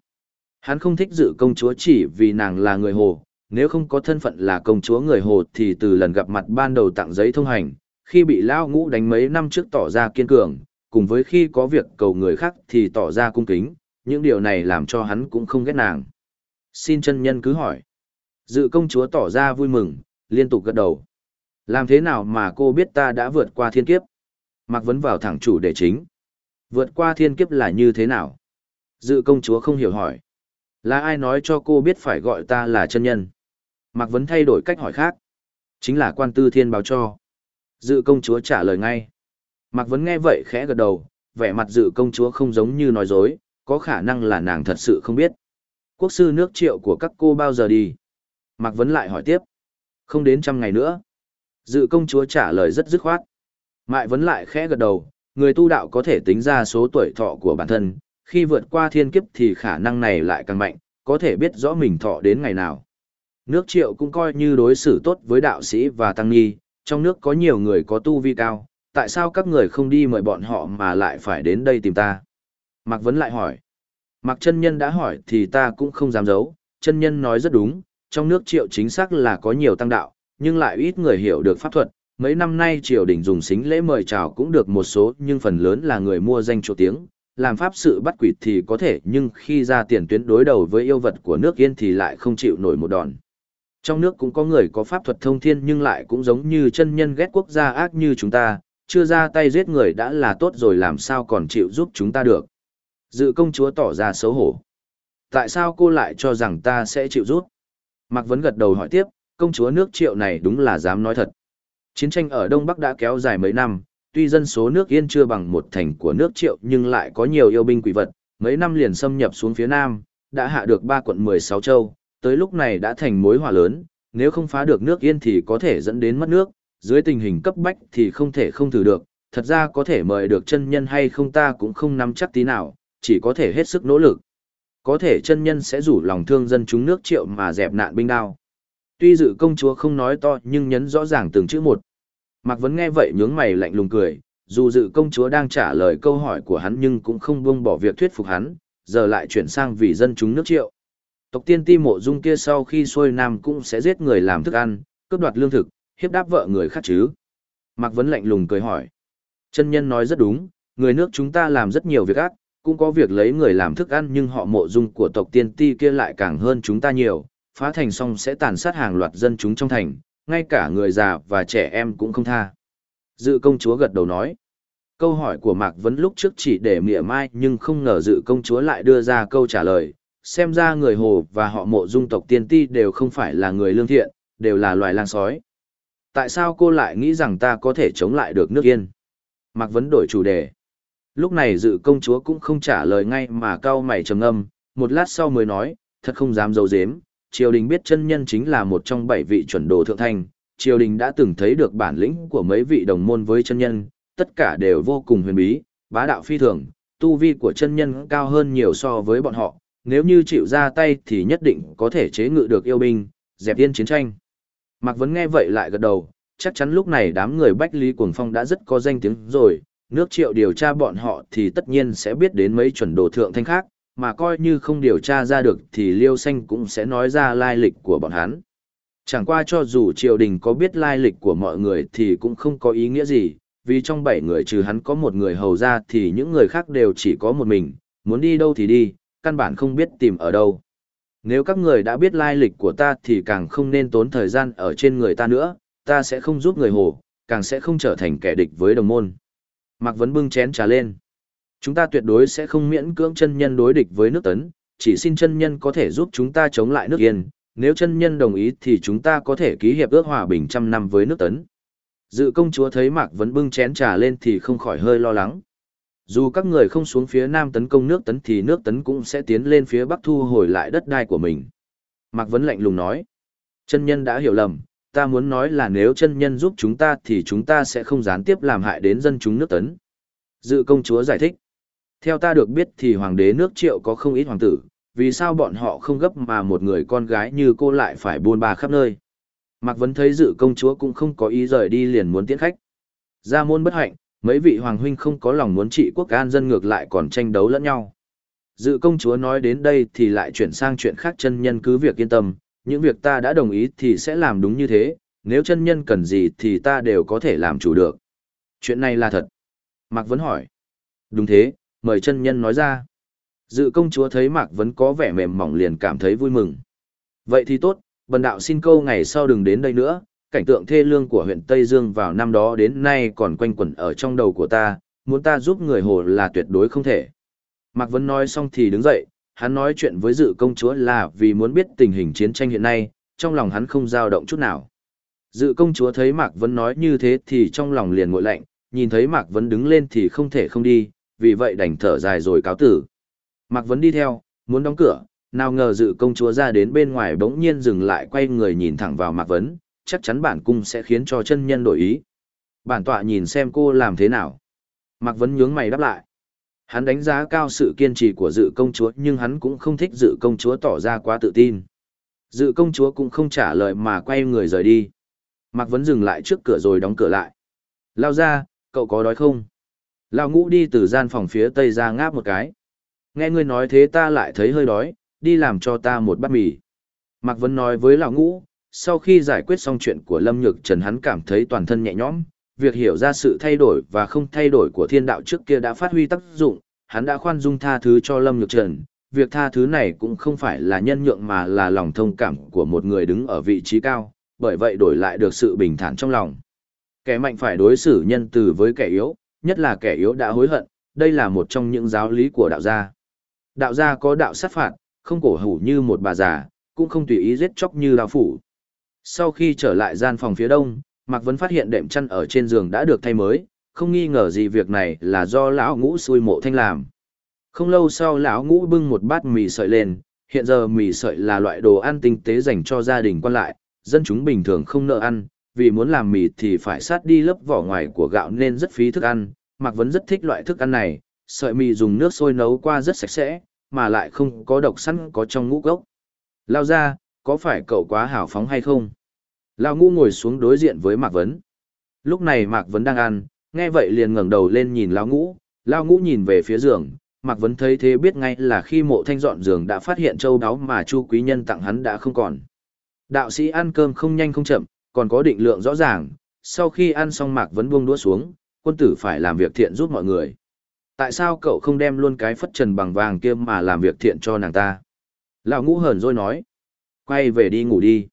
Hắn không thích dự công chúa chỉ vì nàng là người hồ, nếu không có thân phận là công chúa người hồ thì từ lần gặp mặt ban đầu tặng giấy thông hành, khi bị lao ngũ đánh mấy năm trước tỏ ra kiên cường, cùng với khi có việc cầu người khác thì tỏ ra cung kính, những điều này làm cho hắn cũng không ghét nàng. Xin chân nhân cứ hỏi. Dự công chúa tỏ ra vui mừng, liên tục gật đầu. Làm thế nào mà cô biết ta đã vượt qua thiên kiếp? Mạc Vấn vào thẳng chủ đề chính. Vượt qua thiên kiếp là như thế nào? Dự công chúa không hiểu hỏi. Là ai nói cho cô biết phải gọi ta là chân nhân? Mạc Vấn thay đổi cách hỏi khác. Chính là quan tư thiên báo cho. Dự công chúa trả lời ngay. Mạc Vấn nghe vậy khẽ gật đầu, vẻ mặt dự công chúa không giống như nói dối, có khả năng là nàng thật sự không biết. Quốc sư nước triệu của các cô bao giờ đi? Mạc Vấn lại hỏi tiếp. Không đến trăm ngày nữa. Dự công chúa trả lời rất dứt khoát. Mại Vấn lại khẽ gật đầu, người tu đạo có thể tính ra số tuổi thọ của bản thân, khi vượt qua thiên kiếp thì khả năng này lại càng mạnh, có thể biết rõ mình thọ đến ngày nào. Nước triệu cũng coi như đối xử tốt với đạo sĩ và tăng ni, trong nước có nhiều người có tu vi cao, tại sao các người không đi mời bọn họ mà lại phải đến đây tìm ta? Mạc Vấn lại hỏi. Mạc chân nhân đã hỏi thì ta cũng không dám giấu, chân nhân nói rất đúng, trong nước triệu chính xác là có nhiều tăng đạo, nhưng lại ít người hiểu được pháp thuật. Mấy năm nay triều đình dùng xính lễ mời chào cũng được một số nhưng phần lớn là người mua danh chỗ tiếng, làm pháp sự bắt quỷ thì có thể nhưng khi ra tiền tuyến đối đầu với yêu vật của nước yên thì lại không chịu nổi một đòn. Trong nước cũng có người có pháp thuật thông thiên nhưng lại cũng giống như chân nhân ghét quốc gia ác như chúng ta, chưa ra tay giết người đã là tốt rồi làm sao còn chịu giúp chúng ta được. Dự công chúa tỏ ra xấu hổ. Tại sao cô lại cho rằng ta sẽ chịu giúp? Mạc Vấn gật đầu hỏi tiếp, công chúa nước triệu này đúng là dám nói thật. Chiến tranh ở Đông Bắc đã kéo dài mấy năm, tuy dân số nước Yên chưa bằng một thành của nước triệu nhưng lại có nhiều yêu binh quỷ vật, mấy năm liền xâm nhập xuống phía Nam, đã hạ được ba quận 16 châu, tới lúc này đã thành mối hòa lớn, nếu không phá được nước Yên thì có thể dẫn đến mất nước, dưới tình hình cấp bách thì không thể không thử được, thật ra có thể mời được chân nhân hay không ta cũng không nắm chắc tí nào, chỉ có thể hết sức nỗ lực. Có thể chân nhân sẽ rủ lòng thương dân chúng nước triệu mà dẹp nạn binh đao. Tuy dự công chúa không nói to nhưng nhấn rõ ràng từng chữ một. Mạc Vấn nghe vậy nhướng mày lạnh lùng cười, dù dự công chúa đang trả lời câu hỏi của hắn nhưng cũng không buông bỏ việc thuyết phục hắn, giờ lại chuyển sang vì dân chúng nước triệu. Tộc tiên ti mộ dung kia sau khi xuôi nam cũng sẽ giết người làm thức ăn, cướp đoạt lương thực, hiếp đáp vợ người khác chứ. Mạc Vấn lạnh lùng cười hỏi. Chân nhân nói rất đúng, người nước chúng ta làm rất nhiều việc ác, cũng có việc lấy người làm thức ăn nhưng họ mộ dung của tộc tiên ti kia lại càng hơn chúng ta nhiều, phá thành xong sẽ tàn sát hàng loạt dân chúng trong thành, ngay cả người già và trẻ em cũng không tha. Dự công chúa gật đầu nói. Câu hỏi của Mạc Vấn lúc trước chỉ để mỉa mai nhưng không ngờ dự công chúa lại đưa ra câu trả lời. Xem ra người Hồ và họ mộ dung tộc tiên ti đều không phải là người lương thiện, đều là loài lang sói tại sao cô lại nghĩ rằng ta có thể chống lại được nước yên? Mạc Vấn đổi chủ đề. Lúc này dự công chúa cũng không trả lời ngay mà cao mày trầm âm, một lát sau mới nói, thật không dám dấu dếm, triều đình biết chân nhân chính là một trong bảy vị chuẩn đồ thượng thanh, triều đình đã từng thấy được bản lĩnh của mấy vị đồng môn với chân nhân, tất cả đều vô cùng huyền bí, bá đạo phi thường, tu vi của chân nhân cao hơn nhiều so với bọn họ, nếu như chịu ra tay thì nhất định có thể chế ngự được yêu binh, dẹp yên chiến tranh. Mạc Vấn nghe vậy lại gật đầu, chắc chắn lúc này đám người Bách Lý Cuồng Phong đã rất có danh tiếng rồi, nước triệu điều tra bọn họ thì tất nhiên sẽ biết đến mấy chuẩn đồ thượng thanh khác, mà coi như không điều tra ra được thì Liêu Xanh cũng sẽ nói ra lai lịch của bọn hắn. Chẳng qua cho dù triều đình có biết lai lịch của mọi người thì cũng không có ý nghĩa gì, vì trong bảy người trừ hắn có một người hầu ra thì những người khác đều chỉ có một mình, muốn đi đâu thì đi, căn bản không biết tìm ở đâu. Nếu các người đã biết lai lịch của ta thì càng không nên tốn thời gian ở trên người ta nữa, ta sẽ không giúp người hồ, càng sẽ không trở thành kẻ địch với đồng môn. Mạc Vấn bưng chén trà lên. Chúng ta tuyệt đối sẽ không miễn cưỡng chân nhân đối địch với nước tấn, chỉ xin chân nhân có thể giúp chúng ta chống lại nước yên, nếu chân nhân đồng ý thì chúng ta có thể ký hiệp ước hòa bình trăm năm với nước tấn. Dự công chúa thấy Mạc Vấn bưng chén trà lên thì không khỏi hơi lo lắng. Dù các người không xuống phía nam tấn công nước tấn thì nước tấn cũng sẽ tiến lên phía bắc thu hồi lại đất đai của mình. Mạc Vấn lạnh lùng nói. Chân nhân đã hiểu lầm, ta muốn nói là nếu chân nhân giúp chúng ta thì chúng ta sẽ không gián tiếp làm hại đến dân chúng nước tấn. Dự công chúa giải thích. Theo ta được biết thì hoàng đế nước triệu có không ít hoàng tử, vì sao bọn họ không gấp mà một người con gái như cô lại phải buôn ba khắp nơi. Mạc Vấn thấy dự công chúa cũng không có ý rời đi liền muốn tiễn khách. Ra môn bất hạnh, mấy vị hoàng huynh không có lòng muốn trị quốc an dân ngược lại còn tranh đấu lẫn nhau. Dự công chúa nói đến đây thì lại chuyển sang chuyện khác chân nhân cứ việc yên tâm, những việc ta đã đồng ý thì sẽ làm đúng như thế, nếu chân nhân cần gì thì ta đều có thể làm chủ được. Chuyện này là thật. Mạc Vấn hỏi. Đúng thế, mời chân nhân nói ra. Dự công chúa thấy Mạc Vấn có vẻ mềm mỏng liền cảm thấy vui mừng. Vậy thì tốt, bần đạo xin câu ngày sau đừng đến đây nữa, cảnh tượng thê lương của huyện Tây Dương vào năm đó đến nay còn quanh quẩn ở trong đầu của ta, muốn ta giúp người hồ là tuyệt đối không thể. Mạc Vấn nói xong thì đứng dậy, hắn nói chuyện với dự công chúa là vì muốn biết tình hình chiến tranh hiện nay, trong lòng hắn không dao động chút nào. Dự công chúa thấy Mạc Vấn nói như thế thì trong lòng liền ngội lạnh, nhìn thấy Mạc Vấn đứng lên thì không thể không đi, vì vậy đành thở dài rồi cáo tử. Mạc Vấn đi theo, muốn đóng cửa, nào ngờ dự công chúa ra đến bên ngoài bỗng nhiên dừng lại quay người nhìn thẳng vào Mạc Vấn, chắc chắn bản cung sẽ khiến cho chân nhân đổi ý. Bản tọa nhìn xem cô làm thế nào. Mạc Vấn nhướng mày đáp lại. Hắn đánh giá cao sự kiên trì của dự công chúa nhưng hắn cũng không thích dự công chúa tỏ ra quá tự tin. Dự công chúa cũng không trả lời mà quay người rời đi. Mạc Vấn dừng lại trước cửa rồi đóng cửa lại. Lao ra, cậu có đói không? Lao ngũ đi từ gian phòng phía tây ra ngáp một cái. Nghe ngươi nói thế ta lại thấy hơi đói, đi làm cho ta một bát mì. Mạc Vấn nói với Lão ngũ, sau khi giải quyết xong chuyện của Lâm Nhược Trần hắn cảm thấy toàn thân nhẹ nhõm, việc hiểu ra sự thay đổi và không thay đổi của thiên đạo trước kia đã phát huy tác dụng, hắn đã khoan dung tha thứ cho Lâm Nhược Trần. Việc tha thứ này cũng không phải là nhân nhượng mà là lòng thông cảm của một người đứng ở vị trí cao, bởi vậy đổi lại được sự bình thản trong lòng. Kẻ mạnh phải đối xử nhân từ với kẻ yếu, nhất là kẻ yếu đã hối hận, đây là một trong những giáo lý của đạo gia. Đạo gia có đạo sát phạt, không cổ hủ như một bà già, cũng không tùy ý giết chóc như đạo phủ. Sau khi trở lại gian phòng phía đông, Mạc Vấn phát hiện đệm chăn ở trên giường đã được thay mới, không nghi ngờ gì việc này là do lão ngũ xui mộ thanh làm. Không lâu sau lão ngũ bưng một bát mì sợi lên, hiện giờ mì sợi là loại đồ ăn tinh tế dành cho gia đình quan lại, dân chúng bình thường không nợ ăn, vì muốn làm mì thì phải sát đi lớp vỏ ngoài của gạo nên rất phí thức ăn. Mạc Vấn rất thích loại thức ăn này, sợi mì dùng nước sôi nấu qua rất sạch sẽ, mà lại không có độc sẵn có trong ngũ gốc. Lao ra, có phải cậu quá hào phóng hay không? Lão ngũ ngồi xuống đối diện với Mạc Vấn. Lúc này Mạc Vấn đang ăn, nghe vậy liền ngẩng đầu lên nhìn Lão ngũ, Lão ngũ nhìn về phía giường, Mạc Vấn thấy thế biết ngay là khi mộ thanh dọn giường đã phát hiện châu đáo mà Chu Quý Nhân tặng hắn đã không còn. Đạo sĩ ăn cơm không nhanh không chậm, còn có định lượng rõ ràng, sau khi ăn xong Mạc Vấn buông đũa xuống, quân tử phải làm việc thiện giúp mọi người. Tại sao cậu không đem luôn cái phất trần bằng vàng kia mà làm việc thiện cho nàng ta? Lão ngũ hờn rồi nói. Quay về đi ngủ đi.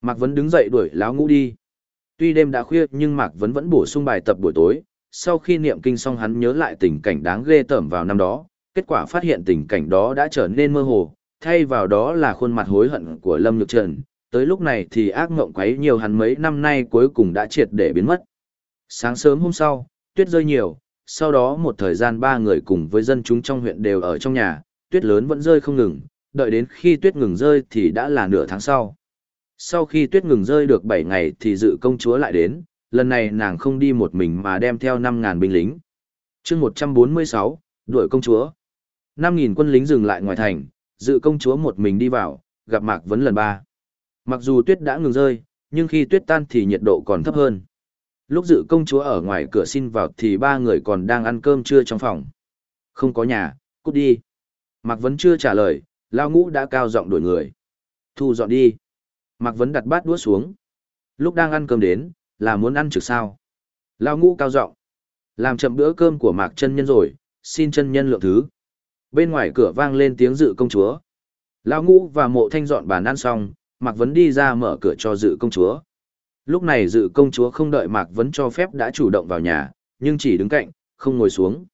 Mạc Vấn đứng dậy đuổi lão ngũ đi. Tuy đêm đã khuya nhưng Mạc Vấn vẫn bổ sung bài tập buổi tối. Sau khi niệm kinh xong hắn nhớ lại tình cảnh đáng ghê tởm vào năm đó. Kết quả phát hiện tình cảnh đó đã trở nên mơ hồ. Thay vào đó là khuôn mặt hối hận của Lâm Nhược Trần. Tới lúc này thì ác mộng quấy nhiều hắn mấy năm nay cuối cùng đã triệt để biến mất. Sáng sớm hôm sau, tuyết rơi nhiều, sau đó một thời gian ba người cùng với dân chúng trong huyện đều ở trong nhà, tuyết lớn vẫn rơi không ngừng, đợi đến khi tuyết ngừng rơi thì đã là nửa tháng sau. Sau khi tuyết ngừng rơi được 7 ngày thì dự công chúa lại đến, lần này nàng không đi một mình mà đem theo 5.000 binh lính. chương 146, đuổi công chúa. 5.000 quân lính dừng lại ngoài thành, dự công chúa một mình đi vào, gặp Mạc Vấn lần ba. Mặc dù tuyết đã ngừng rơi, nhưng khi tuyết tan thì nhiệt độ còn thấp hơn. Lúc dự công chúa ở ngoài cửa xin vào thì ba người còn đang ăn cơm trưa trong phòng. Không có nhà, cút đi. Mạc Vấn chưa trả lời, Lao Ngũ đã cao giọng đuổi người. Thu dọn đi. Mạc Vấn đặt bát đũa xuống. Lúc đang ăn cơm đến, là muốn ăn trực sao. Lao Ngũ cao giọng Làm chậm bữa cơm của Mạc chân nhân rồi, xin chân nhân lượng thứ. Bên ngoài cửa vang lên tiếng dự công chúa. Lao Ngũ và mộ thanh dọn bàn ăn xong, Mạc Vấn đi ra mở cửa cho dự công chúa. Lúc này dự công chúa không đợi Mạc Vấn cho phép đã chủ động vào nhà, nhưng chỉ đứng cạnh, không ngồi xuống.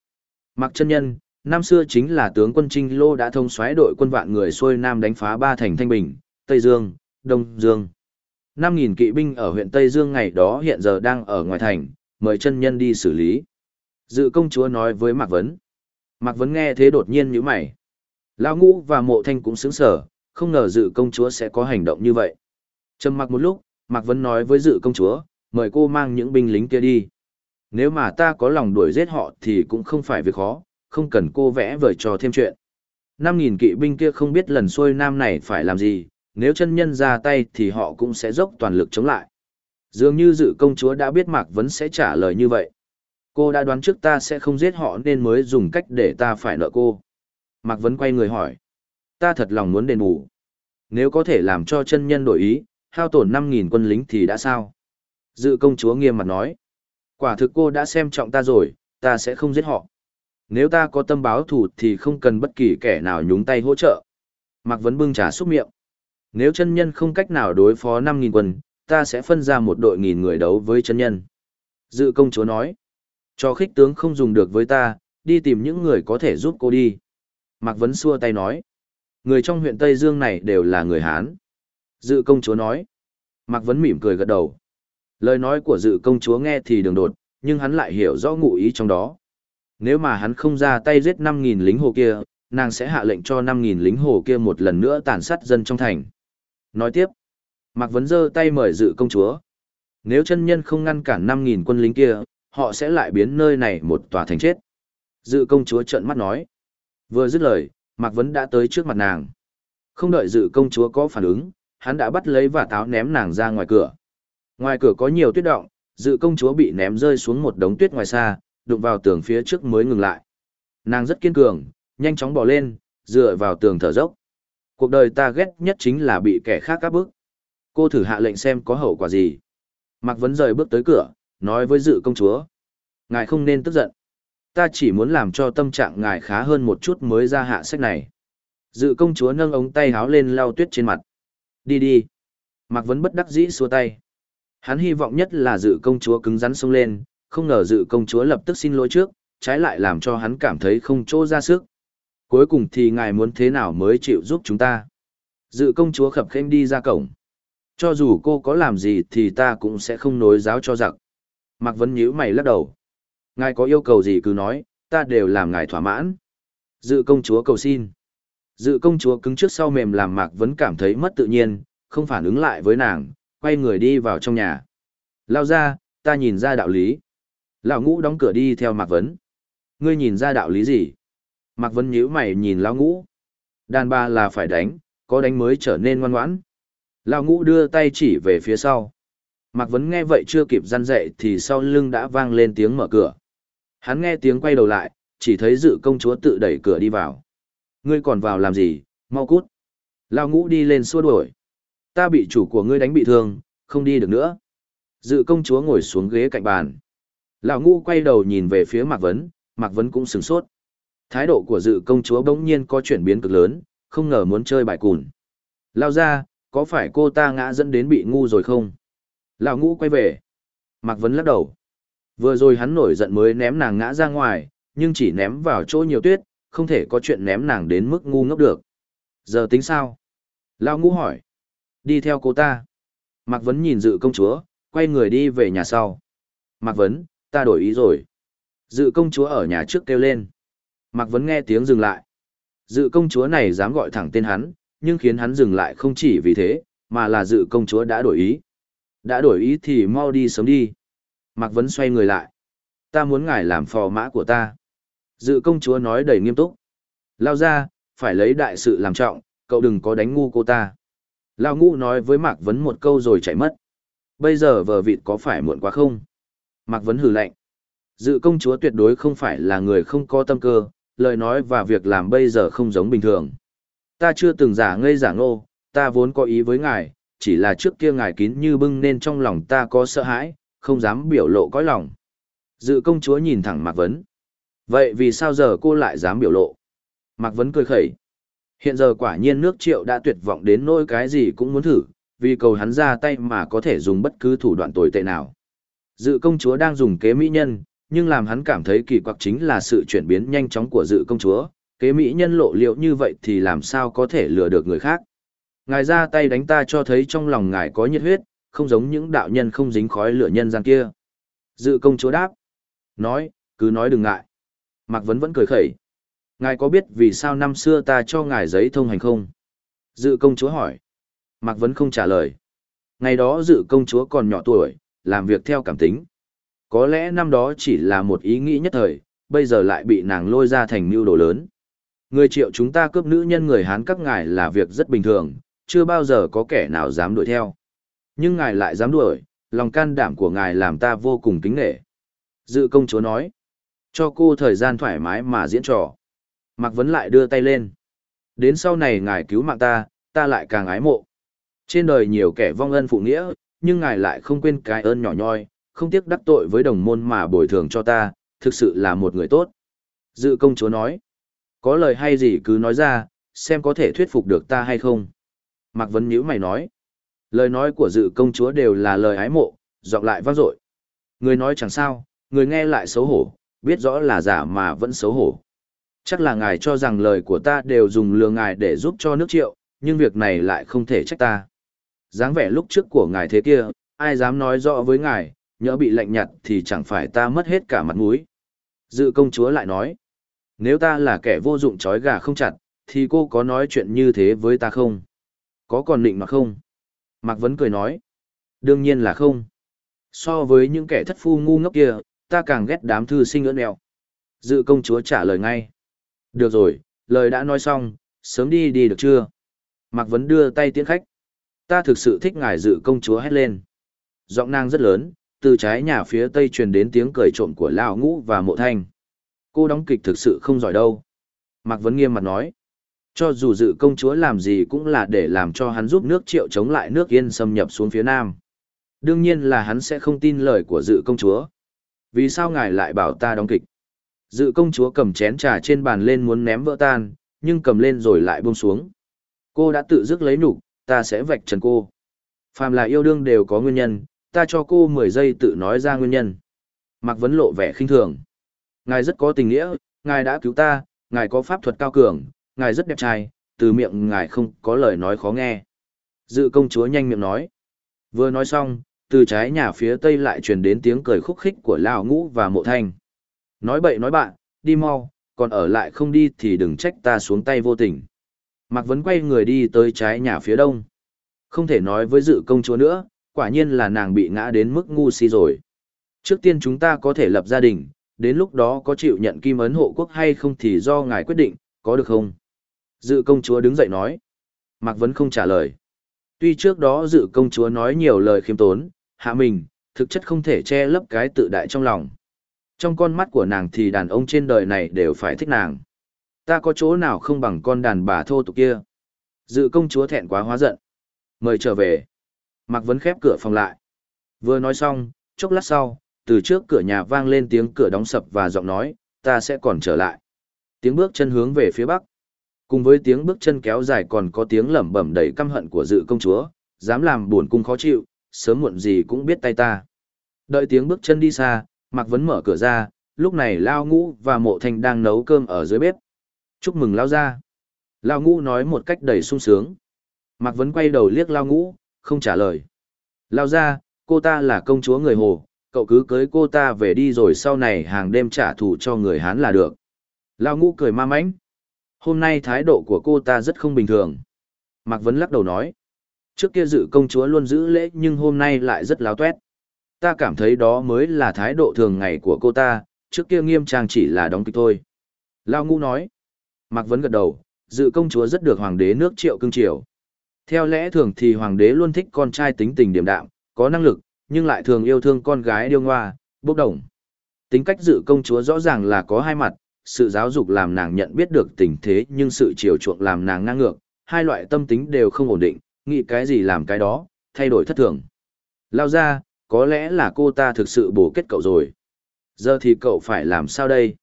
Mạc chân nhân, năm xưa chính là tướng quân Trinh Lô đã thông xoáy đội quân vạn người xuôi Nam đánh phá ba thành Thanh Bình, Tây Dương, Đông Dương. 5.000 kỵ binh ở huyện Tây Dương ngày đó hiện giờ đang ở ngoài thành, mời chân nhân đi xử lý. Dự công chúa nói với Mạc Vấn. Mạc Vấn nghe thế đột nhiên như mày. Lao ngũ và mộ thanh cũng sướng sở, không ngờ dự công chúa sẽ có hành động như vậy. Trầm mặc một lúc, Mạc Vấn nói với dự công chúa, mời cô mang những binh lính kia đi. Nếu mà ta có lòng đuổi giết họ thì cũng không phải việc khó, không cần cô vẽ vời trò thêm chuyện. 5.000 kỵ binh kia không biết lần xuôi nam này phải làm gì, nếu chân nhân ra tay thì họ cũng sẽ dốc toàn lực chống lại. Dường như dự công chúa đã biết Mạc Vấn sẽ trả lời như vậy. Cô đã đoán trước ta sẽ không giết họ nên mới dùng cách để ta phải nợ cô. Mạc Vấn quay người hỏi. Ta thật lòng muốn đền bù. Nếu có thể làm cho chân nhân đổi ý, hao tổn 5.000 quân lính thì đã sao? Dự công chúa nghiêm mặt nói. Quả thực cô đã xem trọng ta rồi, ta sẽ không giết họ. Nếu ta có tâm báo thù thì không cần bất kỳ kẻ nào nhúng tay hỗ trợ. Mạc Vấn bưng trà xúc miệng. Nếu chân nhân không cách nào đối phó 5.000 quân, ta sẽ phân ra một đội nghìn người đấu với chân nhân. Dự công chúa nói. Cho khích tướng không dùng được với ta, đi tìm những người có thể giúp cô đi. Mạc Vấn xua tay nói. Người trong huyện Tây Dương này đều là người Hán. Dự công chúa nói. Mạc Vấn mỉm cười gật đầu. Lời nói của dự công chúa nghe thì đường đột, nhưng hắn lại hiểu rõ ngụ ý trong đó. Nếu mà hắn không ra tay giết 5.000 lính hồ kia, nàng sẽ hạ lệnh cho 5.000 lính hồ kia một lần nữa tàn sát dân trong thành. Nói tiếp, Mạc Vấn giơ tay mời dự công chúa. Nếu chân nhân không ngăn cản 5.000 quân lính kia, họ sẽ lại biến nơi này một tòa thành chết. Dự công chúa trợn mắt nói. Vừa dứt lời, Mạc Vấn đã tới trước mặt nàng. Không đợi dự công chúa có phản ứng, hắn đã bắt lấy và táo ném nàng ra ngoài cửa. Ngoài cửa có nhiều tuyết động, dự công chúa bị ném rơi xuống một đống tuyết ngoài xa, đụng vào tường phía trước mới ngừng lại. Nàng rất kiên cường, nhanh chóng bỏ lên, dựa vào tường thở dốc. Cuộc đời ta ghét nhất chính là bị kẻ khác áp bức. Cô thử hạ lệnh xem có hậu quả gì. Mạc Vấn rời bước tới cửa, nói với dự công chúa. Ngài không nên tức giận. Ta chỉ muốn làm cho tâm trạng ngài khá hơn một chút mới ra hạ sách này. Dự công chúa nâng ống tay háo lên lau tuyết trên mặt. Đi đi. Mạc Vấn bất đắc dĩ xua tay. Hắn hy vọng nhất là dự công chúa cứng rắn xông lên, không ngờ dự công chúa lập tức xin lỗi trước, trái lại làm cho hắn cảm thấy không chỗ ra sức. Cuối cùng thì ngài muốn thế nào mới chịu giúp chúng ta? Dự công chúa khập khênh đi ra cổng. Cho dù cô có làm gì thì ta cũng sẽ không nối giáo cho giặc. Mạc Vấn nhíu mày lắc đầu. Ngài có yêu cầu gì cứ nói, ta đều làm ngài thỏa mãn. Dự công chúa cầu xin. Dự công chúa cứng trước sau mềm làm Mạc Vấn cảm thấy mất tự nhiên, không phản ứng lại với nàng, quay người đi vào trong nhà. Lao ra, ta nhìn ra đạo lý. Lão ngũ đóng cửa đi theo Mạc Vấn. Ngươi nhìn ra đạo lý gì? Mạc Vấn nhíu mày nhìn Lão ngũ. Đàn bà là phải đánh, có đánh mới trở nên ngoan ngoãn. Lão ngũ đưa tay chỉ về phía sau. Mạc Vấn nghe vậy chưa kịp răn dậy thì sau lưng đã vang lên tiếng mở cửa. Hắn nghe tiếng quay đầu lại, chỉ thấy dự công chúa tự đẩy cửa đi vào. Ngươi còn vào làm gì, mau cút. Lão ngũ đi lên xua đuổi. Ta bị chủ của ngươi đánh bị thương, không đi được nữa. Dự công chúa ngồi xuống ghế cạnh bàn. Lão ngũ quay đầu nhìn về phía Mạc Vấn, Mạc Vấn cũng sửng sốt. Thái độ của dự công chúa bỗng nhiên có chuyển biến cực lớn, không ngờ muốn chơi bài cùn. Lao ra, có phải cô ta ngã dẫn đến bị ngu rồi không? Lão ngũ quay về. Mạc Vấn lắc đầu. Vừa rồi hắn nổi giận mới ném nàng ngã ra ngoài, nhưng chỉ ném vào chỗ nhiều tuyết, không thể có chuyện ném nàng đến mức ngu ngốc được. Giờ tính sao? Lão ngũ hỏi. Đi theo cô ta. Mạc Vấn nhìn dự công chúa, quay người đi về nhà sau. Mạc Vấn, ta đổi ý rồi. Dự công chúa ở nhà trước kêu lên. Mạc Vấn nghe tiếng dừng lại. Dự công chúa này dám gọi thẳng tên hắn, nhưng khiến hắn dừng lại không chỉ vì thế, mà là dự công chúa đã đổi ý. Đã đổi ý thì mau đi sớm đi. Mạc Vấn xoay người lại. Ta muốn ngài làm phò mã của ta. Dự công chúa nói đầy nghiêm túc. Lao ra, phải lấy đại sự làm trọng, cậu đừng có đánh ngu cô ta. Lao ngũ nói với Mạc Vấn một câu rồi chạy mất. Bây giờ vờ vịt có phải muộn quá không? Mạc Vấn hừ lạnh. Dự công chúa tuyệt đối không phải là người không có tâm cơ, lời nói và việc làm bây giờ không giống bình thường. Ta chưa từng giả ngây giả ngô, ta vốn có ý với ngài, chỉ là trước kia ngài kín như bưng nên trong lòng ta có sợ hãi, không dám biểu lộ cõi lòng. Dự công chúa nhìn thẳng Mạc Vấn. Vậy vì sao giờ cô lại dám biểu lộ? Mạc Vấn cười khẩy. Hiện giờ quả nhiên nước triệu đã tuyệt vọng đến nỗi cái gì cũng muốn thử, vì cầu hắn ra tay mà có thể dùng bất cứ thủ đoạn tồi tệ nào. Dự công chúa đang dùng kế mỹ nhân, nhưng làm hắn cảm thấy kỳ quặc chính là sự chuyển biến nhanh chóng của dự công chúa, kế mỹ nhân lộ liệu như vậy thì làm sao có thể lừa được người khác. Ngài ra tay đánh ta cho thấy trong lòng ngài có nhiệt huyết, không giống những đạo nhân không dính khói lửa nhân gian kia. Dự công chúa đáp. Nói, cứ nói đừng ngại. Mạc Vấn vẫn cười khẩy. Ngài có biết vì sao năm xưa ta cho ngài giấy thông hành không? Dự công chúa hỏi. Mạc Vấn không trả lời. Ngày đó dự công chúa còn nhỏ tuổi, làm việc theo cảm tính. Có lẽ năm đó chỉ là một ý nghĩ nhất thời, bây giờ lại bị nàng lôi ra thành mưu đồ lớn. Người triệu chúng ta cướp nữ nhân người Hán các ngài là việc rất bình thường, chưa bao giờ có kẻ nào dám đuổi theo. Nhưng ngài lại dám đuổi, lòng can đảm của ngài làm ta vô cùng kính nể. Dự công chúa nói, cho cô thời gian thoải mái mà diễn trò. Mạc Vấn lại đưa tay lên. Đến sau này ngài cứu mạng ta, ta lại càng ái mộ. Trên đời nhiều kẻ vong ân phụ nghĩa, nhưng ngài lại không quên cái ơn nhỏ nhoi, không tiếc đắc tội với đồng môn mà bồi thường cho ta, thực sự là một người tốt. Dự công chúa nói, có lời hay gì cứ nói ra, xem có thể thuyết phục được ta hay không. Mạc Vấn nhữ mày nói, lời nói của dự công chúa đều là lời ái mộ, dọc lại vang dội. Người nói chẳng sao, người nghe lại xấu hổ, biết rõ là giả mà vẫn xấu hổ. Chắc là ngài cho rằng lời của ta đều dùng lừa ngài để giúp cho nước triệu, nhưng việc này lại không thể trách ta dáng vẻ lúc trước của ngài thế kia, ai dám nói rõ với ngài, nhỡ bị lạnh nhạt thì chẳng phải ta mất hết cả mặt mũi. Dự công chúa lại nói, nếu ta là kẻ vô dụng trói gà không chặt, thì cô có nói chuyện như thế với ta không? Có còn định mà không? Mạc Vấn cười nói, đương nhiên là không. So với những kẻ thất phu ngu ngốc kia, ta càng ghét đám thư sinh ưỡn mẹo. Dự công chúa trả lời ngay. Được rồi, lời đã nói xong, sớm đi đi được chưa? Mạc Vấn đưa tay tiễn khách. Ta thực sự thích ngài dự công chúa hét lên. Giọng nàng rất lớn, từ trái nhà phía tây truyền đến tiếng cười trộm của Lão Ngũ và Mộ Thanh. Cô đóng kịch thực sự không giỏi đâu. Mạc Vấn nghiêm mặt nói. Cho dù dự công chúa làm gì cũng là để làm cho hắn giúp nước triệu chống lại nước yên xâm nhập xuống phía nam. Đương nhiên là hắn sẽ không tin lời của dự công chúa. Vì sao ngài lại bảo ta đóng kịch? Dự công chúa cầm chén trà trên bàn lên muốn ném vỡ tan, nhưng cầm lên rồi lại buông xuống. Cô đã tự dứt lấy nục, ta sẽ vạch trần cô. Phàm là yêu đương đều có nguyên nhân, ta cho cô 10 giây tự nói ra nguyên nhân. Mạc Vấn lộ vẻ khinh thường. Ngài rất có tình nghĩa, ngài đã cứu ta, ngài có pháp thuật cao cường, ngài rất đẹp trai, từ miệng ngài không có lời nói khó nghe. Dự công chúa nhanh miệng nói. Vừa nói xong, từ trái nhà phía tây lại truyền đến tiếng cười khúc khích của Lão Ngũ và Mộ Thanh. Nói bậy nói bạn, đi mau, còn ở lại không đi thì đừng trách ta xuống tay vô tình. Mạc Vấn quay người đi tới trái nhà phía đông. Không thể nói với dự công chúa nữa, quả nhiên là nàng bị ngã đến mức ngu si rồi. Trước tiên chúng ta có thể lập gia đình, đến lúc đó có chịu nhận kim ấn hộ quốc hay không thì do ngài quyết định, có được không? Dự công chúa đứng dậy nói. Mạc Vấn không trả lời. Tuy trước đó dự công chúa nói nhiều lời khiêm tốn, hạ mình, thực chất không thể che lấp cái tự đại trong lòng. Trong con mắt của nàng thì đàn ông trên đời này đều phải thích nàng. Ta có chỗ nào không bằng con đàn bà thô tục kia. Dự công chúa thẹn quá hóa giận. Mời trở về. Mạc Vấn khép cửa phòng lại. Vừa nói xong, chốc lát sau, từ trước cửa nhà vang lên tiếng cửa đóng sập và giọng nói, ta sẽ còn trở lại. Tiếng bước chân hướng về phía bắc. Cùng với tiếng bước chân kéo dài còn có tiếng lẩm bẩm đầy căm hận của dự công chúa, dám làm buồn cung khó chịu, sớm muộn gì cũng biết tay ta. Đợi tiếng bước chân đi xa, Mạc Vấn mở cửa ra, lúc này Lao Ngũ và Mộ Thanh đang nấu cơm ở dưới bếp. Chúc mừng Lao ra. Lao Ngũ nói một cách đầy sung sướng. Mạc Vấn quay đầu liếc Lao Ngũ, không trả lời. Lao ra, cô ta là công chúa người Hồ, cậu cứ cưới cô ta về đi rồi sau này hàng đêm trả thù cho người Hán là được. Lao Ngũ cười ma mãnh. Hôm nay thái độ của cô ta rất không bình thường. Mạc Vấn lắc đầu nói. Trước kia dự công chúa luôn giữ lễ nhưng hôm nay lại rất láo toét Ta cảm thấy đó mới là thái độ thường ngày của cô ta, trước kia nghiêm trang chỉ là đóng kịch thôi. Lao Ngũ nói. Mạc Vấn gật đầu, dự công chúa rất được hoàng đế nước triệu cưng triều. Theo lẽ thường thì hoàng đế luôn thích con trai tính tình điềm đạm, có năng lực, nhưng lại thường yêu thương con gái điêu ngoa, bốc đồng. Tính cách dự công chúa rõ ràng là có hai mặt, sự giáo dục làm nàng nhận biết được tình thế nhưng sự chiều chuộng làm nàng ngang ngược, hai loại tâm tính đều không ổn định, nghĩ cái gì làm cái đó, thay đổi thất thường. Lao ra, có lẽ là cô ta thực sự bổ kết cậu rồi. Giờ thì cậu phải làm sao đây?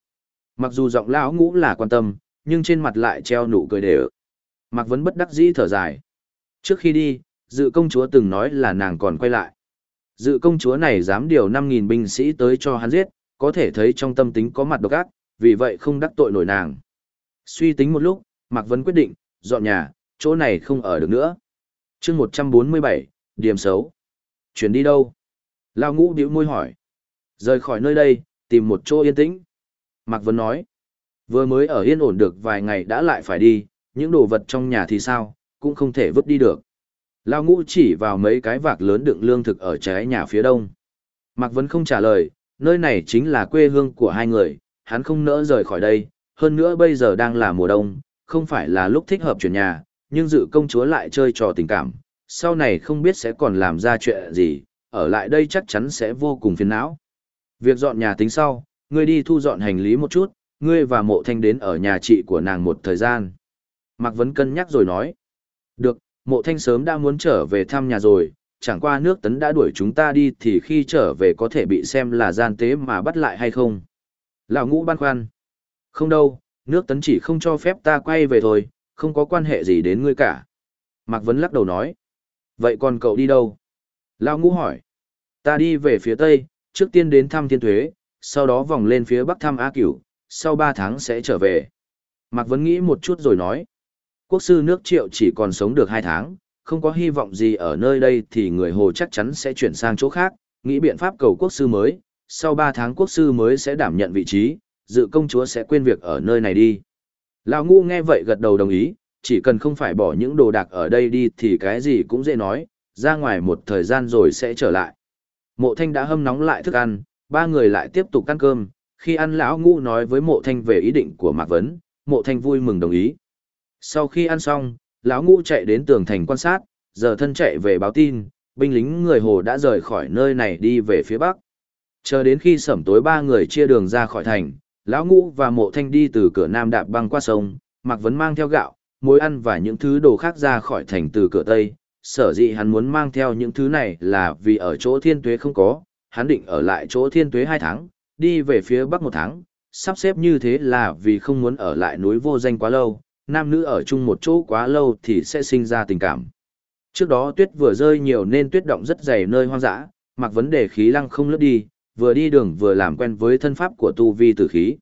Mặc dù giọng lão ngũ là quan tâm, nhưng trên mặt lại treo nụ cười đều. Mạc Vấn bất đắc dĩ thở dài. Trước khi đi, dự công chúa từng nói là nàng còn quay lại. Dự công chúa này dám điều 5.000 binh sĩ tới cho hắn giết, có thể thấy trong tâm tính có mặt độc ác, vì vậy không đắc tội nổi nàng. Suy tính một lúc, Mạc Vấn quyết định, dọn nhà, chỗ này không ở được nữa. chương 147, điểm xấu. Chuyển đi đâu? Lao ngũ điệu môi hỏi. Rời khỏi nơi đây, tìm một chỗ yên tĩnh. Mạc Vấn nói, vừa mới ở yên ổn được vài ngày đã lại phải đi, những đồ vật trong nhà thì sao, cũng không thể vứt đi được. Lao ngũ chỉ vào mấy cái vạc lớn đựng lương thực ở trái nhà phía đông. Mạc Vấn không trả lời, nơi này chính là quê hương của hai người, hắn không nỡ rời khỏi đây, hơn nữa bây giờ đang là mùa đông, không phải là lúc thích hợp chuyển nhà, nhưng dự công chúa lại chơi trò tình cảm, sau này không biết sẽ còn làm ra chuyện gì, ở lại đây chắc chắn sẽ vô cùng phiền não. Việc dọn nhà tính sau, ngươi đi thu dọn hành lý một chút, ngươi và mộ thanh đến ở nhà chị của nàng một thời gian. Mạc Vấn cân nhắc rồi nói. Được, mộ thanh sớm đã muốn trở về thăm nhà rồi, chẳng qua nước tấn đã đuổi chúng ta đi thì khi trở về có thể bị xem là gian tế mà bắt lại hay không. Lão ngũ băn khoăn. Không đâu, nước tấn chỉ không cho phép ta quay về thôi, không có quan hệ gì đến ngươi cả. Mạc Vấn lắc đầu nói. Vậy còn cậu đi đâu? Lão ngũ hỏi. Ta đi về phía tây, trước tiên đến thăm thiên thuế, sau đó vòng lên phía bắc thăm A Cửu, sau 3 tháng sẽ trở về. Mạc Vấn nghĩ một chút rồi nói. Quốc sư nước triệu chỉ còn sống được 2 tháng, không có hy vọng gì ở nơi đây thì người Hồ chắc chắn sẽ chuyển sang chỗ khác, nghĩ biện pháp cầu quốc sư mới, sau 3 tháng quốc sư mới sẽ đảm nhận vị trí, dự công chúa sẽ quên việc ở nơi này đi. Lão ngu nghe vậy gật đầu đồng ý, chỉ cần không phải bỏ những đồ đạc ở đây đi thì cái gì cũng dễ nói, ra ngoài một thời gian rồi sẽ trở lại. Mộ thanh đã hâm nóng lại thức ăn, ba người lại tiếp tục ăn cơm, khi ăn lão Ngũ nói với mộ thanh về ý định của Mạc Vấn, mộ thanh vui mừng đồng ý. Sau khi ăn xong, lão Ngũ chạy đến tường thành quan sát, giờ thân chạy về báo tin, binh lính người Hồ đã rời khỏi nơi này đi về phía bắc. Chờ đến khi sẩm tối ba người chia đường ra khỏi thành, lão ngũ và mộ thanh đi từ cửa nam đạp băng qua sông, Mạc Vấn mang theo gạo, muối ăn và những thứ đồ khác ra khỏi thành từ cửa tây. Sở dĩ hắn muốn mang theo những thứ này là vì ở chỗ thiên tuế không có, hắn định ở lại chỗ thiên tuế hai tháng, đi về phía bắc một tháng, sắp xếp như thế là vì không muốn ở lại núi vô danh quá lâu, nam nữ ở chung một chỗ quá lâu thì sẽ sinh ra tình cảm. Trước đó tuyết vừa rơi nhiều nên tuyết động rất dày nơi hoang dã, mặc vấn đề khí lăng không lướt đi, vừa đi đường vừa làm quen với thân pháp của tu vi tử khí.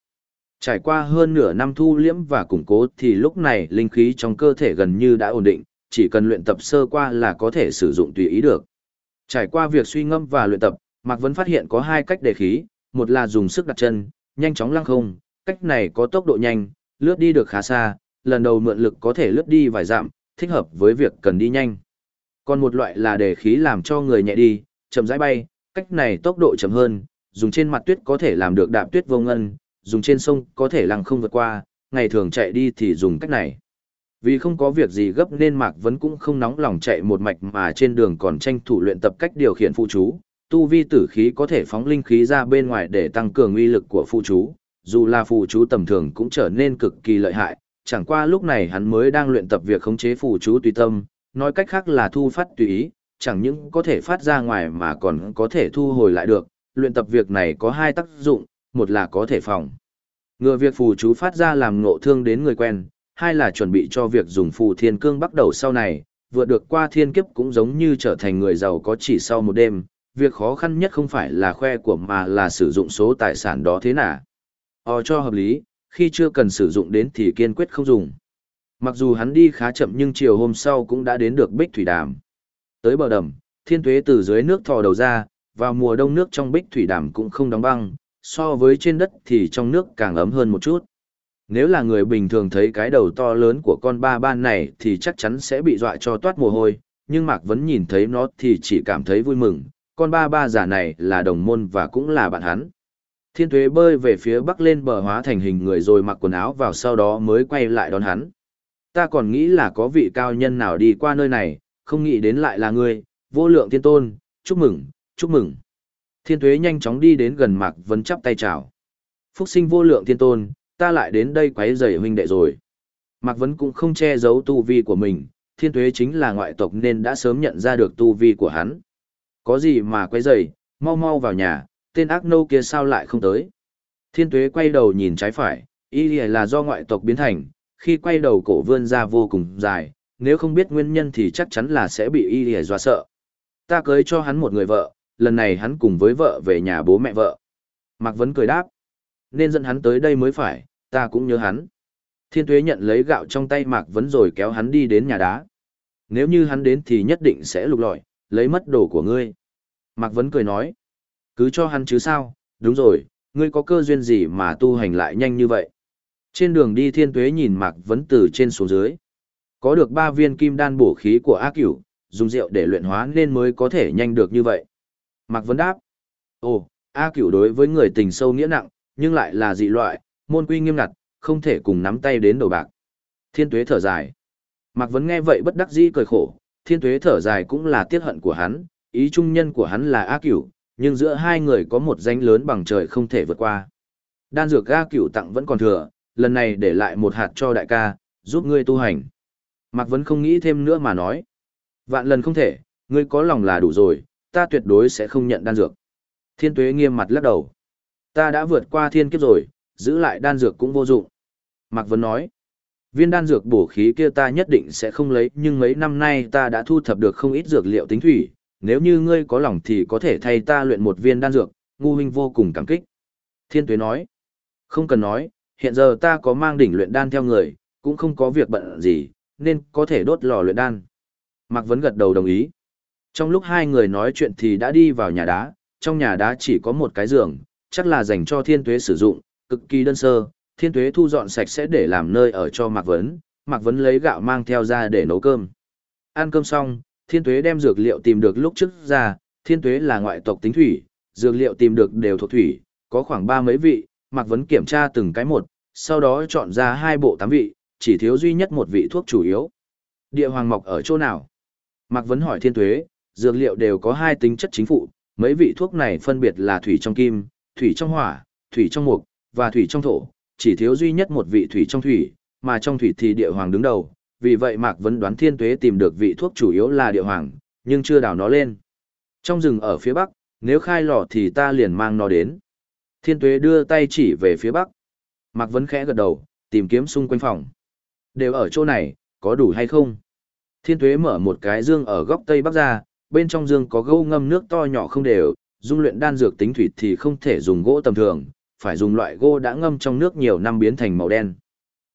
Trải qua hơn nửa năm thu liễm và củng cố thì lúc này linh khí trong cơ thể gần như đã ổn định, chỉ cần luyện tập sơ qua là có thể sử dụng tùy ý được. Trải qua việc suy ngâm và luyện tập, Mạc Vấn phát hiện có hai cách đề khí, một là dùng sức đặt chân, nhanh chóng lăng không, cách này có tốc độ nhanh, lướt đi được khá xa, lần đầu mượn lực có thể lướt đi vài dặm, thích hợp với việc cần đi nhanh. Còn một loại là để khí làm cho người nhẹ đi, chậm rãi bay, cách này tốc độ chậm hơn, dùng trên mặt tuyết có thể làm được đạp tuyết vô ngân, dùng trên sông có thể lăng không vượt qua, ngày thường chạy đi thì dùng cách này. Vì không có việc gì gấp nên Mạc Vấn cũng không nóng lòng chạy một mạch mà trên đường còn tranh thủ luyện tập cách điều khiển phụ chú. Tu vi tử khí có thể phóng linh khí ra bên ngoài để tăng cường uy lực của phụ chú, dù là phụ chú tầm thường cũng trở nên cực kỳ lợi hại, chẳng qua lúc này hắn mới đang luyện tập việc khống chế phụ chú tùy tâm, nói cách khác là thu phát tùy ý, chẳng những có thể phát ra ngoài mà còn có thể thu hồi lại được. Luyện tập việc này có hai tác dụng, một là có thể phòng. Ngừa việc phù chú phát ra làm ngộ thương đến người quen, hai là chuẩn bị cho việc dùng phù thiên cương bắt đầu sau này, vượt được qua thiên kiếp cũng giống như trở thành người giàu có chỉ sau một đêm. Việc khó khăn nhất không phải là khoe của mà là sử dụng số tài sản đó thế nào. Ồ cho hợp lý, khi chưa cần sử dụng đến thì kiên quyết không dùng. Mặc dù hắn đi khá chậm nhưng chiều hôm sau cũng đã đến được Bích Thủy Đàm. Tới bờ đầm, thiên tuế từ dưới nước thò đầu ra, vào mùa đông nước trong Bích Thủy Đàm cũng không đóng băng, so với trên đất thì trong nước càng ấm hơn một chút. Nếu là người bình thường thấy cái đầu to lớn của con ba ban này thì chắc chắn sẽ bị dọa cho toát mồ hôi, nhưng Mạc Vấn nhìn thấy nó thì chỉ cảm thấy vui mừng, con ba ba giả này là đồng môn và cũng là bạn hắn. Thiên tuế bơi về phía bắc lên bờ hóa thành hình người rồi mặc quần áo vào sau đó mới quay lại đón hắn. Ta còn nghĩ là có vị cao nhân nào đi qua nơi này, không nghĩ đến lại là ngươi, vô lượng thiên tôn, chúc mừng, chúc mừng. Thiên tuế nhanh chóng đi đến gần Mạc Vấn chắp tay chào. Phúc sinh vô lượng thiên tôn, ta lại đến đây quấy rầy huynh đệ rồi. Mạc Vấn cũng không che giấu tu vi của mình, thiên tuế chính là ngoại tộc nên đã sớm nhận ra được tu vi của hắn. Có gì mà quấy rầy, mau mau vào nhà, tên ác nô kia sao lại không tới. Thiên tuế quay đầu nhìn trái phải, y là do ngoại tộc biến thành, khi quay đầu cổ vươn ra vô cùng dài, nếu không biết nguyên nhân thì chắc chắn là sẽ bị y lìa dọa sợ. Ta cưới cho hắn một người vợ, lần này hắn cùng với vợ về nhà bố mẹ vợ. Mạc Vấn cười đáp. Nên dẫn hắn tới đây mới phải, ta cũng nhớ hắn. Thiên Tuế nhận lấy gạo trong tay Mạc Vấn rồi kéo hắn đi đến nhà đá. Nếu như hắn đến thì nhất định sẽ lục lọi, lấy mất đồ của ngươi. Mạc Vấn cười nói. Cứ cho hắn chứ sao, đúng rồi, ngươi có cơ duyên gì mà tu hành lại nhanh như vậy? Trên đường đi thiên tuế nhìn Mạc Vấn từ trên xuống dưới. Có được ba viên kim đan bổ khí của A Cửu, dùng rượu để luyện hóa nên mới có thể nhanh được như vậy. Mạc Vấn đáp. Ồ, A Cửu đối với người tình sâu nghĩa nặng, nhưng lại là dị loại, môn quy nghiêm ngặt, không thể cùng nắm tay đến đầu bạc. Thiên tuế thở dài. Mạc Vấn nghe vậy bất đắc dĩ cười khổ, thiên tuế thở dài cũng là tiếc hận của hắn, ý trung nhân của hắn là A Cửu, nhưng giữa hai người có một danh lớn bằng trời không thể vượt qua. Đan dược A Cửu tặng vẫn còn thừa, lần này để lại một hạt cho đại ca, giúp ngươi tu hành. Mạc Vấn không nghĩ thêm nữa mà nói. Vạn lần không thể, ngươi có lòng là đủ rồi, ta tuyệt đối sẽ không nhận đan dược. Thiên tuế nghiêm mặt lắc đầu. Ta đã vượt qua thiên kiếp rồi, giữ lại đan dược cũng vô dụng. Mạc Vấn nói. Viên đan dược bổ khí kia ta nhất định sẽ không lấy, nhưng mấy năm nay ta đã thu thập được không ít dược liệu tính thủy, nếu như ngươi có lòng thì có thể thay ta luyện một viên đan dược, ngu huynh vô cùng cảm kích. Thiên tuế nói. Không cần nói, hiện giờ ta có mang đỉnh luyện đan theo người, cũng không có việc bận gì, nên có thể đốt lò luyện đan. Mạc Vấn gật đầu đồng ý. Trong lúc hai người nói chuyện thì đã đi vào nhà đá, trong nhà đá chỉ có một cái giường, chắc là dành cho thiên tuế sử dụng, cực kỳ đơn sơ, thiên tuế thu dọn sạch sẽ để làm nơi ở cho Mạc Vấn, Mạc Vấn lấy gạo mang theo ra để nấu cơm. Ăn cơm xong, thiên tuế đem dược liệu tìm được lúc trước ra, thiên tuế là ngoại tộc tính thủy, dược liệu tìm được đều thuộc thủy, có khoảng ba mấy vị, Mạc Vấn kiểm tra từng cái một, sau đó chọn ra hai bộ tám vị, chỉ thiếu duy nhất một vị thuốc chủ yếu. Địa hoàng mọc ở chỗ nào? Mạc Vấn hỏi thiên tuế, dược liệu đều có hai tính chất chính phụ, mấy vị thuốc này phân biệt là thủy trong kim, thủy trong hỏa, thủy trong mục, và thủy trong thổ, chỉ thiếu duy nhất một vị thủy trong thủy, mà trong thủy thì địa hoàng đứng đầu, vì vậy Mạc Vấn đoán thiên tuế tìm được vị thuốc chủ yếu là địa hoàng, nhưng chưa đào nó lên. Trong rừng ở phía bắc, nếu khai lò thì ta liền mang nó đến. Thiên tuế đưa tay chỉ về phía bắc. Mạc Vấn khẽ gật đầu, tìm kiếm xung quanh phòng. Đều ở chỗ này, có đủ hay không? Thiên tuế mở một cái dương ở góc tây bắc ra, bên trong dương có gỗ ngâm nước to nhỏ không đều, dung luyện đan dược tính thủy thì không thể dùng gỗ tầm thường, phải dùng loại gỗ đã ngâm trong nước nhiều năm biến thành màu đen.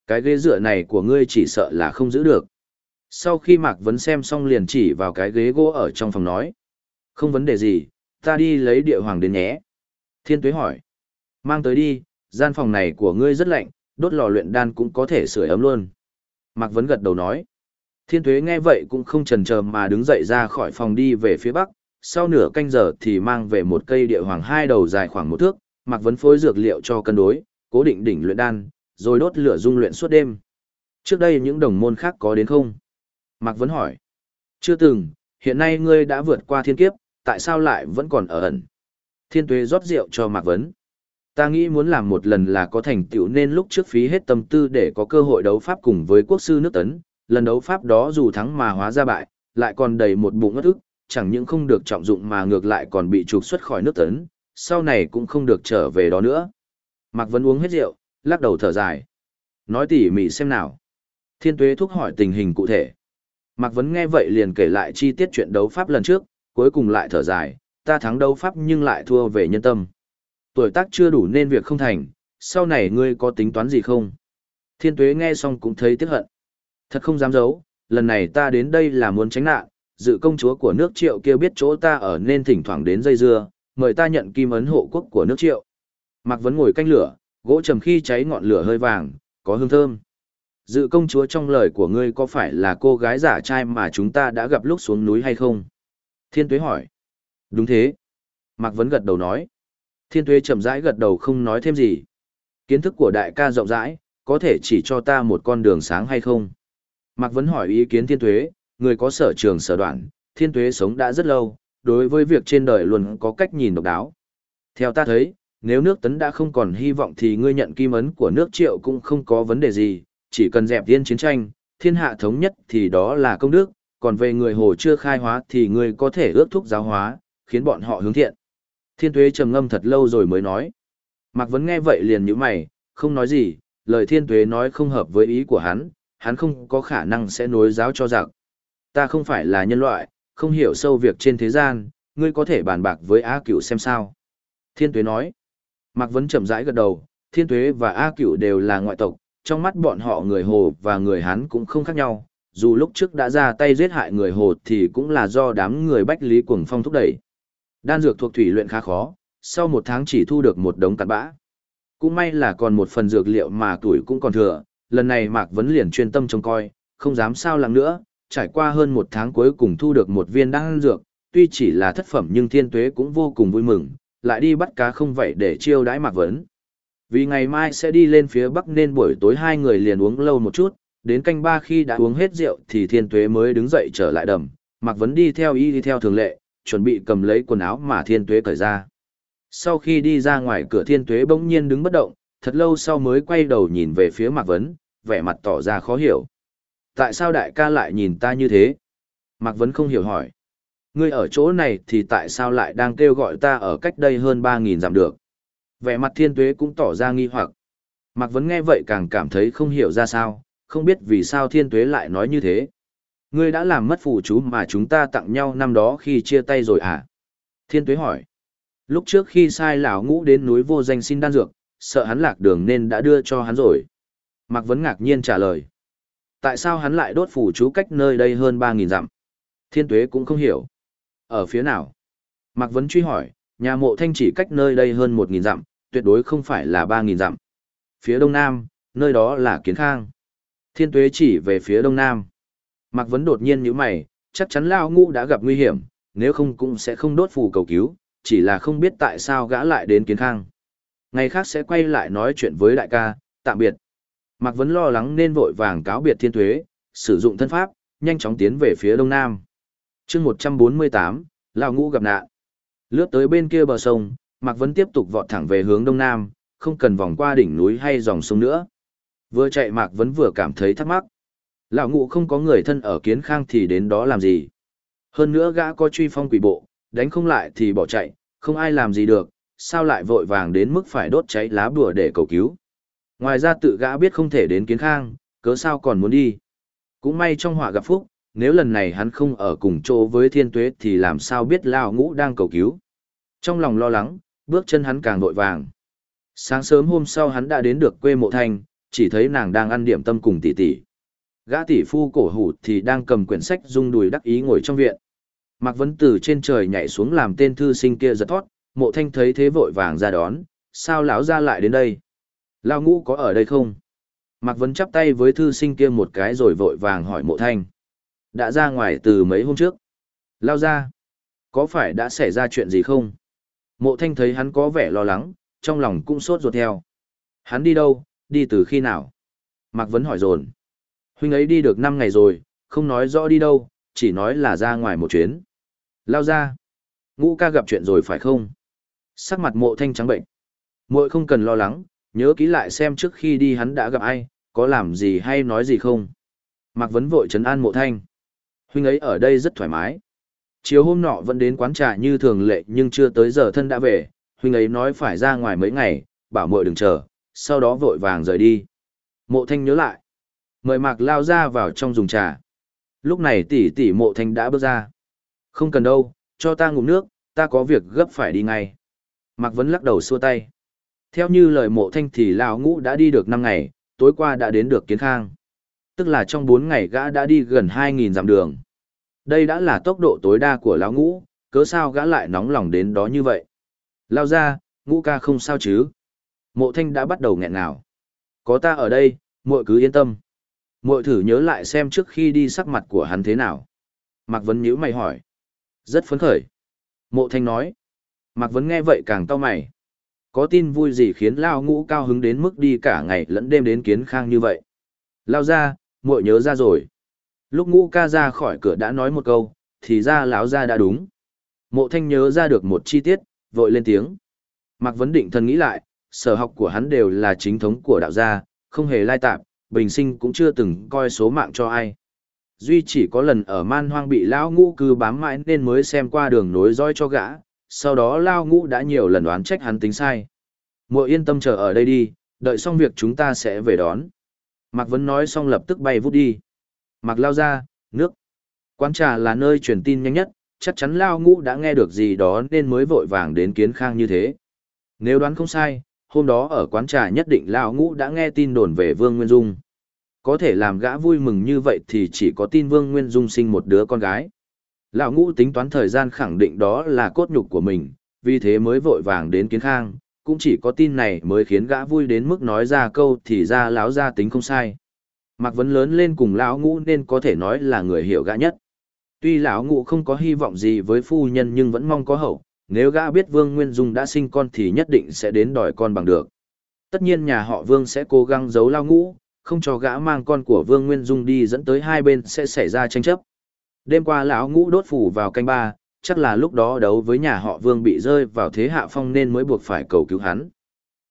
Cái ghế dựa này của ngươi chỉ sợ là không giữ được. Sau khi Mạc Vấn xem xong liền chỉ vào cái ghế gỗ ở trong phòng nói. Không vấn đề gì, ta đi lấy địa hoàng đến nhé. Thiên tuế hỏi. Mang tới đi, gian phòng này của ngươi rất lạnh, đốt lò luyện đan cũng có thể sưởi ấm luôn. Mạc Vấn gật đầu nói. Thiên tuế nghe vậy cũng không chần chờ mà đứng dậy ra khỏi phòng đi về phía bắc, sau nửa canh giờ thì mang về một cây địa hoàng hai đầu dài khoảng một thước, Mạc Vấn phối dược liệu cho cân đối, cố định đỉnh luyện đan, rồi đốt lửa dung luyện suốt đêm. Trước đây những đồng môn khác có đến không? Mạc Vấn hỏi. Chưa từng, hiện nay ngươi đã vượt qua thiên kiếp, tại sao lại vẫn còn ở ẩn? Thiên tuế rót rượu cho Mạc Vấn. Ta nghĩ muốn làm một lần là có thành tựu nên lúc trước phí hết tâm tư để có cơ hội đấu pháp cùng với quốc sư nước tấn, lần đấu pháp đó dù thắng mà hóa ra bại, lại còn đầy một bụng ngất ức, chẳng những không được trọng dụng mà ngược lại còn bị trục xuất khỏi nước tấn, sau này cũng không được trở về đó nữa. Mạc vấn uống hết rượu, lắc đầu thở dài. Nói tỉ mỉ xem nào. Thiên tuế thúc hỏi tình hình cụ thể. Mạc Vấn nghe vậy liền kể lại chi tiết chuyện đấu pháp lần trước, cuối cùng lại thở dài, ta thắng đấu pháp nhưng lại thua về nhân tâm. Tuổi tác chưa đủ nên việc không thành, sau này ngươi có tính toán gì không? Thiên tuế nghe xong cũng thấy tiếc hận. Thật không dám giấu, lần này ta đến đây là muốn tránh nạn, dự công chúa của nước triệu kia biết chỗ ta ở nên thỉnh thoảng đến dây dưa, mời ta nhận kim ấn hộ quốc của nước triệu. Mạc Vấn ngồi canh lửa, gỗ trầm khi cháy ngọn lửa hơi vàng, có hương thơm. Dự công chúa trong lời của ngươi có phải là cô gái giả trai mà chúng ta đã gặp lúc xuống núi hay không? Thiên tuế hỏi. Đúng thế. Mạc Vấn gật đầu nói. Thiên tuế chậm rãi gật đầu không nói thêm gì. Kiến thức của đại ca rộng rãi, có thể chỉ cho ta một con đường sáng hay không? Mạc Vấn hỏi ý kiến thiên tuế, người có sở trường sở đoạn, thiên tuế sống đã rất lâu, đối với việc trên đời luôn có cách nhìn độc đáo. Theo ta thấy, nếu nước tấn đã không còn hy vọng thì ngươi nhận kim ấn của nước triệu cũng không có vấn đề gì, chỉ cần dẹp yên chiến tranh, thiên hạ thống nhất thì đó là công đức, còn về người hồ chưa khai hóa thì ngươi có thể ước thúc giáo hóa, khiến bọn họ hướng thiện. Thiên tuế trầm ngâm thật lâu rồi mới nói. Mạc Vấn nghe vậy liền nhíu mày, không nói gì, lời thiên tuế nói không hợp với ý của hắn, hắn không có khả năng sẽ nối giáo cho giặc. Ta không phải là nhân loại, không hiểu sâu việc trên thế gian, ngươi có thể bàn bạc với á Cửu xem sao. Thiên tuế nói. Mạc Vấn chậm rãi gật đầu, Thiên tuế và A Cửu đều là ngoại tộc, trong mắt bọn họ người Hồ và người Hán cũng không khác nhau, dù lúc trước đã ra tay giết hại người Hồ thì cũng là do đám người Bách Lý Cuồng Phong thúc đẩy. Đan dược thuộc thủy luyện khá khó, sau một tháng chỉ thu được một đống cặn bã. Cũng may là còn một phần dược liệu mà tuổi cũng còn thừa, lần này Mạc Vấn liền chuyên tâm trông coi, không dám sao lắng nữa, trải qua hơn một tháng cuối cùng thu được một viên đan dược, tuy chỉ là thất phẩm nhưng thiên tuế cũng vô cùng vui mừng, lại đi bắt cá không vậy để chiêu đãi Mạc Vấn. Vì ngày mai sẽ đi lên phía bắc nên buổi tối hai người liền uống lâu một chút, đến canh ba khi đã uống hết rượu thì thiên tuế mới đứng dậy trở lại đầm, Mạc Vấn đi theo y đi theo thường lệ, chuẩn bị cầm lấy quần áo mà thiên tuế cởi ra. Sau khi đi ra ngoài cửa thiên tuế bỗng nhiên đứng bất động, thật lâu sau mới quay đầu nhìn về phía Mạc Vấn, vẻ mặt tỏ ra khó hiểu. Tại sao đại ca lại nhìn ta như thế? Mạc Vấn không hiểu hỏi. Ngươi ở chỗ này thì tại sao lại đang kêu gọi ta ở cách đây hơn 3.000 dặm được? Vẻ mặt thiên tuế cũng tỏ ra nghi hoặc. Mạc Vấn nghe vậy càng cảm thấy không hiểu ra sao, không biết vì sao thiên tuế lại nói như thế. Ngươi đã làm mất phù chú mà chúng ta tặng nhau năm đó khi chia tay rồi à? Thiên tuế hỏi. Lúc trước khi sai lão ngũ đến núi vô danh xin đan dược, sợ hắn lạc đường nên đã đưa cho hắn rồi. Mạc Vấn ngạc nhiên trả lời. Tại sao hắn lại đốt phủ chú cách nơi đây hơn 3.000 dặm? Thiên tuế cũng không hiểu. Ở phía nào? Mạc Vấn truy hỏi, nhà mộ thanh chỉ cách nơi đây hơn 1.000 dặm, tuyệt đối không phải là 3.000 dặm. Phía đông nam, nơi đó là Kiến Khang. Thiên tuế chỉ về phía đông nam. Mạc Vấn đột nhiên như mày, chắc chắn Lao Ngũ đã gặp nguy hiểm, nếu không cũng sẽ không đốt phù cầu cứu, chỉ là không biết tại sao gã lại đến Kiến Khang. Ngày khác sẽ quay lại nói chuyện với đại ca, tạm biệt. Mạc Vấn lo lắng nên vội vàng cáo biệt thiên Tuế, sử dụng thân pháp, nhanh chóng tiến về phía đông nam chương 148, Lào Ngũ gặp nạn. Lướt tới bên kia bờ sông, Mạc Vấn tiếp tục vọt thẳng về hướng đông nam, không cần vòng qua đỉnh núi hay dòng sông nữa. Vừa chạy Mạc Vấn vừa cảm thấy thắc mắc. Lão ngũ không có người thân ở kiến khang thì đến đó làm gì. Hơn nữa gã có truy phong quỷ bộ, đánh không lại thì bỏ chạy, không ai làm gì được, sao lại vội vàng đến mức phải đốt cháy lá bùa để cầu cứu. Ngoài ra tự gã biết không thể đến kiến khang, cớ sao còn muốn đi. Cũng may trong họa gặp phúc, nếu lần này hắn không ở cùng chỗ với thiên tuế thì làm sao biết Lao ngũ đang cầu cứu. Trong lòng lo lắng, bước chân hắn càng vội vàng. Sáng sớm hôm sau hắn đã đến được quê mộ thanh, chỉ thấy nàng đang ăn điểm tâm cùng tỷ tỷ. Gã tỷ phu cổ hủ thì đang cầm quyển sách rung đùi đắc ý ngồi trong viện. Mạc Vấn từ trên trời nhảy xuống làm tên thư sinh kia giật thoát, mộ thanh thấy thế vội vàng ra đón, sao lão ra lại đến đây? Lao ngũ có ở đây không? Mạc Vấn chắp tay với thư sinh kia một cái rồi vội vàng hỏi mộ thanh. Đã ra ngoài từ mấy hôm trước. Lao ra. Có phải đã xảy ra chuyện gì không? Mộ thanh thấy hắn có vẻ lo lắng, trong lòng cũng sốt ruột theo. Hắn đi đâu, đi từ khi nào? Mạc Vấn hỏi dồn. Huynh ấy đi được 5 ngày rồi, không nói rõ đi đâu, chỉ nói là ra ngoài một chuyến. Lao ra. Ngũ ca gặp chuyện rồi phải không? Sắc mặt mộ thanh trắng bệnh. Mội không cần lo lắng, nhớ kỹ lại xem trước khi đi hắn đã gặp ai, có làm gì hay nói gì không. Mạc Vấn vội trấn an mộ thanh. Huynh ấy ở đây rất thoải mái. Chiều hôm nọ vẫn đến quán trà như thường lệ nhưng chưa tới giờ thân đã về, huynh ấy nói phải ra ngoài mấy ngày, bảo muội đừng chờ, sau đó vội vàng rời đi. Mộ thanh nhớ lại. Mời Mạc lao ra vào trong dùng trà. Lúc này tỷ tỷ mộ thanh đã bước ra. Không cần đâu, cho ta ngụm nước, ta có việc gấp phải đi ngay. Mạc Vấn lắc đầu xua tay. Theo như lời mộ thanh thì Lão Ngũ đã đi được 5 ngày, tối qua đã đến được Kiến Khang. Tức là trong 4 ngày gã đã đi gần 2.000 dặm đường. Đây đã là tốc độ tối đa của Lão Ngũ, cớ sao gã lại nóng lòng đến đó như vậy. Lao ra, Ngũ ca không sao chứ. Mộ thanh đã bắt đầu nghẹn ngào. Có ta ở đây, muội cứ yên tâm. Muội thử nhớ lại xem trước khi đi sắc mặt của hắn thế nào. Mạc Vấn nhíu mày hỏi. Rất phấn khởi. Mộ thanh nói. Mạc Vấn nghe vậy càng cau mày. Có tin vui gì khiến Lao ngũ cao hứng đến mức đi cả ngày lẫn đêm đến kiến khang như vậy? Lao ra, muội nhớ ra rồi. Lúc ngũ ca ra khỏi cửa đã nói một câu, thì ra lão ra đã đúng. Mộ thanh nhớ ra được một chi tiết, vội lên tiếng. Mạc Vấn Định thân nghĩ lại, sở học của hắn đều là chính thống của đạo gia, không hề lai tạp, bình sinh cũng chưa từng coi số mạng cho ai. Duy chỉ có lần ở man hoang bị lão ngũ cư bám mãi nên mới xem qua đường nối roi cho gã, sau đó lao ngũ đã nhiều lần đoán trách hắn tính sai. Mội yên tâm chờ ở đây đi, đợi xong việc chúng ta sẽ về đón. Mạc Vấn nói xong lập tức bay vút đi. Mạc lao ra, nước. Quán trà là nơi truyền tin nhanh nhất, chắc chắn lao ngũ đã nghe được gì đó nên mới vội vàng đến kiến khang như thế. Nếu đoán không sai, hôm đó ở quán trà nhất định lao ngũ đã nghe tin đồn về Vương Nguyên Dung. Có thể làm gã vui mừng như vậy thì chỉ có tin Vương Nguyên Dung sinh một đứa con gái. Lão ngũ tính toán thời gian khẳng định đó là cốt nhục của mình, vì thế mới vội vàng đến kiến khang, cũng chỉ có tin này mới khiến gã vui đến mức nói ra câu thì ra láo ra tính không sai. Mạc Vấn lớn lên cùng lão ngũ nên có thể nói là người hiểu gã nhất. Tuy lão ngũ không có hy vọng gì với phu nhân nhưng vẫn mong có hậu, nếu gã biết Vương Nguyên Dung đã sinh con thì nhất định sẽ đến đòi con bằng được. Tất nhiên nhà họ Vương sẽ cố gắng giấu lao ngũ, không cho gã mang con của Vương Nguyên Dung đi dẫn tới hai bên sẽ xảy ra tranh chấp. Đêm qua lão ngũ đốt phủ vào canh ba, chắc là lúc đó đấu với nhà họ Vương bị rơi vào thế hạ phong nên mới buộc phải cầu cứu hắn.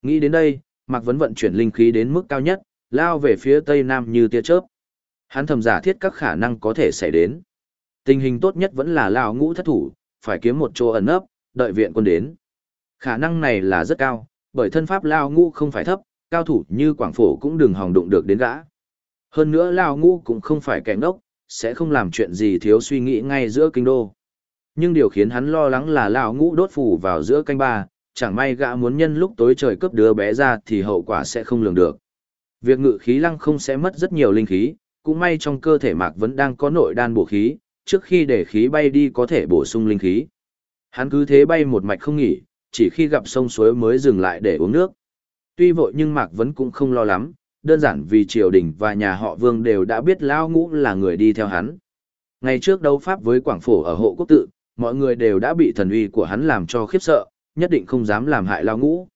Nghĩ đến đây, Mạc Vấn vận chuyển linh khí đến mức cao nhất, lao về phía tây nam như tia chớp. Hắn thầm giả thiết các khả năng có thể xảy đến. Tình hình tốt nhất vẫn là lão ngũ thất thủ, phải kiếm một chỗ ẩn nấp, đợi viện quân đến. Khả năng này là rất cao, bởi thân pháp lão ngũ không phải thấp, cao thủ như Quảng Phổ cũng đừng hòng đụng được đến gã. Hơn nữa lão ngũ cũng không phải kẻ ngốc, sẽ không làm chuyện gì thiếu suy nghĩ ngay giữa kinh đô. Nhưng điều khiến hắn lo lắng là lão ngũ đốt phủ vào giữa canh ba, chẳng may gã muốn nhân lúc tối trời cướp đứa bé ra thì hậu quả sẽ không lường được. Việc ngự khí lăng không sẽ mất rất nhiều linh khí, cũng may trong cơ thể Mạc vẫn đang có nội đan bổ khí, trước khi để khí bay đi có thể bổ sung linh khí. Hắn cứ thế bay một mạch không nghỉ, chỉ khi gặp sông suối mới dừng lại để uống nước. Tuy vội nhưng Mạc vẫn cũng không lo lắm, đơn giản vì triều đình và nhà họ Vương đều đã biết lão Ngũ là người đi theo hắn. Ngày trước đấu pháp với Quảng Phổ ở hộ quốc tự, mọi người đều đã bị thần uy của hắn làm cho khiếp sợ, nhất định không dám làm hại Lao Ngũ.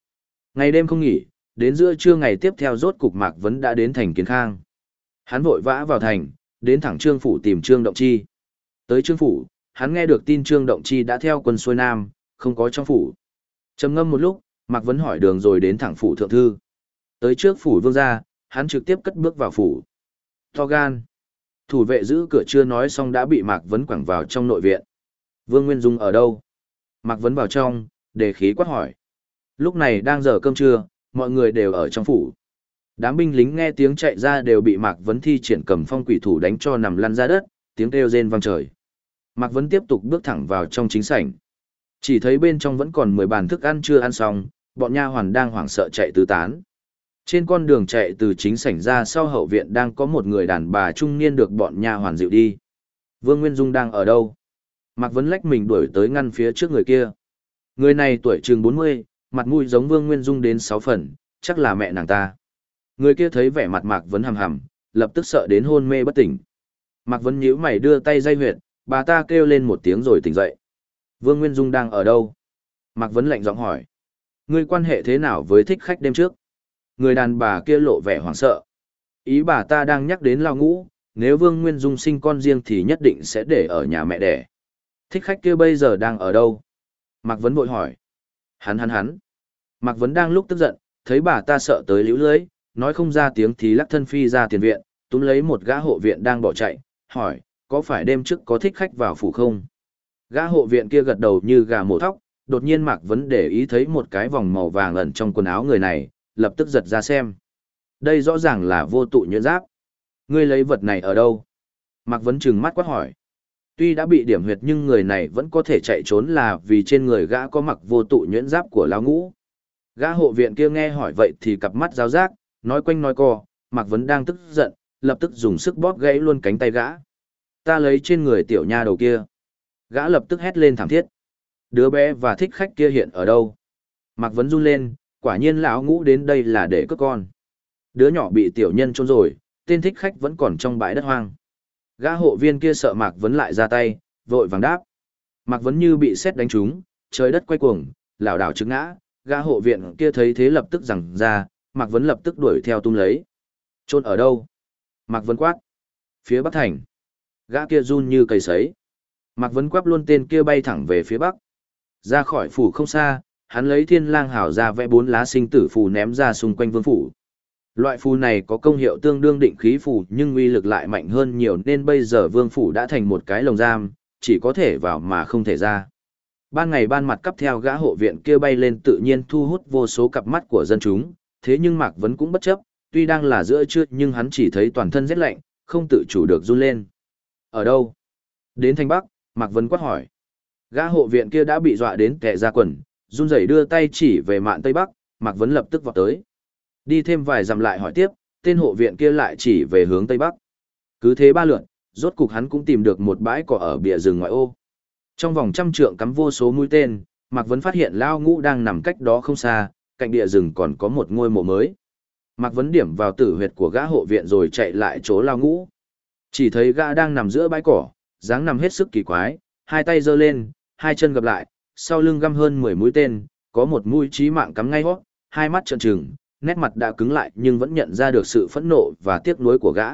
Ngày đêm không nghỉ, đến giữa trưa ngày tiếp theo rốt cục Mạc Vấn đã đến thành Kiến Khang. Hắn vội vã vào thành, đến thẳng Trương Phủ tìm Trương Động Chi. Tới Trương Phủ, hắn nghe được tin Trương Động Chi đã theo quân xuôi Nam, không có trong phủ. trầm ngâm một lúc, Mạc Vấn hỏi đường rồi đến thẳng phủ thượng thư. Tới trước phủ vương gia, hắn trực tiếp cất bước vào phủ. To gan. Thủ vệ giữ cửa chưa nói xong đã bị Mạc Vấn quẳng vào trong nội viện. Vương Nguyên Dung ở đâu? Mạc Vấn vào trong, đề khí quát hỏi. Lúc này đang giờ cơm trưa, mọi người đều ở trong phủ. Đám binh lính nghe tiếng chạy ra đều bị Mạc Vấn thi triển cầm phong quỷ thủ đánh cho nằm lăn ra đất, tiếng kêu rên vang trời. Mạc Vấn tiếp tục bước thẳng vào trong chính sảnh. Chỉ thấy bên trong vẫn còn 10 bàn thức ăn chưa ăn xong, bọn nha hoàn đang hoảng sợ chạy tứ tán. Trên con đường chạy từ chính sảnh ra sau hậu viện đang có một người đàn bà trung niên được bọn nha hoàn dịu đi. Vương Nguyên Dung đang ở đâu? Mạc Vấn lách mình đuổi tới ngăn phía trước người kia. Người này tuổi chừng 40, mặt mũi giống Vương Nguyên Dung đến 6 phần, chắc là mẹ nàng ta. Người kia thấy vẻ mặt Mạc Vấn hầm hầm, lập tức sợ đến hôn mê bất tỉnh. Mạc Vấn nhíu mày đưa tay dây huyệt, bà ta kêu lên một tiếng rồi tỉnh dậy. Vương Nguyên Dung đang ở đâu? Mạc Vấn lạnh giọng hỏi. Ngươi quan hệ thế nào với thích khách đêm trước? Người đàn bà kia lộ vẻ hoảng sợ. Ý bà ta đang nhắc đến lao ngũ, nếu Vương Nguyên Dung sinh con riêng thì nhất định sẽ để ở nhà mẹ đẻ. Thích khách kia bây giờ đang ở đâu? Mạc Vấn vội hỏi. Hắn hắn hắn. Mạc Vấn đang lúc tức giận, thấy bà ta sợ tới liễu lưới, nói không ra tiếng thì lắc thân phi ra tiền viện, túm lấy một gã hộ viện đang bỏ chạy, hỏi, có phải đêm trước có thích khách vào phủ không? Gã hộ viện kia gật đầu như gà mổ thóc, đột nhiên Mạc Vấn để ý thấy một cái vòng màu vàng ẩn trong quần áo người này, lập tức giật ra xem. Đây rõ ràng là vô tụ nhuyễn giáp. Ngươi lấy vật này ở đâu? Mạc Vấn trừng mắt quát hỏi. Tuy đã bị điểm huyệt nhưng người này vẫn có thể chạy trốn là vì trên người gã có mặc vô tụ nhuyễn giáp của lão ngũ. Gã hộ viện kia nghe hỏi vậy thì cặp mắt giáo giác, nói quanh nói co, Mạc Vấn đang tức giận, lập tức dùng sức bóp gãy luôn cánh tay gã. Ta lấy trên người tiểu nha đầu kia. Gã lập tức hét lên thảm thiết. Đứa bé và thích khách kia hiện ở đâu? Mạc Vấn run lên, quả nhiên lão ngũ đến đây là để cướp con. Đứa nhỏ bị tiểu nhân trôn rồi, tên thích khách vẫn còn trong bãi đất hoang. Gã hộ viên kia sợ Mạc Vấn lại ra tay, vội vàng đáp. Mạc Vấn như bị sét đánh trúng, trời đất quay cuồng, lảo đảo trứng ngã, gã hộ viện kia thấy thế lập tức rằng ra, Mạc Vấn lập tức đuổi theo tung lấy. Trôn ở đâu? Mạc Vấn quát. Phía Bắc Thành. Gã kia run như cây sấy. Mạc Vấn quắp luôn tên kia bay thẳng về phía Bắc. Ra khỏi phủ không xa, hắn lấy thiên lang hảo ra vẽ bốn lá sinh tử phù ném ra xung quanh vương phủ. Loại phù này có công hiệu tương đương định khí phù nhưng uy lực lại mạnh hơn nhiều nên bây giờ vương phủ đã thành một cái lồng giam, chỉ có thể vào mà không thể ra. Ban ngày ban mặt cắp theo gã hộ viện kia bay lên tự nhiên thu hút vô số cặp mắt của dân chúng, thế nhưng Mạc Vấn cũng bất chấp, tuy đang là giữa trưa nhưng hắn chỉ thấy toàn thân rét lạnh, không tự chủ được run lên. Ở đâu? Đến thành Bắc, Mạc Vấn quát hỏi. Gã hộ viện kia đã bị dọa đến kẻ ra quần, run rẩy đưa tay chỉ về mạn Tây Bắc, Mạc Vấn lập tức vọt tới. Đi thêm vài dặm lại hỏi tiếp, tên hộ viện kia lại chỉ về hướng Tây Bắc. Cứ thế ba lượn, rốt cục hắn cũng tìm được một bãi cỏ ở bìa rừng ngoại ô. Trong vòng trăm trượng cắm vô số mũi tên, Mạc Vấn phát hiện Lao Ngũ đang nằm cách đó không xa, cạnh địa rừng còn có một ngôi mộ mới. Mạc Vấn điểm vào tử huyệt của gã hộ viện rồi chạy lại chỗ Lao Ngũ. Chỉ thấy gã đang nằm giữa bãi cỏ, dáng nằm hết sức kỳ quái, hai tay giơ lên, hai chân gập lại, sau lưng găm hơn 10 mũi tên, có một mũi chí mạng cắm ngay hót, hai mắt trợn trừng, nét mặt đã cứng lại nhưng vẫn nhận ra được sự phẫn nộ và tiếc nuối của gã.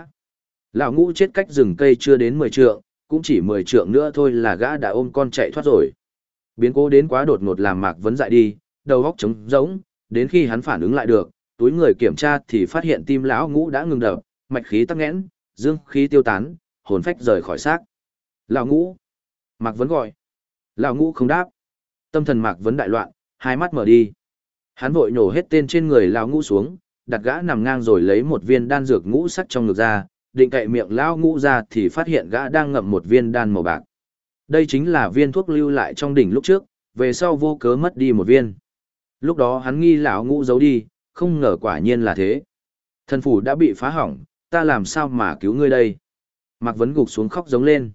Lão ngũ chết cách rừng cây chưa đến 10 trượng, cũng chỉ 10 trượng nữa thôi là gã đã ôm con chạy thoát rồi. Biến cố đến quá đột ngột làm Mạc Vấn dại đi, đầu óc trống rỗng, đến khi hắn phản ứng lại được, túi người kiểm tra thì phát hiện tim lão ngũ đã ngừng đập, mạch khí tắc nghẽn, dương khí tiêu tán, hồn phách rời khỏi xác. Lão ngũ. Mạc Vấn gọi. Lão ngũ không đáp. Tâm thần Mạc Vấn đại loạn, hai mắt mở đi. Hắn vội nhổ hết tên trên người lão ngũ xuống, đặt gã nằm ngang rồi lấy một viên đan dược ngũ sắc trong ngực ra, định cậy miệng lão ngũ ra thì phát hiện gã đang ngậm một viên đan màu bạc. Đây chính là viên thuốc lưu lại trong đỉnh lúc trước, về sau vô cớ mất đi một viên. Lúc đó hắn nghi lão ngũ giấu đi, không ngờ quả nhiên là thế. Thần phủ đã bị phá hỏng, ta làm sao mà cứu ngươi đây? Mạc Vấn gục xuống khóc giống lên.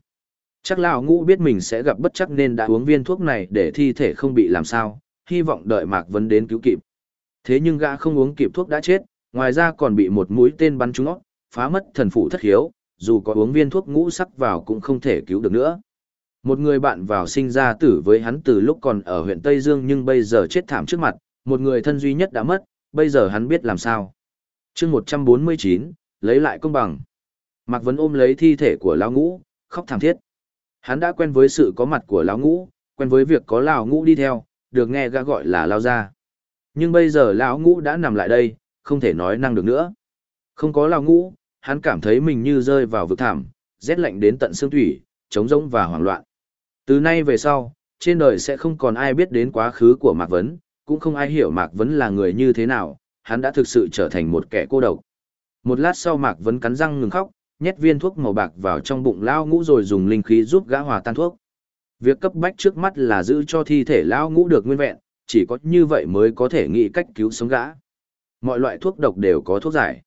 Chắc lão ngũ biết mình sẽ gặp bất chắc nên đã uống viên thuốc này để thi thể không bị làm sao, hy vọng đợi Mạc Vấn đến cứu kịp. Thế nhưng gã không uống kịp thuốc đã chết, ngoài ra còn bị một mũi tên bắn trúng óc, phá mất thần phủ thất hiếu, dù có uống viên thuốc ngũ sắc vào cũng không thể cứu được nữa. Một người bạn vào sinh ra tử với hắn từ lúc còn ở huyện Tây Dương nhưng bây giờ chết thảm trước mặt, một người thân duy nhất đã mất, bây giờ hắn biết làm sao. chương 149, lấy lại công bằng. Mạc Vấn ôm lấy thi thể của lão ngũ, khóc thảm thiết. Hắn đã quen với sự có mặt của lão ngũ, quen với việc có lão ngũ đi theo, được nghe gã gọi là lao ra. Nhưng bây giờ lão ngũ đã nằm lại đây, không thể nói năng được nữa. Không có lão ngũ, hắn cảm thấy mình như rơi vào vực thảm, rét lạnh đến tận xương thủy, trống rỗng và hoảng loạn. Từ nay về sau, trên đời sẽ không còn ai biết đến quá khứ của Mạc Vấn, cũng không ai hiểu Mạc Vấn là người như thế nào, hắn đã thực sự trở thành một kẻ cô độc. Một lát sau Mạc Vấn cắn răng ngừng khóc, nhét viên thuốc màu bạc vào trong bụng lao ngũ rồi dùng linh khí giúp gã hòa tan thuốc. Việc cấp bách trước mắt là giữ cho thi thể lao ngũ được nguyên vẹn, chỉ có như vậy mới có thể nghĩ cách cứu sống gã. Mọi loại thuốc độc đều có thuốc giải.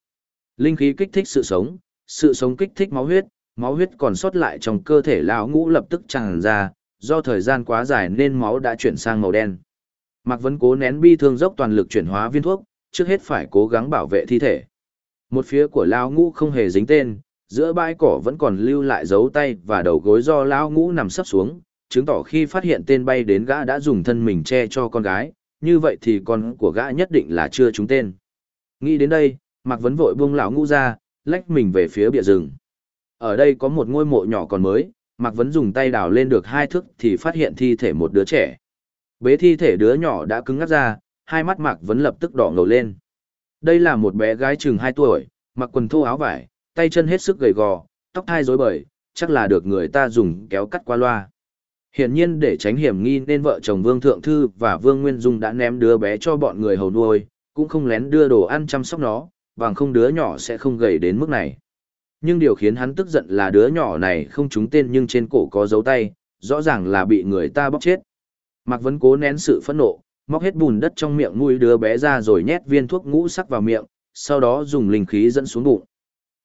Linh khí kích thích sự sống, sự sống kích thích máu huyết, máu huyết còn sót lại trong cơ thể lão ngũ lập tức tràn ra, do thời gian quá dài nên máu đã chuyển sang màu đen. Mạc Vấn cố nén bi thương dốc toàn lực chuyển hóa viên thuốc, trước hết phải cố gắng bảo vệ thi thể. Một phía của lão ngũ không hề dính tên, giữa bãi cỏ vẫn còn lưu lại dấu tay và đầu gối do lão ngũ nằm sấp xuống, chứng tỏ khi phát hiện tên bay đến gã đã dùng thân mình che cho con gái, như vậy thì con của gã nhất định là chưa trúng tên. Nghĩ đến đây, Mạc Vấn vội buông lão ngũ ra, lách mình về phía bìa rừng. Ở đây có một ngôi mộ nhỏ còn mới, Mạc Vấn dùng tay đào lên được hai thước thì phát hiện thi thể một đứa trẻ. Bế thi thể đứa nhỏ đã cứng ngắt ra, hai mắt Mạc Vấn lập tức đỏ ngầu lên. Đây là một bé gái chừng 2 tuổi, mặc quần thô áo vải, tay chân hết sức gầy gò, tóc thai rối bời, chắc là được người ta dùng kéo cắt qua loa. Hiển nhiên để tránh hiểm nghi nên vợ chồng Vương Thượng Thư và Vương Nguyên Dung đã ném đứa bé cho bọn người hầu nuôi, cũng không lén đưa đồ ăn chăm sóc nó, bằng không đứa nhỏ sẽ không gầy đến mức này. Nhưng điều khiến hắn tức giận là đứa nhỏ này không trúng tên nhưng trên cổ có dấu tay, rõ ràng là bị người ta bóc chết. Mạc Vấn cố nén sự phẫn nộ, móc hết bùn đất trong miệng nuôi đứa bé ra rồi nhét viên thuốc ngũ sắc vào miệng, sau đó dùng linh khí dẫn xuống bụng.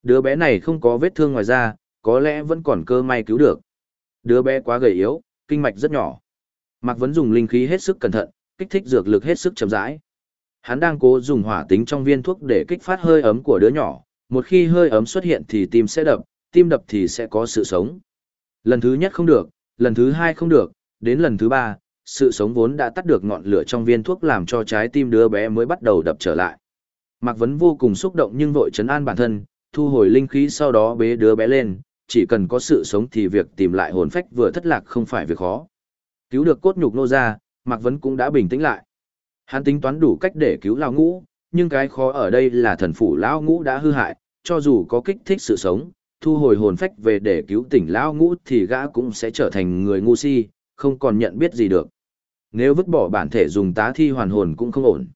Đứa bé này không có vết thương ngoài da, có lẽ vẫn còn cơ may cứu được. Đứa bé quá gầy yếu, kinh mạch rất nhỏ. Mạc Vấn dùng linh khí hết sức cẩn thận, kích thích dược lực hết sức chậm rãi. Hắn đang cố dùng hỏa tính trong viên thuốc để kích phát hơi ấm của đứa nhỏ, một khi hơi ấm xuất hiện thì tim sẽ đập, tim đập thì sẽ có sự sống. Lần thứ nhất không được, lần thứ hai không được, đến lần thứ ba, sự sống vốn đã tắt được ngọn lửa trong viên thuốc làm cho trái tim đứa bé mới bắt đầu đập trở lại. Mạc Vấn vô cùng xúc động nhưng vội chấn an bản thân, thu hồi linh khí sau đó bế đứa bé lên, chỉ cần có sự sống thì việc tìm lại hồn phách vừa thất lạc không phải việc khó. Cứu được cốt nhục nô ra, Mạc Vấn cũng đã bình tĩnh lại. Hắn tính toán đủ cách để cứu Lao Ngũ, nhưng cái khó ở đây là thần phủ Lao Ngũ đã hư hại, cho dù có kích thích sự sống, thu hồi hồn phách về để cứu tỉnh Lao Ngũ thì gã cũng sẽ trở thành người ngu si, không còn nhận biết gì được. Nếu vứt bỏ bản thể dùng tá thi hoàn hồn cũng không ổn.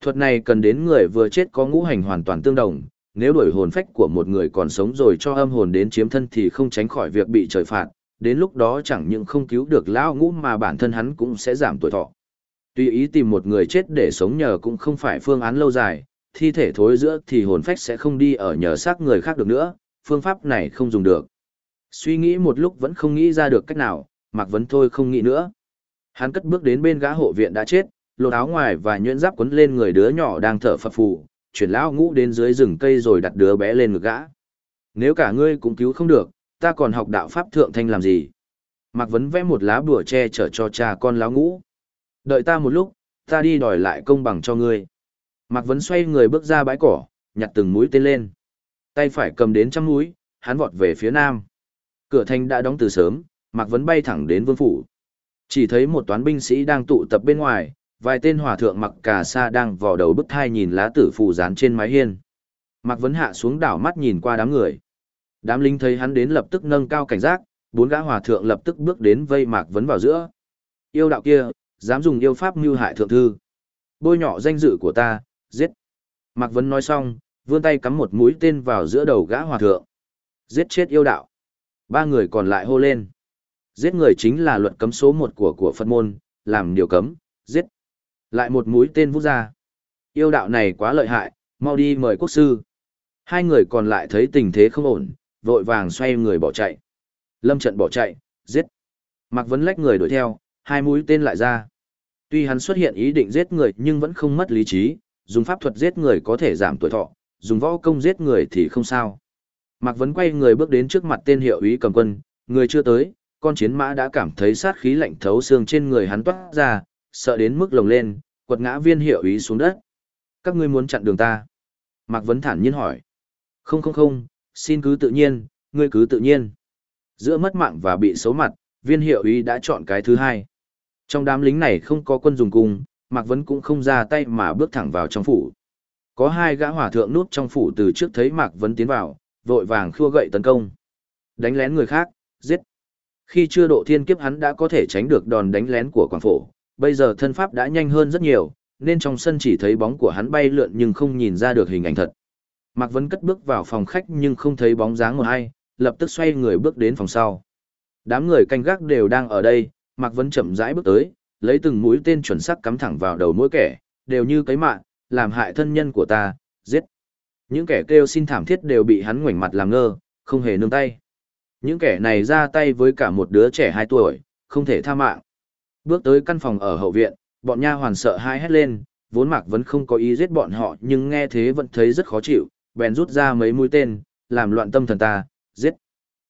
Thuật này cần đến người vừa chết có ngũ hành hoàn toàn tương đồng, nếu đổi hồn phách của một người còn sống rồi cho âm hồn đến chiếm thân thì không tránh khỏi việc bị trời phạt, đến lúc đó chẳng những không cứu được lão ngũ mà bản thân hắn cũng sẽ giảm tuổi thọ. Tuy ý tìm một người chết để sống nhờ cũng không phải phương án lâu dài, thi thể thối giữa thì hồn phách sẽ không đi ở nhờ xác người khác được nữa, phương pháp này không dùng được. Suy nghĩ một lúc vẫn không nghĩ ra được cách nào, Mạc Vấn thôi không nghĩ nữa. Hắn cất bước đến bên gã hộ viện đã chết, lột áo ngoài và nhuyễn giáp quấn lên người đứa nhỏ đang thở phập phù, chuyển lão ngũ đến dưới rừng cây rồi đặt đứa bé lên ngực gã. Nếu cả ngươi cũng cứu không được, ta còn học đạo pháp thượng thanh làm gì? Mạc Vấn vẽ một lá bùa che chở cho cha con lão ngũ. Đợi ta một lúc, ta đi đòi lại công bằng cho ngươi. Mạc Vấn xoay người bước ra bãi cỏ, nhặt từng mũi tên lên. Tay phải cầm đến trăm mũi, hắn vọt về phía nam. Cửa thành đã đóng từ sớm, Mạc Vấn bay thẳng đến vương phủ. Chỉ thấy một toán binh sĩ đang tụ tập bên ngoài, vài tên hòa thượng mặc cà sa đang vò đầu bức thai nhìn lá tử phù dán trên mái hiên. Mạc Vấn hạ xuống đảo mắt nhìn qua đám người. Đám lính thấy hắn đến lập tức nâng cao cảnh giác, bốn gã hòa thượng lập tức bước đến vây Mạc Vấn vào giữa. Yêu đạo kia, dám dùng yêu pháp mưu hại thượng thư. Bôi nhọ danh dự của ta, giết. Mạc Vấn nói xong, vươn tay cắm một mũi tên vào giữa đầu gã hòa thượng. Giết chết yêu đạo. Ba người còn lại hô lên. Giết người chính là luật cấm số một của của Phật môn, làm điều cấm, giết. Lại một mũi tên vút ra. Yêu đạo này quá lợi hại, mau đi mời quốc sư. Hai người còn lại thấy tình thế không ổn, vội vàng xoay người bỏ chạy. Lâm trận bỏ chạy, giết. Mạc Vấn lách người đuổi theo, hai mũi tên lại ra. Tuy hắn xuất hiện ý định giết người nhưng vẫn không mất lý trí, dùng pháp thuật giết người có thể giảm tuổi thọ, dùng võ công giết người thì không sao. Mạc Vấn quay người bước đến trước mặt tên hiệu ý cầm quân, người chưa tới, con chiến mã đã cảm thấy sát khí lạnh thấu xương trên người hắn toát ra, sợ đến mức lồng lên, quật ngã viên hiệu ý xuống đất. Các ngươi muốn chặn đường ta? Mạc Vấn thản nhiên hỏi. Không không không, xin cứ tự nhiên, ngươi cứ tự nhiên. Giữa mất mạng và bị xấu mặt, viên hiệu ý đã chọn cái thứ hai. Trong đám lính này không có quân dùng cung, Mạc Vấn cũng không ra tay mà bước thẳng vào trong phủ. Có hai gã hỏa thượng nút trong phủ từ trước thấy Mạc Vấn tiến vào, vội vàng khua gậy tấn công. Đánh lén người khác, giết. Khi chưa độ thiên kiếp hắn đã có thể tránh được đòn đánh lén của quảng phổ, bây giờ thân pháp đã nhanh hơn rất nhiều, nên trong sân chỉ thấy bóng của hắn bay lượn nhưng không nhìn ra được hình ảnh thật. Mạc Vấn cất bước vào phòng khách nhưng không thấy bóng dáng một ai, lập tức xoay người bước đến phòng sau. Đám người canh gác đều đang ở đây, Mạc Vấn chậm rãi bước tới, lấy từng mũi tên chuẩn xác cắm thẳng vào đầu mỗi kẻ, đều như cái mạng, làm hại thân nhân của ta, giết. Những kẻ kêu xin thảm thiết đều bị hắn ngoảnh mặt làm ngơ, không hề nương tay. Những kẻ này ra tay với cả một đứa trẻ 2 tuổi, không thể tha mạng. Bước tới căn phòng ở hậu viện, bọn nha hoàn sợ hai hét lên, vốn Mạc vẫn không có ý giết bọn họ nhưng nghe thế vẫn thấy rất khó chịu, bèn rút ra mấy mũi tên, làm loạn tâm thần ta, giết.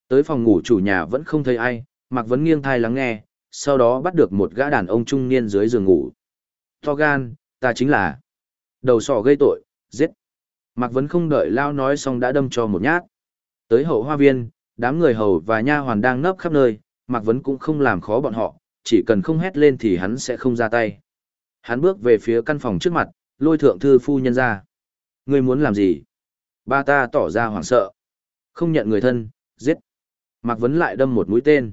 Tới phòng ngủ chủ nhà vẫn không thấy ai, Mạc vẫn nghiêng thai lắng nghe, sau đó bắt được một gã đàn ông trung niên dưới giường ngủ. To gan, ta chính là đầu sỏ gây tội, giết. Mạc Vấn không đợi Lao nói xong đã đâm cho một nhát. Tới hậu hoa viên, đám người hầu và nha hoàn đang nấp khắp nơi, Mạc Vấn cũng không làm khó bọn họ, chỉ cần không hét lên thì hắn sẽ không ra tay. Hắn bước về phía căn phòng trước mặt, lôi thượng thư phu nhân ra. Ngươi muốn làm gì? Ba ta tỏ ra hoảng sợ. Không nhận người thân, giết. Mạc Vấn lại đâm một mũi tên.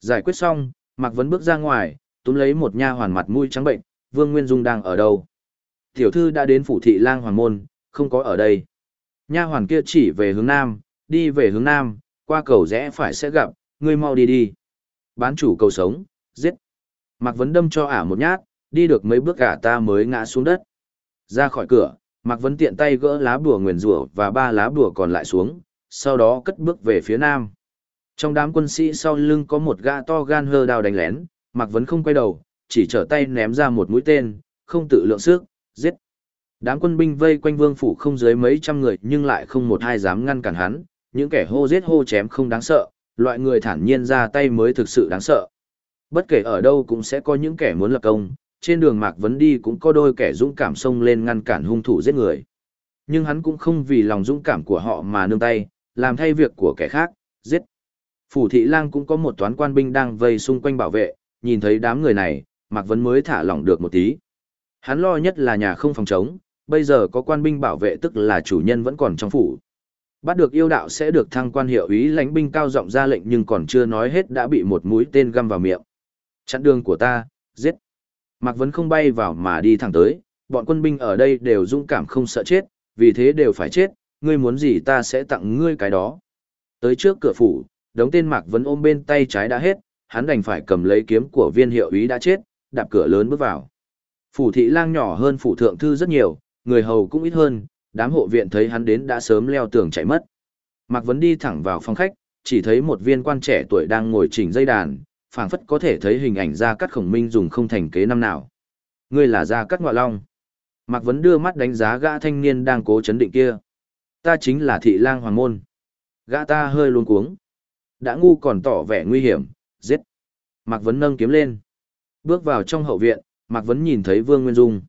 Giải quyết xong, Mạc Vấn bước ra ngoài, túm lấy một nha hoàn mặt mũi trắng bệnh, Vương Nguyên Dung đang ở đâu? Tiểu thư đã đến phủ thị lang hoàng môn, không có ở đây. Nha hoàn kia chỉ về hướng nam, đi về hướng nam, qua cầu rẽ phải sẽ gặp, ngươi mau đi đi. Bán chủ cầu sống, giết. Mạc Vấn đâm cho ả một nhát, đi được mấy bước ả ta mới ngã xuống đất. Ra khỏi cửa, Mạc Vấn tiện tay gỡ lá bùa nguyền rủa và ba lá bùa còn lại xuống, sau đó cất bước về phía nam. Trong đám quân sĩ sau lưng có một gã to gan hơ đào đánh lén, Mạc Vấn không quay đầu, chỉ trở tay ném ra một mũi tên, không tự lượng sức, giết. Đám quân binh vây quanh vương phủ không dưới mấy trăm người nhưng lại không một ai dám ngăn cản hắn, những kẻ hô giết hô chém không đáng sợ, loại người thản nhiên ra tay mới thực sự đáng sợ. Bất kể ở đâu cũng sẽ có những kẻ muốn lập công, trên đường Mạc Vấn đi cũng có đôi kẻ dũng cảm xông lên ngăn cản hung thủ giết người. Nhưng hắn cũng không vì lòng dũng cảm của họ mà nương tay, làm thay việc của kẻ khác, giết. Phủ thị lang cũng có một toán quan binh đang vây xung quanh bảo vệ, nhìn thấy đám người này, Mạc Vấn mới thả lỏng được một tí. Hắn lo nhất là nhà không phòng chống, bây giờ có quan binh bảo vệ tức là chủ nhân vẫn còn trong phủ. Bắt được yêu đạo sẽ được thăng quan hiệu ý lãnh binh cao giọng ra lệnh nhưng còn chưa nói hết đã bị một mũi tên găm vào miệng. Chặn đường của ta, giết. Mạc Vấn không bay vào mà đi thẳng tới, bọn quân binh ở đây đều dũng cảm không sợ chết, vì thế đều phải chết, ngươi muốn gì ta sẽ tặng ngươi cái đó. Tới trước cửa phủ, đống tên Mạc Vấn ôm bên tay trái đã hết, hắn đành phải cầm lấy kiếm của viên hiệu ý đã chết, đạp cửa lớn bước vào. Phủ thị lang nhỏ hơn phủ thượng thư rất nhiều, người hầu cũng ít hơn, đám hộ viện thấy hắn đến đã sớm leo tường chạy mất. Mạc Vấn đi thẳng vào phòng khách, chỉ thấy một viên quan trẻ tuổi đang ngồi chỉnh dây đàn, phảng phất có thể thấy hình ảnh ra cắt khổng minh dùng không thành kế năm nào. Ngươi là ra cắt ngọa long. Mạc Vấn đưa mắt đánh giá gã thanh niên đang cố chấn định kia. Ta chính là thị lang hoàng môn. Gã ta hơi luống cuống. Đã ngu còn tỏ vẻ nguy hiểm, giết. Mạc Vấn nâng kiếm lên. Bước vào trong hậu viện, Mạc Vấn nhìn thấy Vương Nguyên Dung.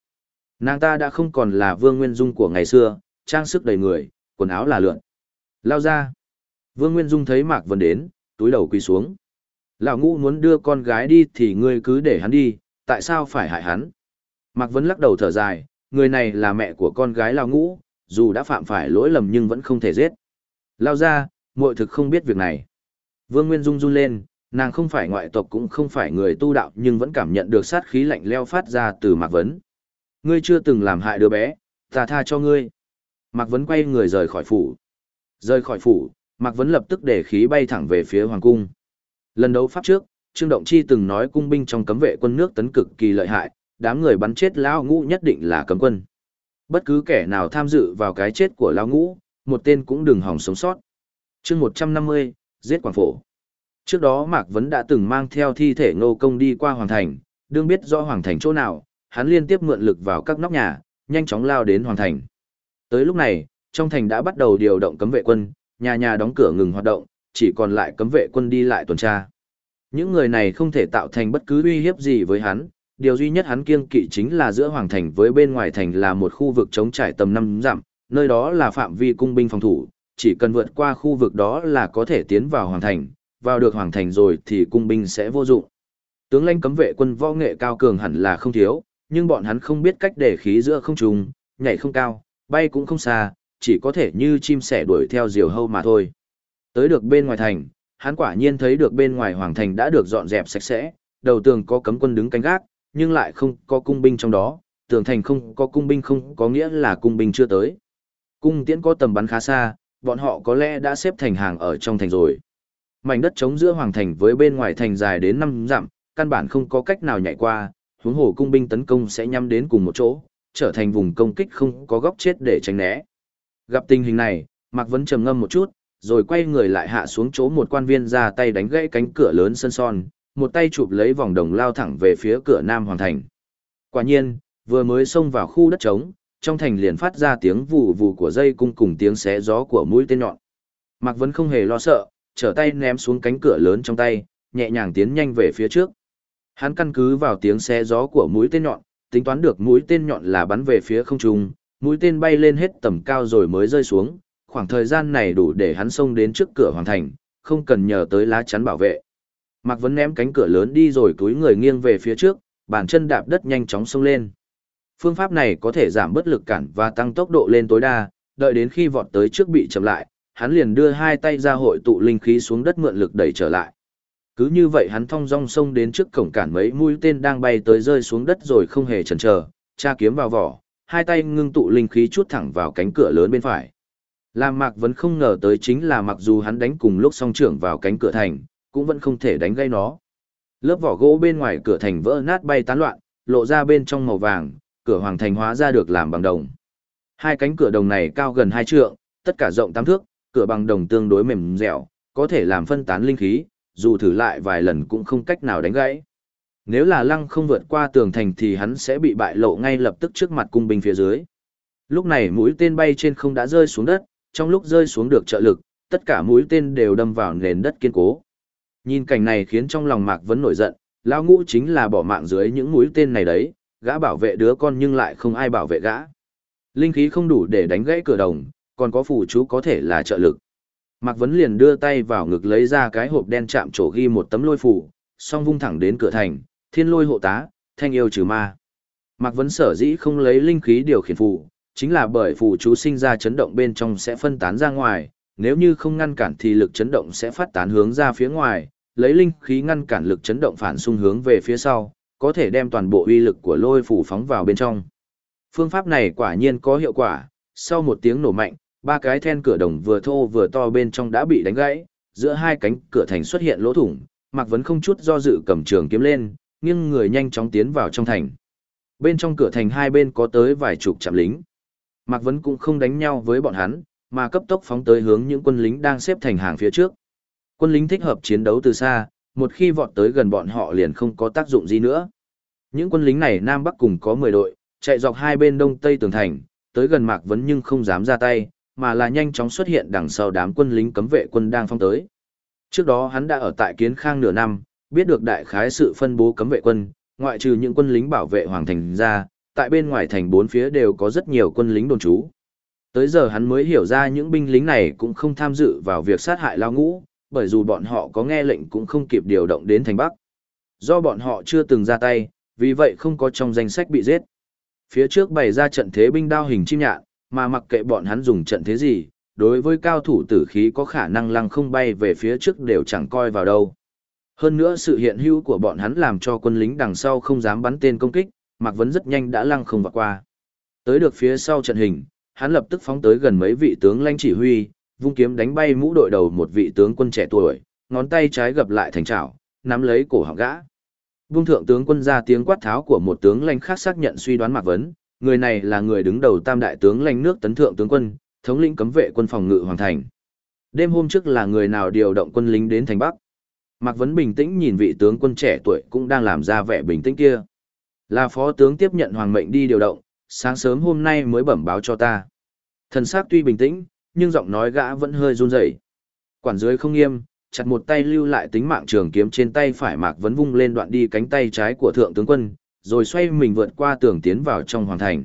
Nàng ta đã không còn là Vương Nguyên Dung của ngày xưa, trang sức đầy người, quần áo là lượn. Lao ra. Vương Nguyên Dung thấy Mạc Vấn đến, túi đầu quỳ xuống. Lão ngũ muốn đưa con gái đi thì ngươi cứ để hắn đi, tại sao phải hại hắn? Mạc Vấn lắc đầu thở dài, người này là mẹ của con gái Lão ngũ, dù đã phạm phải lỗi lầm nhưng vẫn không thể giết. Lao ra, muội thực không biết việc này. Vương Nguyên rung run lên, nàng không phải ngoại tộc cũng không phải người tu đạo nhưng vẫn cảm nhận được sát khí lạnh leo phát ra từ Mạc Vấn. Ngươi chưa từng làm hại đứa bé, ta tha cho ngươi. Mạc Vấn quay người rời khỏi phủ. Rời khỏi phủ, Mạc Vấn lập tức để khí bay thẳng về phía Hoàng Cung. Lần đấu pháp trước, Trương Động Chi từng nói cung binh trong cấm vệ quân nước tấn cực kỳ lợi hại, đám người bắn chết lão ngũ nhất định là cấm quân. Bất cứ kẻ nào tham dự vào cái chết của lão ngũ, một tên cũng đừng hòng sống sót. chương 150, giết Quảng Phổ. Trước đó Mạc Vấn đã từng mang theo thi thể ngô công đi qua Hoàng Thành, đương biết rõ Hoàng Thành chỗ nào, hắn liên tiếp mượn lực vào các nóc nhà, nhanh chóng lao đến Hoàng Thành. Tới lúc này, trong thành đã bắt đầu điều động cấm vệ quân, nhà nhà đóng cửa ngừng hoạt động, chỉ còn lại cấm vệ quân đi lại tuần tra. Những người này không thể tạo thành bất cứ uy hiếp gì với hắn, điều duy nhất hắn kiêng kỵ chính là giữa hoàng thành với bên ngoài thành là một khu vực chống trải tầm năm dặm, nơi đó là phạm vi cung binh phòng thủ, chỉ cần vượt qua khu vực đó là có thể tiến vào hoàng thành, vào được hoàng thành rồi thì cung binh sẽ vô dụng. Tướng lãnh cấm vệ quân võ nghệ cao cường hẳn là không thiếu, nhưng bọn hắn không biết cách để khí giữa không trung, nhảy không cao, bay cũng không xa, chỉ có thể như chim sẻ đuổi theo diều hâu mà thôi. Tới được bên ngoài thành, hắn quả nhiên thấy được bên ngoài hoàng thành đã được dọn dẹp sạch sẽ, đầu tường có cấm quân đứng canh gác, nhưng lại không có cung binh trong đó, tường thành không có cung binh không có nghĩa là cung binh chưa tới. Cung tiễn có tầm bắn khá xa, bọn họ có lẽ đã xếp thành hàng ở trong thành rồi. Mảnh đất trống giữa hoàng thành với bên ngoài thành dài đến 5 dặm, căn bản không có cách nào nhảy qua, huống hồ cung binh tấn công sẽ nhắm đến cùng một chỗ, trở thành vùng công kích không có góc chết để tránh né. Gặp tình hình này, Mạc Vấn trầm ngâm một chút, rồi quay người lại hạ xuống chỗ một quan viên ra tay đánh gãy cánh cửa lớn sân son, một tay chụp lấy vòng đồng lao thẳng về phía cửa Nam Hoàng Thành. Quả nhiên, vừa mới xông vào khu đất trống, trong thành liền phát ra tiếng vù vù của dây cung cùng tiếng xé gió của mũi tên nhọn. Mạc Vân không hề lo sợ, trở tay ném xuống cánh cửa lớn trong tay, nhẹ nhàng tiến nhanh về phía trước. Hắn căn cứ vào tiếng xé gió của mũi tên nhọn, tính toán được mũi tên nhọn là bắn về phía không trung, mũi tên bay lên hết tầm cao rồi mới rơi xuống, khoảng thời gian này đủ để hắn xông đến trước cửa hoàng thành, không cần nhờ tới lá chắn bảo vệ. Mạc Vấn ném cánh cửa lớn đi rồi túi người nghiêng về phía trước, bàn chân đạp đất nhanh chóng xông lên. Phương pháp này có thể giảm bất lực cản và tăng tốc độ lên tối đa, đợi đến khi vọt tới trước bị chậm lại, hắn liền đưa hai tay ra hội tụ linh khí xuống đất mượn lực đẩy trở lại. Cứ như vậy hắn thong dong xông đến trước cổng cản mấy mũi tên đang bay tới rơi xuống đất rồi không hề chần chờ, tra kiếm vào vỏ, hai tay ngưng tụ linh khí chút thẳng vào cánh cửa lớn bên phải. Làm Mạc vẫn không ngờ tới chính là mặc dù hắn đánh cùng lúc song trưởng vào cánh cửa thành, cũng vẫn không thể đánh gây nó. Lớp vỏ gỗ bên ngoài cửa thành vỡ nát bay tán loạn, lộ ra bên trong màu vàng, cửa hoàng thành hóa ra được làm bằng đồng. Hai cánh cửa đồng này cao gần hai trượng, tất cả rộng tám thước, cửa bằng đồng tương đối mềm dẻo, có thể làm phân tán linh khí, dù thử lại vài lần cũng không cách nào đánh gãy. Nếu là lăng không vượt qua tường thành thì hắn sẽ bị bại lộ ngay lập tức trước mặt cung binh phía dưới. Lúc này mũi tên bay trên không đã rơi xuống đất, trong lúc rơi xuống được trợ lực, tất cả mũi tên đều đâm vào nền đất kiên cố. Nhìn cảnh này khiến trong lòng Mạc Vấn nổi giận, lão ngũ chính là bỏ mạng dưới những mũi tên này đấy, gã bảo vệ đứa con nhưng lại không ai bảo vệ gã. Linh khí không đủ để đánh gãy cửa đồng, còn có phù chú có thể là trợ lực. Mạc Vấn liền đưa tay vào ngực lấy ra cái hộp đen chạm trổ ghi một tấm lôi phù, song vung thẳng đến cửa thành, thiên lôi hộ tá, thanh yêu trừ ma. Mạc Vấn sở dĩ không lấy linh khí điều khiển phù, chính là bởi phù chú sinh ra chấn động bên trong sẽ phân tán ra ngoài, nếu như không ngăn cản thì lực chấn động sẽ phát tán hướng ra phía ngoài, lấy linh khí ngăn cản lực chấn động phản xung hướng về phía sau, có thể đem toàn bộ uy lực của lôi phù phóng vào bên trong. Phương pháp này quả nhiên có hiệu quả, sau một tiếng nổ mạnh, ba cái then cửa đồng vừa thô vừa to bên trong đã bị đánh gãy, giữa hai cánh cửa thành xuất hiện lỗ thủng, Mạc Vấn không chút do dự cầm trường kiếm lên, nghiêng người nhanh chóng tiến vào trong thành. Bên trong cửa thành hai bên có tới vài chục trạm lính. Mạc Vấn cũng không đánh nhau với bọn hắn, mà cấp tốc phóng tới hướng những quân lính đang xếp thành hàng phía trước. Quân lính thích hợp chiến đấu từ xa, một khi vọt tới gần bọn họ liền không có tác dụng gì nữa. Những quân lính này Nam Bắc cùng có 10 đội, chạy dọc hai bên đông tây tường thành, tới gần Mạc Vấn nhưng không dám ra tay, mà là nhanh chóng xuất hiện đằng sau đám quân lính cấm vệ quân đang phong tới. Trước đó hắn đã ở tại Kiến Khang nửa năm, biết được đại khái sự phân bố cấm vệ quân, ngoại trừ những quân lính bảo vệ hoàng thành ra, tại bên ngoài thành bốn phía đều có rất nhiều quân lính đồn trú. Tới giờ hắn mới hiểu ra những binh lính này cũng không tham dự vào việc sát hại lao ngũ, bởi dù bọn họ có nghe lệnh cũng không kịp điều động đến thành Bắc. Do bọn họ chưa từng ra tay, vì vậy không có trong danh sách bị giết. Phía trước bày ra trận thế binh đao hình chim nhạn, mà mặc kệ bọn hắn dùng trận thế gì, đối với cao thủ tử khí có khả năng lăng không bay về phía trước đều chẳng coi vào đâu. Hơn nữa sự hiện hữu của bọn hắn làm cho quân lính đằng sau không dám bắn tên công kích, Mạc Vấn rất nhanh đã lăng không vượt qua. Tới được phía sau trận hình, hắn lập tức phóng tới gần mấy vị tướng lãnh chỉ huy, vung kiếm đánh bay mũ đội đầu một vị tướng quân trẻ tuổi, ngón tay trái gập lại thành trảo, nắm lấy cổ họng gã. Vung thượng tướng quân ra tiếng quát tháo của một tướng lãnh khác xác nhận suy đoán Mạc Vấn, người này là người đứng đầu tam đại tướng lãnh nước tấn thượng tướng quân, thống lĩnh cấm vệ quân phòng ngự hoàng thành. Đêm hôm trước là người nào điều động quân lính đến thành Bắc. Mạc Vấn bình tĩnh nhìn vị tướng quân trẻ tuổi cũng đang làm ra vẻ bình tĩnh kia. Là phó tướng tiếp nhận hoàng mệnh đi điều động, sáng sớm hôm nay mới bẩm báo cho ta. Thần sắc tuy bình tĩnh, nhưng giọng nói gã vẫn hơi run rẩy. Quản dưới không nghiêm, chặt một tay lưu lại tính mạng trường kiếm trên tay phải Mạc Vấn vung lên đoạn đi cánh tay trái của thượng tướng quân, rồi xoay mình vượt qua tường tiến vào trong hoàng thành.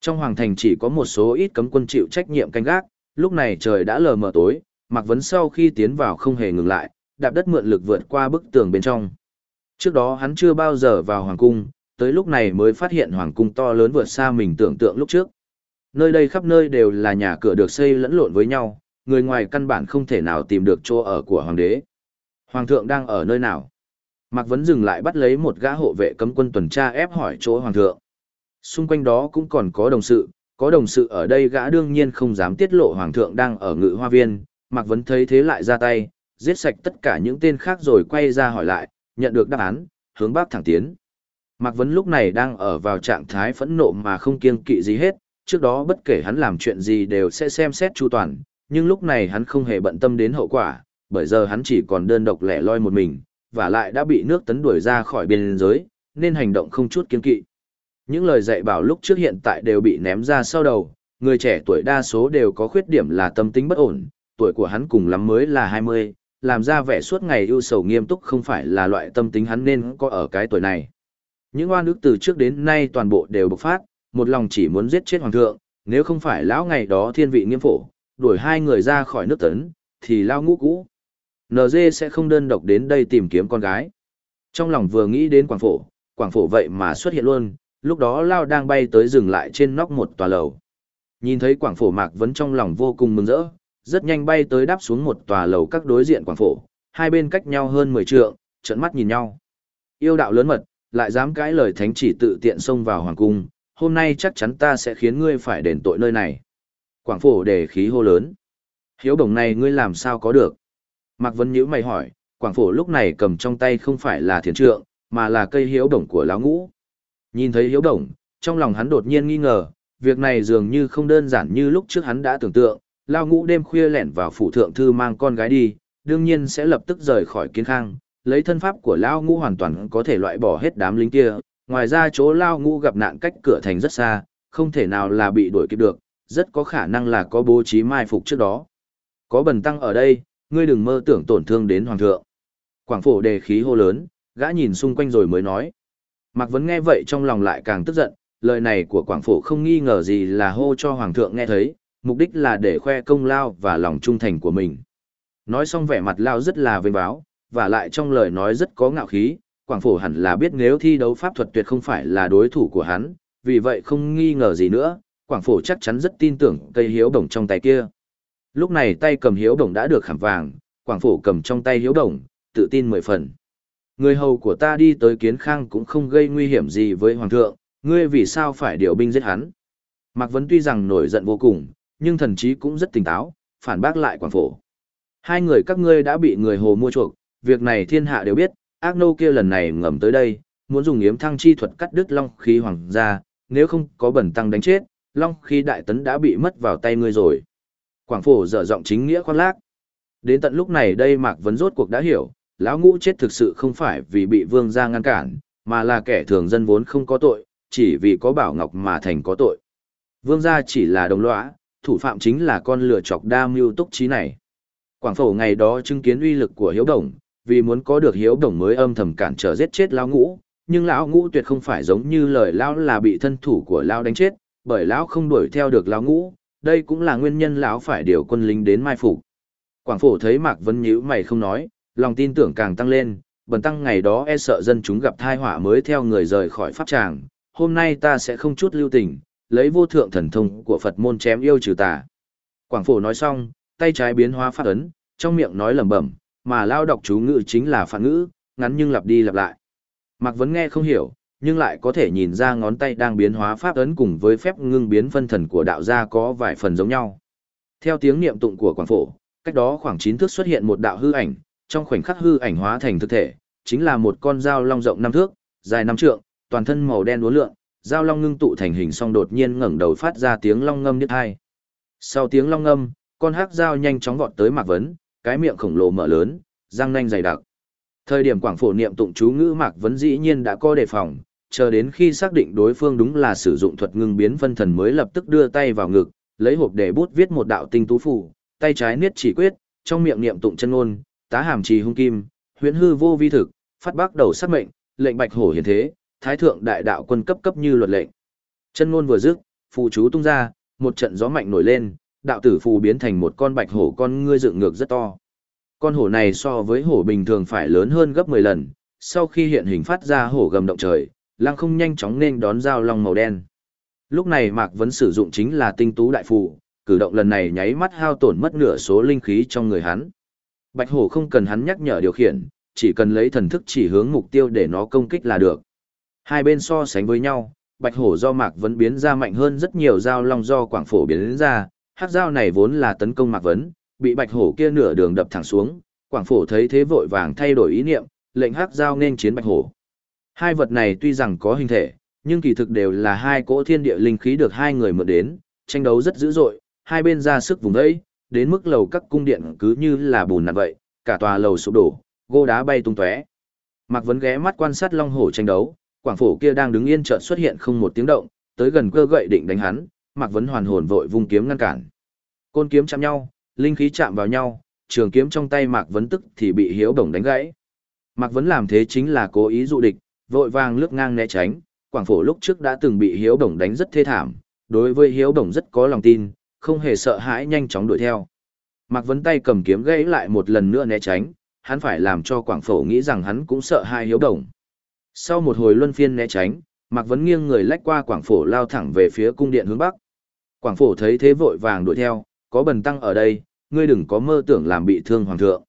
Trong hoàng thành chỉ có một số ít cấm quân chịu trách nhiệm canh gác, lúc này trời đã lờ mờ tối, Mạc Vấn sau khi tiến vào không hề ngừng lại, đạp đất mượn lực vượt qua bức tường bên trong. Trước đó hắn chưa bao giờ vào hoàng cung, tới lúc này mới phát hiện hoàng cung to lớn vượt xa mình tưởng tượng lúc trước. Nơi đây khắp nơi đều là nhà cửa được xây lẫn lộn với nhau, người ngoài căn bản không thể nào tìm được chỗ ở của hoàng đế. Hoàng thượng đang ở nơi nào? Mạc Vấn dừng lại bắt lấy một gã hộ vệ cấm quân tuần tra ép hỏi chỗ hoàng thượng. Xung quanh đó cũng còn có đồng sự, có đồng sự ở đây gã đương nhiên không dám tiết lộ hoàng thượng đang ở ngự hoa viên, Mạc Vấn thấy thế lại ra tay, giết sạch tất cả những tên khác rồi quay ra hỏi lại, nhận được đáp án, hướng bắc thẳng tiến. Mạc Vấn lúc này đang ở vào trạng thái phẫn nộ mà không kiêng kỵ gì hết, trước đó bất kể hắn làm chuyện gì đều sẽ xem xét chu toàn, nhưng lúc này hắn không hề bận tâm đến hậu quả, bởi giờ hắn chỉ còn đơn độc lẻ loi một mình, và lại đã bị nước tấn đuổi ra khỏi biên giới, nên hành động không chút kiên kỵ. Những lời dạy bảo lúc trước hiện tại đều bị ném ra sau đầu, người trẻ tuổi đa số đều có khuyết điểm là tâm tính bất ổn, tuổi của hắn cùng lắm mới là 20, làm ra vẻ suốt ngày ưu sầu nghiêm túc không phải là loại tâm tính hắn nên có ở cái tuổi này. Những oan ức từ trước đến nay toàn bộ đều bộc phát, một lòng chỉ muốn giết chết hoàng thượng, nếu không phải lão ngày đó thiên vị nghiêm phổ, đuổi hai người ra khỏi nước tấn, thì lao ngũ cũ. NG sẽ không đơn độc đến đây tìm kiếm con gái. Trong lòng vừa nghĩ đến quảng phổ, quảng phổ vậy mà xuất hiện luôn, lúc đó lao đang bay tới dừng lại trên nóc một tòa lầu. Nhìn thấy quảng phổ mạc vẫn trong lòng vô cùng mừng rỡ, rất nhanh bay tới đáp xuống một tòa lầu các đối diện quảng phổ, hai bên cách nhau hơn 10 trượng, trận mắt nhìn nhau. Yêu đạo lớn mật, lại dám cãi lời thánh chỉ tự tiện xông vào hoàng cung, hôm nay chắc chắn ta sẽ khiến ngươi phải đền tội nơi này. Quảng phổ để khí hô lớn. Hiếu đồng này ngươi làm sao có được? Mạc Vân Nhữ mày hỏi, Quảng phổ lúc này cầm trong tay không phải là thiền trượng, mà là cây hiếu đồng của lão ngũ. Nhìn thấy hiếu đồng, trong lòng hắn đột nhiên nghi ngờ, việc này dường như không đơn giản như lúc trước hắn đã tưởng tượng, lao ngũ đêm khuya lẻn vào phủ thượng thư mang con gái đi, đương nhiên sẽ lập tức rời khỏi kiến khang, lấy thân pháp của lao ngũ hoàn toàn có thể loại bỏ hết đám lính kia, ngoài ra chỗ lao ngũ gặp nạn cách cửa thành rất xa, không thể nào là bị đuổi kịp được, rất có khả năng là có bố trí mai phục trước đó. Có bần tăng ở đây, ngươi đừng mơ tưởng tổn thương đến hoàng thượng. Quảng phổ đề khí hô lớn, gã nhìn xung quanh rồi mới nói. Mạc Vấn nghe vậy trong lòng lại càng tức giận, lời này của Quảng phổ không nghi ngờ gì là hô cho hoàng thượng nghe thấy, mục đích là để khoe công lao và lòng trung thành của mình. Nói xong vẻ mặt lao rất là vinh báo, và lại trong lời nói rất có ngạo khí, Quảng Phổ hẳn là biết nếu thi đấu pháp thuật tuyệt không phải là đối thủ của hắn, vì vậy không nghi ngờ gì nữa, Quảng Phổ chắc chắn rất tin tưởng cây hiếu đồng trong tay kia. Lúc này tay cầm hiếu đồng đã được khảm vàng, Quảng Phổ cầm trong tay hiếu đồng, tự tin mười phần. Người hầu của ta đi tới kiến khang cũng không gây nguy hiểm gì với Hoàng thượng, ngươi vì sao phải điều binh giết hắn. Mạc Vấn tuy rằng nổi giận vô cùng, nhưng thần chí cũng rất tỉnh táo, phản bác lại Quảng Phổ. Hai người các ngươi đã bị người hồ mua chuộc, việc này thiên hạ đều biết, ác nô kia lần này ngầm tới đây, muốn dùng yếm thăng chi thuật cắt đứt long khí hoàng gia, nếu không có bẩn tăng đánh chết, long khí đại tấn đã bị mất vào tay ngươi rồi. Quảng phổ dở giọng chính nghĩa khoan lác. Đến tận lúc này đây Mạc Vấn rốt cuộc đã hiểu, lão ngũ chết thực sự không phải vì bị vương gia ngăn cản, mà là kẻ thường dân vốn không có tội, chỉ vì có bảo ngọc mà thành có tội. Vương gia chỉ là đồng lõa, thủ phạm chính là con lửa chọc đa mưu túc trí này. Quảng phổ ngày đó chứng kiến uy lực của hiếu đồng, vì muốn có được hiếu đồng mới âm thầm cản trở giết chết lão ngũ, nhưng lão ngũ tuyệt không phải giống như lời lão là bị thân thủ của lão đánh chết, bởi lão không đuổi theo được lão ngũ, đây cũng là nguyên nhân lão phải điều quân lính đến mai phục. Quảng phổ thấy Mạc Vân nhíu mày không nói, lòng tin tưởng càng tăng lên, bần tăng ngày đó e sợ dân chúng gặp thai họa mới theo người rời khỏi pháp tràng, hôm nay ta sẽ không chút lưu tình, lấy vô thượng thần thông của Phật môn chém yêu trừ tà. Quảng phổ nói xong, tay trái biến hóa phát ấn, trong miệng nói lẩm bẩm, mà lao đọc chú ngữ chính là phản ngữ, ngắn nhưng lặp đi lặp lại. Mạc Vấn nghe không hiểu, nhưng lại có thể nhìn ra ngón tay đang biến hóa pháp ấn cùng với phép ngưng biến phân thần của đạo gia có vài phần giống nhau. Theo tiếng niệm tụng của Quảng Phổ, cách đó khoảng 9 thước xuất hiện một đạo hư ảnh, trong khoảnh khắc hư ảnh hóa thành thực thể, chính là một con dao long rộng 5 thước, dài 5 trượng, toàn thân màu đen uốn lượn, dao long ngưng tụ thành hình song đột nhiên ngẩng đầu phát ra tiếng long ngâm nhất hai. Sau tiếng long ngâm, con hắc dao nhanh chóng vọt tới Mạc Vấn, cái miệng khổng lồ mở lớn, răng nanh dày đặc. Thời điểm quảng phổ niệm tụng chú ngữ Mạc Vấn dĩ nhiên đã có đề phòng, chờ đến khi xác định đối phương đúng là sử dụng thuật ngưng biến phân thần mới lập tức đưa tay vào ngực, lấy hộp để bút viết một đạo tinh tú phù, tay trái niết chỉ quyết, trong miệng niệm tụng chân ngôn, tá hàm trì hung kim, huyễn hư vô vi thực, phát bác đầu sát mệnh, lệnh bạch hổ hiển thế, thái thượng đại đạo quân cấp cấp như luật lệnh. Chân ngôn vừa dứt, phù chú tung ra, một trận gió mạnh nổi lên, đạo tử phù biến thành một con bạch hổ con ngươi dựng ngược rất to. Con hổ này so với hổ bình thường phải lớn hơn gấp 10 lần, sau khi hiện hình phát ra hổ gầm động trời, lăng không nhanh chóng nên đón dao long màu đen. Lúc này Mạc Vấn sử dụng chính là tinh tú đại phù, cử động lần này nháy mắt hao tổn mất nửa số linh khí trong người hắn. Bạch hổ không cần hắn nhắc nhở điều khiển, chỉ cần lấy thần thức chỉ hướng mục tiêu để nó công kích là được. Hai bên so sánh với nhau, bạch hổ do Mạc Vấn biến ra mạnh hơn rất nhiều dao long do quảng phổ biến ra, hát dao này vốn là tấn công Mạc Vấn, bị bạch hổ kia nửa đường đập thẳng xuống, quảng phổ thấy thế vội vàng thay đổi ý niệm, lệnh hát dao nên chiến bạch hổ. Hai vật này tuy rằng có hình thể, nhưng kỳ thực đều là hai cỗ thiên địa linh khí được hai người mượn đến, tranh đấu rất dữ dội, hai bên ra sức vùng đẫy đến mức lầu các cung điện cứ như là bùn nặn vậy, cả tòa lầu sụp đổ, gô đá bay tung tóe. Mạc Vấn ghé mắt quan sát long hổ tranh đấu, quảng phổ kia đang đứng yên chợt xuất hiện không một tiếng động, tới gần cơ gậy định đánh hắn, Mạc Vấn hoàn hồn vội vung kiếm ngăn cản. Côn kiếm chạm nhau, linh khí chạm vào nhau, trường kiếm trong tay Mạc Vấn tức thì bị Hiếu Đồng đánh gãy. Mạc Vấn làm thế chính là cố ý dụ địch, vội vàng lướt ngang né tránh, Quảng Phổ lúc trước đã từng bị Hiếu Đồng đánh rất thê thảm, đối với Hiếu Đồng rất có lòng tin, không hề sợ hãi nhanh chóng đuổi theo. Mạc Vấn tay cầm kiếm gãy lại một lần nữa né tránh, hắn phải làm cho Quảng Phổ nghĩ rằng hắn cũng sợ hai Hiếu Đồng. Sau một hồi luân phiên né tránh, Mạc Vấn nghiêng người lách qua Quảng Phổ lao thẳng về phía cung điện hướng bắc. Quảng Phổ thấy thế vội vàng đuổi theo, có bần tăng ở đây, ngươi đừng có mơ tưởng làm bị thương hoàng thượng.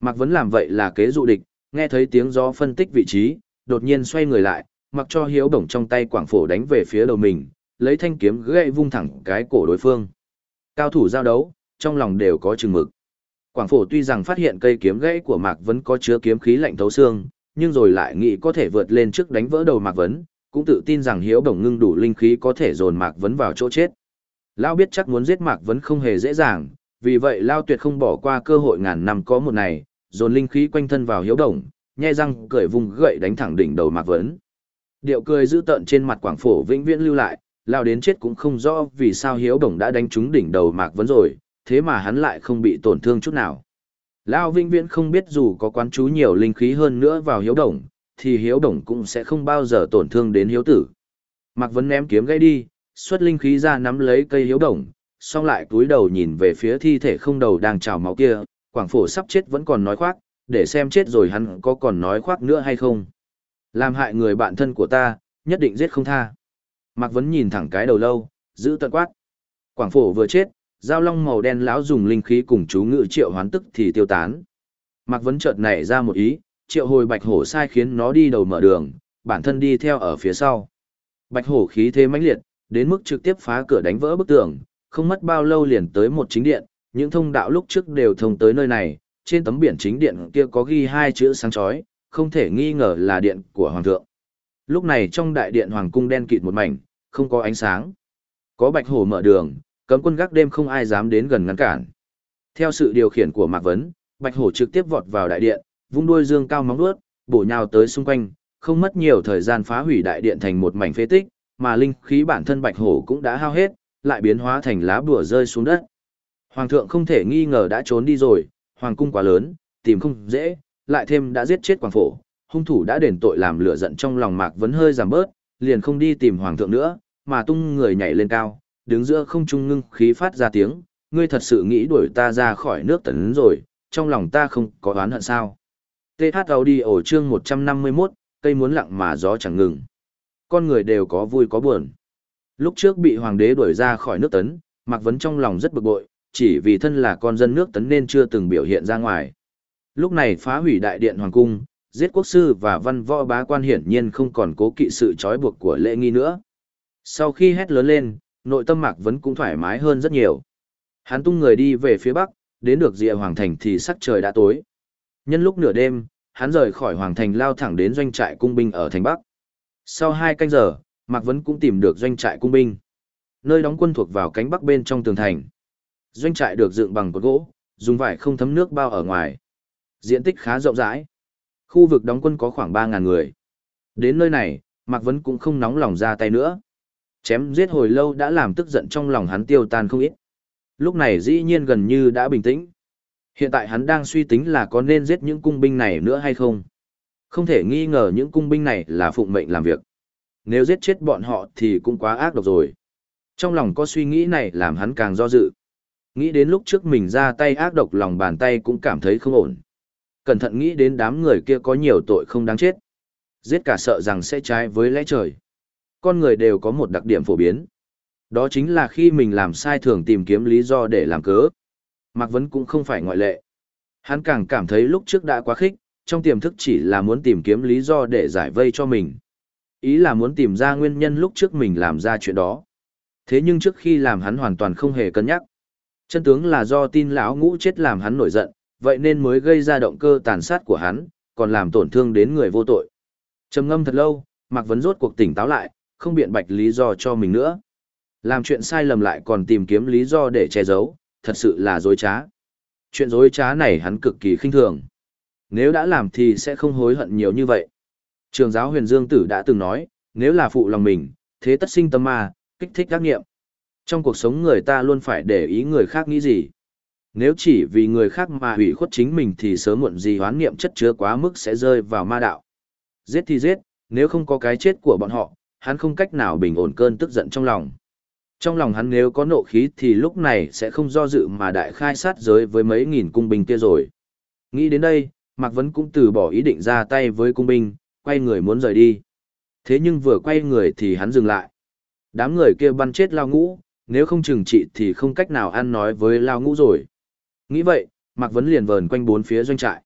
Mạc Vấn làm vậy là kế dụ địch, nghe thấy tiếng gió phân tích vị trí, đột nhiên xoay người lại, mặc cho hiếu đồng trong tay quảng phổ đánh về phía đầu mình, lấy thanh kiếm gậy vung thẳng cái cổ đối phương. Cao thủ giao đấu, trong lòng đều có chừng mực. Quảng phổ tuy rằng phát hiện cây kiếm gãy của Mạc Vấn có chứa kiếm khí lạnh thấu xương, nhưng rồi lại nghĩ có thể vượt lên trước đánh vỡ đầu Mạc Vấn, cũng tự tin rằng hiếu đồng ngưng đủ linh khí có thể dồn Mạc Vấn vào chỗ chết. Lao biết chắc muốn giết Mạc Vấn không hề dễ dàng, vì vậy Lao tuyệt không bỏ qua cơ hội ngàn năm có một này, dồn linh khí quanh thân vào hiếu đồng, nhe răng cười vùng gậy đánh thẳng đỉnh đầu Mạc Vấn. Điệu cười dữ tợn trên mặt Quảng Phổ vĩnh viễn lưu lại, Lao đến chết cũng không rõ vì sao hiếu đồng đã đánh trúng đỉnh đầu Mạc Vấn rồi, thế mà hắn lại không bị tổn thương chút nào. Lao vĩnh viễn không biết dù có quán chú nhiều linh khí hơn nữa vào hiếu đồng, thì hiếu đồng cũng sẽ không bao giờ tổn thương đến hiếu tử. Mạc Vấn ném kiếm gãy đi, xuất linh khí ra nắm lấy cây hiếu đồng, xong lại cúi đầu nhìn về phía thi thể không đầu đang trào máu kia, quảng phổ sắp chết vẫn còn nói khoác, để xem chết rồi hắn có còn nói khoác nữa hay không. Làm hại người bạn thân của ta, nhất định giết không tha. Mạc Vấn nhìn thẳng cái đầu lâu, giữ tận quát. Quảng phổ vừa chết, dao long màu đen lão dùng linh khí cùng chú ngự triệu hoán tức thì tiêu tán. Mạc Vấn chợt nảy ra một ý, triệu hồi bạch hổ sai khiến nó đi đầu mở đường, bản thân đi theo ở phía sau. Bạch hổ khí thế mãnh liệt, đến mức trực tiếp phá cửa đánh vỡ bức tường, không mất bao lâu liền tới một chính điện, những thông đạo lúc trước đều thông tới nơi này, trên tấm biển chính điện kia có ghi hai chữ sáng chói, không thể nghi ngờ là điện của hoàng thượng. Lúc này trong đại điện hoàng cung đen kịt một mảnh, không có ánh sáng. Có bạch hổ mở đường, cấm quân gác đêm không ai dám đến gần ngăn cản. Theo sự điều khiển của Mạc Vấn, bạch hổ trực tiếp vọt vào đại điện, vung đuôi dương cao móng vuốt, bổ nhào tới xung quanh, không mất nhiều thời gian phá hủy đại điện thành một mảnh phế tích, mà linh khí bản thân bạch hổ cũng đã hao hết, lại biến hóa thành lá bùa rơi xuống đất. Hoàng thượng không thể nghi ngờ đã trốn đi rồi, hoàng cung quá lớn, tìm không dễ, lại thêm đã giết chết quảng phổ, hung thủ đã đền tội làm lửa giận trong lòng Mạc Vấn hơi giảm bớt, liền không đi tìm hoàng thượng nữa, mà tung người nhảy lên cao, đứng giữa không trung ngưng khí phát ra tiếng, ngươi thật sự nghĩ đuổi ta ra khỏi nước tấn rồi, trong lòng ta không có oán hận sao. TH Audio chương 151, cây muốn lặng mà gió chẳng ngừng. Con người đều có vui có buồn. Lúc trước bị hoàng đế đuổi ra khỏi nước tấn, Mạc Vấn trong lòng rất bực bội, chỉ vì thân là con dân nước tấn nên chưa từng biểu hiện ra ngoài. Lúc này phá hủy đại điện hoàng cung, giết quốc sư và văn võ bá quan hiển nhiên không còn cố kỵ sự trói buộc của lễ nghi nữa. Sau khi hét lớn lên, nội tâm Mạc Vấn cũng thoải mái hơn rất nhiều. Hắn tung người đi về phía bắc, đến được dịa hoàng thành thì sắc trời đã tối. Nhân lúc nửa đêm, hắn rời khỏi hoàng thành lao thẳng đến doanh trại cung binh ở thành bắc. Sau hai canh giờ, Mạc Vấn cũng tìm được doanh trại cung binh. Nơi đóng quân thuộc vào cánh bắc bên trong tường thành. Doanh trại được dựng bằng cột gỗ, dùng vải không thấm nước bao ở ngoài. Diện tích khá rộng rãi. Khu vực đóng quân có khoảng 3.000 người. Đến nơi này, Mạc Vấn cũng không nóng lòng ra tay nữa. Chém giết hồi lâu đã làm tức giận trong lòng hắn tiêu tan không ít. Lúc này dĩ nhiên gần như đã bình tĩnh. Hiện tại hắn đang suy tính là có nên giết những cung binh này nữa hay không. Không thể nghi ngờ những cung binh này là phụng mệnh làm việc. Nếu giết chết bọn họ thì cũng quá ác độc rồi. Trong lòng có suy nghĩ này làm hắn càng do dự. Nghĩ đến lúc trước mình ra tay ác độc lòng bàn tay cũng cảm thấy không ổn. Cẩn thận nghĩ đến đám người kia có nhiều tội không đáng chết. Giết cả sợ rằng sẽ trái với lẽ trời. Con người đều có một đặc điểm phổ biến. Đó chính là khi mình làm sai thường tìm kiếm lý do để làm cớ. Mạc Vấn cũng không phải ngoại lệ. Hắn càng cảm thấy lúc trước đã quá khích, trong tiềm thức chỉ là muốn tìm kiếm lý do để giải vây cho mình. Ý là muốn tìm ra nguyên nhân lúc trước mình làm ra chuyện đó. Thế nhưng trước khi làm hắn hoàn toàn không hề cân nhắc. Chân tướng là do tin lão ngũ chết làm hắn nổi giận, vậy nên mới gây ra động cơ tàn sát của hắn, còn làm tổn thương đến người vô tội. Trầm ngâm thật lâu, Mạc Vấn rốt cuộc tỉnh táo lại, không biện bạch lý do cho mình nữa. Làm chuyện sai lầm lại còn tìm kiếm lý do để che giấu, thật sự là dối trá. Chuyện dối trá này hắn cực kỳ khinh thường. Nếu đã làm thì sẽ không hối hận nhiều như vậy. Trường giáo huyền Dương Tử đã từng nói, nếu là phụ lòng mình, thế tất sinh tâm ma, kích thích các nghiệm. Trong cuộc sống người ta luôn phải để ý người khác nghĩ gì. Nếu chỉ vì người khác mà hủy khuất chính mình thì sớm muộn gì hoán niệm chất chứa quá mức sẽ rơi vào ma đạo. Giết thì giết, nếu không có cái chết của bọn họ, hắn không cách nào bình ổn cơn tức giận trong lòng. Trong lòng hắn nếu có nộ khí thì lúc này sẽ không do dự mà đại khai sát giới với mấy nghìn cung binh kia rồi. Nghĩ đến đây, Mạc Vấn cũng từ bỏ ý định ra tay với cung binh, quay người muốn rời đi. Thế nhưng vừa quay người thì hắn dừng lại. Đám người kia bắn chết lao ngũ, nếu không chừng trị thì không cách nào ăn nói với lao ngũ rồi. Nghĩ vậy, Mạc Vấn liền vờn quanh bốn phía doanh trại.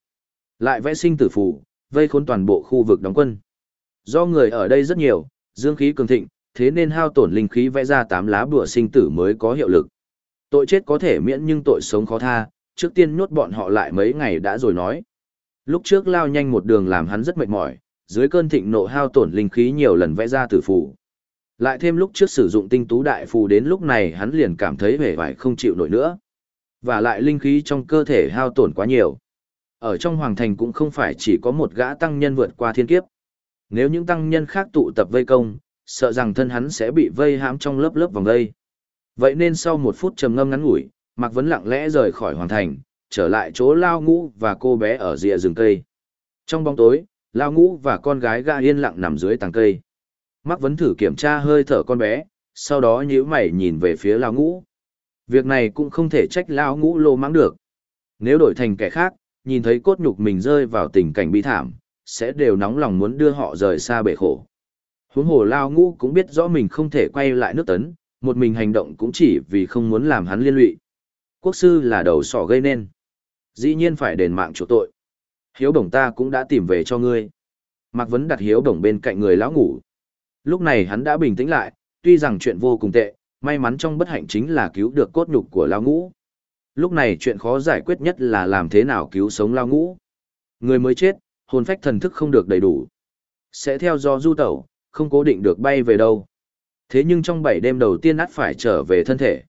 Lại vẽ sinh tử phủ, vây khốn toàn bộ khu vực đóng quân. Do người ở đây rất nhiều, dương khí cường thịnh, thế nên hao tổn linh khí vẽ ra tám lá bùa sinh tử mới có hiệu lực. Tội chết có thể miễn nhưng tội sống khó tha, trước tiên nhốt bọn họ lại mấy ngày đã rồi nói. Lúc trước lao nhanh một đường làm hắn rất mệt mỏi, dưới cơn thịnh nộ hao tổn linh khí nhiều lần vẽ ra tử phù. Lại thêm lúc trước sử dụng tinh tú đại phù đến lúc này hắn liền cảm thấy vẻ vải không chịu nổi nữa. Và lại linh khí trong cơ thể hao tổn quá nhiều. Ở trong hoàng thành cũng không phải chỉ có một gã tăng nhân vượt qua thiên kiếp. Nếu những tăng nhân khác tụ tập vây công, sợ rằng thân hắn sẽ bị vây hãm trong lớp lớp vòng vây. Vậy nên sau một phút trầm ngâm ngắn ngủi, Mạc Vấn lặng lẽ rời khỏi hoàng thành, trở lại chỗ Lao Ngũ và cô bé ở rìa rừng cây. Trong bóng tối, Lao Ngũ và con gái gã yên lặng nằm dưới tàng cây. Mắc Vấn thử kiểm tra hơi thở con bé, sau đó nhíu mày nhìn về phía Lao Ngũ. Việc này cũng không thể trách Lao Ngũ lô mắng được. Nếu đổi thành kẻ khác, nhìn thấy cốt nhục mình rơi vào tình cảnh bi thảm, sẽ đều nóng lòng muốn đưa họ rời xa bể khổ. Huống hồ Lao Ngũ cũng biết rõ mình không thể quay lại nước tấn, một mình hành động cũng chỉ vì không muốn làm hắn liên lụy. Quốc sư là đầu sỏ gây nên. Dĩ nhiên phải đền mạng chỗ tội. Hiếu bổng ta cũng đã tìm về cho ngươi. Mạc Vấn đặt hiếu bổng bên cạnh người lão ngủ. Lúc này hắn đã bình tĩnh lại, tuy rằng chuyện vô cùng tệ, may mắn trong bất hạnh chính là cứu được cốt nhục của lão ngũ. Lúc này chuyện khó giải quyết nhất là làm thế nào cứu sống lão ngũ. Người mới chết, hồn phách thần thức không được đầy đủ. Sẽ theo do du tẩu, không cố định được bay về đâu. Thế nhưng trong 7 đêm đầu tiên át phải trở về thân thể.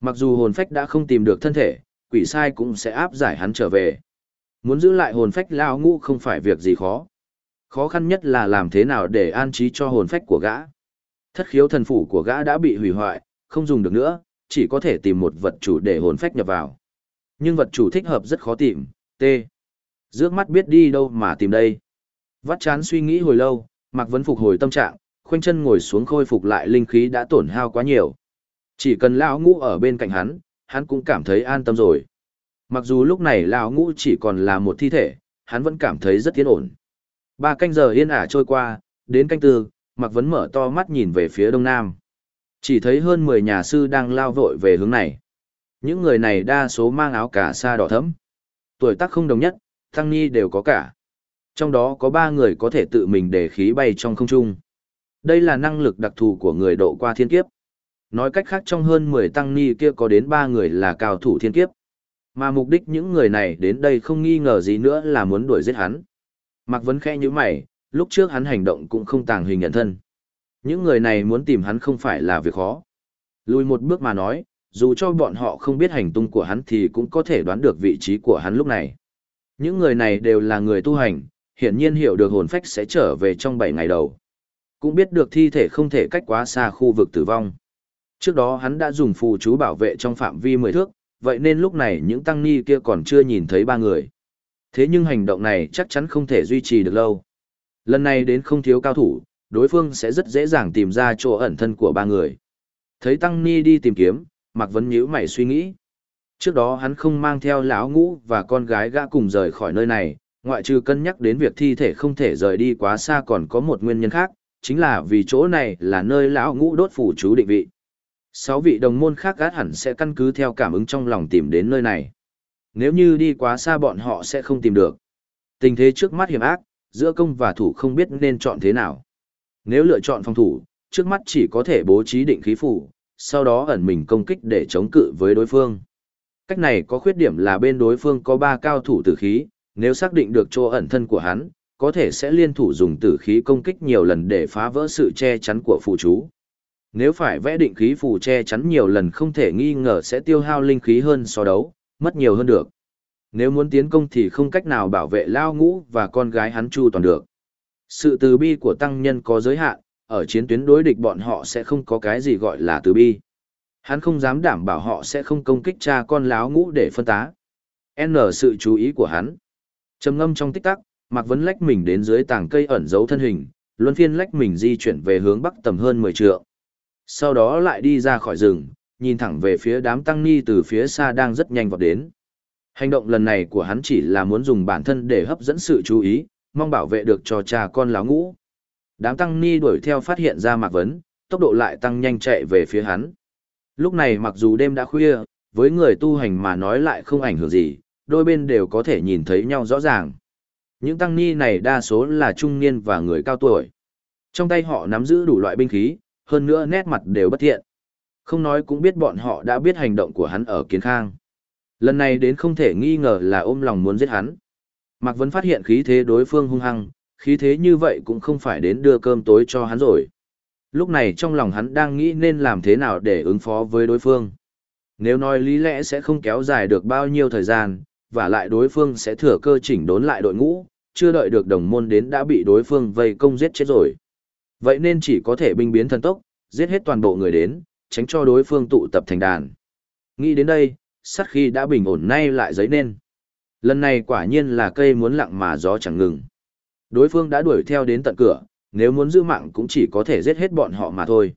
Mặc dù hồn phách đã không tìm được thân thể, quỷ sai cũng sẽ áp giải hắn trở về. Muốn giữ lại hồn phách lao ngũ không phải việc gì khó. Khó khăn nhất là làm thế nào để an trí cho hồn phách của gã. Thất khiếu thần phủ của gã đã bị hủy hoại, không dùng được nữa, chỉ có thể tìm một vật chủ để hồn phách nhập vào. Nhưng vật chủ thích hợp rất khó tìm, T. Dước mắt biết đi đâu mà tìm đây. Vắt chán suy nghĩ hồi lâu, Mạc Vấn phục hồi tâm trạng, khoanh chân ngồi xuống khôi phục lại linh khí đã tổn hao quá nhiều. Chỉ cần lão ngũ ở bên cạnh hắn, hắn cũng cảm thấy an tâm rồi. Mặc dù lúc này lão ngũ chỉ còn là một thi thể, hắn vẫn cảm thấy rất yên ổn. Ba canh giờ yên ả trôi qua, đến canh tư, Mạc Vấn mở to mắt nhìn về phía đông nam. Chỉ thấy hơn 10 nhà sư đang lao vội về hướng này. Những người này đa số mang áo cà sa đỏ thẫm. Tuổi tác không đồng nhất, tăng ni đều có cả. Trong đó có 3 người có thể tự mình để khí bay trong không trung. Đây là năng lực đặc thù của người độ qua thiên kiếp. Nói cách khác trong hơn 10 tăng ni kia có đến 3 người là cao thủ thiên kiếp. Mà mục đích những người này đến đây không nghi ngờ gì nữa là muốn đuổi giết hắn. Mạc Vấn khẽ như mày, lúc trước hắn hành động cũng không tàng hình nhận thân. Những người này muốn tìm hắn không phải là việc khó. Lùi một bước mà nói, dù cho bọn họ không biết hành tung của hắn thì cũng có thể đoán được vị trí của hắn lúc này. Những người này đều là người tu hành, hiển nhiên hiểu được hồn phách sẽ trở về trong 7 ngày đầu. Cũng biết được thi thể không thể cách quá xa khu vực tử vong. Trước đó hắn đã dùng phù chú bảo vệ trong phạm vi 10 thước, vậy nên lúc này những tăng ni kia còn chưa nhìn thấy ba người. Thế nhưng hành động này chắc chắn không thể duy trì được lâu. Lần này đến không thiếu cao thủ, đối phương sẽ rất dễ dàng tìm ra chỗ ẩn thân của ba người. Thấy Tăng Ni đi tìm kiếm, Mạc Vấn nhíu mày suy nghĩ. Trước đó hắn không mang theo lão ngũ và con gái gã cùng rời khỏi nơi này, ngoại trừ cân nhắc đến việc thi thể không thể rời đi quá xa còn có một nguyên nhân khác, chính là vì chỗ này là nơi lão ngũ đốt phủ chú định vị. Sáu vị đồng môn khác gát hẳn sẽ căn cứ theo cảm ứng trong lòng tìm đến nơi này. Nếu như đi quá xa bọn họ sẽ không tìm được. Tình thế trước mắt hiểm ác, giữa công và thủ không biết nên chọn thế nào. Nếu lựa chọn phòng thủ, trước mắt chỉ có thể bố trí định khí phủ, sau đó ẩn mình công kích để chống cự với đối phương. Cách này có khuyết điểm là bên đối phương có ba cao thủ tử khí, nếu xác định được chỗ ẩn thân của hắn, có thể sẽ liên thủ dùng tử khí công kích nhiều lần để phá vỡ sự che chắn của phụ chú. Nếu phải vẽ định khí phù che chắn nhiều lần không thể nghi ngờ sẽ tiêu hao linh khí hơn so đấu, mất nhiều hơn được. Nếu muốn tiến công thì không cách nào bảo vệ lao ngũ và con gái hắn chu toàn được. Sự từ bi của tăng nhân có giới hạn, ở chiến tuyến đối địch bọn họ sẽ không có cái gì gọi là từ bi. Hắn không dám đảm bảo họ sẽ không công kích cha con láo ngũ để phân tá. N sự chú ý của hắn. trầm ngâm trong tích tắc, Mạc Vấn lách mình đến dưới tảng cây ẩn giấu thân hình, luân phiên lách mình di chuyển về hướng bắc tầm hơn 10 trượng. Sau đó lại đi ra khỏi rừng, nhìn thẳng về phía đám tăng ni từ phía xa đang rất nhanh vọt đến. Hành động lần này của hắn chỉ là muốn dùng bản thân để hấp dẫn sự chú ý, mong bảo vệ được cho cha con láo ngũ. Đám tăng ni đuổi theo phát hiện ra Mạc Vấn, tốc độ lại tăng nhanh chạy về phía hắn. Lúc này mặc dù đêm đã khuya, với người tu hành mà nói lại không ảnh hưởng gì, đôi bên đều có thể nhìn thấy nhau rõ ràng. Những tăng ni này đa số là trung niên và người cao tuổi. Trong tay họ nắm giữ đủ loại binh khí, hơn nữa nét mặt đều bất thiện. Không nói cũng biết bọn họ đã biết hành động của hắn ở kiến khang. Lần này đến không thể nghi ngờ là ôm lòng muốn giết hắn. Mạc Vấn phát hiện khí thế đối phương hung hăng, khí thế như vậy cũng không phải đến đưa cơm tối cho hắn rồi. Lúc này trong lòng hắn đang nghĩ nên làm thế nào để ứng phó với đối phương. Nếu nói lý lẽ sẽ không kéo dài được bao nhiêu thời gian, và lại đối phương sẽ thừa cơ chỉnh đốn lại đội ngũ, chưa đợi được đồng môn đến đã bị đối phương vây công giết chết rồi. Vậy nên chỉ có thể binh biến thần tốc, giết hết toàn bộ người đến, tránh cho đối phương tụ tập thành đàn. Nghĩ đến đây, sát khi đã bình ổn nay lại giấy nên. Lần này quả nhiên là cây muốn lặng mà gió chẳng ngừng. Đối phương đã đuổi theo đến tận cửa, nếu muốn giữ mạng cũng chỉ có thể giết hết bọn họ mà thôi.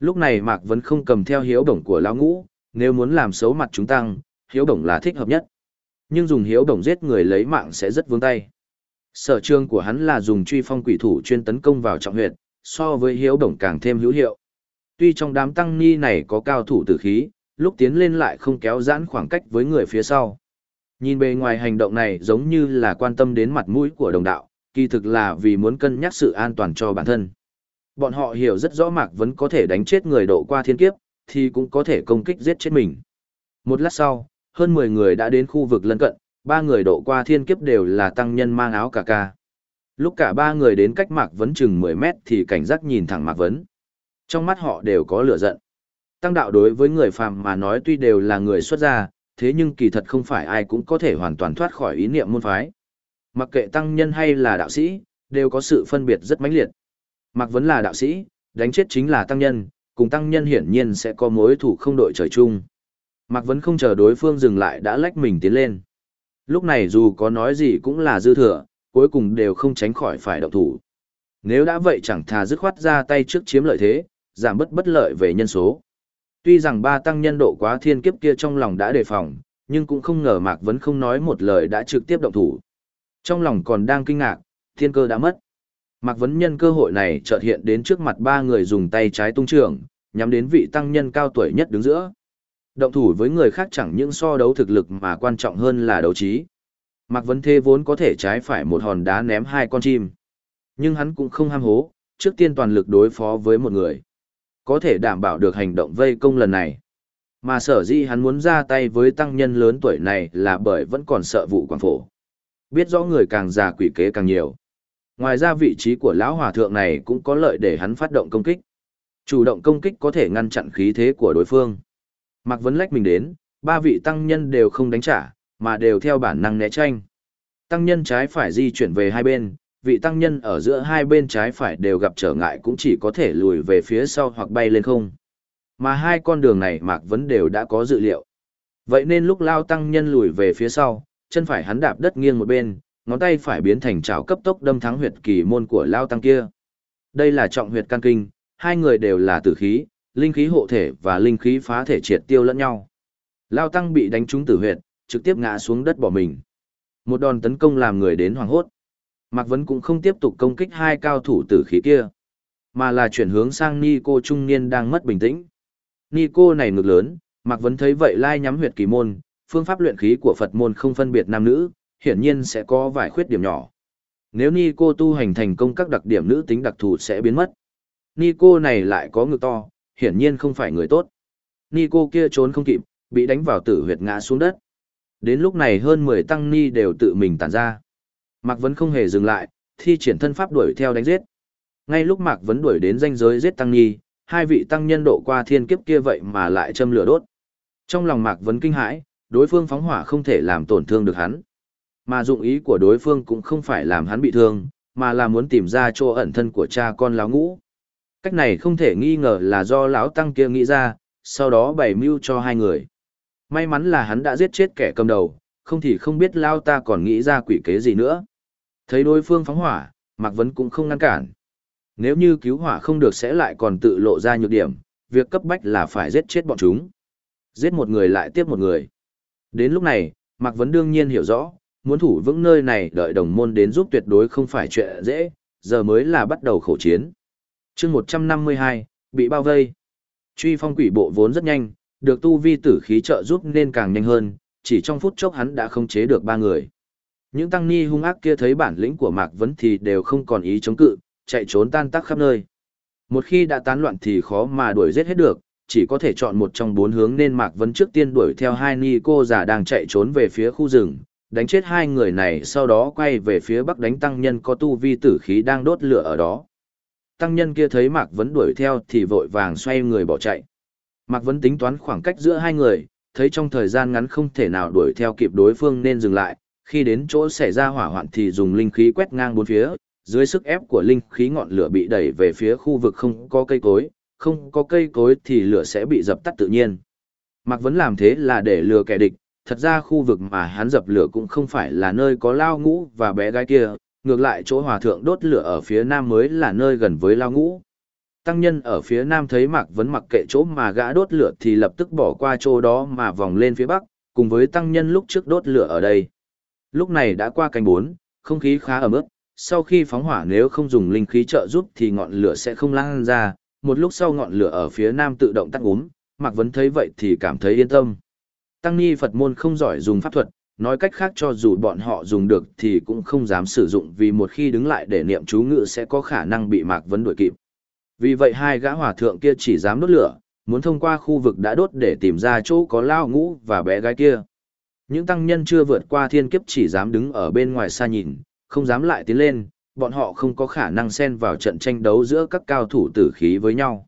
Lúc này Mạc vẫn không cầm theo hiếu đồng của lão ngũ, nếu muốn làm xấu mặt chúng tăng, hiếu đồng là thích hợp nhất. Nhưng dùng hiếu đồng giết người lấy mạng sẽ rất vướng tay. Sở trường của hắn là dùng truy phong quỷ thủ chuyên tấn công vào trọng huyệt, so với hiếu đồng càng thêm hữu hiệu. Tuy trong đám tăng ni này có cao thủ tử khí, lúc tiến lên lại không kéo giãn khoảng cách với người phía sau. Nhìn bề ngoài hành động này giống như là quan tâm đến mặt mũi của đồng đạo, kỳ thực là vì muốn cân nhắc sự an toàn cho bản thân. Bọn họ hiểu rất rõ Mạc Vấn có thể đánh chết người độ qua thiên kiếp, thì cũng có thể công kích giết chết mình. Một lát sau, hơn 10 người đã đến khu vực lân cận, ba người độ qua thiên kiếp đều là tăng nhân mang áo cà ca. Lúc cả ba người đến cách Mạc Vấn chừng 10 mét thì cảnh giác nhìn thẳng Mạc Vấn. Trong mắt họ đều có lửa giận. Tăng đạo đối với người phàm mà nói tuy đều là người xuất gia, thế nhưng kỳ thật không phải ai cũng có thể hoàn toàn thoát khỏi ý niệm môn phái. Mặc kệ tăng nhân hay là đạo sĩ, đều có sự phân biệt rất mãnh liệt. Mặc Vấn là đạo sĩ, đánh chết chính là tăng nhân, cùng tăng nhân hiển nhiên sẽ có mối thủ không đội trời chung. Mạc Vấn không chờ đối phương dừng lại đã lách mình tiến lên. Lúc này dù có nói gì cũng là dư thừa, cuối cùng đều không tránh khỏi phải động thủ. Nếu đã vậy chẳng thà dứt khoát ra tay trước chiếm lợi thế, giảm bất bất lợi về nhân số. Tuy rằng ba tăng nhân độ quá thiên kiếp kia trong lòng đã đề phòng, nhưng cũng không ngờ Mạc Vấn không nói một lời đã trực tiếp động thủ. Trong lòng còn đang kinh ngạc, thiên cơ đã mất. Mạc Vấn nhân cơ hội này chợt hiện đến trước mặt ba người dùng tay trái tung trưởng, nhắm đến vị tăng nhân cao tuổi nhất đứng giữa. Động thủ với người khác chẳng những so đấu thực lực mà quan trọng hơn là đấu trí. Mạc Vấn Thế vốn có thể trái phải một hòn đá ném hai con chim. Nhưng hắn cũng không ham hố, trước tiên toàn lực đối phó với một người. Có thể đảm bảo được hành động vây công lần này. Mà sở dĩ hắn muốn ra tay với tăng nhân lớn tuổi này là bởi vẫn còn sợ vụ quảng phổ. Biết rõ người càng già quỷ kế càng nhiều. Ngoài ra vị trí của lão hòa thượng này cũng có lợi để hắn phát động công kích. Chủ động công kích có thể ngăn chặn khí thế của đối phương. Mạc Vấn lách mình đến, ba vị tăng nhân đều không đánh trả, mà đều theo bản năng né tranh. Tăng nhân trái phải di chuyển về hai bên, vị tăng nhân ở giữa hai bên trái phải đều gặp trở ngại cũng chỉ có thể lùi về phía sau hoặc bay lên không. Mà hai con đường này Mạc Vấn đều đã có dự liệu. Vậy nên lúc lao tăng nhân lùi về phía sau, chân phải hắn đạp đất nghiêng một bên, ngón tay phải biến thành chảo cấp tốc đâm thắng huyệt kỳ môn của lao tăng kia. Đây là trọng huyệt can kinh, hai người đều là tử khí, linh khí hộ thể và linh khí phá thể triệt tiêu lẫn nhau. Lao tăng bị đánh trúng tử huyệt, trực tiếp ngã xuống đất bỏ mình. Một đòn tấn công làm người đến hoàng hốt. Mạc Vấn cũng không tiếp tục công kích hai cao thủ tử khí kia, mà là chuyển hướng sang Ni cô trung niên đang mất bình tĩnh. Ni cô này ngực lớn, Mạc Vấn thấy vậy lai nhắm huyệt kỳ môn, phương pháp luyện khí của Phật môn không phân biệt nam nữ, hiển nhiên sẽ có vài khuyết điểm nhỏ. Nếu Ni cô tu hành thành công các đặc điểm nữ tính đặc thù sẽ biến mất. Ni cô này lại có ngực to, hiển nhiên không phải người tốt. Ni cô kia trốn không kịp, bị đánh vào tử huyệt ngã xuống đất. Đến lúc này hơn 10 tăng ni đều tự mình tản ra. Mạc Vấn không hề dừng lại, thi triển thân pháp đuổi theo đánh giết. Ngay lúc Mạc Vấn đuổi đến danh giới giết tăng ni, hai vị tăng nhân độ qua thiên kiếp kia vậy mà lại châm lửa đốt. Trong lòng Mạc Vấn kinh hãi, đối phương phóng hỏa không thể làm tổn thương được hắn. Mà dụng ý của đối phương cũng không phải làm hắn bị thương, mà là muốn tìm ra chỗ ẩn thân của cha con lão ngũ. Cách này không thể nghi ngờ là do lão tăng kia nghĩ ra, sau đó bày mưu cho hai người. May mắn là hắn đã giết chết kẻ cầm đầu, không thì không biết lao ta còn nghĩ ra quỷ kế gì nữa. Thấy đối phương phóng hỏa, Mạc Vấn cũng không ngăn cản. Nếu như cứu hỏa không được sẽ lại còn tự lộ ra nhược điểm, việc cấp bách là phải giết chết bọn chúng. Giết một người lại tiếp một người. Đến lúc này, Mạc Vấn đương nhiên hiểu rõ, muốn thủ vững nơi này đợi đồng môn đến giúp tuyệt đối không phải chuyện dễ, giờ mới là bắt đầu khẩu chiến. chương 152, bị bao vây. Truy phong quỷ bộ vốn rất nhanh, được tu vi tử khí trợ giúp nên càng nhanh hơn, chỉ trong phút chốc hắn đã không chế được ba người. Những tăng ni hung ác kia thấy bản lĩnh của Mạc Vấn thì đều không còn ý chống cự, chạy trốn tan tác khắp nơi. Một khi đã tán loạn thì khó mà đuổi giết hết được, chỉ có thể chọn một trong bốn hướng nên Mạc Vấn trước tiên đuổi theo hai ni cô già đang chạy trốn về phía khu rừng, đánh chết hai người này sau đó quay về phía bắc đánh tăng nhân có tu vi tử khí đang đốt lửa ở đó. Tăng nhân kia thấy Mạc Vấn đuổi theo thì vội vàng xoay người bỏ chạy. Mạc Vấn tính toán khoảng cách giữa hai người, thấy trong thời gian ngắn không thể nào đuổi theo kịp đối phương nên dừng lại, khi đến chỗ xảy ra hỏa hoạn thì dùng linh khí quét ngang bốn phía, dưới sức ép của linh khí ngọn lửa bị đẩy về phía khu vực không có cây cối, không có cây cối thì lửa sẽ bị dập tắt tự nhiên. Mạc Vấn làm thế là để lừa kẻ địch, thật ra khu vực mà hắn dập lửa cũng không phải là nơi có lao ngũ và bé gái kia, ngược lại chỗ hòa thượng đốt lửa ở phía nam mới là nơi gần với lao ngũ. Tăng nhân ở phía nam thấy Mạc Vấn mặc kệ chỗ mà gã đốt lửa thì lập tức bỏ qua chỗ đó mà vòng lên phía bắc, cùng với tăng nhân lúc trước đốt lửa ở đây. Lúc này đã qua canh bốn, không khí khá ẩm ướt, sau khi phóng hỏa nếu không dùng linh khí trợ giúp thì ngọn lửa sẽ không lan ra, một lúc sau ngọn lửa ở phía nam tự động tắt úm, Mạc Vấn thấy vậy thì cảm thấy yên tâm. Tăng Ni Phật môn không giỏi dùng pháp thuật, nói cách khác cho dù bọn họ dùng được thì cũng không dám sử dụng vì một khi đứng lại để niệm chú ngự sẽ có khả năng bị Mạc Vấn đuổi kịp. Vì vậy hai gã hòa thượng kia chỉ dám đốt lửa, muốn thông qua khu vực đã đốt để tìm ra chỗ có lao ngũ và bé gái kia. Những tăng nhân chưa vượt qua thiên kiếp chỉ dám đứng ở bên ngoài xa nhìn, không dám lại tiến lên, bọn họ không có khả năng xen vào trận tranh đấu giữa các cao thủ tử khí với nhau.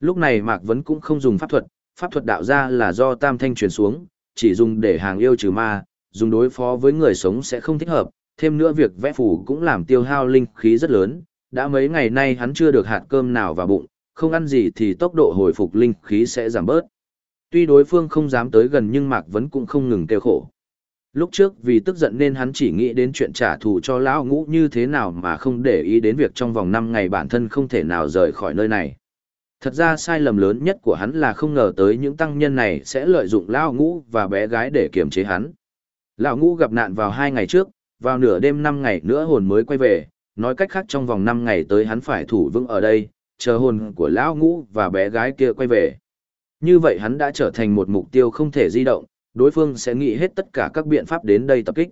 Lúc này Mạc Vấn cũng không dùng pháp thuật, pháp thuật đạo ra là do Tam Thanh truyền xuống, chỉ dùng để hàng yêu trừ ma, dùng đối phó với người sống sẽ không thích hợp, thêm nữa việc vẽ phù cũng làm tiêu hao linh khí rất lớn, đã mấy ngày nay hắn chưa được hạt cơm nào vào bụng, không ăn gì thì tốc độ hồi phục linh khí sẽ giảm bớt. Tuy đối phương không dám tới gần nhưng Mạc Vấn cũng không ngừng kêu khổ. Lúc trước vì tức giận nên hắn chỉ nghĩ đến chuyện trả thù cho lão ngũ như thế nào mà không để ý đến việc trong vòng 5 ngày bản thân không thể nào rời khỏi nơi này. Thật ra sai lầm lớn nhất của hắn là không ngờ tới những tăng nhân này sẽ lợi dụng lão ngũ và bé gái để kiềm chế hắn. Lão ngũ gặp nạn vào hai ngày trước, vào nửa đêm 5 ngày nữa hồn mới quay về, nói cách khác trong vòng 5 ngày tới hắn phải thủ vững ở đây, chờ hồn của lão ngũ và bé gái kia quay về. Như vậy hắn đã trở thành một mục tiêu không thể di động, đối phương sẽ nghĩ hết tất cả các biện pháp đến đây tập kích.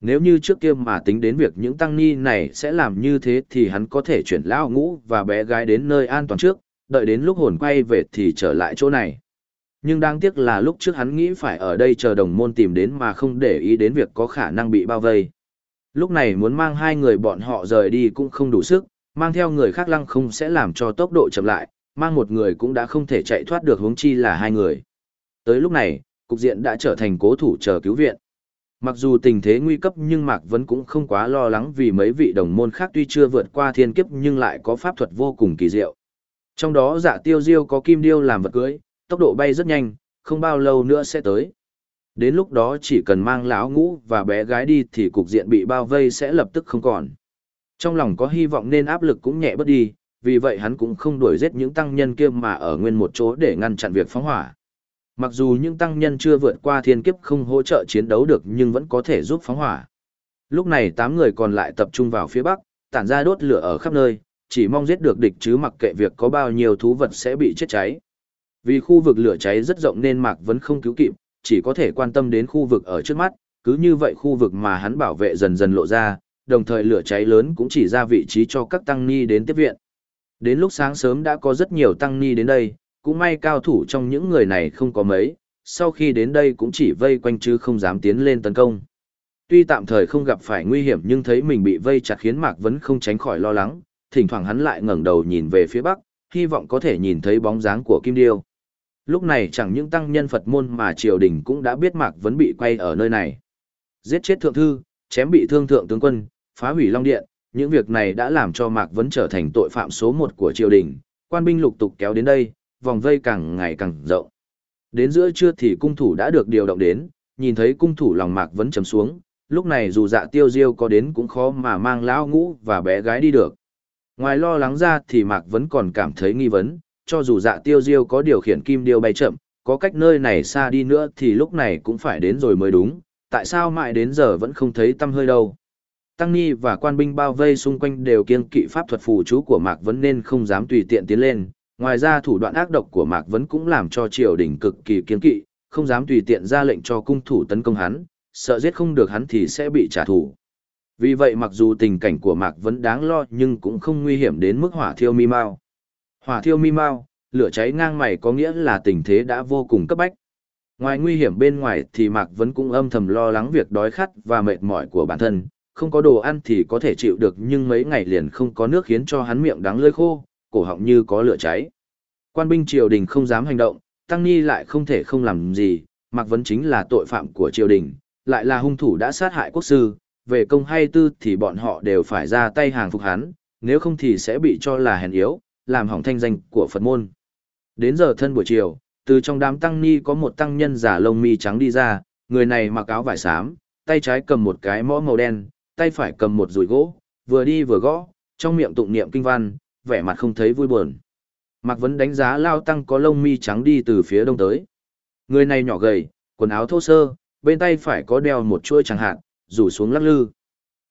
Nếu như trước kia mà tính đến việc những tăng ni này sẽ làm như thế thì hắn có thể chuyển lão ngũ và bé gái đến nơi an toàn trước, đợi đến lúc hồn quay về thì trở lại chỗ này. Nhưng đáng tiếc là lúc trước hắn nghĩ phải ở đây chờ đồng môn tìm đến mà không để ý đến việc có khả năng bị bao vây. Lúc này muốn mang hai người bọn họ rời đi cũng không đủ sức, mang theo người khác lăng không sẽ làm cho tốc độ chậm lại, mang một người cũng đã không thể chạy thoát được hướng chi là hai người. Tới lúc này, cục diện đã trở thành cố thủ chờ cứu viện. Mặc dù tình thế nguy cấp nhưng Mạc Vấn cũng không quá lo lắng vì mấy vị đồng môn khác tuy chưa vượt qua thiên kiếp nhưng lại có pháp thuật vô cùng kỳ diệu. Trong đó dạ tiêu diêu có kim điêu làm vật cưới, tốc độ bay rất nhanh, không bao lâu nữa sẽ tới. Đến lúc đó chỉ cần mang lão ngũ và bé gái đi thì cục diện bị bao vây sẽ lập tức không còn. Trong lòng có hy vọng nên áp lực cũng nhẹ bớt đi, vì vậy hắn cũng không đuổi giết những tăng nhân kia mà ở nguyên một chỗ để ngăn chặn việc phóng hỏa. Mặc dù những tăng nhân chưa vượt qua thiên kiếp không hỗ trợ chiến đấu được nhưng vẫn có thể giúp phóng hỏa. Lúc này 8 người còn lại tập trung vào phía bắc, tản ra đốt lửa ở khắp nơi, chỉ mong giết được địch chứ mặc kệ việc có bao nhiêu thú vật sẽ bị chết cháy. Vì khu vực lửa cháy rất rộng nên Mạc vẫn không cứu kịp, chỉ có thể quan tâm đến khu vực ở trước mắt, cứ như vậy khu vực mà hắn bảo vệ dần dần lộ ra, đồng thời lửa cháy lớn cũng chỉ ra vị trí cho các tăng ni đến tiếp viện. Đến lúc sáng sớm đã có rất nhiều tăng ni đến đây, cũng may cao thủ trong những người này không có mấy, sau khi đến đây cũng chỉ vây quanh chứ không dám tiến lên tấn công. Tuy tạm thời không gặp phải nguy hiểm nhưng thấy mình bị vây chặt khiến Mạc Vấn không tránh khỏi lo lắng, thỉnh thoảng hắn lại ngẩng đầu nhìn về phía bắc, hy vọng có thể nhìn thấy bóng dáng của Kim Điêu. Lúc này chẳng những tăng nhân Phật môn mà triều đình cũng đã biết Mạc Vấn bị quay ở nơi này. Giết chết thượng thư, chém bị thương thượng tướng quân, phá hủy Long Điện, những việc này đã làm cho Mạc Vấn trở thành tội phạm số một của triều đình, quan binh lục tục kéo đến đây, vòng vây càng ngày càng rộng. Đến giữa trưa thì cung thủ đã được điều động đến, nhìn thấy cung thủ lòng Mạc Vấn chấm xuống, lúc này dù dạ tiêu diêu có đến cũng khó mà mang lão ngũ và bé gái đi được. Ngoài lo lắng ra thì Mạc Vấn còn cảm thấy nghi vấn, cho dù dạ tiêu diêu có điều khiển kim điêu bay chậm, có cách nơi này xa đi nữa thì lúc này cũng phải đến rồi mới đúng, tại sao mãi đến giờ vẫn không thấy tâm hơi đâu. Tăng Ni và quan binh bao vây xung quanh đều kiêng kỵ pháp thuật phù chú của Mạc Vấn nên không dám tùy tiện tiến lên. Ngoài ra thủ đoạn ác độc của Mạc Vấn cũng làm cho triều đình cực kỳ kiêng kỵ, không dám tùy tiện ra lệnh cho cung thủ tấn công hắn, sợ giết không được hắn thì sẽ bị trả thù. Vì vậy mặc dù tình cảnh của Mạc Vấn đáng lo nhưng cũng không nguy hiểm đến mức hỏa thiêu mi mau. Hỏa thiêu mi mau, lửa cháy ngang mày có nghĩa là tình thế đã vô cùng cấp bách. Ngoài nguy hiểm bên ngoài thì Mạc Vấn cũng âm thầm lo lắng việc đói khát và mệt mỏi của bản thân, không có đồ ăn thì có thể chịu được nhưng mấy ngày liền không có nước khiến cho hắn miệng đắng lơi khô, cổ họng như có lửa cháy. Quan binh triều đình không dám hành động, Tăng Ni lại không thể không làm gì, Mạc Vấn chính là tội phạm của triều đình, lại là hung thủ đã sát hại quốc sư, về công hay tư thì bọn họ đều phải ra tay hàng phục hắn, nếu không thì sẽ bị cho là hèn yếu, làm hỏng thanh danh của Phật môn. Đến giờ thân buổi chiều, từ trong đám tăng ni có một tăng nhân giả lông mi trắng đi ra, người này mặc áo vải xám, tay trái cầm một cái mõ màu đen, tay phải cầm một rùi gỗ, vừa đi vừa gõ, trong miệng tụng niệm kinh văn, vẻ mặt không thấy vui buồn. Mạc Vấn đánh giá Lao Tăng có lông mi trắng đi từ phía đông tới. Người này nhỏ gầy, quần áo thô sơ, bên tay phải có đeo một chuôi chẳng hạn, rủ xuống lắc lư.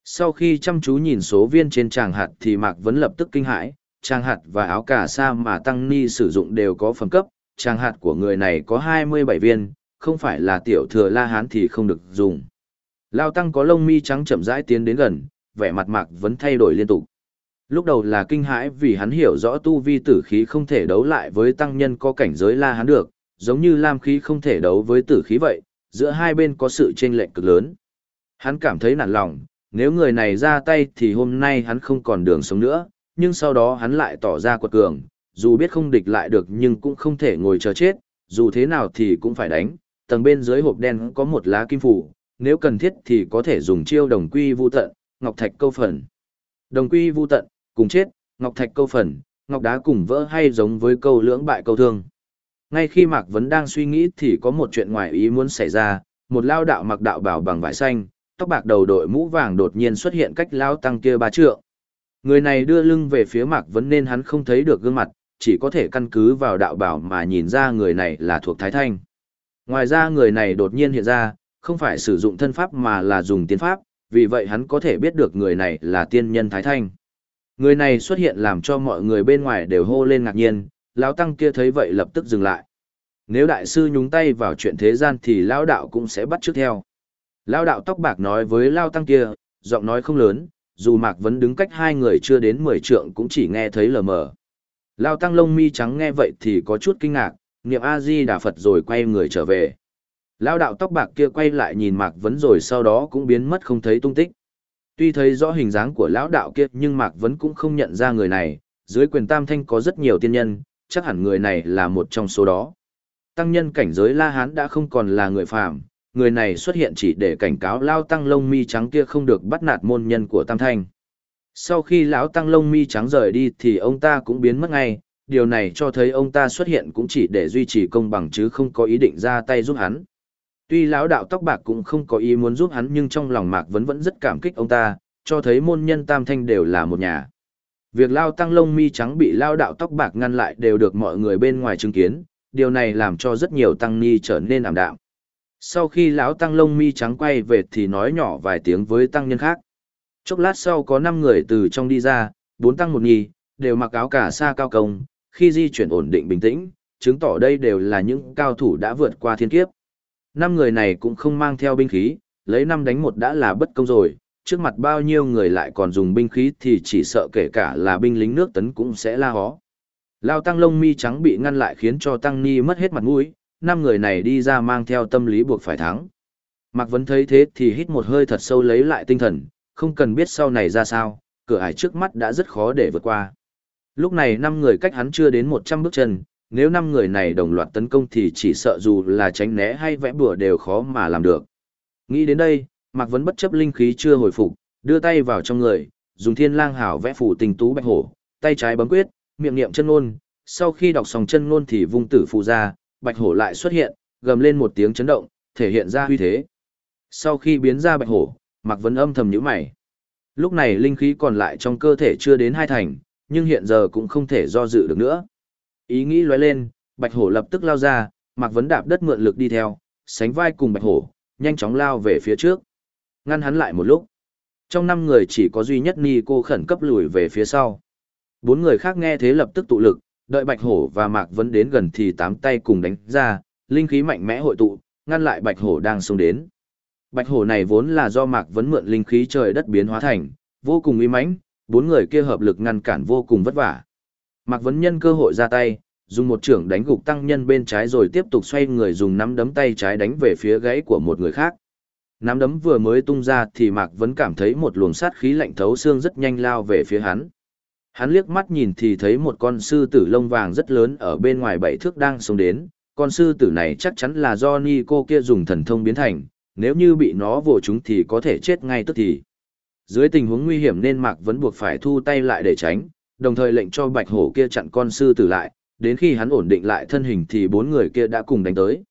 Sau khi chăm chú nhìn số viên trên tràng hạt thì Mạc Vấn lập tức kinh hãi, tràng hạt và áo cà sa mà Tăng Ni sử dụng đều có phẩm cấp, tràng hạt của người này có 27 viên, không phải là tiểu thừa la hán thì không được dùng. Lao Tăng có lông mi trắng chậm rãi tiến đến gần, vẻ mặt Mạc vẫn thay đổi liên tục. Lúc đầu là kinh hãi vì hắn hiểu rõ tu vi tử khí không thể đấu lại với tăng nhân có cảnh giới la hán được, giống như lam khí không thể đấu với tử khí vậy, giữa hai bên có sự chênh lệch cực lớn. Hắn cảm thấy nản lòng, nếu người này ra tay thì hôm nay hắn không còn đường sống nữa, nhưng sau đó hắn lại tỏ ra quật cường, dù biết không địch lại được nhưng cũng không thể ngồi chờ chết, dù thế nào thì cũng phải đánh, tầng bên dưới hộp đen có một lá kim phủ, nếu cần thiết thì có thể dùng chiêu đồng quy vu tận, ngọc thạch câu phần. Đồng quy vu tận, cùng chết, ngọc thạch câu phần, ngọc đá cùng vỡ hay giống với câu lưỡng bại câu thương. Ngay khi Mạc Vấn đang suy nghĩ thì có một chuyện ngoài ý muốn xảy ra, một lao đạo mặc đạo bảo bằng vải xanh, tóc bạc đầu đội mũ vàng đột nhiên xuất hiện cách lao tăng kia ba trượng. Người này đưa lưng về phía Mạc Vấn nên hắn không thấy được gương mặt, chỉ có thể căn cứ vào đạo bảo mà nhìn ra người này là thuộc Thái Thanh. Ngoài ra người này đột nhiên hiện ra, không phải sử dụng thân pháp mà là dùng tiên pháp, vì vậy hắn có thể biết được người này là tiên nhân Thái Thanh. Người này xuất hiện làm cho mọi người bên ngoài đều hô lên ngạc nhiên, lão tăng kia thấy vậy lập tức dừng lại. Nếu đại sư nhúng tay vào chuyện thế gian thì lão đạo cũng sẽ bắt trước theo. Lão đạo tóc bạc nói với lão tăng kia, giọng nói không lớn, dù Mạc Vấn đứng cách hai người chưa đến mười trượng cũng chỉ nghe thấy lờ mờ. Lão tăng lông mi trắng nghe vậy thì có chút kinh ngạc, niệm A-di Đà Phật rồi quay người trở về. Lão đạo tóc bạc kia quay lại nhìn Mạc Vấn rồi sau đó cũng biến mất không thấy tung tích. Tuy thấy rõ hình dáng của lão đạo kia nhưng Mạc Vấn cũng không nhận ra người này, dưới quyền tam thanh có rất nhiều tiên nhân, chắc hẳn người này là một trong số đó. Tăng nhân cảnh giới La Hán đã không còn là người phàm, người này xuất hiện chỉ để cảnh cáo lao tăng lông mi trắng kia không được bắt nạt môn nhân của tam thanh. Sau khi lão tăng lông mi trắng rời đi thì ông ta cũng biến mất ngay, điều này cho thấy ông ta xuất hiện cũng chỉ để duy trì công bằng chứ không có ý định ra tay giúp hắn. Tuy lão đạo tóc bạc cũng không có ý muốn giúp hắn nhưng trong lòng Mạc vẫn vẫn rất cảm kích ông ta, cho thấy môn nhân tam thanh đều là một nhà. Việc lao tăng lông mi trắng bị lao đạo tóc bạc ngăn lại đều được mọi người bên ngoài chứng kiến, điều này làm cho rất nhiều tăng ni trở nên ảm đạm. Sau khi lão tăng lông mi trắng quay về thì nói nhỏ vài tiếng với tăng nhân khác. Chốc lát sau có 5 người từ trong đi ra, bốn tăng một nhì, đều mặc áo cả sa cao công, khi di chuyển ổn định bình tĩnh, chứng tỏ đây đều là những cao thủ đã vượt qua thiên kiếp. Năm người này cũng không mang theo binh khí, lấy năm đánh một đã là bất công rồi, trước mặt bao nhiêu người lại còn dùng binh khí thì chỉ sợ kể cả là binh lính nước tấn cũng sẽ la hó. Lao tăng lông mi trắng bị ngăn lại khiến cho tăng ni mất hết mặt mũi, năm người này đi ra mang theo tâm lý buộc phải thắng. Mạc Vấn thấy thế thì hít một hơi thật sâu lấy lại tinh thần, không cần biết sau này ra sao, cửa ải trước mắt đã rất khó để vượt qua. Lúc này năm người cách hắn chưa đến 100 bước chân, nếu năm người này đồng loạt tấn công thì chỉ sợ dù là tránh né hay vẽ bùa đều khó mà làm được. Nghĩ đến đây, Mạc Vấn bất chấp linh khí chưa hồi phục, đưa tay vào trong người, dùng thiên lang hảo vẽ phủ tình tú bạch hổ, tay trái bấm quyết, miệng niệm chân ngôn, sau khi đọc xong chân ngôn thì vung tử phù ra, bạch hổ lại xuất hiện, gầm lên một tiếng chấn động, thể hiện ra huy thế. Sau khi biến ra bạch hổ, Mạc Vấn âm thầm nhíu mày. Lúc này linh khí còn lại trong cơ thể chưa đến hai thành, nhưng hiện giờ cũng không thể do dự được nữa. Ý nghĩ lóe lên, bạch hổ lập tức lao ra, Mạc Vấn đạp đất mượn lực đi theo, sánh vai cùng bạch hổ, nhanh chóng lao về phía trước. Ngăn hắn lại một lúc. Trong năm người chỉ có duy nhất Ni cô khẩn cấp lùi về phía sau. Bốn người khác nghe thế lập tức tụ lực, đợi Bạch Hổ và Mạc Vấn đến gần thì tám tay cùng đánh ra, linh khí mạnh mẽ hội tụ, ngăn lại Bạch Hổ đang xông đến. Bạch Hổ này vốn là do Mạc Vấn mượn linh khí trời đất biến hóa thành, vô cùng uy mãnh, bốn người kia hợp lực ngăn cản vô cùng vất vả. Mạc Vấn nhân cơ hội ra tay, dùng một trưởng đánh gục tăng nhân bên trái rồi tiếp tục xoay người dùng nắm đấm tay trái đánh về phía gãy của một người khác. Nắm đấm vừa mới tung ra thì Mạc Vấn cảm thấy một luồng sát khí lạnh thấu xương rất nhanh lao về phía hắn. Hắn liếc mắt nhìn thì thấy một con sư tử lông vàng rất lớn ở bên ngoài bảy thước đang sống đến, con sư tử này chắc chắn là do ni cô kia dùng thần thông biến thành, nếu như bị nó vồ chúng thì có thể chết ngay tức thì. Dưới tình huống nguy hiểm nên Mạc vẫn buộc phải thu tay lại để tránh, đồng thời lệnh cho bạch hổ kia chặn con sư tử lại, đến khi hắn ổn định lại thân hình thì bốn người kia đã cùng đánh tới.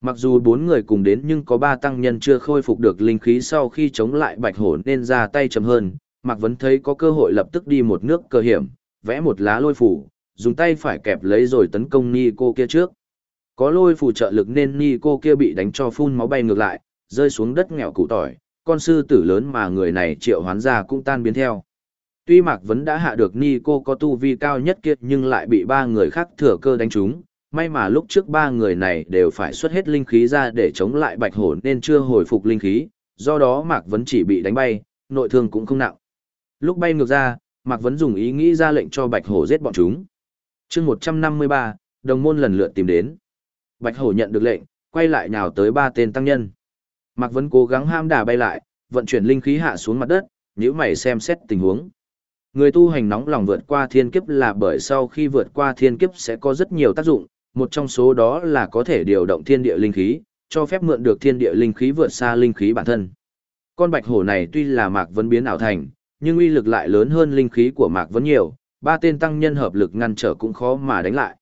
Mặc dù bốn người cùng đến nhưng có ba tăng nhân chưa khôi phục được linh khí sau khi chống lại bạch hổ nên ra tay chậm hơn, Mạc Vấn thấy có cơ hội lập tức đi một nước cơ hiểm, vẽ một lá lôi phủ, dùng tay phải kẹp lấy rồi tấn công ni cô kia trước. Có lôi phủ trợ lực nên ni cô kia bị đánh cho phun máu bay ngược lại, rơi xuống đất nghèo củ tỏi, con sư tử lớn mà người này triệu hoán ra cũng tan biến theo. Tuy Mạc Vấn đã hạ được ni cô có tu vi cao nhất kia nhưng lại bị ba người khác thừa cơ đánh trúng. May mà lúc trước ba người này đều phải xuất hết linh khí ra để chống lại bạch hổ nên chưa hồi phục linh khí, do đó Mạc Vấn chỉ bị đánh bay, nội thương cũng không nặng. Lúc bay ngược ra, Mạc Vấn dùng ý nghĩ ra lệnh cho Bạch Hổ giết bọn chúng. chương 153, đồng môn lần lượt tìm đến. Bạch Hổ nhận được lệnh, quay lại nhào tới ba tên tăng nhân. Mạc Vấn cố gắng ham đà bay lại, vận chuyển linh khí hạ xuống mặt đất, nhíu mày xem xét tình huống. Người tu hành nóng lòng vượt qua thiên kiếp là bởi sau khi vượt qua thiên kiếp sẽ có rất nhiều tác dụng, một trong số đó là có thể điều động thiên địa linh khí, cho phép mượn được thiên địa linh khí vượt xa linh khí bản thân. Con bạch hổ này tuy là Mạc Vấn biến ảo thành, nhưng uy lực lại lớn hơn linh khí của Mạc Vấn nhiều, ba tên tăng nhân hợp lực ngăn trở cũng khó mà đánh lại.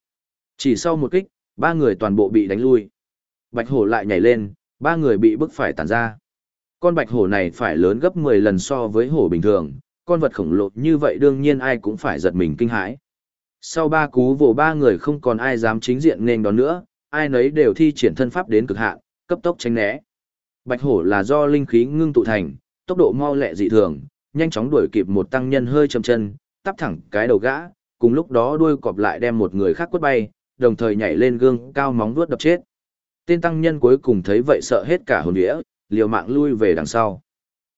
Chỉ sau một kích, ba người toàn bộ bị đánh lui. Bạch hổ lại nhảy lên, ba người bị bức phải tản ra. Con bạch hổ này phải lớn gấp 10 lần so với hổ bình thường, con vật khổng lồ như vậy đương nhiên ai cũng phải giật mình kinh hãi. Sau ba cú vồ ba người không còn ai dám chính diện nên đó nữa, ai nấy đều thi triển thân pháp đến cực hạn, cấp tốc tránh né. Bạch hổ là do linh khí ngưng tụ thành, tốc độ mau lẹ dị thường, nhanh chóng đuổi kịp một tăng nhân hơi chậm chân, tắp thẳng cái đầu gã, cùng lúc đó đuôi cọp lại đem một người khác quất bay, đồng thời nhảy lên gương cao móng vuốt đập chết. Tên tăng nhân cuối cùng thấy vậy sợ hết cả hồn vía, liều mạng lui về đằng sau.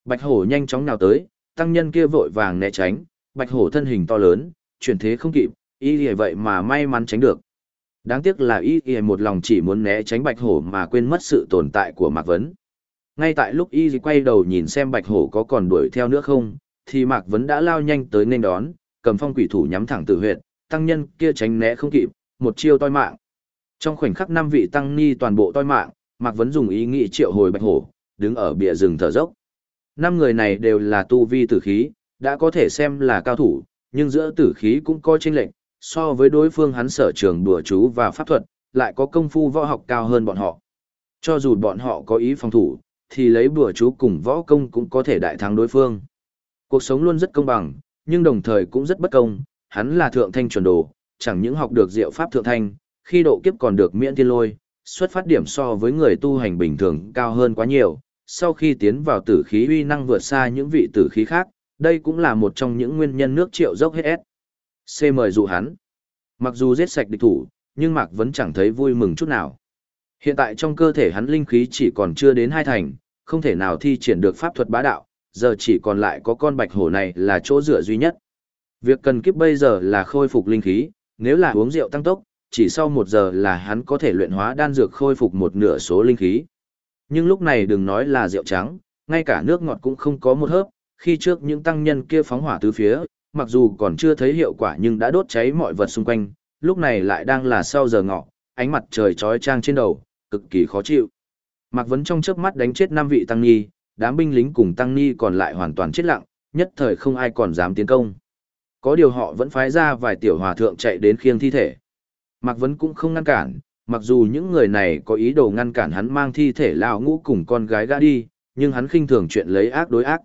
Bạch hổ nhanh chóng nào tới, tăng nhân kia vội vàng né tránh, bạch hổ thân hình to lớn, chuyển thế không kịp, y lìa vậy mà may mắn tránh được. Đáng tiếc là y lìa một lòng chỉ muốn né tránh bạch hổ mà quên mất sự tồn tại của Mạc Vấn. Ngay tại lúc y quay đầu nhìn xem bạch hổ có còn đuổi theo nữa không, thì Mạc Vấn đã lao nhanh tới nên đón, cầm phong quỷ thủ nhắm thẳng tử huyệt, tăng nhân kia tránh né không kịp, một chiêu toi mạng. Trong khoảnh khắc năm vị tăng ni toàn bộ toi mạng, Mạc Vấn dùng ý nghĩ triệu hồi bạch hổ, đứng ở bìa rừng thở dốc. Năm người này đều là tu vi tử khí, đã có thể xem là cao thủ, nhưng giữa tử khí cũng có chênh lệnh, so với đối phương hắn sở trường đùa chú và pháp thuật, lại có công phu võ học cao hơn bọn họ. Cho dù bọn họ có ý phòng thủ, thì lấy bùa chú cùng võ công cũng có thể đại thắng đối phương. Cuộc sống luôn rất công bằng, nhưng đồng thời cũng rất bất công, hắn là thượng thanh chuẩn đồ, chẳng những học được diệu pháp thượng thanh, khi độ kiếp còn được miễn thiên lôi, xuất phát điểm so với người tu hành bình thường cao hơn quá nhiều, sau khi tiến vào tử khí uy năng vượt xa những vị tử khí khác, đây cũng là một trong những nguyên nhân nước triệu dốc hết S. C mời dụ hắn. Mặc dù giết sạch địch thủ, nhưng Mạc vẫn chẳng thấy vui mừng chút nào. Hiện tại trong cơ thể hắn linh khí chỉ còn chưa đến hai thành, không thể nào thi triển được pháp thuật bá đạo, giờ chỉ còn lại có con bạch hổ này là chỗ dựa duy nhất. Việc cần kiếp bây giờ là khôi phục linh khí, nếu là uống rượu tăng tốc, chỉ sau một giờ là hắn có thể luyện hóa đan dược khôi phục một nửa số linh khí. Nhưng lúc này đừng nói là rượu trắng, ngay cả nước ngọt cũng không có một hớp, khi trước những tăng nhân kia phóng hỏa từ phía, mặc dù còn chưa thấy hiệu quả nhưng đã đốt cháy mọi vật xung quanh, lúc này lại đang là sau giờ ngọ, ánh mặt trời trói trang trên đầu, cực kỳ khó chịu. Mạc Vấn trong chớp mắt đánh chết năm vị tăng ni, đám binh lính cùng tăng ni còn lại hoàn toàn chết lặng, nhất thời không ai còn dám tiến công. Có điều họ vẫn phái ra vài tiểu hòa thượng chạy đến khiêng thi thể. Mạc Vấn cũng không ngăn cản, mặc dù những người này có ý đồ ngăn cản hắn mang thi thể lão ngũ cùng con gái gã đi, nhưng hắn khinh thường chuyện lấy ác đối ác.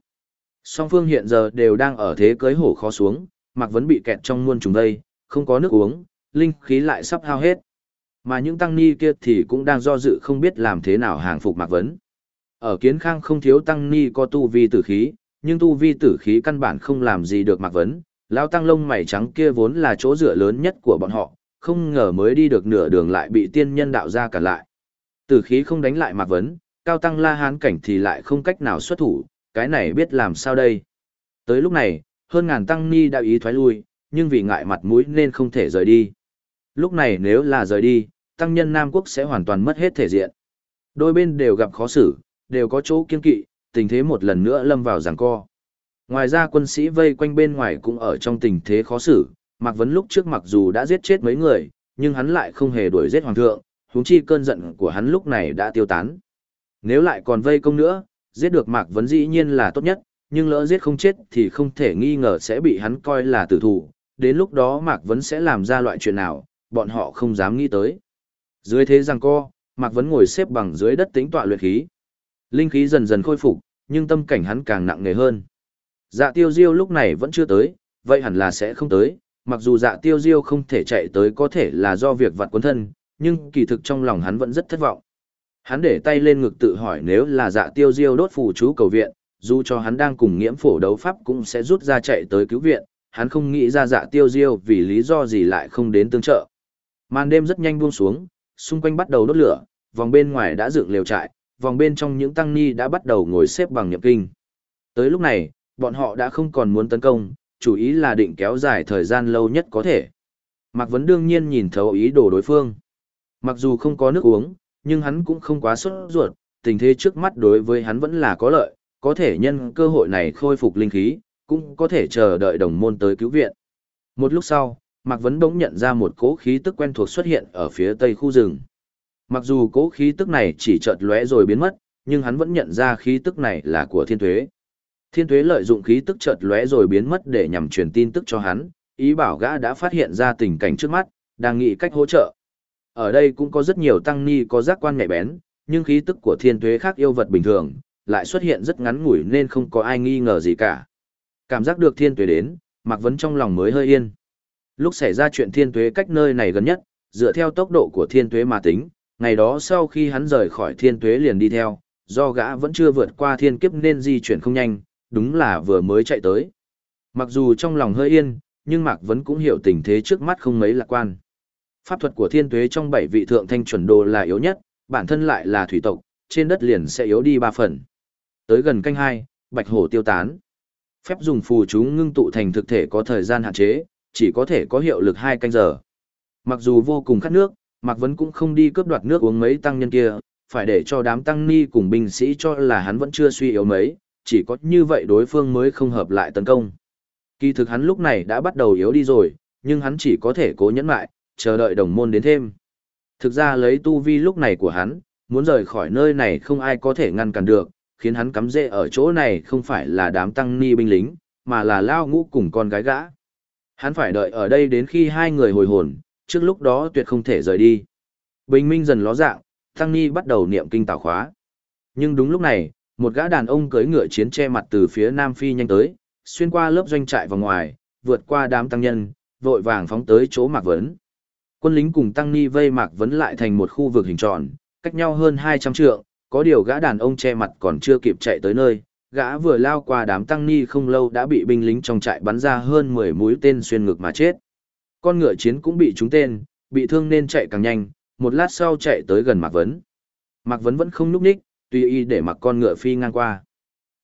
Song phương hiện giờ đều đang ở thế cưới hổ khó xuống, Mạc Vấn bị kẹt trong muôn trùng đây, không có nước uống, linh khí lại sắp hao hết. Mà những tăng ni kia thì cũng đang do dự không biết làm thế nào hàng phục Mạc Vấn. Ở kiến khang không thiếu tăng ni có tu vi tử khí, nhưng tu vi tử khí căn bản không làm gì được Mạc Vấn. Lão tăng lông mày trắng kia vốn là chỗ dựa lớn nhất của bọn họ, không ngờ mới đi được nửa đường lại bị tiên nhân đạo ra cả lại. Tử khí không đánh lại Mạc Vấn, cao tăng la hán cảnh thì lại không cách nào xuất thủ, cái này biết làm sao đây. Tới lúc này, hơn ngàn tăng ni đã ý thoái lui, nhưng vì ngại mặt mũi nên không thể rời đi. Lúc này nếu là rời đi, tăng nhân Nam Quốc sẽ hoàn toàn mất hết thể diện. Đôi bên đều gặp khó xử, đều có chỗ kiên kỵ, tình thế một lần nữa lâm vào giằng co. Ngoài ra quân sĩ vây quanh bên ngoài cũng ở trong tình thế khó xử, Mạc Vấn lúc trước mặc dù đã giết chết mấy người, nhưng hắn lại không hề đuổi giết hoàng thượng, huống chi cơn giận của hắn lúc này đã tiêu tán. Nếu lại còn vây công nữa, giết được Mạc Vấn dĩ nhiên là tốt nhất, nhưng lỡ giết không chết thì không thể nghi ngờ sẽ bị hắn coi là tử thủ, đến lúc đó Mạc Vấn sẽ làm ra loại chuyện nào, bọn họ không dám nghĩ tới. Dưới thế rằng co, Mạc Vấn ngồi xếp bằng dưới đất tính tọa luyện khí. Linh khí dần dần khôi phục, nhưng tâm cảnh hắn càng nặng nề hơn. Dạ tiêu diêu lúc này vẫn chưa tới, vậy hẳn là sẽ không tới, mặc dù dạ tiêu diêu không thể chạy tới có thể là do việc vặt quân thân, nhưng kỳ thực trong lòng hắn vẫn rất thất vọng. Hắn để tay lên ngực tự hỏi nếu là dạ tiêu diêu đốt phù chú cầu viện, dù cho hắn đang cùng nghiễm phổ đấu pháp cũng sẽ rút ra chạy tới cứu viện, hắn không nghĩ ra dạ tiêu diêu vì lý do gì lại không đến tương trợ. Màn đêm rất nhanh buông xuống, xung quanh bắt đầu đốt lửa, vòng bên ngoài đã dựng lều trại, vòng bên trong những tăng ni đã bắt đầu ngồi xếp bằng nhập kinh. Tới lúc này, bọn họ đã không còn muốn tấn công, chủ ý là định kéo dài thời gian lâu nhất có thể. Mạc Vấn đương nhiên nhìn thấu ý đồ đối phương. Mặc dù không có nước uống, nhưng hắn cũng không quá sốt ruột, tình thế trước mắt đối với hắn vẫn là có lợi, có thể nhân cơ hội này khôi phục linh khí, cũng có thể chờ đợi đồng môn tới cứu viện. Một lúc sau, Mạc Vấn bỗng nhận ra một cỗ khí tức quen thuộc xuất hiện ở phía tây khu rừng. Mặc dù cố khí tức này chỉ chợt lóe rồi biến mất, nhưng hắn vẫn nhận ra khí tức này là của thiên tuế. Thiên tuế lợi dụng khí tức chợt lóe rồi biến mất để nhằm truyền tin tức cho hắn, ý bảo gã đã phát hiện ra tình cảnh trước mắt, đang nghĩ cách hỗ trợ. Ở đây cũng có rất nhiều tăng ni có giác quan nhạy bén, nhưng khí tức của thiên tuế khác yêu vật bình thường, lại xuất hiện rất ngắn ngủi nên không có ai nghi ngờ gì cả. Cảm giác được thiên tuế đến, Mạc Vấn trong lòng mới hơi yên. Lúc xảy ra chuyện thiên tuế cách nơi này gần nhất, dựa theo tốc độ của thiên tuế mà tính, ngày đó sau khi hắn rời khỏi thiên tuế liền đi theo, do gã vẫn chưa vượt qua thiên kiếp nên di chuyển không nhanh, đúng là vừa mới chạy tới. Mặc dù trong lòng hơi yên, nhưng Mạc Vấn cũng hiểu tình thế trước mắt không mấy lạc quan. Pháp thuật của thiên tuế trong bảy vị thượng thanh chuẩn đồ là yếu nhất, bản thân lại là thủy tộc, trên đất liền sẽ yếu đi ba phần. Tới gần canh hai, bạch hổ tiêu tán. Phép dùng phù chú ngưng tụ thành thực thể có thời gian hạn chế, chỉ có thể có hiệu lực hai canh giờ. Mặc dù vô cùng khát nước, Mạc Vấn cũng không đi cướp đoạt nước uống mấy tăng nhân kia, phải để cho đám tăng ni cùng binh sĩ cho là hắn vẫn chưa suy yếu mấy, chỉ có như vậy đối phương mới không hợp lại tấn công. Kỳ thực hắn lúc này đã bắt đầu yếu đi rồi, nhưng hắn chỉ có thể cố nhẫn lại, chờ đợi đồng môn đến thêm. Thực ra lấy tu vi lúc này của hắn, muốn rời khỏi nơi này không ai có thể ngăn cản được, khiến hắn cắm rễ ở chỗ này không phải là đám tăng ni binh lính, mà là lao ngũ cùng con gái gã. Hắn phải đợi ở đây đến khi hai người hồi hồn, trước lúc đó tuyệt không thể rời đi. Bình minh dần ló dạng, tăng ni bắt đầu niệm kinh tảo khóa. Nhưng đúng lúc này, một gã đàn ông cưỡi ngựa chiến che mặt từ phía Nam Phi nhanh tới, xuyên qua lớp doanh trại vào ngoài, vượt qua đám tăng nhân, vội vàng phóng tới chỗ Mạc Vấn. Quân lính cùng tăng ni vây Mạc Vấn lại thành một khu vực hình tròn, cách nhau hơn 200 trượng, có điều gã đàn ông che mặt còn chưa kịp chạy tới nơi, gã vừa lao qua đám tăng ni không lâu đã bị binh lính trong trại bắn ra hơn 10 mũi tên xuyên ngực mà chết. Con ngựa chiến cũng bị trúng tên, bị thương nên chạy càng nhanh, một lát sau chạy tới gần Mạc Vấn. Mạc Vấn vẫn không núp ních, tùy ý để mặc con ngựa phi ngang qua.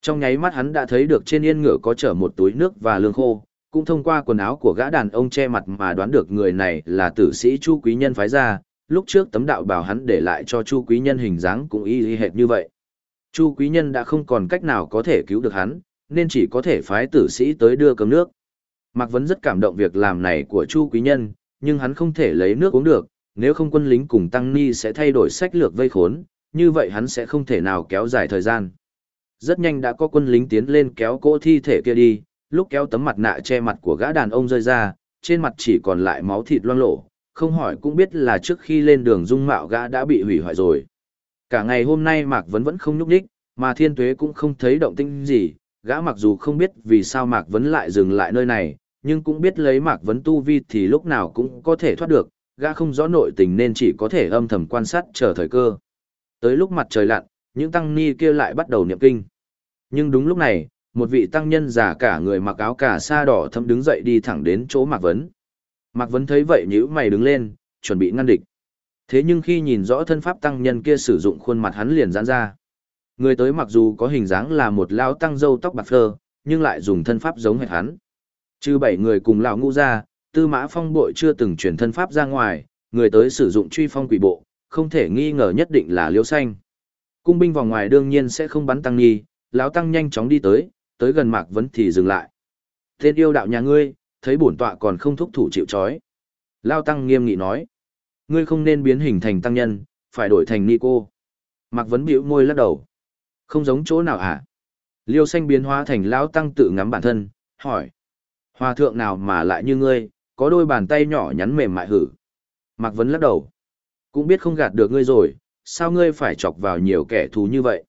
Trong nháy mắt hắn đã thấy được trên yên ngựa có chở một túi nước và lương khô, cũng thông qua quần áo của gã đàn ông che mặt mà đoán được người này là tử sĩ Chu Quý Nhân phái ra, lúc trước tấm đạo bảo hắn để lại cho Chu Quý Nhân hình dáng cũng y y hệt như vậy. Chu Quý Nhân đã không còn cách nào có thể cứu được hắn, nên chỉ có thể phái tử sĩ tới đưa cơm nước. Mạc Vấn rất cảm động việc làm này của Chu Quý Nhân, nhưng hắn không thể lấy nước uống được, nếu không quân lính cùng Tăng Ni sẽ thay đổi sách lược vây khốn, như vậy hắn sẽ không thể nào kéo dài thời gian. Rất nhanh đã có quân lính tiến lên kéo cỗ thi thể kia đi, lúc kéo tấm mặt nạ che mặt của gã đàn ông rơi ra, trên mặt chỉ còn lại máu thịt loang lổ, không hỏi cũng biết là trước khi lên đường dung mạo gã đã bị hủy hoại rồi. Cả ngày hôm nay Mạc Vấn vẫn không nhúc đích, mà Thiên Tuế cũng không thấy động tĩnh gì, gã mặc dù không biết vì sao Mạc Vấn lại dừng lại nơi này, nhưng cũng biết lấy Mạc Vấn tu vi thì lúc nào cũng có thể thoát được, gã không rõ nội tình nên chỉ có thể âm thầm quan sát chờ thời cơ. Tới lúc mặt trời lặn, những tăng ni kia lại bắt đầu niệm kinh. Nhưng đúng lúc này, một vị tăng nhân già cả người mặc áo cà sa đỏ thâm đứng dậy đi thẳng đến chỗ Mạc Vấn. Mạc Vấn thấy vậy nhíu mày đứng lên, chuẩn bị ngăn địch. Thế nhưng khi nhìn rõ thân pháp tăng nhân kia sử dụng khuôn mặt hắn liền giãn ra. Người tới mặc dù có hình dáng là một lão tăng râu tóc bạc phơ, nhưng lại dùng thân pháp giống hệt hắn. Trừ bảy người cùng lão ngũ ra, tư mã phong bội chưa từng chuyển thân pháp ra ngoài, người tới sử dụng truy phong quỷ bộ, không thể nghi ngờ nhất định là liễu xanh. Cung binh vào ngoài đương nhiên sẽ không bắn tăng nghi, lão tăng nhanh chóng đi tới, tới gần mạc vấn thì dừng lại. Tên yêu đạo nhà ngươi, thấy bổn tọa còn không thúc thủ chịu trói. Lao tăng nghiêm nghị nói, ngươi không nên biến hình thành tăng nhân, phải đổi thành ni cô. Mạc vấn biểu môi lắc đầu. Không giống chỗ nào hả? Liêu xanh biến hóa thành lão tăng tự ngắm bản thân, hỏi. Hòa thượng nào mà lại như ngươi, có đôi bàn tay nhỏ nhắn mềm mại hử. Mạc Vấn lắc đầu. Cũng biết không gạt được ngươi rồi, sao ngươi phải chọc vào nhiều kẻ thù như vậy?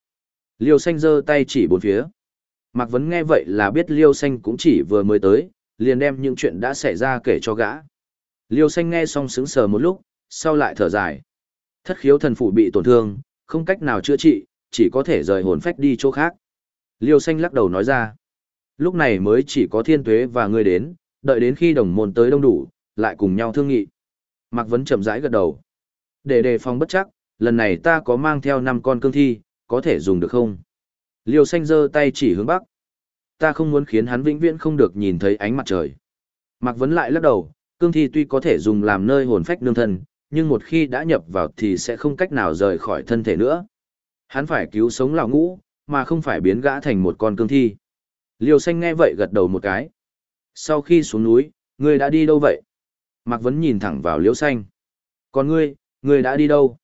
Liêu xanh giơ tay chỉ bốn phía. Mạc Vấn nghe vậy là biết Liêu xanh cũng chỉ vừa mới tới, liền đem những chuyện đã xảy ra kể cho gã. Liêu xanh nghe xong sững sờ một lúc, sau lại thở dài. Thất khiếu thần phủ bị tổn thương, không cách nào chữa trị, chỉ có thể rời hồn phách đi chỗ khác. Liêu xanh lắc đầu nói ra. Lúc này mới chỉ có thiên tuế và ngươi đến, đợi đến khi đồng môn tới đông đủ, lại cùng nhau thương nghị. Mạc Vấn chậm rãi gật đầu. Để đề phòng bất chắc, lần này ta có mang theo 5 con cương thi, có thể dùng được không? Liêu xanh giơ tay chỉ hướng bắc. Ta không muốn khiến hắn vĩnh viễn không được nhìn thấy ánh mặt trời. Mạc Vấn lại lắc đầu, cương thi tuy có thể dùng làm nơi hồn phách nương thân, nhưng một khi đã nhập vào thì sẽ không cách nào rời khỏi thân thể nữa. Hắn phải cứu sống lão ngũ, mà không phải biến gã thành một con cương thi. Liêu xanh nghe vậy gật đầu một cái. Sau khi xuống núi, ngươi đã đi đâu vậy? Mạc Vấn nhìn thẳng vào liêu xanh. Còn ngươi, ngươi đã đi đâu?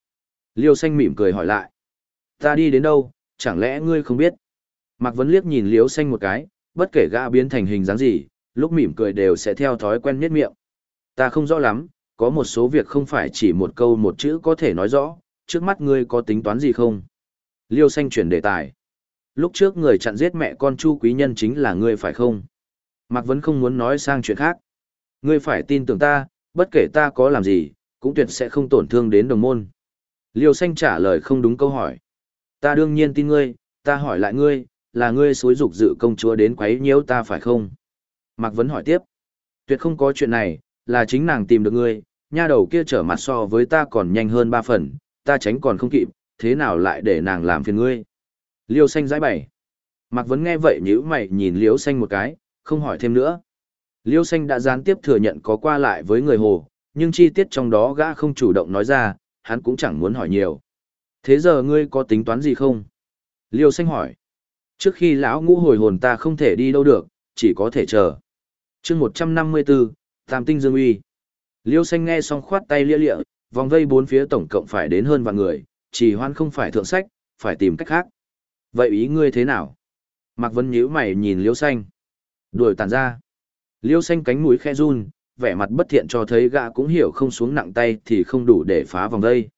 Liêu xanh mỉm cười hỏi lại. Ta đi đến đâu, chẳng lẽ ngươi không biết? Mạc Vấn liếc nhìn Liêu xanh một cái, bất kể gã biến thành hình dáng gì, lúc mỉm cười đều sẽ theo thói quen miết miệng. Ta không rõ lắm, có một số việc không phải chỉ một câu một chữ có thể nói rõ, trước mắt ngươi có tính toán gì không? Liêu xanh chuyển đề tài. Lúc trước người chặn giết mẹ con Chu Quý Nhân chính là ngươi phải không? Mạc Vấn không muốn nói sang chuyện khác. Ngươi phải tin tưởng ta, bất kể ta có làm gì, cũng tuyệt sẽ không tổn thương đến đồng môn. Liêu xanh trả lời không đúng câu hỏi. Ta đương nhiên tin ngươi, ta hỏi lại ngươi, là ngươi xối dục dự công chúa đến quấy nhiễu ta phải không? Mạc Vấn hỏi tiếp. Tuyệt không có chuyện này, là chính nàng tìm được ngươi, nha đầu kia trở mặt so với ta còn nhanh hơn ba phần, ta tránh còn không kịp, thế nào lại để nàng làm phiền ngươi? Liêu xanh giải bày. Mạc Vấn nghe vậy nhíu mày nhìn Liêu xanh một cái, không hỏi thêm nữa. Liêu xanh đã gián tiếp thừa nhận có qua lại với người hồ, nhưng chi tiết trong đó gã không chủ động nói ra, hắn cũng chẳng muốn hỏi nhiều. Thế giờ ngươi có tính toán gì không? Liêu xanh hỏi. Trước khi lão ngũ hồi hồn ta không thể đi đâu được, chỉ có thể chờ. chương 154, Tam Tinh Dương Uy. Liêu xanh nghe xong khoát tay lia lịa, vòng vây bốn phía tổng cộng phải đến hơn vạn người, chỉ hoan không phải thượng sách, phải tìm cách khác. Vậy ý ngươi thế nào? Mạc Vân nhíu mày nhìn Liêu xanh. Đuổi tàn ra. Liêu xanh cánh mũi khe run, vẻ mặt bất thiện cho thấy gã cũng hiểu không xuống nặng tay thì không đủ để phá vòng vây.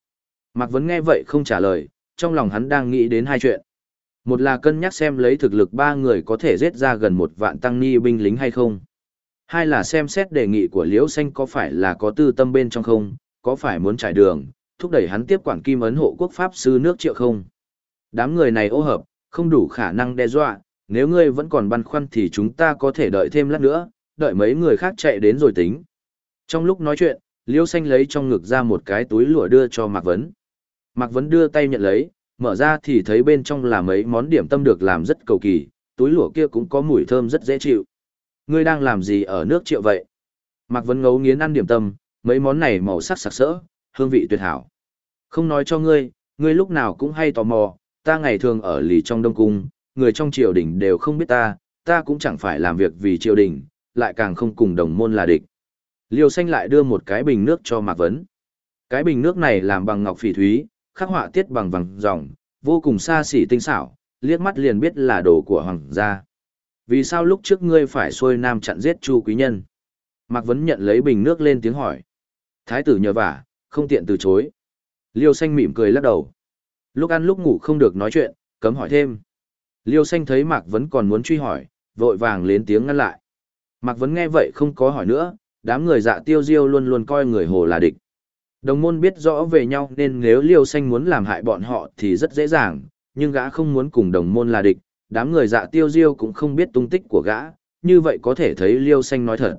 Mạc Vân nghe vậy không trả lời, trong lòng hắn đang nghĩ đến hai chuyện. Một là cân nhắc xem lấy thực lực ba người có thể giết ra gần một vạn tăng ni binh lính hay không. Hai là xem xét đề nghị của Liễu Xanh có phải là có tư tâm bên trong không, có phải muốn trải đường, thúc đẩy hắn tiếp quản kim ấn hộ quốc pháp sư nước triệu không. Đám người này ô hợp, không đủ khả năng đe dọa, nếu ngươi vẫn còn băn khoăn thì chúng ta có thể đợi thêm lát nữa, đợi mấy người khác chạy đến rồi tính. Trong lúc nói chuyện, Liêu Xanh lấy trong ngực ra một cái túi lụa đưa cho Mạc Vấn. Mạc Vấn đưa tay nhận lấy, mở ra thì thấy bên trong là mấy món điểm tâm được làm rất cầu kỳ, túi lụa kia cũng có mùi thơm rất dễ chịu. Ngươi đang làm gì ở nước triệu vậy? Mạc Vấn ngấu nghiến ăn điểm tâm, mấy món này màu sắc sặc sỡ, hương vị tuyệt hảo. Không nói cho ngươi, ngươi lúc nào cũng hay tò mò, ta ngày thường ở lì trong đông cung, người trong triều đình đều không biết ta, ta cũng chẳng phải làm việc vì triều đình, lại càng không cùng đồng môn là địch. Liêu xanh lại đưa một cái bình nước cho Mạc Vấn. Cái bình nước này làm bằng ngọc phỉ thúy, khắc họa tiết bằng vàng ròng, vô cùng xa xỉ tinh xảo, liếc mắt liền biết là đồ của hoàng gia. Vì sao lúc trước ngươi phải xuôi nam chặn giết Chu quý nhân? Mạc Vấn nhận lấy bình nước lên tiếng hỏi. Thái tử nhờ vả, không tiện từ chối. Liêu xanh mỉm cười lắc đầu. Lúc ăn lúc ngủ không được nói chuyện, cấm hỏi thêm. Liêu xanh thấy Mạc Vấn còn muốn truy hỏi, vội vàng lên tiếng ngăn lại. Mạc Vấn nghe vậy không có hỏi nữa, đám người dạ tiêu diêu luôn luôn coi người hồ là địch. Đồng môn biết rõ về nhau nên nếu liêu xanh muốn làm hại bọn họ thì rất dễ dàng, nhưng gã không muốn cùng đồng môn là địch, đám người dạ tiêu diêu cũng không biết tung tích của gã, như vậy có thể thấy liêu xanh nói thật.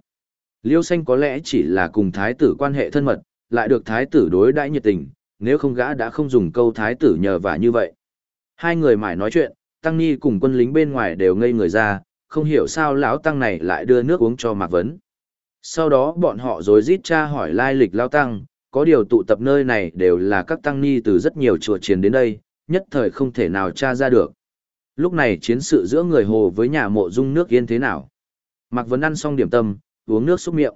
Liêu xanh có lẽ chỉ là cùng thái tử quan hệ thân mật, lại được thái tử đối đãi nhiệt tình, nếu không gã đã không dùng câu thái tử nhờ vả như vậy. Hai người mải nói chuyện, Tăng Ni cùng quân lính bên ngoài đều ngây người ra, không hiểu sao lão tăng này lại đưa nước uống cho Mạc Vấn. Sau đó bọn họ rồi rít tra hỏi lai lịch lão tăng, có điều tụ tập nơi này đều là các tăng ni từ rất nhiều chùa chiến đến đây, nhất thời không thể nào tra ra được. Lúc này chiến sự giữa người hồ với nhà mộ dung nước yên thế nào? Mạc Vấn ăn xong điểm tâm, uống nước xúc miệng.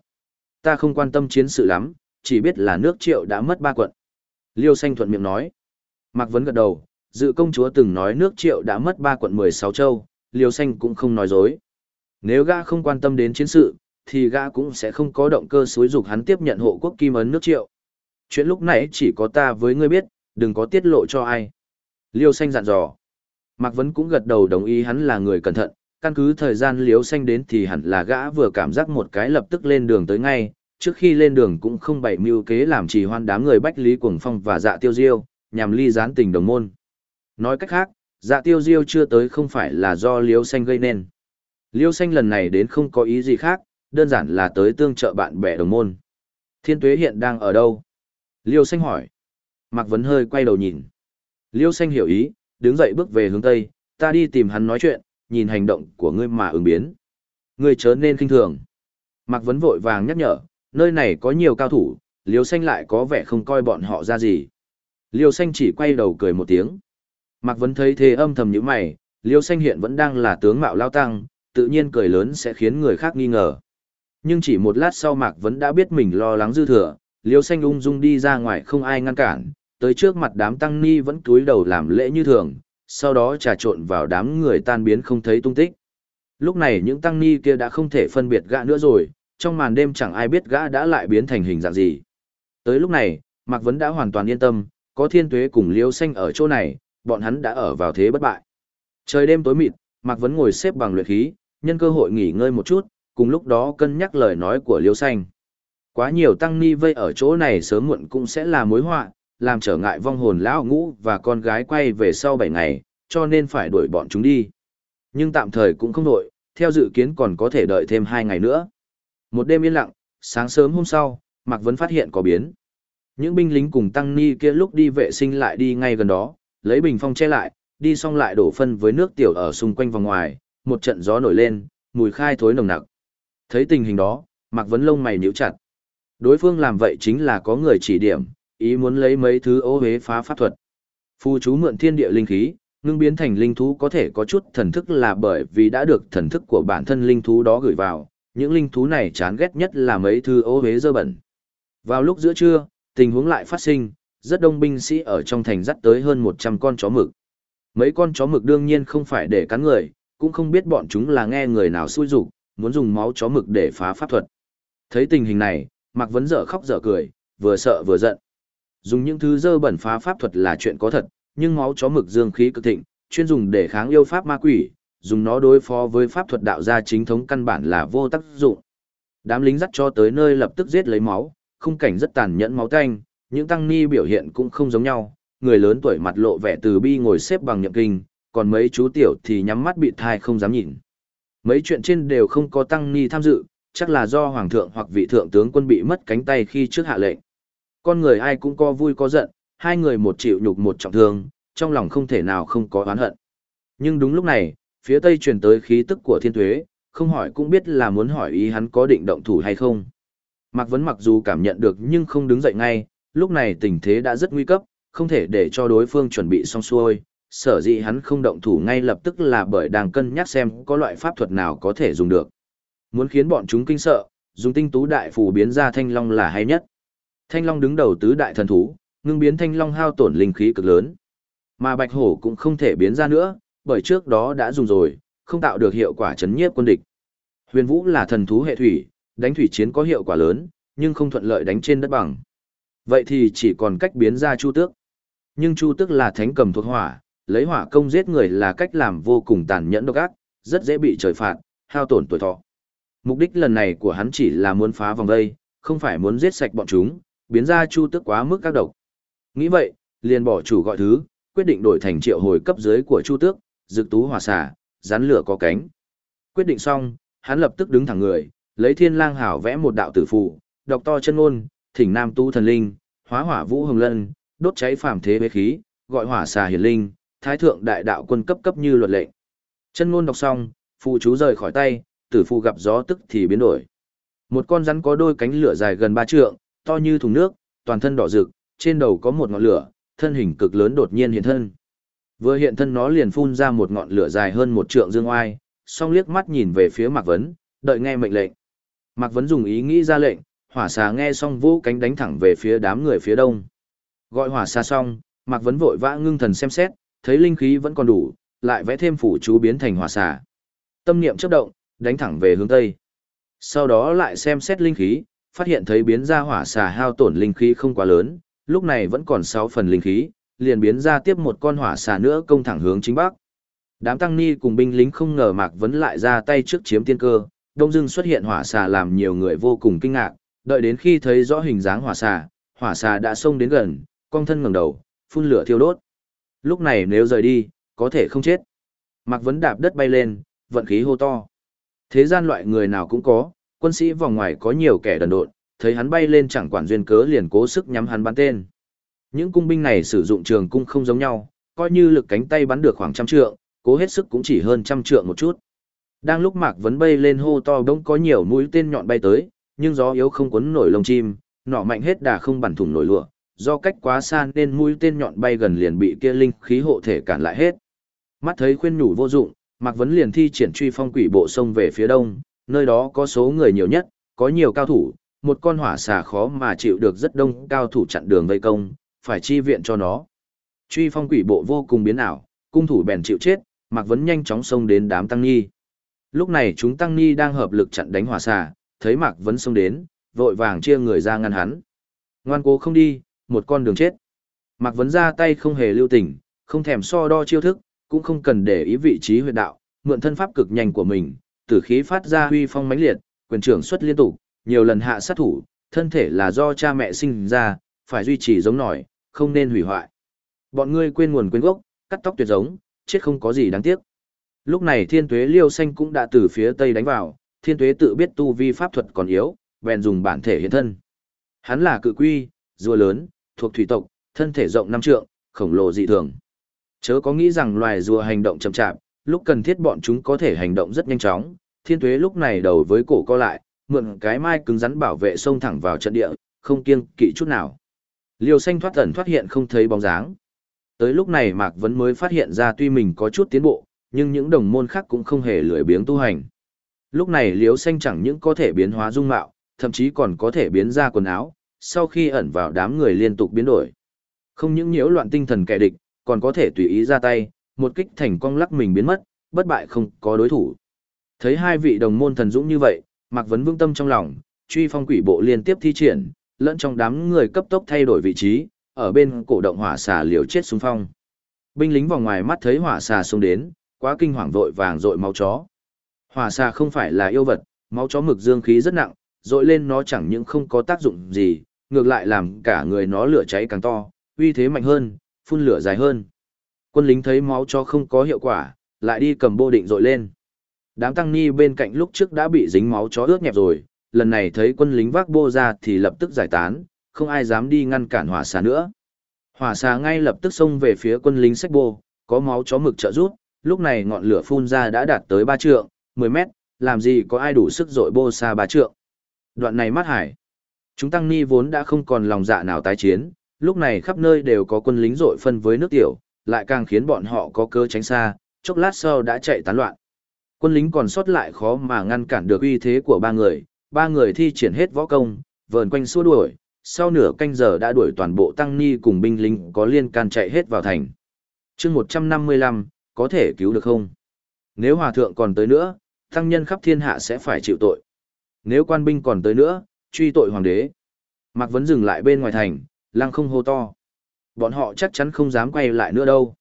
Ta không quan tâm chiến sự lắm, chỉ biết là nước triệu đã mất ba quận. Liêu xanh thuận miệng nói. Mạc Vấn gật đầu, dự công chúa từng nói nước triệu đã mất ba quận 16 châu, liêu xanh cũng không nói dối. Nếu gã không quan tâm đến chiến sự, thì gã cũng sẽ không có động cơ xúi dục hắn tiếp nhận hộ quốc kim ấn nước triệu. Chuyện lúc nãy chỉ có ta với ngươi biết, đừng có tiết lộ cho ai. Liêu xanh dặn dò. Mạc Vấn cũng gật đầu đồng ý hắn là người cẩn thận, căn cứ thời gian liếu xanh đến thì hẳn là gã vừa cảm giác một cái lập tức lên đường tới ngay, trước khi lên đường cũng không bày mưu kế làm trì hoan đám người bách lý cuồng phong và dạ tiêu diêu, nhằm ly gián tình đồng môn. Nói cách khác, dạ tiêu diêu chưa tới không phải là do liếu xanh gây nên. Liêu xanh lần này đến không có ý gì khác, đơn giản là tới tương trợ bạn bè đồng môn. Thiên tuế hiện đang ở đâu? Liêu xanh hỏi. Mạc Vấn hơi quay đầu nhìn. Liêu xanh hiểu ý, đứng dậy bước về hướng Tây, ta đi tìm hắn nói chuyện, nhìn hành động của ngươi mà ứng biến. Ngươi chớ nên kinh thường. Mạc Vấn vội vàng nhắc nhở, nơi này có nhiều cao thủ, Liêu xanh lại có vẻ không coi bọn họ ra gì. Liêu xanh chỉ quay đầu cười một tiếng. Mạc Vấn thấy thế âm thầm như mày, Liêu Xanh hiện vẫn đang là tướng mạo lao tăng, tự nhiên cười lớn sẽ khiến người khác nghi ngờ. Nhưng chỉ một lát sau Mạc Vấn đã biết mình lo lắng dư thừa, Liêu Xanh ung dung đi ra ngoài không ai ngăn cản, tới trước mặt đám tăng ni vẫn cúi đầu làm lễ như thường, sau đó trà trộn vào đám người tan biến không thấy tung tích. Lúc này những tăng ni kia đã không thể phân biệt gã nữa rồi, trong màn đêm chẳng ai biết gã đã lại biến thành hình dạng gì. Tới lúc này, Mạc Vấn đã hoàn toàn yên tâm, có thiên tuế cùng liêu xanh ở chỗ này, bọn hắn đã ở vào thế bất bại. Trời đêm tối mịt, Mạc Vấn ngồi xếp bằng luyện khí, nhân cơ hội nghỉ ngơi một chút, cùng lúc đó cân nhắc lời nói của liêu xanh. Quá nhiều tăng ni vây ở chỗ này sớm muộn cũng sẽ là mối họa, làm trở ngại vong hồn lão ngũ và con gái quay về sau 7 ngày, cho nên phải đuổi bọn chúng đi. Nhưng tạm thời cũng không đuổi, theo dự kiến còn có thể đợi thêm 2 ngày nữa. Một đêm yên lặng, sáng sớm hôm sau, Mạc Vấn phát hiện có biến. Những binh lính cùng tăng ni kia lúc đi vệ sinh lại đi ngay gần đó, lấy bình phong che lại, đi xong lại đổ phân với nước tiểu ở xung quanh vòng ngoài, một trận gió nổi lên, mùi khai thối nồng nặc. Thấy tình hình đó, Mạc Vấn lông mày nhíu chặt. Đối phương làm vậy chính là có người chỉ điểm, ý muốn lấy mấy thứ ô huế phá pháp thuật. Phu chú mượn thiên địa linh khí, ngưng biến thành linh thú có thể có chút thần thức là bởi vì đã được thần thức của bản thân linh thú đó gửi vào, những linh thú này chán ghét nhất là mấy thứ ô huế dơ bẩn. Vào lúc giữa trưa, tình huống lại phát sinh, rất đông binh sĩ ở trong thành dắt tới hơn 100 con chó mực. Mấy con chó mực đương nhiên không phải để cắn người, cũng không biết bọn chúng là nghe người nào xui rục, muốn dùng máu chó mực để phá pháp thuật. Thấy tình hình này, Mạc Vấn dở khóc dở cười, vừa sợ vừa giận. Dùng những thứ dơ bẩn phá pháp thuật là chuyện có thật, nhưng máu chó mực dương khí cực thịnh, chuyên dùng để kháng yêu pháp ma quỷ, dùng nó đối phó với pháp thuật đạo gia chính thống căn bản là vô tác dụng. Đám lính dắt cho tới nơi lập tức giết lấy máu, khung cảnh rất tàn nhẫn máu tanh, những tăng ni biểu hiện cũng không giống nhau, người lớn tuổi mặt lộ vẻ từ bi ngồi xếp bằng nhậm kinh, còn mấy chú tiểu thì nhắm mắt bị thai không dám nhìn. Mấy chuyện trên đều không có tăng ni tham dự, chắc là do hoàng thượng hoặc vị thượng tướng quân bị mất cánh tay khi trước hạ lệnh. Con người ai cũng có vui có giận, hai người một chịu nhục một trọng thương, trong lòng không thể nào không có oán hận. Nhưng đúng lúc này, phía tây truyền tới khí tức của thiên tuế, không hỏi cũng biết là muốn hỏi ý hắn có định động thủ hay không. Mạc Vấn mặc dù cảm nhận được nhưng không đứng dậy ngay, lúc này tình thế đã rất nguy cấp, không thể để cho đối phương chuẩn bị xong xuôi. Sở dĩ hắn không động thủ ngay lập tức là bởi đang cân nhắc xem có loại pháp thuật nào có thể dùng được. Muốn khiến bọn chúng kinh sợ, dùng tinh tú đại phù biến ra thanh long là hay nhất. Thanh long đứng đầu tứ đại thần thú, ngưng biến thanh long hao tổn linh khí cực lớn. Mà bạch hổ cũng không thể biến ra nữa, bởi trước đó đã dùng rồi, không tạo được hiệu quả chấn nhiếp quân địch. Huyền vũ là thần thú hệ thủy, đánh thủy chiến có hiệu quả lớn, nhưng không thuận lợi đánh trên đất bằng. Vậy thì chỉ còn cách biến ra chu tước. Nhưng chu tước là thánh cầm thuộc hỏa, lấy hỏa công giết người là cách làm vô cùng tàn nhẫn độc ác, rất dễ bị trời phạt, hao tổn tuổi thọ. Mục đích lần này của hắn chỉ là muốn phá vòng vây, không phải muốn giết sạch bọn chúng, biến ra chu tước quá mức các độc. Nghĩ vậy, liền bỏ chủ gọi thứ, quyết định đổi thành triệu hồi cấp dưới của chu tước, dực tú hỏa xà, rắn lửa có cánh. Quyết định xong, hắn lập tức đứng thẳng người, lấy thiên lang hảo vẽ một đạo tử phù, đọc to chân ngôn, thỉnh nam tu thần linh, hóa hỏa vũ hồng lân, đốt cháy phàm thế bế khí, gọi hỏa xà hiển linh, thái thượng đại đạo quân cấp cấp như luật lệ. Chân ngôn đọc xong, phù chú rời khỏi tay, tử phù gặp gió tức thì biến đổi. Một con rắn có đôi cánh lửa dài gần ba trượng, to như thùng nước, toàn thân đỏ rực, trên đầu có một ngọn lửa, thân hình cực lớn đột nhiên hiện thân. Vừa hiện thân nó liền phun ra một ngọn lửa dài hơn một trượng dương oai, song liếc mắt nhìn về phía Mạc Vấn, đợi nghe mệnh lệnh. Mạc Vấn dùng ý nghĩ ra lệnh, hỏa xà nghe xong vũ cánh đánh thẳng về phía đám người phía đông. Gọi hỏa xà xong, Mạc Vấn vội vã ngưng thần xem xét, thấy linh khí vẫn còn đủ, lại vẽ thêm phủ chú biến thành hỏa xà. Tâm niệm chấp động, đánh thẳng về hướng tây. Sau đó lại xem xét linh khí, phát hiện thấy biến ra hỏa xà hao tổn linh khí không quá lớn, lúc này vẫn còn 6 phần linh khí, liền biến ra tiếp một con hỏa xà nữa công thẳng hướng chính bắc. Đám tăng ni cùng binh lính không ngờ Mạc Vấn lại ra tay trước chiếm tiên cơ, đông dưng xuất hiện hỏa xà làm nhiều người vô cùng kinh ngạc, đợi đến khi thấy rõ hình dáng hỏa xà, hỏa xà đã xông đến gần, cong thân ngẩng đầu, phun lửa thiêu đốt. Lúc này nếu rời đi, có thể không chết. Mạc Vấn đạp đất bay lên, vận khí hô to. Thế gian loại người nào cũng có, quân sĩ vòng ngoài có nhiều kẻ đần độn, thấy hắn bay lên chẳng quản duyên cớ liền cố sức nhắm hắn bắn tên. Những cung binh này sử dụng trường cung không giống nhau, coi như lực cánh tay bắn được khoảng trăm trượng, cố hết sức cũng chỉ hơn trăm trượng một chút. Đang lúc Mạc Vấn bay lên hô to bỗng có nhiều mũi tên nhọn bay tới, nhưng gió yếu không cuốn nổi lông chim, nọ mạnh hết đà không bắn thủng nổi lụa, do cách quá xa nên mũi tên nhọn bay gần liền bị kia linh khí hộ thể cản lại hết. Mắt thấy khuyên nhủ vô dụng, Mạc Vấn liền thi triển truy phong quỷ bộ sông về phía đông, nơi đó có số người nhiều nhất, có nhiều cao thủ, một con hỏa xà khó mà chịu được rất đông cao thủ chặn đường vây công, phải chi viện cho nó. Truy phong quỷ bộ vô cùng biến ảo, cung thủ bèn chịu chết, Mạc Vấn nhanh chóng xông đến đám tăng ni. Lúc này chúng tăng ni đang hợp lực chặn đánh hỏa xà, thấy Mạc Vấn xông đến, vội vàng chia người ra ngăn hắn. Ngoan cố không đi, một con đường chết. Mạc Vấn ra tay không hề lưu tình, không thèm so đo chiêu thức, cũng không cần để ý vị trí huyệt đạo, mượn thân pháp cực nhanh của mình, tử khí phát ra huy phong mãnh liệt, quyền trưởng xuất liên tục, nhiều lần hạ sát thủ, thân thể là do cha mẹ sinh ra, phải duy trì giống nổi, không nên hủy hoại. Bọn ngươi quên nguồn quên gốc, cắt tóc tuyệt giống, chết không có gì đáng tiếc. Lúc này thiên tuế liêu xanh cũng đã từ phía tây đánh vào, thiên tuế tự biết tu vi pháp thuật còn yếu, bèn dùng bản thể hiện thân. Hắn là cự quy, rùa lớn, thuộc thủy tộc, thân thể rộng năm trượng, khổng lồ dị thường. Chớ có nghĩ rằng loài rùa hành động chậm chạp, lúc cần thiết bọn chúng có thể hành động rất nhanh chóng. Thiên tuế lúc này đầu với cổ co lại, mượn cái mai cứng rắn bảo vệ xông thẳng vào trận địa, không kiêng kỵ chút nào. liều xanh thoát ẩn thoát hiện không thấy bóng dáng. Tới lúc này Mạc Vấn mới phát hiện ra tuy mình có chút tiến bộ, nhưng những đồng môn khác cũng không hề lười biếng tu hành. Lúc này liều xanh chẳng những có thể biến hóa dung mạo, thậm chí còn có thể biến ra quần áo, sau khi ẩn vào đám người liên tục biến đổi. Không những nhiễu loạn tinh thần kẻ địch, còn có thể tùy ý ra tay, một kích thành công lắc mình biến mất, bất bại không có đối thủ. Thấy hai vị đồng môn thần dũng như vậy, Mạc Vấn vương tâm trong lòng, truy phong quỷ bộ liên tiếp thi triển, lẫn trong đám người cấp tốc thay đổi vị trí, ở bên cổ động hỏa xà liều chết xung phong. Binh lính vòng ngoài mắt thấy hỏa xà xông đến, quá kinh hoàng vội vàng dội máu chó. Hỏa xà không phải là yêu vật, máu chó mực dương khí rất nặng, dội lên nó chẳng những không có tác dụng gì, ngược lại làm cả người nó lửa cháy càng to, uy thế mạnh hơn, phun lửa dài hơn. Quân lính thấy máu chó không có hiệu quả, lại đi cầm bô định dội lên. Đám tăng ni bên cạnh lúc trước đã bị dính máu chó ướt nhẹp rồi, lần này thấy quân lính vác bô ra thì lập tức giải tán, không ai dám đi ngăn cản hỏa xà nữa. Hỏa xà ngay lập tức xông về phía quân lính sách bô, có máu chó mực trợ rút, lúc này ngọn lửa phun ra đã đạt tới 3 trượng, 10 mét, làm gì có ai đủ sức dội bô xa 3 trượng. Đoạn này mát hải. Chúng tăng ni vốn đã không còn lòng dạ nào tái chiến, lúc này khắp nơi đều có quân lính dội phân với nước tiểu, lại càng khiến bọn họ có cơ tránh xa, chốc lát sau đã chạy tán loạn. Quân lính còn sót lại khó mà ngăn cản được uy thế của ba người, ba người thi triển hết võ công, vờn quanh xua đuổi, sau nửa canh giờ đã đuổi toàn bộ tăng ni cùng binh lính có liên can chạy hết vào thành. chương 155, có thể cứu được không? Nếu hòa thượng còn tới nữa, tăng nhân khắp thiên hạ sẽ phải chịu tội. Nếu quan binh còn tới nữa, truy tội hoàng đế. Mạc Vấn dừng lại bên ngoài thành, lăng không hô to. Bọn họ chắc chắn không dám quay lại nữa đâu.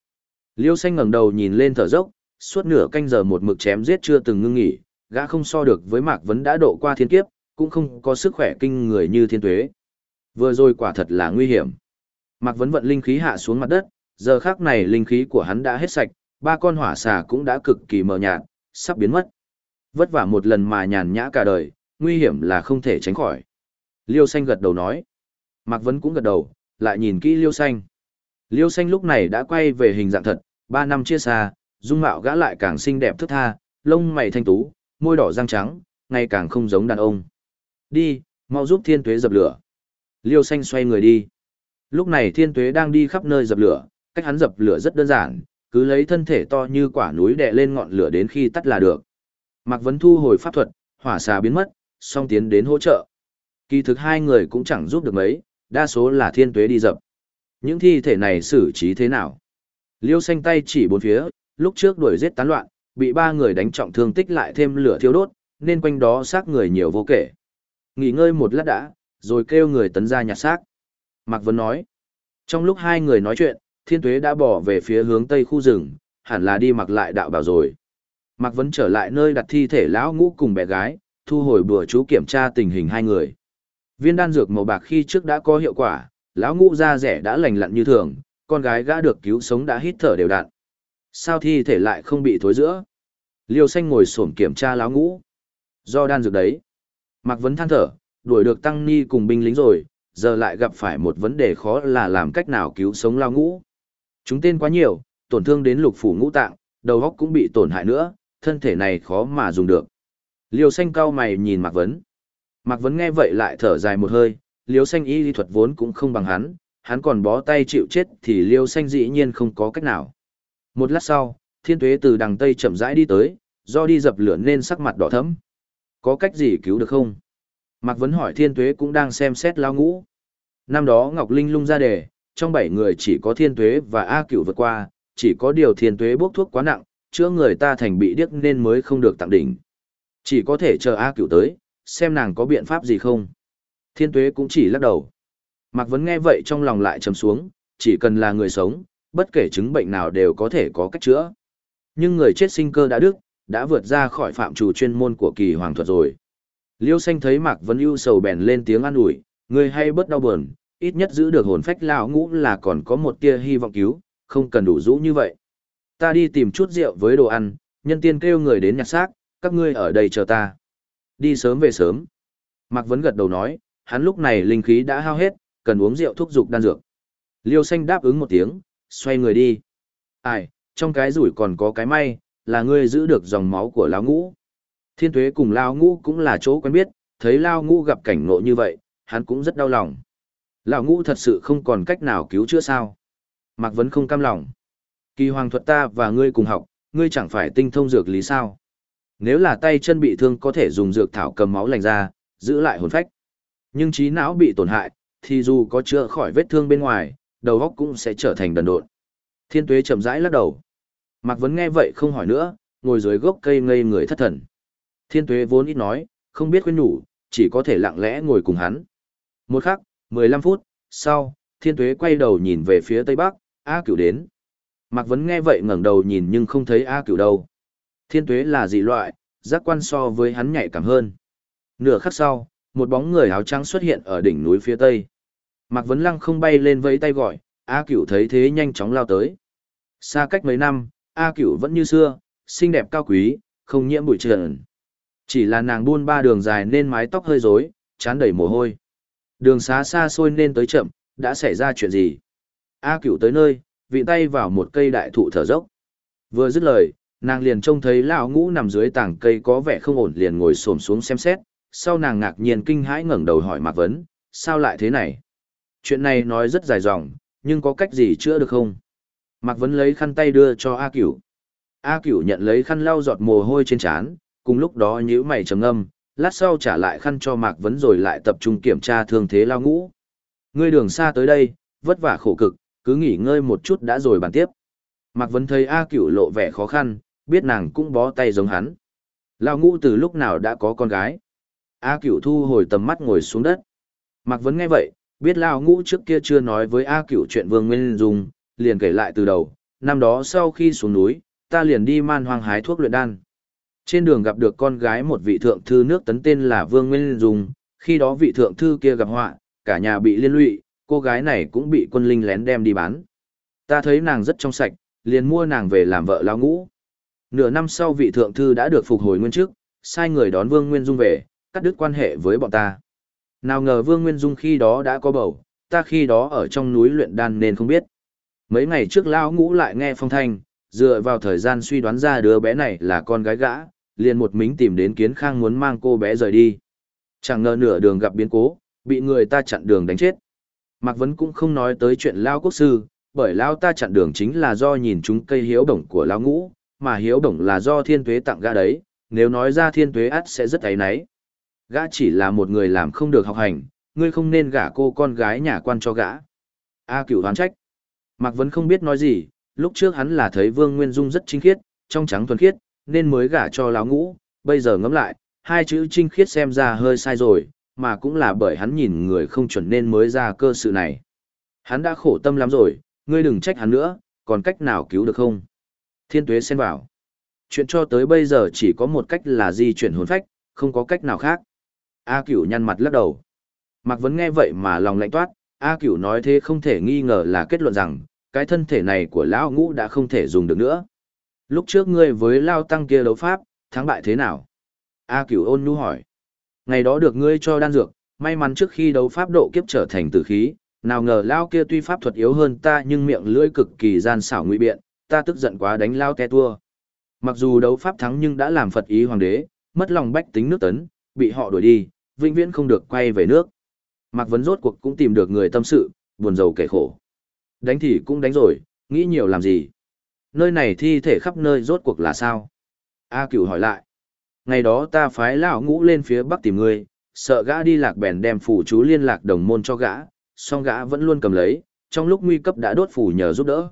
Liêu xanh ngẩng đầu nhìn lên thở dốc, suốt nửa canh giờ một mực chém giết chưa từng ngưng nghỉ, gã không so được với Mạc Vấn đã độ qua thiên kiếp, cũng không có sức khỏe kinh người như thiên tuế. Vừa rồi quả thật là nguy hiểm. Mạc Vấn vận linh khí hạ xuống mặt đất, giờ khác này linh khí của hắn đã hết sạch, ba con hỏa xà cũng đã cực kỳ mờ nhạt, sắp biến mất. Vất vả một lần mà nhàn nhã cả đời, nguy hiểm là không thể tránh khỏi. Liêu xanh gật đầu nói. Mạc Vấn cũng gật đầu, lại nhìn kỹ Liêu xanh. Liêu xanh lúc này đã quay về hình dạng thật, ba năm chia xa, dung mạo gã lại càng xinh đẹp thức tha, lông mày thanh tú, môi đỏ răng trắng, ngày càng không giống đàn ông. Đi, mau giúp thiên tuế dập lửa. Liêu xanh xoay người đi. Lúc này thiên tuế đang đi khắp nơi dập lửa, cách hắn dập lửa rất đơn giản, cứ lấy thân thể to như quả núi đè lên ngọn lửa đến khi tắt là được. Mạc Vấn thu hồi pháp thuật, hỏa xà biến mất, song tiến đến hỗ trợ. Kỳ thực hai người cũng chẳng giúp được mấy, đa số là thiên tuế đi dập. Những thi thể này xử trí thế nào? Liêu xanh tay chỉ bốn phía, lúc trước đuổi giết tán loạn, bị ba người đánh trọng thương tích lại thêm lửa thiêu đốt, nên quanh đó xác người nhiều vô kể. Nghỉ ngơi một lát đã, rồi kêu người tấn ra nhặt xác. Mạc Vân nói, trong lúc hai người nói chuyện, thiên tuế đã bỏ về phía hướng tây khu rừng, hẳn là đi mặc lại đạo bảo rồi. Mạc Vân trở lại nơi đặt thi thể lão ngũ cùng bé gái, thu hồi bừa chú kiểm tra tình hình hai người. Viên đan dược màu bạc khi trước đã có hiệu quả, lão ngũ da rẻ đã lành lặn như thường, con gái gã được cứu sống đã hít thở đều đặn. Sao thi thể lại không bị thối giữa? Liêu xanh ngồi xổm kiểm tra lão ngũ. Do đan dược đấy. Mạc Vấn than thở, đuổi được tăng ni cùng binh lính rồi, giờ lại gặp phải một vấn đề khó là làm cách nào cứu sống lao ngũ. Chúng tên quá nhiều, tổn thương đến lục phủ ngũ tạng, đầu óc cũng bị tổn hại nữa, thân thể này khó mà dùng được. Liêu xanh cao mày nhìn Mạc Vấn. Mạc Vấn nghe vậy lại thở dài một hơi, liêu xanh y lý thuật vốn cũng không bằng hắn, hắn còn bó tay chịu chết thì liêu xanh dĩ nhiên không có cách nào. Một lát sau, thiên tuế từ đằng tây chậm rãi đi tới, do đi dập lửa nên sắc mặt đỏ thấm. Có cách gì cứu được không? Mạc Vấn hỏi thiên tuế cũng đang xem xét lao ngũ. Năm đó Ngọc Linh lung ra đề, trong bảy người chỉ có thiên tuế và A cửu vượt qua, chỉ có điều thiên tuế bốc thuốc quá nặng, chữa người ta thành bị điếc nên mới không được tặng đỉnh. Chỉ có thể chờ A cửu tới, xem nàng có biện pháp gì không. Thiên tuế cũng chỉ lắc đầu. Mạc Vấn nghe vậy trong lòng lại trầm xuống, chỉ cần là người sống, bất kể chứng bệnh nào đều có thể có cách chữa. Nhưng người chết sinh cơ đã đức, đã vượt ra khỏi phạm trù chuyên môn của kỳ hoàng thuật rồi. Liêu xanh thấy Mạc Vấn ưu sầu bèn lên tiếng an ủi, người hay bớt đau buồn, ít nhất giữ được hồn phách lão ngũ là còn có một tia hy vọng cứu, không cần đủ rũ như vậy. Ta đi tìm chút rượu với đồ ăn, nhân tiên kêu người đến nhặt xác, các ngươi ở đây chờ ta. Đi sớm về sớm. Mạc Vấn gật đầu nói, hắn lúc này linh khí đã hao hết, cần uống rượu thúc dục đan dược. Liêu xanh đáp ứng một tiếng, xoay người đi. Ai, trong cái rủi còn có cái may, là ngươi giữ được dòng máu của lão ngũ. Thiên tuế cùng lão ngũ cũng là chỗ quen biết, thấy lão ngũ gặp cảnh ngộ như vậy, hắn cũng rất đau lòng. Lão ngũ thật sự không còn cách nào cứu chữa sao. Mạc Vấn không cam lòng. Kỳ hoàng thuật ta và ngươi cùng học, ngươi chẳng phải tinh thông dược lý sao. Nếu là tay chân bị thương có thể dùng dược thảo cầm máu lành ra, giữ lại hồn phách. Nhưng trí não bị tổn hại, thì dù có chữa khỏi vết thương bên ngoài, đầu óc cũng sẽ trở thành đần độn. Thiên tuế chậm rãi lắc đầu. Mạc Vấn nghe vậy không hỏi nữa, ngồi dưới gốc cây ngây người thất thần. Thiên tuế vốn ít nói, không biết khuyên nhủ, chỉ có thể lặng lẽ ngồi cùng hắn. Một khắc, 15 phút, sau, thiên tuế quay đầu nhìn về phía tây bắc, A cửu đến. Mạc Vấn nghe vậy ngẩng đầu nhìn nhưng không thấy A cửu đâu. Thiên tuế là dị loại, giác quan so với hắn nhạy cảm hơn. Nửa khắc sau, một bóng người áo trắng xuất hiện ở đỉnh núi phía tây. Mạc Vấn Lăng không bay lên vẫy tay gọi, A Cửu thấy thế nhanh chóng lao tới. Xa cách mấy năm, A Cửu vẫn như xưa, xinh đẹp cao quý, không nhiễm bụi trần. Chỉ là nàng buôn ba đường dài nên mái tóc hơi rối, chán đầy mồ hôi. Đường xá xa xôi nên tới chậm, đã xảy ra chuyện gì? A Cửu tới nơi, vị tay vào một cây đại thụ thở dốc. Vừa dứt lời, nàng liền trông thấy lão ngũ nằm dưới tảng cây có vẻ không ổn liền ngồi xổm xuống xem xét, sau nàng ngạc nhiên kinh hãi ngẩng đầu hỏi Mạc Vấn, sao lại thế này? Chuyện này nói rất dài dòng, nhưng có cách gì chữa được không? Mạc Vấn lấy khăn tay đưa cho A Cửu. A Cửu nhận lấy khăn lau giọt mồ hôi trên trán, cùng lúc đó nhíu mày trầm ngâm, lát sau trả lại khăn cho Mạc Vấn rồi lại tập trung kiểm tra thương thế lao ngũ. Ngươi đường xa tới đây, vất vả khổ cực, cứ nghỉ ngơi một chút đã rồi bàn tiếp. Mạc Vấn thấy A Cửu lộ vẻ khó khăn, biết nàng cũng bó tay giống hắn. Lao ngũ từ lúc nào đã có con gái. A Cửu thu hồi tầm mắt ngồi xuống đất. Mạc Vấn nghe vậy, biết Lao ngũ trước kia chưa nói với A Cửu chuyện Vương Nguyên Dung, liền kể lại từ đầu. Năm đó sau khi xuống núi, ta liền đi man hoang hái thuốc luyện đan. Trên đường gặp được con gái một vị thượng thư nước tấn tên là Vương Nguyên Dung, khi đó vị thượng thư kia gặp họa, cả nhà bị liên lụy, cô gái này cũng bị quân linh lén đem đi bán. Ta thấy nàng rất trong sạch, liền mua nàng về làm vợ lao ngũ. Nửa năm sau vị thượng thư đã được phục hồi nguyên chức, sai người đón Vương Nguyên Dung về, cắt đứt quan hệ với bọn ta. Nào ngờ Vương Nguyên Dung khi đó đã có bầu, ta khi đó ở trong núi luyện đan nên không biết. Mấy ngày trước lão ngũ lại nghe phong thanh, dựa vào thời gian suy đoán ra đứa bé này là con gái gã, liền một mính tìm đến kiến khang muốn mang cô bé rời đi. Chẳng ngờ nửa đường gặp biến cố, bị người ta chặn đường đánh chết. Mạc Vấn cũng không nói tới chuyện Lao Quốc Sư, bởi Lao ta chặn đường chính là do nhìn chúng cây hiếu đồng của Lao Ngũ, mà hiếu đồng là do thiên tuế tặng gã đấy, nếu nói ra thiên tuế ắt sẽ rất ấy náy. Gã chỉ là một người làm không được học hành, ngươi không nên gả cô con gái nhà quan cho gã. A cửu hoán trách. Mạc Vấn không biết nói gì, lúc trước hắn là thấy Vương Nguyên Dung rất chính khiết, trong trắng thuần khiết, nên mới gả cho Lão Ngũ, bây giờ ngẫm lại, hai chữ trinh khiết xem ra hơi sai rồi, mà cũng là bởi hắn nhìn người không chuẩn nên mới ra cơ sự này. Hắn đã khổ tâm lắm rồi, ngươi đừng trách hắn nữa, còn cách nào cứu được không? Thiên tuế xen vào. Chuyện cho tới bây giờ chỉ có một cách là di chuyển hồn phách, không có cách nào khác. A cửu nhăn mặt lắc đầu. Mạc Vấn nghe vậy mà lòng lạnh toát, A cửu nói thế không thể nghi ngờ là kết luận rằng, cái thân thể này của lão ngũ đã không thể dùng được nữa. Lúc trước ngươi với Lao Tăng kia đấu pháp, thắng bại thế nào? A cửu ôn nhu hỏi. Ngày đó được ngươi cho đan dược, may mắn trước khi đấu pháp độ kiếp trở thành tử khí, nào ngờ Lao kia tuy pháp thuật yếu hơn ta nhưng miệng lưỡi cực kỳ gian xảo nguy biện, ta tức giận quá đánh Lao te tua. Mặc dù đấu pháp thắng nhưng đã làm Phật ý hoàng đế, mất lòng bách tính nước tấn, bị họ đuổi đi, vĩnh viễn không được quay về nước. Mạc Vấn rốt cuộc cũng tìm được người tâm sự, buồn rầu kể khổ. Đánh thì cũng đánh rồi, nghĩ nhiều làm gì. Nơi này thi thể khắp nơi rốt cuộc là sao? A cửu hỏi lại. Ngày đó ta phái lão ngũ lên phía bắc tìm ngươi, sợ gã đi lạc bèn đem phủ chú liên lạc đồng môn cho gã, song gã vẫn luôn cầm lấy, trong lúc nguy cấp đã đốt phủ nhờ giúp đỡ.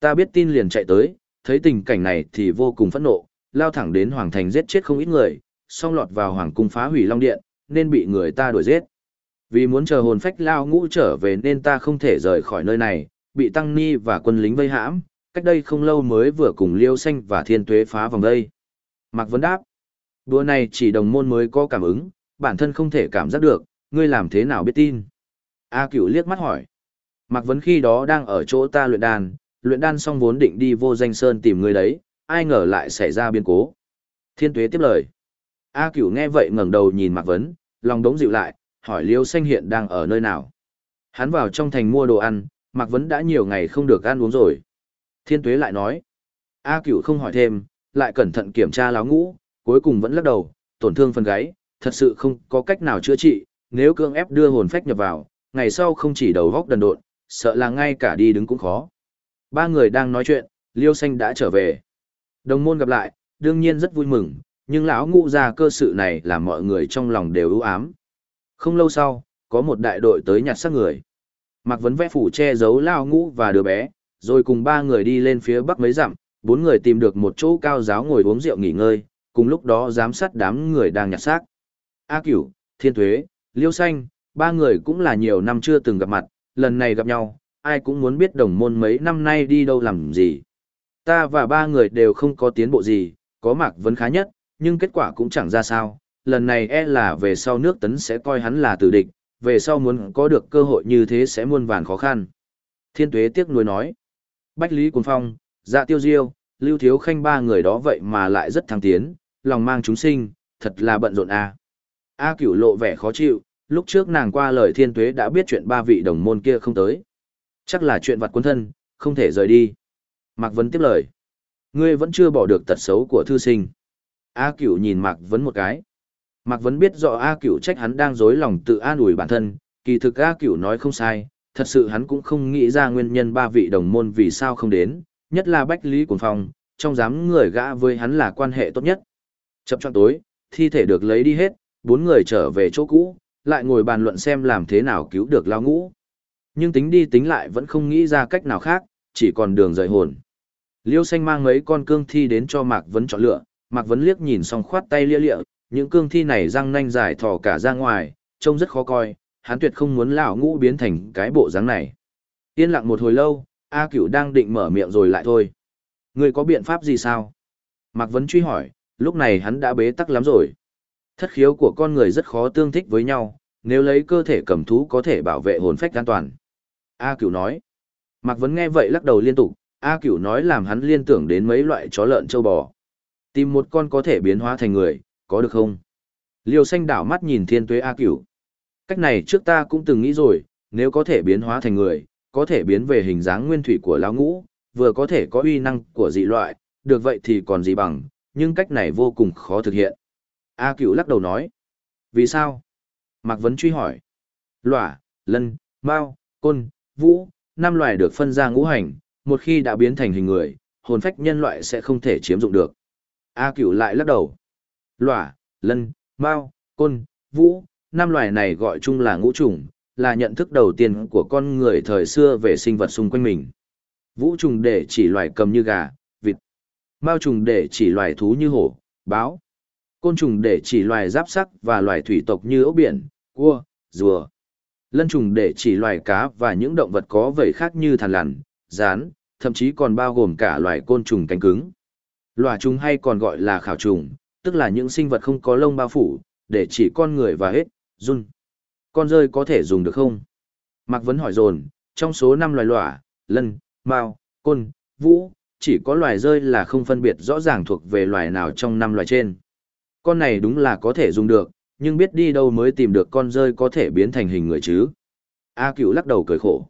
Ta biết tin liền chạy tới, thấy tình cảnh này thì vô cùng phẫn nộ, lao thẳng đến hoàng thành giết chết không ít người, xong lọt vào hoàng cung phá hủy long điện, nên bị người ta đuổi giết. Vì muốn chờ hồn phách lao ngũ trở về nên ta không thể rời khỏi nơi này, bị tăng ni và quân lính vây hãm, cách đây không lâu mới vừa cùng liêu xanh và thiên tuế phá vòng đây. Mạc Vấn đáp, đùa này chỉ đồng môn mới có cảm ứng, bản thân không thể cảm giác được, ngươi làm thế nào biết tin. A cửu liếc mắt hỏi, Mạc Vấn khi đó đang ở chỗ ta luyện đàn, luyện đan xong vốn định đi vô danh sơn tìm người đấy, ai ngờ lại xảy ra biến cố. Thiên tuế tiếp lời. A cửu nghe vậy ngẩng đầu nhìn Mạc Vấn, lòng đống dịu lại, hỏi Liêu Xanh hiện đang ở nơi nào. Hắn vào trong thành mua đồ ăn, Mạc Vấn đã nhiều ngày không được ăn uống rồi. Thiên tuế lại nói. A cửu không hỏi thêm, lại cẩn thận kiểm tra láo ngũ, cuối cùng vẫn lắc đầu, tổn thương phần gáy, thật sự không có cách nào chữa trị, nếu cương ép đưa hồn phách nhập vào, ngày sau không chỉ đầu góc đần độn, sợ là ngay cả đi đứng cũng khó. Ba người đang nói chuyện, Liêu Xanh đã trở về. Đồng môn gặp lại, đương nhiên rất vui mừng, nhưng lão ngũ ra cơ sự này làm mọi người trong lòng đều ưu ám. Không lâu sau, có một đại đội tới nhặt xác người. Mạc Vấn vẽ phủ che giấu lão ngũ và đứa bé, rồi cùng ba người đi lên phía bắc mấy dặm, bốn người tìm được một chỗ cao giáo ngồi uống rượu nghỉ ngơi, cùng lúc đó giám sát đám người đang nhặt xác. A Cửu, Thiên Tuế, Liêu Xanh, ba người cũng là nhiều năm chưa từng gặp mặt, lần này gặp nhau, ai cũng muốn biết đồng môn mấy năm nay đi đâu làm gì. Ta và ba người đều không có tiến bộ gì, có Mạc Vấn khá nhất, nhưng kết quả cũng chẳng ra sao. Lần này e là về sau nước tấn sẽ coi hắn là tử địch, về sau muốn có được cơ hội như thế sẽ muôn vàn khó khăn. Thiên tuế tiếc nuối nói. Bách Lý Cuồng Phong, Dạ Tiêu Diêu, Lưu Thiếu Khanh ba người đó vậy mà lại rất thăng tiến, lòng mang chúng sinh, thật là bận rộn a. À. A Cửu lộ vẻ khó chịu, lúc trước nàng qua lời Thiên Tuế đã biết chuyện ba vị đồng môn kia không tới. Chắc là chuyện vặt quân thân, không thể rời đi. Mạc Vấn tiếp lời. Ngươi vẫn chưa bỏ được tật xấu của thư sinh. A Cửu nhìn Mạc Vấn một cái. Mạc Vấn biết rõ A Cửu trách hắn đang dối lòng tự an ủi bản thân, kỳ thực A Cửu nói không sai, thật sự hắn cũng không nghĩ ra nguyên nhân ba vị đồng môn vì sao không đến, nhất là Bách Lý Cuồng Phong, trong dám người gã với hắn là quan hệ tốt nhất. Chậm chọn tối, thi thể được lấy đi hết, bốn người trở về chỗ cũ, lại ngồi bàn luận xem làm thế nào cứu được lao ngũ. Nhưng tính đi tính lại vẫn không nghĩ ra cách nào khác, chỉ còn đường rời hồn. Liêu xanh mang mấy con cương thi đến cho Mạc Vấn chọn lựa, Mạc Vấn liếc nhìn xong khoát tay lia lịa, những cương thi này răng nanh dài thò cả ra ngoài, trông rất khó coi, hắn tuyệt không muốn lão ngũ biến thành cái bộ dáng này. Yên lặng một hồi lâu, A Cửu đang định mở miệng rồi lại thôi. Người có biện pháp gì sao? Mạc Vấn truy hỏi, lúc này hắn đã bế tắc lắm rồi. Thất khiếu của con người rất khó tương thích với nhau, nếu lấy cơ thể cầm thú có thể bảo vệ hồn phách an toàn. A Cửu nói. Mạc Vấn nghe vậy lắc đầu liên tục, A Cửu nói làm hắn liên tưởng đến mấy loại chó lợn châu bò. Tìm một con có thể biến hóa thành người, có được không? Liêu xanh đảo mắt nhìn thiên tuế A Cửu. Cách này trước ta cũng từng nghĩ rồi, nếu có thể biến hóa thành người, có thể biến về hình dáng nguyên thủy của lão ngũ, vừa có thể có uy năng của dị loại, được vậy thì còn gì bằng, nhưng cách này vô cùng khó thực hiện. A Cửu lắc đầu nói. Vì sao? Mạc Vấn truy hỏi. Lỏa, lân, mao, côn, vũ, năm loài được phân ra ngũ hành, một khi đã biến thành hình người, hồn phách nhân loại sẽ không thể chiếm dụng được. A Cửu lại lắc đầu. Lỏa, lân, mao, côn, vũ, năm loài này gọi chung là ngũ trùng, là nhận thức đầu tiên của con người thời xưa về sinh vật xung quanh mình. Vũ trùng để chỉ loài cầm như gà, vịt. Mao trùng để chỉ loài thú như hổ, báo. Côn trùng để chỉ loài giáp sắc và loài thủy tộc như ốc biển, cua, rùa. Lân trùng để chỉ loài cá và những động vật có vảy khác như thằn lằn, rán, thậm chí còn bao gồm cả loài côn trùng cánh cứng. Loài trùng hay còn gọi là khảo trùng, tức là những sinh vật không có lông bao phủ, để chỉ con người và hết, run. Con rơi có thể dùng được không? Mạc Vấn hỏi dồn, trong số 5 loài lỏa, lân, mao, côn, vũ, chỉ có loài rơi là không phân biệt rõ ràng thuộc về loài nào trong 5 loài trên. Con này đúng là có thể dùng được, nhưng biết đi đâu mới tìm được con rơi có thể biến thành hình người chứ. A cửu lắc đầu cười khổ.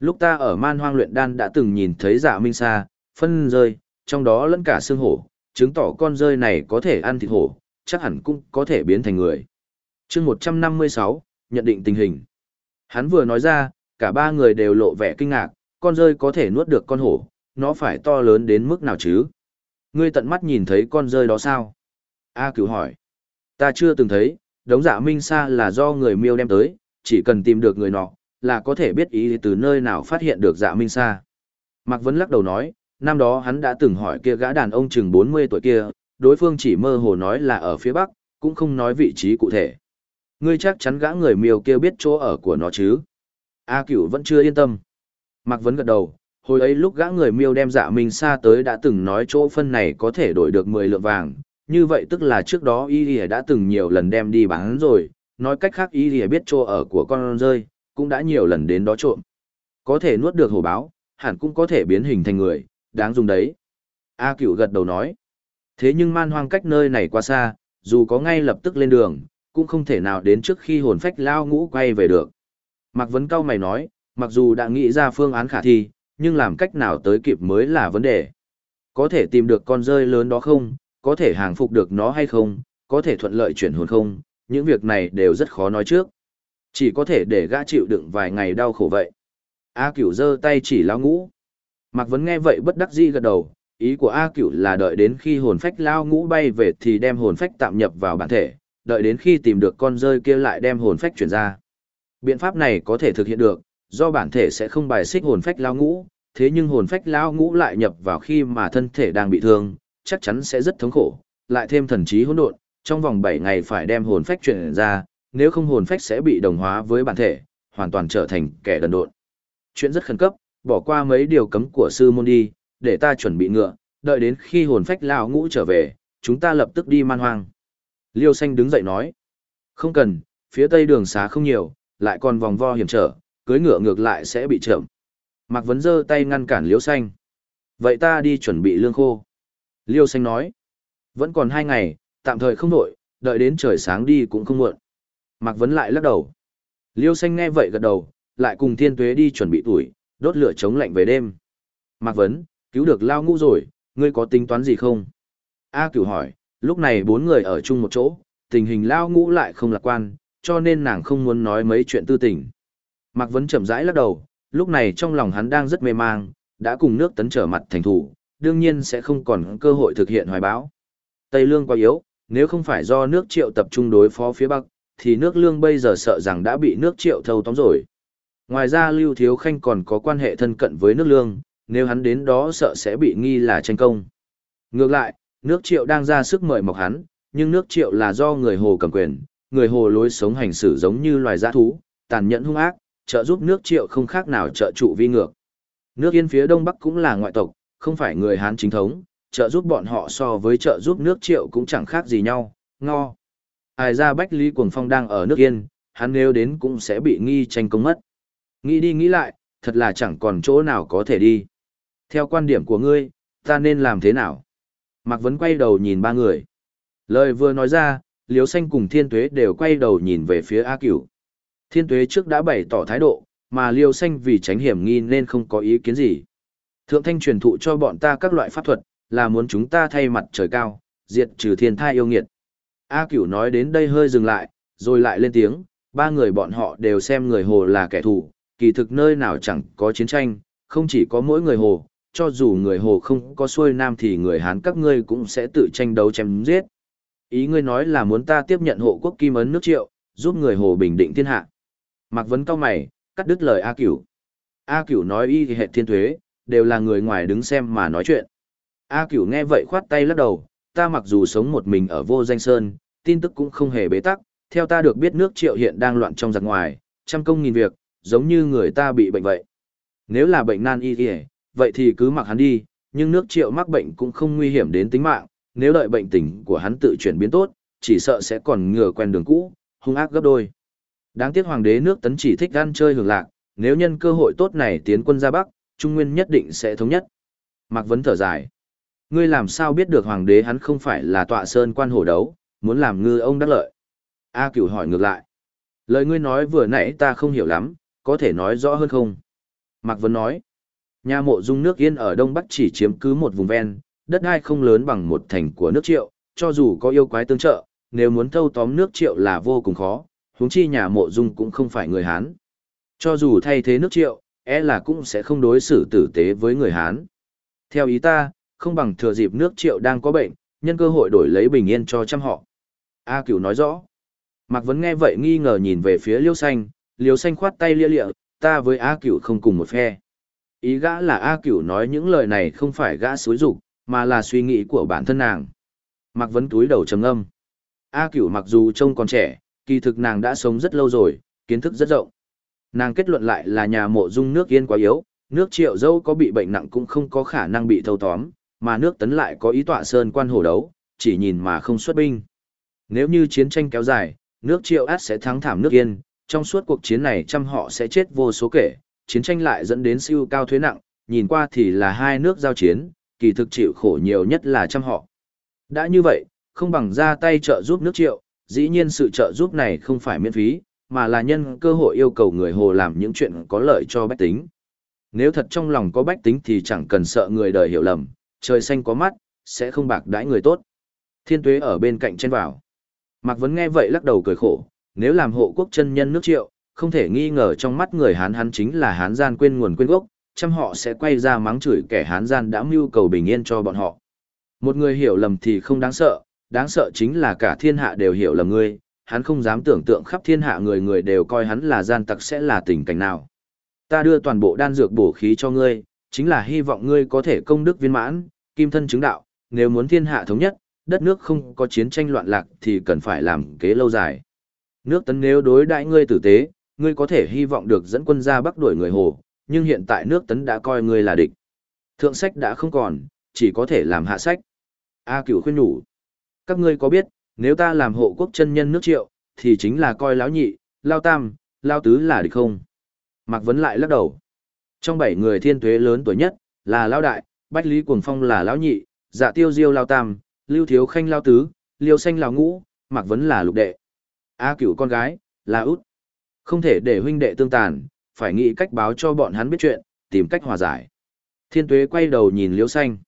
Lúc ta ở man hoang luyện đan đã từng nhìn thấy dạ minh sa, phân rơi, trong đó lẫn cả xương hổ, chứng tỏ con rơi này có thể ăn thịt hổ, chắc hẳn cũng có thể biến thành người. chương 156, nhận định tình hình. Hắn vừa nói ra, cả ba người đều lộ vẻ kinh ngạc, con rơi có thể nuốt được con hổ, nó phải to lớn đến mức nào chứ? Ngươi tận mắt nhìn thấy con rơi đó sao? A cửu hỏi. Ta chưa từng thấy, đống dạ minh sa là do người miêu đem tới, chỉ cần tìm được người nọ, là có thể biết ý từ nơi nào phát hiện được dạ minh sa. Mạc Vấn lắc đầu nói, năm đó hắn đã từng hỏi kia gã đàn ông chừng 40 tuổi kia, đối phương chỉ mơ hồ nói là ở phía bắc, cũng không nói vị trí cụ thể. Ngươi chắc chắn gã người miêu kia biết chỗ ở của nó chứ? A cửu vẫn chưa yên tâm. Mạc Vấn gật đầu, hồi ấy lúc gã người miêu đem dạ minh sa tới đã từng nói chỗ phân này có thể đổi được 10 lượng vàng, như vậy tức là trước đó y lìa đã từng nhiều lần đem đi bán rồi, nói cách khác y lìa biết chỗ ở của con rơi, cũng đã nhiều lần đến đó trộm. Có thể nuốt được hổ báo, hẳn cũng có thể biến hình thành người, đáng dùng đấy. A Cựu gật đầu nói. Thế nhưng man hoang cách nơi này quá xa, dù có ngay lập tức lên đường, cũng không thể nào đến trước khi hồn phách lao ngũ quay về được. Mạc Vấn cao mày nói, mặc dù đã nghĩ ra phương án khả thi, nhưng làm cách nào tới kịp mới là vấn đề. Có thể tìm được con rơi lớn đó không, có thể hàng phục được nó hay không, có thể thuận lợi chuyển hồn không, những việc này đều rất khó nói trước. Chỉ có thể để gã chịu đựng vài ngày đau khổ vậy. A cửu giơ tay chỉ lao ngũ. Mạc Vấn nghe vậy bất đắc dĩ gật đầu, ý của A cửu là đợi đến khi hồn phách lao ngũ bay về thì đem hồn phách tạm nhập vào bản thể, đợi đến khi tìm được con rơi kia lại đem hồn phách chuyển ra. Biện pháp này có thể thực hiện được, do bản thể sẽ không bài xích hồn phách lao ngũ, thế nhưng hồn phách lao ngũ lại nhập vào khi mà thân thể đang bị thương, chắc chắn sẽ rất thống khổ, lại thêm thần trí hỗn độn, trong vòng 7 ngày phải đem hồn phách chuyển ra, nếu không hồn phách sẽ bị đồng hóa với bản thể, hoàn toàn trở thành kẻ đần độn. Chuyện rất khẩn cấp, bỏ qua mấy điều cấm của sư môn đi, để ta chuẩn bị ngựa, đợi đến khi hồn phách lao ngũ trở về, chúng ta lập tức đi man hoang. Liêu xanh đứng dậy nói, không cần, phía tây đường xá không nhiều, lại còn vòng vo hiểm trở, cưới ngựa ngược lại sẽ bị chậm. Mạc Vấn giơ tay ngăn cản Liêu xanh. Vậy ta đi chuẩn bị lương khô. Liêu xanh nói, vẫn còn hai ngày, tạm thời không nổi, đợi đến trời sáng đi cũng không muộn. Mạc Vấn lại lắc đầu. Liêu xanh nghe vậy gật đầu, lại cùng thiên tuế đi chuẩn bị tuổi, đốt lửa chống lạnh về đêm. Mạc Vấn, cứu được lao ngũ rồi, ngươi có tính toán gì không? A cửu hỏi, lúc này bốn người ở chung một chỗ, tình hình lao ngũ lại không lạc quan, cho nên nàng không muốn nói mấy chuyện tư tình. Mạc Vấn chậm rãi lắc đầu, lúc này trong lòng hắn đang rất mê mang, đã cùng nước tấn trở mặt thành thủ, đương nhiên sẽ không còn cơ hội thực hiện hoài báo. Tây Lương quá yếu, nếu không phải do nước triệu tập trung đối phó phía Bắc, thì nước lương bây giờ sợ rằng đã bị nước triệu thâu tóm rồi. Ngoài ra Lưu Thiếu Khanh còn có quan hệ thân cận với nước lương, nếu hắn đến đó sợ sẽ bị nghi là tranh công. Ngược lại, nước triệu đang ra sức mời mọc hắn, nhưng nước triệu là do người hồ cầm quyền, người hồ lối sống hành xử giống như loài giã thú, tàn nhẫn hung ác, trợ giúp nước triệu không khác nào trợ trụ vi ngược. Nước yên phía đông bắc cũng là ngoại tộc, không phải người Hán chính thống, trợ giúp bọn họ so với trợ giúp nước triệu cũng chẳng khác gì nhau, ngo. Ai ra Bách Lý Cuồng Phong đang ở nước yên, hắn nếu đến cũng sẽ bị nghi tranh công mất. Nghĩ đi nghĩ lại, thật là chẳng còn chỗ nào có thể đi. Theo quan điểm của ngươi, ta nên làm thế nào? Mạc Vấn quay đầu nhìn ba người. Lời vừa nói ra, Liếu Xanh cùng Thiên Tuế đều quay đầu nhìn về phía A Cửu. Thiên Tuế trước đã bày tỏ thái độ, mà Liêu Xanh vì tránh hiểm nghi nên không có ý kiến gì. Thượng Thanh truyền thụ cho bọn ta các loại pháp thuật, là muốn chúng ta thay mặt trời cao, diệt trừ thiên thai yêu nghiệt. A Cửu nói đến đây hơi dừng lại, rồi lại lên tiếng, ba người bọn họ đều xem người Hồ là kẻ thù, kỳ thực nơi nào chẳng có chiến tranh, không chỉ có mỗi người Hồ, cho dù người Hồ không có xuôi nam thì người Hán các ngươi cũng sẽ tự tranh đấu chém giết. Ý ngươi nói là muốn ta tiếp nhận hộ quốc kim ấn nước triệu, giúp người Hồ bình định thiên hạ. Mạc Vấn cao mày, cắt đứt lời A Cửu. A Cửu nói y thì hệ thiên thuế, đều là người ngoài đứng xem mà nói chuyện. A Cửu nghe vậy khoát tay lắc đầu, ta mặc dù sống một mình ở vô danh sơn, tin tức cũng không hề bế tắc, theo ta được biết nước triệu hiện đang loạn trong giặc ngoài, trăm công nghìn việc, giống như người ta bị bệnh vậy. Nếu là bệnh nan y kìa, vậy thì cứ mặc hắn đi, nhưng nước triệu mắc bệnh cũng không nguy hiểm đến tính mạng, nếu đợi bệnh tình của hắn tự chuyển biến tốt, chỉ sợ sẽ còn ngừa quen đường cũ, hung ác gấp đôi. Đáng tiếc hoàng đế nước tấn chỉ thích ăn chơi hưởng lạc, nếu nhân cơ hội tốt này tiến quân ra Bắc, Trung Nguyên nhất định sẽ thống nhất. Mạc Vấn thở dài. Ngươi làm sao biết được hoàng đế hắn không phải là tọa sơn quan hổ đấu, muốn làm ngư ông đắc lợi? A cửu hỏi ngược lại. Lời ngươi nói vừa nãy ta không hiểu lắm, có thể nói rõ hơn không? Mạc Vấn nói. Nhà mộ dung nước yên ở Đông Bắc chỉ chiếm cứ một vùng ven, đất đai không lớn bằng một thành của nước triệu, cho dù có yêu quái tương trợ, nếu muốn thâu tóm nước triệu là vô cùng khó, huống chi nhà mộ dung cũng không phải người Hán. Cho dù thay thế nước triệu, e là cũng sẽ không đối xử tử tế với người Hán. Theo ý ta, không bằng thừa dịp nước triệu đang có bệnh, nhân cơ hội đổi lấy bình yên cho trăm họ. A cửu nói rõ. Mạc Vấn nghe vậy nghi ngờ nhìn về phía liêu xanh, liêu xanh khoát tay lia lịa, ta với A Cửu không cùng một phe. Ý gã là A Cửu nói những lời này không phải gã xúi dục, mà là suy nghĩ của bản thân nàng. Mạc Vấn túi đầu trầm âm. A Cửu mặc dù trông còn trẻ, kỳ thực nàng đã sống rất lâu rồi, kiến thức rất rộng. Nàng kết luận lại là nhà mộ dung nước yên quá yếu, nước triệu dâu có bị bệnh nặng cũng không có khả năng bị thâu tóm, mà nước tấn lại có ý tọa sơn quan hổ đấu, chỉ nhìn mà không xuất binh. Nếu như chiến tranh kéo dài, nước triệu át sẽ thắng thảm nước yên, trong suốt cuộc chiến này trăm họ sẽ chết vô số kể, chiến tranh lại dẫn đến siêu cao thuế nặng, nhìn qua thì là hai nước giao chiến, kỳ thực chịu khổ nhiều nhất là trăm họ. Đã như vậy, không bằng ra tay trợ giúp nước triệu, dĩ nhiên sự trợ giúp này không phải miễn phí, mà là nhân cơ hội yêu cầu người hồ làm những chuyện có lợi cho bách tính. Nếu thật trong lòng có bách tính thì chẳng cần sợ người đời hiểu lầm, trời xanh có mắt, sẽ không bạc đãi người tốt. Thiên tuế ở bên cạnh chen vào. Mạc Vấn nghe vậy lắc đầu cười khổ, nếu làm hộ quốc chân nhân nước triệu, không thể nghi ngờ trong mắt người Hán hắn chính là Hán gian quên nguồn quên gốc, Chăm họ sẽ quay ra mắng chửi kẻ Hán gian đã mưu cầu bình yên cho bọn họ. Một người hiểu lầm thì không đáng sợ, đáng sợ chính là cả thiên hạ đều hiểu lầm ngươi, hắn không dám tưởng tượng khắp thiên hạ người người đều coi hắn là gian tặc sẽ là tình cảnh nào. Ta đưa toàn bộ đan dược bổ khí cho ngươi, chính là hy vọng ngươi có thể công đức viên mãn, kim thân chứng đạo, nếu muốn thiên hạ thống nhất, đất nước không có chiến tranh loạn lạc thì cần phải làm kế lâu dài. Nước tấn nếu đối đãi ngươi tử tế, ngươi có thể hy vọng được dẫn quân ra bắc đuổi người hồ, nhưng hiện tại nước tấn đã coi ngươi là địch. Thượng sách đã không còn, chỉ có thể làm hạ sách. A cửu khuyên nhủ. Các ngươi có biết, nếu ta làm hộ quốc chân nhân nước triệu, thì chính là coi lão nhị, lao tam, lao tứ là địch không. Mạc Vấn lại lắc đầu. Trong bảy người thiên tuế lớn tuổi nhất, là lão đại, Bách Lý Cuồng Phong là lão nhị, dạ tiêu diêu lao tam, lưu thiếu khanh lao tứ, liêu xanh lao ngũ, Mạc Vấn là lục đệ. A cửu con gái, là út. Không thể để huynh đệ tương tàn, phải nghĩ cách báo cho bọn hắn biết chuyện, tìm cách hòa giải. Thiên tuế quay đầu nhìn liêu xanh.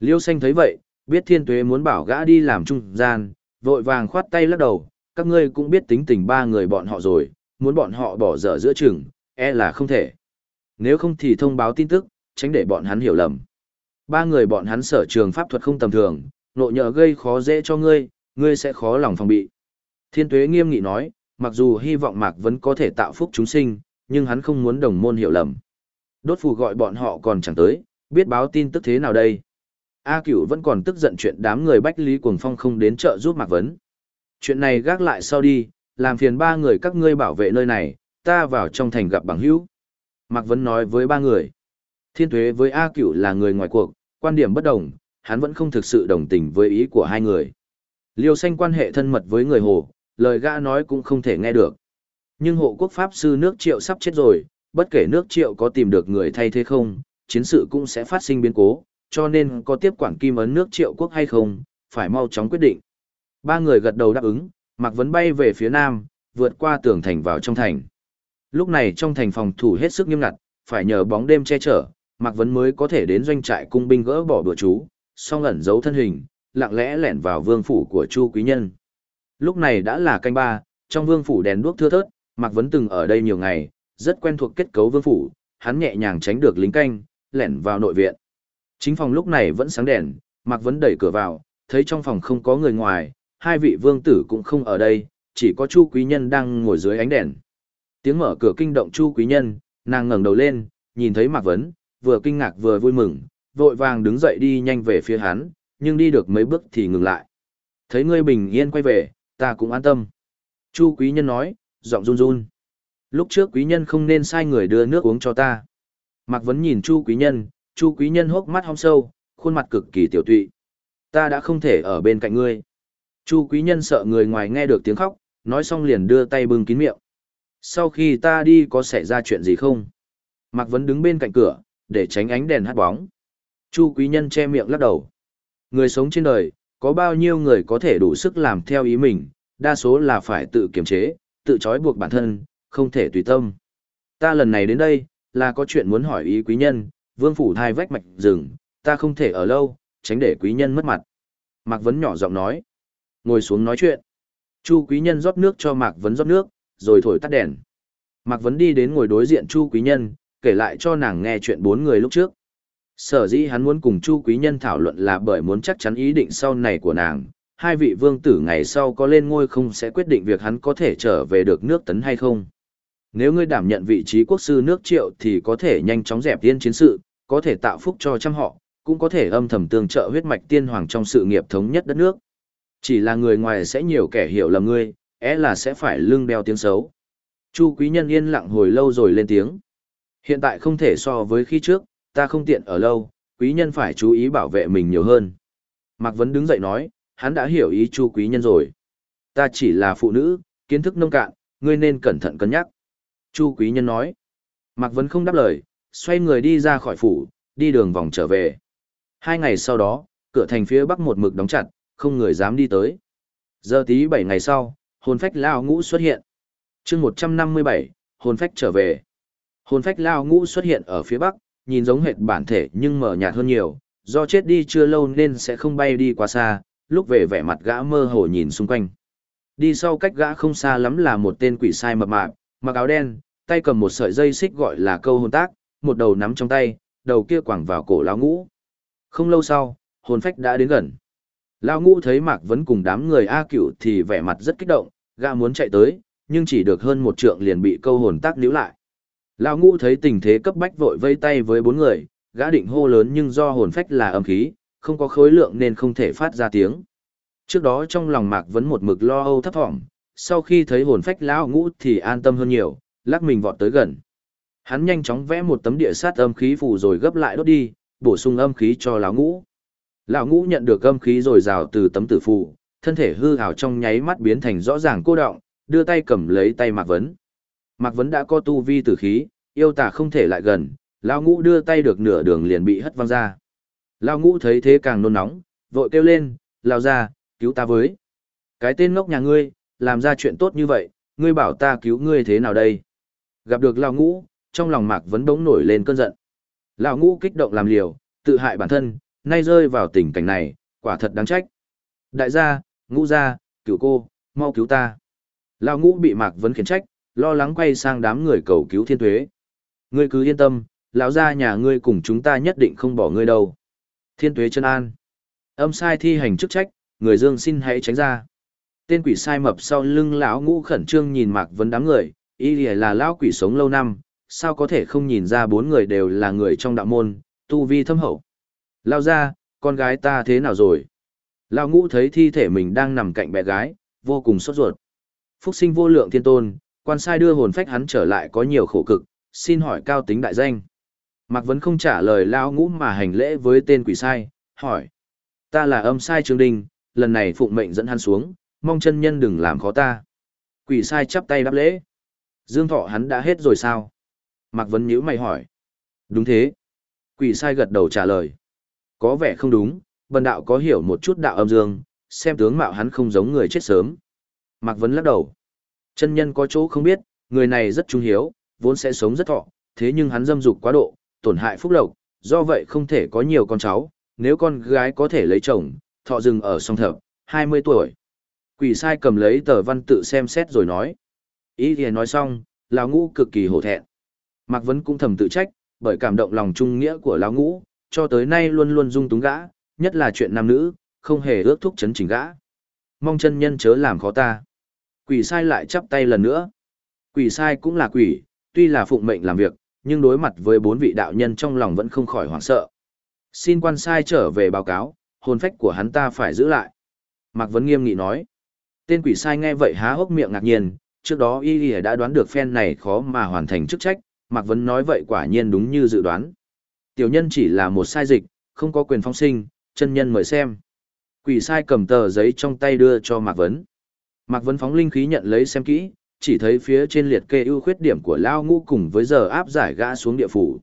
Liêu xanh thấy vậy, biết thiên tuế muốn bảo gã đi làm trung gian, vội vàng khoát tay lắc đầu, các ngươi cũng biết tính tình ba người bọn họ rồi, muốn bọn họ bỏ dở giữa chừng, e là không thể. Nếu không thì thông báo tin tức, tránh để bọn hắn hiểu lầm. Ba người bọn hắn sở trường pháp thuật không tầm thường, nộ nhờ gây khó dễ cho ngươi, ngươi sẽ khó lòng phòng bị. Thiên tuế nghiêm nghị nói, mặc dù hy vọng Mạc vẫn có thể tạo phúc chúng sinh, nhưng hắn không muốn đồng môn hiểu lầm. Đốt phù gọi bọn họ còn chẳng tới, biết báo tin tức thế nào đây. A cửu vẫn còn tức giận chuyện đám người Bách Lý Cuồng Phong không đến chợ giúp Mạc Vấn. Chuyện này gác lại sau đi, làm phiền ba người các ngươi bảo vệ nơi này, ta vào trong thành gặp bằng hữu. Mạc Vấn nói với ba người. Thiên Thuế với A cửu là người ngoài cuộc, quan điểm bất đồng, hắn vẫn không thực sự đồng tình với ý của hai người. Liêu xanh quan hệ thân mật với người hồ, lời gã nói cũng không thể nghe được. Nhưng hộ quốc pháp sư nước triệu sắp chết rồi, bất kể nước triệu có tìm được người thay thế không, chiến sự cũng sẽ phát sinh biến cố, cho nên có tiếp quản kim ấn nước triệu quốc hay không, phải mau chóng quyết định. Ba người gật đầu đáp ứng, Mạc Vấn bay về phía nam, vượt qua tường thành vào trong thành. Lúc này trong thành phòng thủ hết sức nghiêm ngặt, phải nhờ bóng đêm che chở, Mạc Vấn mới có thể đến doanh trại cung binh gỡ bỏ bữa chú, song ẩn giấu thân hình, lặng lẽ lẻn vào vương phủ của Chu Quý Nhân. Lúc này đã là canh ba, trong vương phủ đèn đuốc thưa thớt, Mạc Vấn từng ở đây nhiều ngày, rất quen thuộc kết cấu vương phủ, hắn nhẹ nhàng tránh được lính canh, lẻn vào nội viện. Chính phòng lúc này vẫn sáng đèn, Mạc Vấn đẩy cửa vào, thấy trong phòng không có người ngoài, hai vị vương tử cũng không ở đây, chỉ có Chu Quý Nhân đang ngồi dưới ánh đèn. Tiếng mở cửa kinh động Chu Quý Nhân, nàng ngẩng đầu lên, nhìn thấy Mạc Vấn, vừa kinh ngạc vừa vui mừng, vội vàng đứng dậy đi nhanh về phía hắn, nhưng đi được mấy bước thì ngừng lại. Thấy ngươi bình yên quay về, ta cũng an tâm. Chu Quý Nhân nói, giọng run run. Lúc trước Quý Nhân không nên sai người đưa nước uống cho ta. Mạc Vấn nhìn Chu Quý Nhân, Chu quý nhân hốc mắt hong sâu, khuôn mặt cực kỳ tiểu tụy. Ta đã không thể ở bên cạnh ngươi. Chu quý nhân sợ người ngoài nghe được tiếng khóc, nói xong liền đưa tay bưng kín miệng. Sau khi ta đi có xảy ra chuyện gì không? Mạc Vấn đứng bên cạnh cửa, để tránh ánh đèn hát bóng. Chu quý nhân che miệng lắc đầu. Người sống trên đời, có bao nhiêu người có thể đủ sức làm theo ý mình, đa số là phải tự kiềm chế, tự trói buộc bản thân, không thể tùy tâm. Ta lần này đến đây, là có chuyện muốn hỏi ý quý nhân, vương phủ thai vách mạch rừng, ta không thể ở lâu, tránh để quý nhân mất mặt. Mạc Vấn nhỏ giọng nói. Ngồi xuống nói chuyện. Chu quý nhân rót nước cho Mạc Vấn rót nước, rồi thổi tắt đèn. Mạc Vấn đi đến ngồi đối diện Chu quý nhân, kể lại cho nàng nghe chuyện bốn người lúc trước. Sở dĩ hắn muốn cùng Chu quý nhân thảo luận là bởi muốn chắc chắn ý định sau này của nàng. Hai vị vương tử ngày sau có lên ngôi không sẽ quyết định việc hắn có thể trở về được nước tấn hay không. Nếu ngươi đảm nhận vị trí quốc sư nước triệu thì có thể nhanh chóng dẹp tiên chiến sự, có thể tạo phúc cho trăm họ, cũng có thể âm thầm tương trợ huyết mạch tiên hoàng trong sự nghiệp thống nhất đất nước. Chỉ là người ngoài sẽ nhiều kẻ hiểu lầm ngươi, é là sẽ phải lưng đeo tiếng xấu. Chu quý nhân yên lặng hồi lâu rồi lên tiếng. Hiện tại không thể so với khi trước, ta không tiện ở lâu, quý nhân phải chú ý bảo vệ mình nhiều hơn. Mạc Vấn đứng dậy nói, hắn đã hiểu ý chu quý nhân rồi. Ta chỉ là phụ nữ, kiến thức nông cạn, ngươi nên cẩn thận cân nhắc. Chu quý nhân nói. Mạc Vấn không đáp lời, xoay người đi ra khỏi phủ, đi đường vòng trở về. Hai ngày sau đó, cửa thành phía bắc một mực đóng chặt, không người dám đi tới. Giờ tí bảy ngày sau, hồn phách lao ngũ xuất hiện. chương một trăm năm mươi bảy, hồn phách trở về. Hồn phách lao ngũ xuất hiện ở phía bắc, nhìn giống hệt bản thể nhưng mở nhạt hơn nhiều, do chết đi chưa lâu nên sẽ không bay đi quá xa, lúc về vẻ mặt gã mơ hồ nhìn xung quanh. Đi sau cách gã không xa lắm là một tên quỷ sai mập mạp, mặc áo đen, tay cầm một sợi dây xích gọi là câu hồn tác, một đầu nắm trong tay, đầu kia quẳng vào cổ lão ngũ. Không lâu sau, hồn phách đã đến gần. Lão ngũ thấy Mạc Vấn cùng đám người A cửu thì vẻ mặt rất kích động, gã muốn chạy tới, nhưng chỉ được hơn một trượng liền bị câu hồn tác níu lại. Lão ngũ thấy tình thế cấp bách vội vây tay với bốn người, gã định hô lớn nhưng do hồn phách là âm khí, không có khối lượng nên không thể phát ra tiếng. Trước đó trong lòng Mạc Vấn một mực lo âu thấp thỏm, sau khi thấy hồn phách lão ngũ thì an tâm hơn nhiều, lắc mình vọt tới gần. Hắn nhanh chóng vẽ một tấm địa sát âm khí phù rồi gấp lại đốt đi, bổ sung âm khí cho lão ngũ. Lão ngũ nhận được âm khí rồi rào từ tấm tử phù, thân thể hư hào trong nháy mắt biến thành rõ ràng cô động, đưa tay cầm lấy tay Mạc Vấn. Mạc Vấn đã có tu vi tử khí, yêu tà không thể lại gần, lão ngũ đưa tay được nửa đường liền bị hất văng ra. Lão ngũ thấy thế càng nôn nóng, vội kêu lên, lao ra, cứu ta với. Cái tên ngốc nhà ngươi, làm ra chuyện tốt như vậy, ngươi bảo ta cứu ngươi thế nào đây? Gặp được lão ngũ, trong lòng Mạc Vấn bỗng nổi lên cơn giận. Lão ngũ kích động làm liều, tự hại bản thân, nay rơi vào tình cảnh này, quả thật đáng trách. Đại gia, ngũ gia, cứu cô, mau cứu ta. Lão ngũ bị Mạc Vấn khiển trách, lo lắng quay sang đám người cầu cứu thiên tuế. Ngươi cứ yên tâm, lão gia nhà ngươi cùng chúng ta nhất định không bỏ ngươi đâu. Thiên tuế chân an. Âm sai thi hành chức trách, người dương xin hãy tránh ra. Tên quỷ sai mập sau lưng lão ngũ khẩn trương nhìn Mạc Vấn đám người, y là lão quỷ sống lâu năm, sao có thể không nhìn ra bốn người đều là người trong đạo môn, tu vi thâm hậu. Lao ra, con gái ta thế nào rồi? Lao ngũ thấy thi thể mình đang nằm cạnh bé gái, vô cùng sốt ruột. Phúc sinh vô lượng thiên tôn, quan sai đưa hồn phách hắn trở lại có nhiều khổ cực, xin hỏi cao tính đại danh. Mạc Vấn không trả lời Lao ngũ mà hành lễ với tên quỷ sai, hỏi. Ta là âm sai Trương Đình, lần này phụng mệnh dẫn hắn xuống, mong chân nhân đừng làm khó ta. Quỷ sai chắp tay đáp lễ. Dương thọ hắn đã hết rồi sao? Mạc Vấn nhíu mày hỏi. Đúng thế. Quỷ sai gật đầu trả lời. Có vẻ không đúng, bần đạo có hiểu một chút đạo âm dương, xem tướng mạo hắn không giống người chết sớm. Mạc Vấn lắc đầu. Chân nhân có chỗ không biết, người này rất trung hiếu, vốn sẽ sống rất thọ, thế nhưng hắn dâm dục quá độ, tổn hại phúc lộc, do vậy không thể có nhiều con cháu, nếu con gái có thể lấy chồng, thọ dừng ở song thập, 20 tuổi. Quỷ sai cầm lấy tờ văn tự xem xét rồi nói. Ý thì nói xong, lão ngũ cực kỳ hổ thẹn. Mạc Vấn cũng thầm tự trách, bởi cảm động lòng trung nghĩa của lão ngũ, cho tới nay luôn luôn dung túng gã, nhất là chuyện nam nữ, không hề ước thúc chấn chỉnh gã. Mong chân nhân chớ làm khó ta. Quỷ sai lại chắp tay lần nữa. Quỷ sai cũng là quỷ, tuy là phụng mệnh làm việc, nhưng đối mặt với bốn vị đạo nhân trong lòng vẫn không khỏi hoảng sợ. Xin quan sai trở về báo cáo, hồn phách của hắn ta phải giữ lại. Mạc Vấn nghiêm nghị nói. Tên quỷ sai nghe vậy há hốc miệng ngạc nhiên, trước đó y y đã đoán được phen này khó mà hoàn thành chức trách, Mạc Vấn nói vậy quả nhiên đúng như dự đoán. Tiểu nhân chỉ là một sai dịch, không có quyền phong sinh, chân nhân mời xem. Quỷ sai cầm tờ giấy trong tay đưa cho Mạc Vấn. Mạc Vấn phóng linh khí nhận lấy xem kỹ, chỉ thấy phía trên liệt kê ưu khuyết điểm của Lao Ngũ cùng với giờ áp giải gã xuống địa phủ.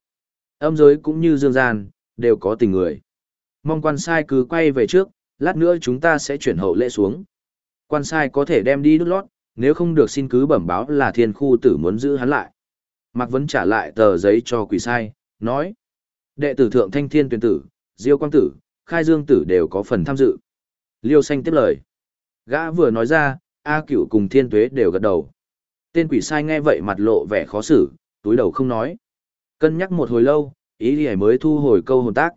Âm giới cũng như dương gian, đều có tình người. Mong quan sai cứ quay về trước, lát nữa chúng ta sẽ chuyển hậu lễ xuống. Quan sai có thể đem đi đút lót, nếu không được xin cứ bẩm báo là thiên khu tử muốn giữ hắn lại. Mạc Vấn trả lại tờ giấy cho quỷ sai, nói. Đệ tử thượng thanh thiên tuyển tử, diêu quang tử, khai dương tử đều có phần tham dự. Liêu xanh tiếp lời. Gã vừa nói ra, A cửu cùng thiên tuế đều gật đầu. Tên quỷ sai nghe vậy mặt lộ vẻ khó xử, túi đầu không nói. Cân nhắc một hồi lâu, ý gì mới thu hồi câu hồn tác.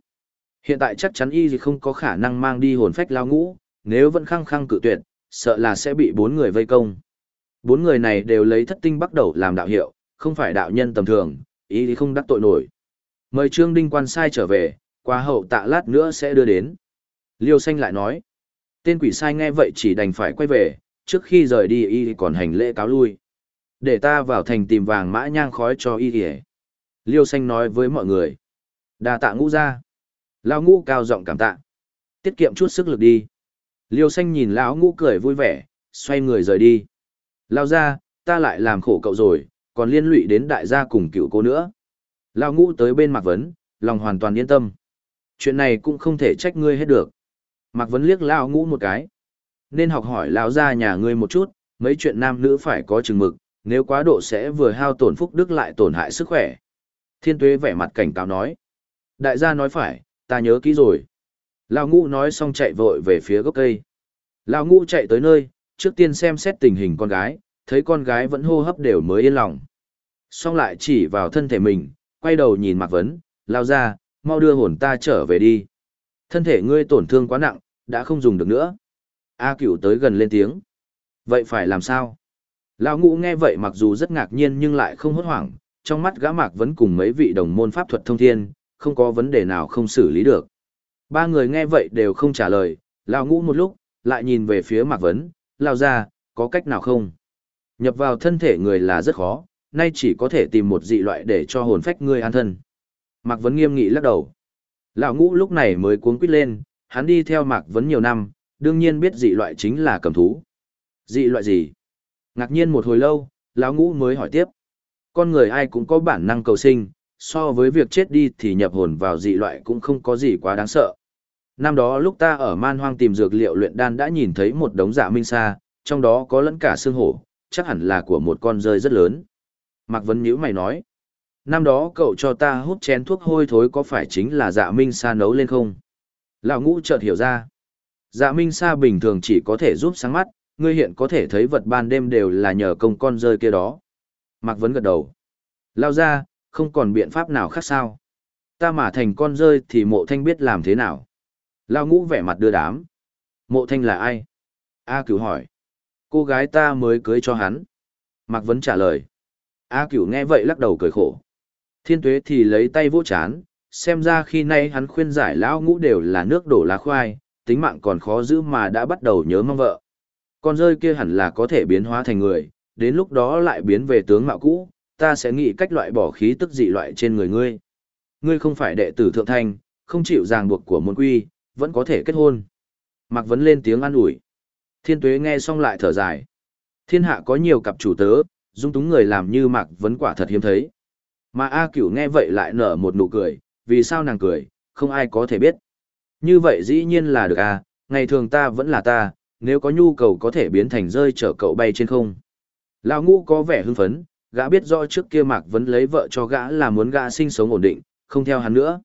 Hiện tại chắc chắn y gì không có khả năng mang đi hồn phách lao ngũ, nếu vẫn khăng khăng cự tuyệt, sợ là sẽ bị bốn người vây công. Bốn người này đều lấy thất tinh bắt đầu làm đạo hiệu, không phải đạo nhân tầm thường, ý thì không đắc tội nổi. Mời Trương Đinh quan sai trở về, qua hậu tạ lát nữa sẽ đưa đến. Liêu xanh lại nói. Tên quỷ sai nghe vậy chỉ đành phải quay về, trước khi rời đi y còn hành lễ cáo lui. Để ta vào thành tìm vàng mã nhang khói cho y kìa. Liêu xanh nói với mọi người. đa tạ ngũ ra. Lao ngũ cao giọng cảm tạ. Tiết kiệm chút sức lực đi. Liêu xanh nhìn lão ngũ cười vui vẻ, xoay người rời đi. Lao ra, ta lại làm khổ cậu rồi, còn liên lụy đến đại gia cùng cựu cô nữa. Lao ngũ tới bên Mạc Vấn, lòng hoàn toàn yên tâm. Chuyện này cũng không thể trách ngươi hết được. Mạc Vấn liếc Lao ngũ một cái. Nên học hỏi Lao ra nhà ngươi một chút, mấy chuyện nam nữ phải có chừng mực, nếu quá độ sẽ vừa hao tổn phúc đức lại tổn hại sức khỏe. Thiên tuế vẻ mặt cảnh cáo nói. Đại gia nói phải, ta nhớ kỹ rồi. Lao ngũ nói xong chạy vội về phía gốc cây. Lao ngũ chạy tới nơi, trước tiên xem xét tình hình con gái, thấy con gái vẫn hô hấp đều mới yên lòng. Xong lại chỉ vào thân thể mình, quay đầu nhìn Mạc Vấn, lao ra, mau đưa hồn ta trở về đi. Thân thể ngươi tổn thương quá nặng, đã không dùng được nữa. A cửu tới gần lên tiếng. Vậy phải làm sao? Lão ngũ nghe vậy mặc dù rất ngạc nhiên nhưng lại không hốt hoảng, trong mắt gã Mạc Vấn cùng mấy vị đồng môn pháp thuật thông thiên, không có vấn đề nào không xử lý được. Ba người nghe vậy đều không trả lời, lão ngũ một lúc, lại nhìn về phía Mạc Vấn, lao ra, có cách nào không? Nhập vào thân thể người là rất khó, nay chỉ có thể tìm một dị loại để cho hồn phách ngươi an thân. Mạc Vấn nghiêm nghị lắc đầu. Lão ngũ lúc này mới cuống quýt lên, hắn đi theo Mạc Vấn nhiều năm, đương nhiên biết dị loại chính là cầm thú. Dị loại gì? Ngạc nhiên một hồi lâu, lão ngũ mới hỏi tiếp. Con người ai cũng có bản năng cầu sinh, so với việc chết đi thì nhập hồn vào dị loại cũng không có gì quá đáng sợ. Năm đó lúc ta ở man hoang tìm dược liệu luyện đan đã nhìn thấy một đống dạ minh sa, trong đó có lẫn cả xương hổ, chắc hẳn là của một con rơi rất lớn. Mạc Vấn nhữ mày nói. Năm đó cậu cho ta hút chén thuốc hôi thối có phải chính là dạ minh sa nấu lên không? Lão ngũ chợt hiểu ra. Dạ minh sa bình thường chỉ có thể giúp sáng mắt, ngươi hiện có thể thấy vật ban đêm đều là nhờ công con rơi kia đó. Mạc Vấn gật đầu. Lao ra, không còn biện pháp nào khác sao. Ta mà thành con rơi thì mộ thanh biết làm thế nào. Lao ngũ vẻ mặt đưa đám. Mộ thanh là ai? A cứu hỏi. Cô gái ta mới cưới cho hắn. Mạc Vấn trả lời. A cửu nghe vậy lắc đầu cười khổ. Thiên tuế thì lấy tay vỗ chán, xem ra khi nay hắn khuyên giải lão ngũ đều là nước đổ lá khoai, tính mạng còn khó giữ mà đã bắt đầu nhớ mong vợ. Con rơi kia hẳn là có thể biến hóa thành người, đến lúc đó lại biến về tướng mạo cũ, ta sẽ nghĩ cách loại bỏ khí tức dị loại trên người ngươi. Ngươi không phải đệ tử thượng thanh, không chịu ràng buộc của môn quy, vẫn có thể kết hôn. Mạc Vấn lên tiếng an ủi. Thiên tuế nghe xong lại thở dài. Thiên hạ có nhiều cặp chủ tớ, dung túng người làm như Mạc Vấn quả thật hiếm thấy. Mà A cửu nghe vậy lại nở một nụ cười, vì sao nàng cười, không ai có thể biết. Như vậy dĩ nhiên là được A, ngày thường ta vẫn là ta, nếu có nhu cầu có thể biến thành rơi chở cậu bay trên không. Lão ngũ có vẻ hưng phấn, gã biết rõ trước kia Mạc Vấn lấy vợ cho gã là muốn gã sinh sống ổn định, không theo hắn nữa.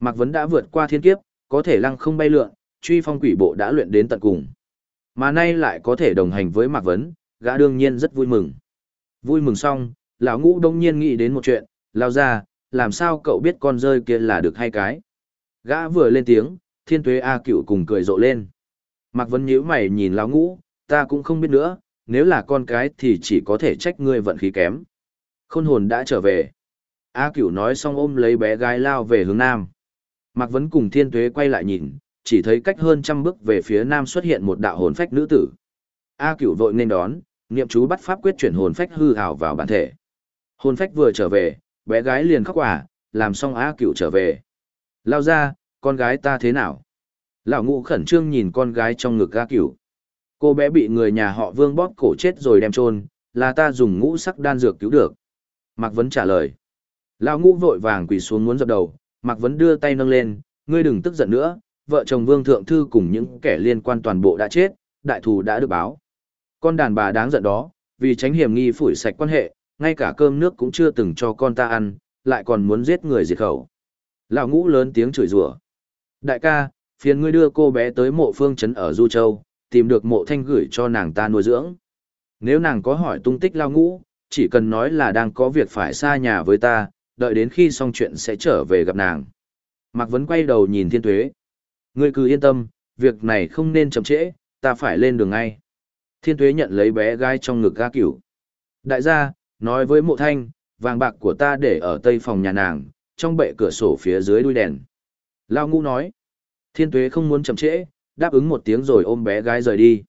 Mạc Vấn đã vượt qua thiên kiếp, có thể lăng không bay lượn, truy phong quỷ bộ đã luyện đến tận cùng. Mà nay lại có thể đồng hành với Mạc Vấn, gã đương nhiên rất vui mừng. Vui mừng xong, lão ngũ đông nhiên nghĩ đến một chuyện, lao ra, làm sao cậu biết con rơi kia là được hay cái. Gã vừa lên tiếng, thiên tuế A cựu cùng cười rộ lên. Mạc Vấn nhíu mày nhìn lão ngũ, ta cũng không biết nữa, nếu là con cái thì chỉ có thể trách ngươi vận khí kém. Khôn hồn đã trở về. A cửu nói xong ôm lấy bé gái lao về hướng nam. Mạc Vấn cùng thiên tuế quay lại nhìn, chỉ thấy cách hơn trăm bước về phía nam xuất hiện một đạo hồn phách nữ tử. A cửu vội nên đón, niệm chú bắt pháp quyết chuyển hồn phách hư ảo vào bản thể. Hồn phách vừa trở về, bé gái liền khóc quả, làm xong A cửu trở về. Lao ra, con gái ta thế nào? Lão ngũ khẩn trương nhìn con gái trong ngực A cửu. Cô bé bị người nhà họ vương bóp cổ chết rồi đem chôn là ta dùng ngũ sắc đan dược cứu được. Mạc Vấn trả lời. Lão ngũ vội vàng quỳ xuống muốn dập đầu, Mạc Vấn đưa tay nâng lên, ngươi đừng tức giận nữa, vợ chồng vương thượng thư cùng những kẻ liên quan toàn bộ đã chết, đại thù đã được báo. Con đàn bà đáng giận đó, vì tránh hiểm nghi phủi sạch quan hệ, ngay cả cơm nước cũng chưa từng cho con ta ăn, lại còn muốn giết người diệt khẩu. Lão ngũ lớn tiếng chửi rủa. Đại ca, phiền ngươi đưa cô bé tới mộ phương trấn ở Du Châu, tìm được mộ thanh gửi cho nàng ta nuôi dưỡng. Nếu nàng có hỏi tung tích lao ngũ, chỉ cần nói là đang có việc phải xa nhà với ta, đợi đến khi xong chuyện sẽ trở về gặp nàng. Mạc Vấn quay đầu nhìn Thiên Tuế. Ngươi cứ yên tâm, việc này không nên chậm trễ, ta phải lên đường ngay. Thiên Tuế nhận lấy bé gái trong ngực ga cửu. Đại gia, nói với mộ thanh, vàng bạc của ta để ở tây phòng nhà nàng, trong bệ cửa sổ phía dưới đuôi đèn. Lao ngũ nói, thiên tuế không muốn chậm trễ, đáp ứng một tiếng rồi ôm bé gái rời đi.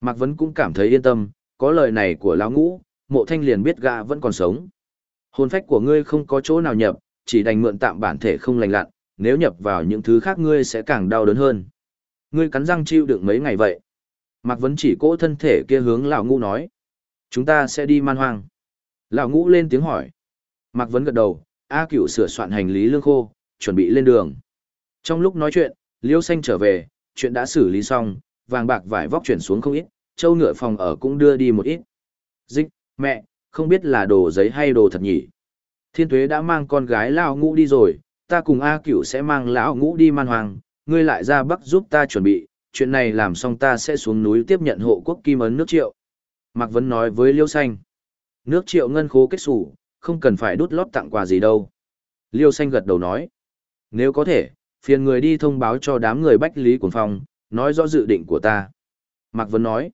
Mạc Vấn cũng cảm thấy yên tâm, có lời này của lão ngũ, mộ thanh liền biết gã vẫn còn sống. Hồn phách của ngươi không có chỗ nào nhập, chỉ đành mượn tạm bản thể không lành lặn, nếu nhập vào những thứ khác ngươi sẽ càng đau đớn hơn. Ngươi cắn răng chịu được mấy ngày vậy. Mạc Vấn chỉ cỗ thân thể kia hướng lão ngũ nói. Chúng ta sẽ đi man hoang. Lão ngũ lên tiếng hỏi. Mạc Vấn gật đầu, A cửu sửa soạn hành lý lương khô, chuẩn bị lên đường. Trong lúc nói chuyện, Liêu Xanh trở về, chuyện đã xử lý xong, vàng bạc vải vóc chuyển xuống không ít, châu ngựa phòng ở cũng đưa đi một ít. Dích, mẹ, không biết là đồ giấy hay đồ thật nhỉ. Thiên Tuế đã mang con gái lão ngũ đi rồi, ta cùng A cửu sẽ mang lão ngũ đi man hoàng, ngươi lại ra bắc giúp ta chuẩn bị, chuyện này làm xong ta sẽ xuống núi tiếp nhận hộ quốc kim ấn nước triệu. Mạc Vấn nói với Liêu Xanh, nước triệu ngân khố kết sủ, không cần phải đút lót tặng quà gì đâu. Liêu Xanh gật đầu nói, nếu có thể, phiền người đi thông báo cho đám người Bách Lý Quần Phong, nói rõ dự định của ta. Mạc Vấn nói,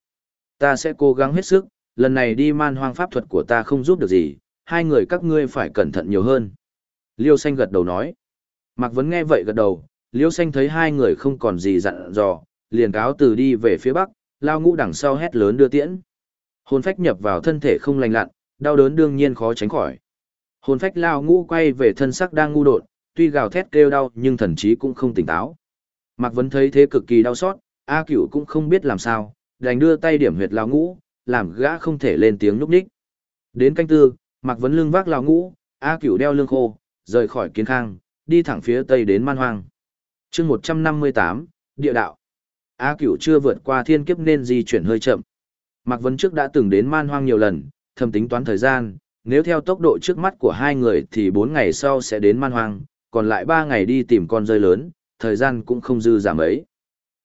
ta sẽ cố gắng hết sức, lần này đi man hoang pháp thuật của ta không giúp được gì, hai người các ngươi phải cẩn thận nhiều hơn. Liêu Xanh gật đầu nói, Mạc Vấn nghe vậy gật đầu, Liêu Xanh thấy hai người không còn gì dặn dò, liền cáo từ đi về phía bắc, lao ngũ đằng sau hét lớn đưa tiễn. Hồn phách nhập vào thân thể không lành lặn, đau đớn đương nhiên khó tránh khỏi. Hồn phách lao ngũ quay về thân sắc đang ngu đột, tuy gào thét kêu đau nhưng thần trí cũng không tỉnh táo. Mạc Vấn thấy thế cực kỳ đau xót, A Cửu cũng không biết làm sao, đành đưa tay điểm huyệt lao ngũ, làm gã không thể lên tiếng núp đích. Đến canh tư, Mạc Vấn lưng vác lao ngũ, A Cửu đeo lưng khô, rời khỏi kiến khang, đi thẳng phía tây đến man hoang. chương 158, địa đạo. A Cửu chưa vượt qua thiên kiếp nên di chuyển hơi chậm. Mạc Vân trước đã từng đến man hoang nhiều lần, thầm tính toán thời gian, nếu theo tốc độ trước mắt của hai người thì 4 ngày sau sẽ đến man hoang, còn lại 3 ngày đi tìm con rơi lớn, thời gian cũng không dư giảm ấy.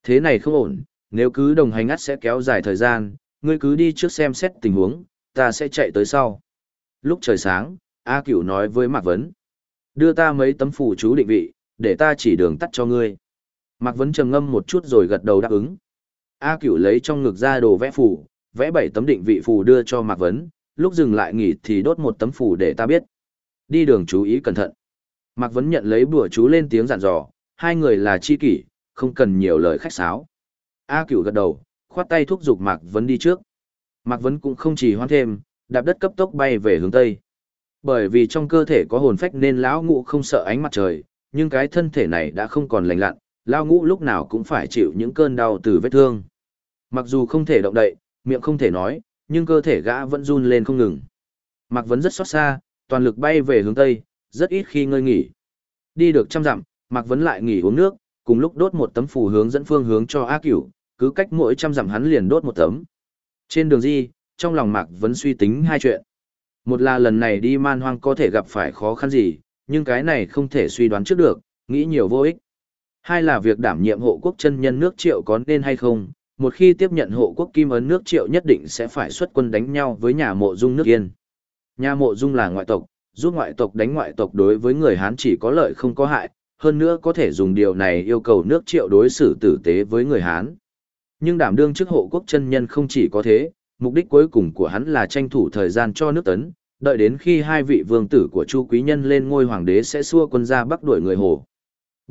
Thế này không ổn, nếu cứ đồng hành ắt sẽ kéo dài thời gian, ngươi cứ đi trước xem xét tình huống, ta sẽ chạy tới sau. Lúc trời sáng, A Cửu nói với Mạc Vấn. Đưa ta mấy tấm phù chú định vị, để ta chỉ đường tắt cho ngươi. Mạc Vấn trầm ngâm một chút rồi gật đầu đáp ứng. A Cửu lấy trong ngực ra đồ vẽ phù, vẽ bảy tấm định vị phù đưa cho Mạc Vấn, lúc dừng lại nghỉ thì đốt một tấm phù để ta biết. Đi đường chú ý cẩn thận. Mạc Vấn nhận lấy bùa chú lên tiếng dặn dò, hai người là chi kỷ, không cần nhiều lời khách sáo. A Cửu gật đầu, khoát tay thúc giục Mạc Vấn đi trước. Mạc Vấn cũng không chỉ hoan thêm, đạp đất cấp tốc bay về hướng tây. Bởi vì trong cơ thể có hồn phách nên lão ngụ không sợ ánh mặt trời, nhưng cái thân thể này đã không còn lành lặn, Lao ngũ lúc nào cũng phải chịu những cơn đau từ vết thương. Mặc dù không thể động đậy, miệng không thể nói, nhưng cơ thể gã vẫn run lên không ngừng. Mạc Vấn rất xót xa, toàn lực bay về hướng tây, rất ít khi ngơi nghỉ. Đi được trăm dặm, Mạc Vấn lại nghỉ uống nước, cùng lúc đốt một tấm phù hướng dẫn phương hướng cho A Cửu, cứ cách mỗi trăm dặm hắn liền đốt một tấm. Trên đường di, trong lòng Mạc Vấn suy tính hai chuyện. Một là lần này đi man hoang có thể gặp phải khó khăn gì, nhưng cái này không thể suy đoán trước được, nghĩ nhiều vô ích. Hai là việc đảm nhiệm hộ quốc chân nhân nước triệu có nên hay không, một khi tiếp nhận hộ quốc kim ấn nước triệu nhất định sẽ phải xuất quân đánh nhau với nhà mộ dung nước yên. Nhà mộ dung là ngoại tộc, giúp ngoại tộc đánh ngoại tộc đối với người Hán chỉ có lợi không có hại, hơn nữa có thể dùng điều này yêu cầu nước triệu đối xử tử tế với người Hán. Nhưng đảm đương chức hộ quốc chân nhân không chỉ có thế, mục đích cuối cùng của hắn là tranh thủ thời gian cho nước tấn, đợi đến khi hai vị vương tử của Chu Quý Nhân lên ngôi hoàng đế sẽ xua quân ra bắc đuổi người Hồ.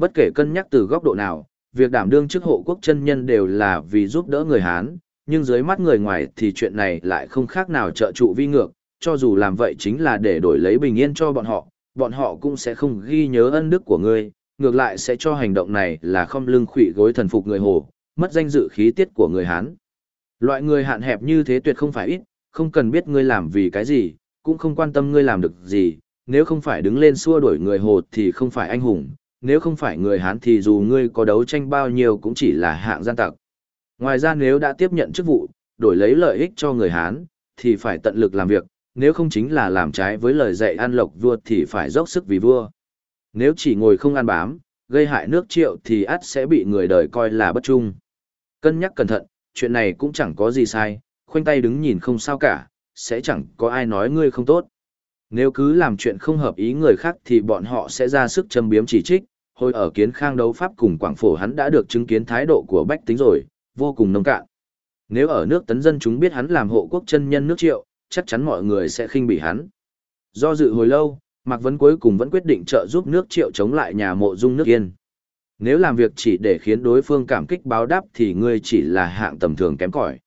Bất kể cân nhắc từ góc độ nào, việc đảm đương chức hộ quốc chân nhân đều là vì giúp đỡ người Hán, nhưng dưới mắt người ngoài thì chuyện này lại không khác nào trợ trụ vi ngược, cho dù làm vậy chính là để đổi lấy bình yên cho bọn họ, bọn họ cũng sẽ không ghi nhớ ân đức của ngươi, ngược lại sẽ cho hành động này là không lưng khủy gối thần phục người Hồ, mất danh dự khí tiết của người Hán. Loại người hạn hẹp như thế tuyệt không phải ít, không cần biết ngươi làm vì cái gì, cũng không quan tâm ngươi làm được gì, nếu không phải đứng lên xua đuổi người Hồ thì không phải anh hùng, nếu không phải người Hán thì dù ngươi có đấu tranh bao nhiêu cũng chỉ là hạng gian tặc. Ngoài ra nếu đã tiếp nhận chức vụ, đổi lấy lợi ích cho người Hán, thì phải tận lực làm việc, nếu không chính là làm trái với lời dạy an lộc vua thì phải dốc sức vì vua. Nếu chỉ ngồi không ăn bám, gây hại nước triệu thì ắt sẽ bị người đời coi là bất trung. Cân nhắc cẩn thận, chuyện này cũng chẳng có gì sai, khoanh tay đứng nhìn không sao cả, sẽ chẳng có ai nói ngươi không tốt. Nếu cứ làm chuyện không hợp ý người khác thì bọn họ sẽ ra sức châm biếm chỉ trích, hồi ở kiến khang đấu pháp cùng quảng phổ hắn đã được chứng kiến thái độ của bách tính rồi, vô cùng nông cạn. Nếu ở nước tấn dân chúng biết hắn làm hộ quốc chân nhân nước triệu, chắc chắn mọi người sẽ khinh bỉ hắn. Do dự hồi lâu, Mạc Vấn cuối cùng vẫn quyết định trợ giúp nước triệu chống lại nhà mộ dung nước yên. Nếu làm việc chỉ để khiến đối phương cảm kích báo đáp thì ngươi chỉ là hạng tầm thường kém cỏi.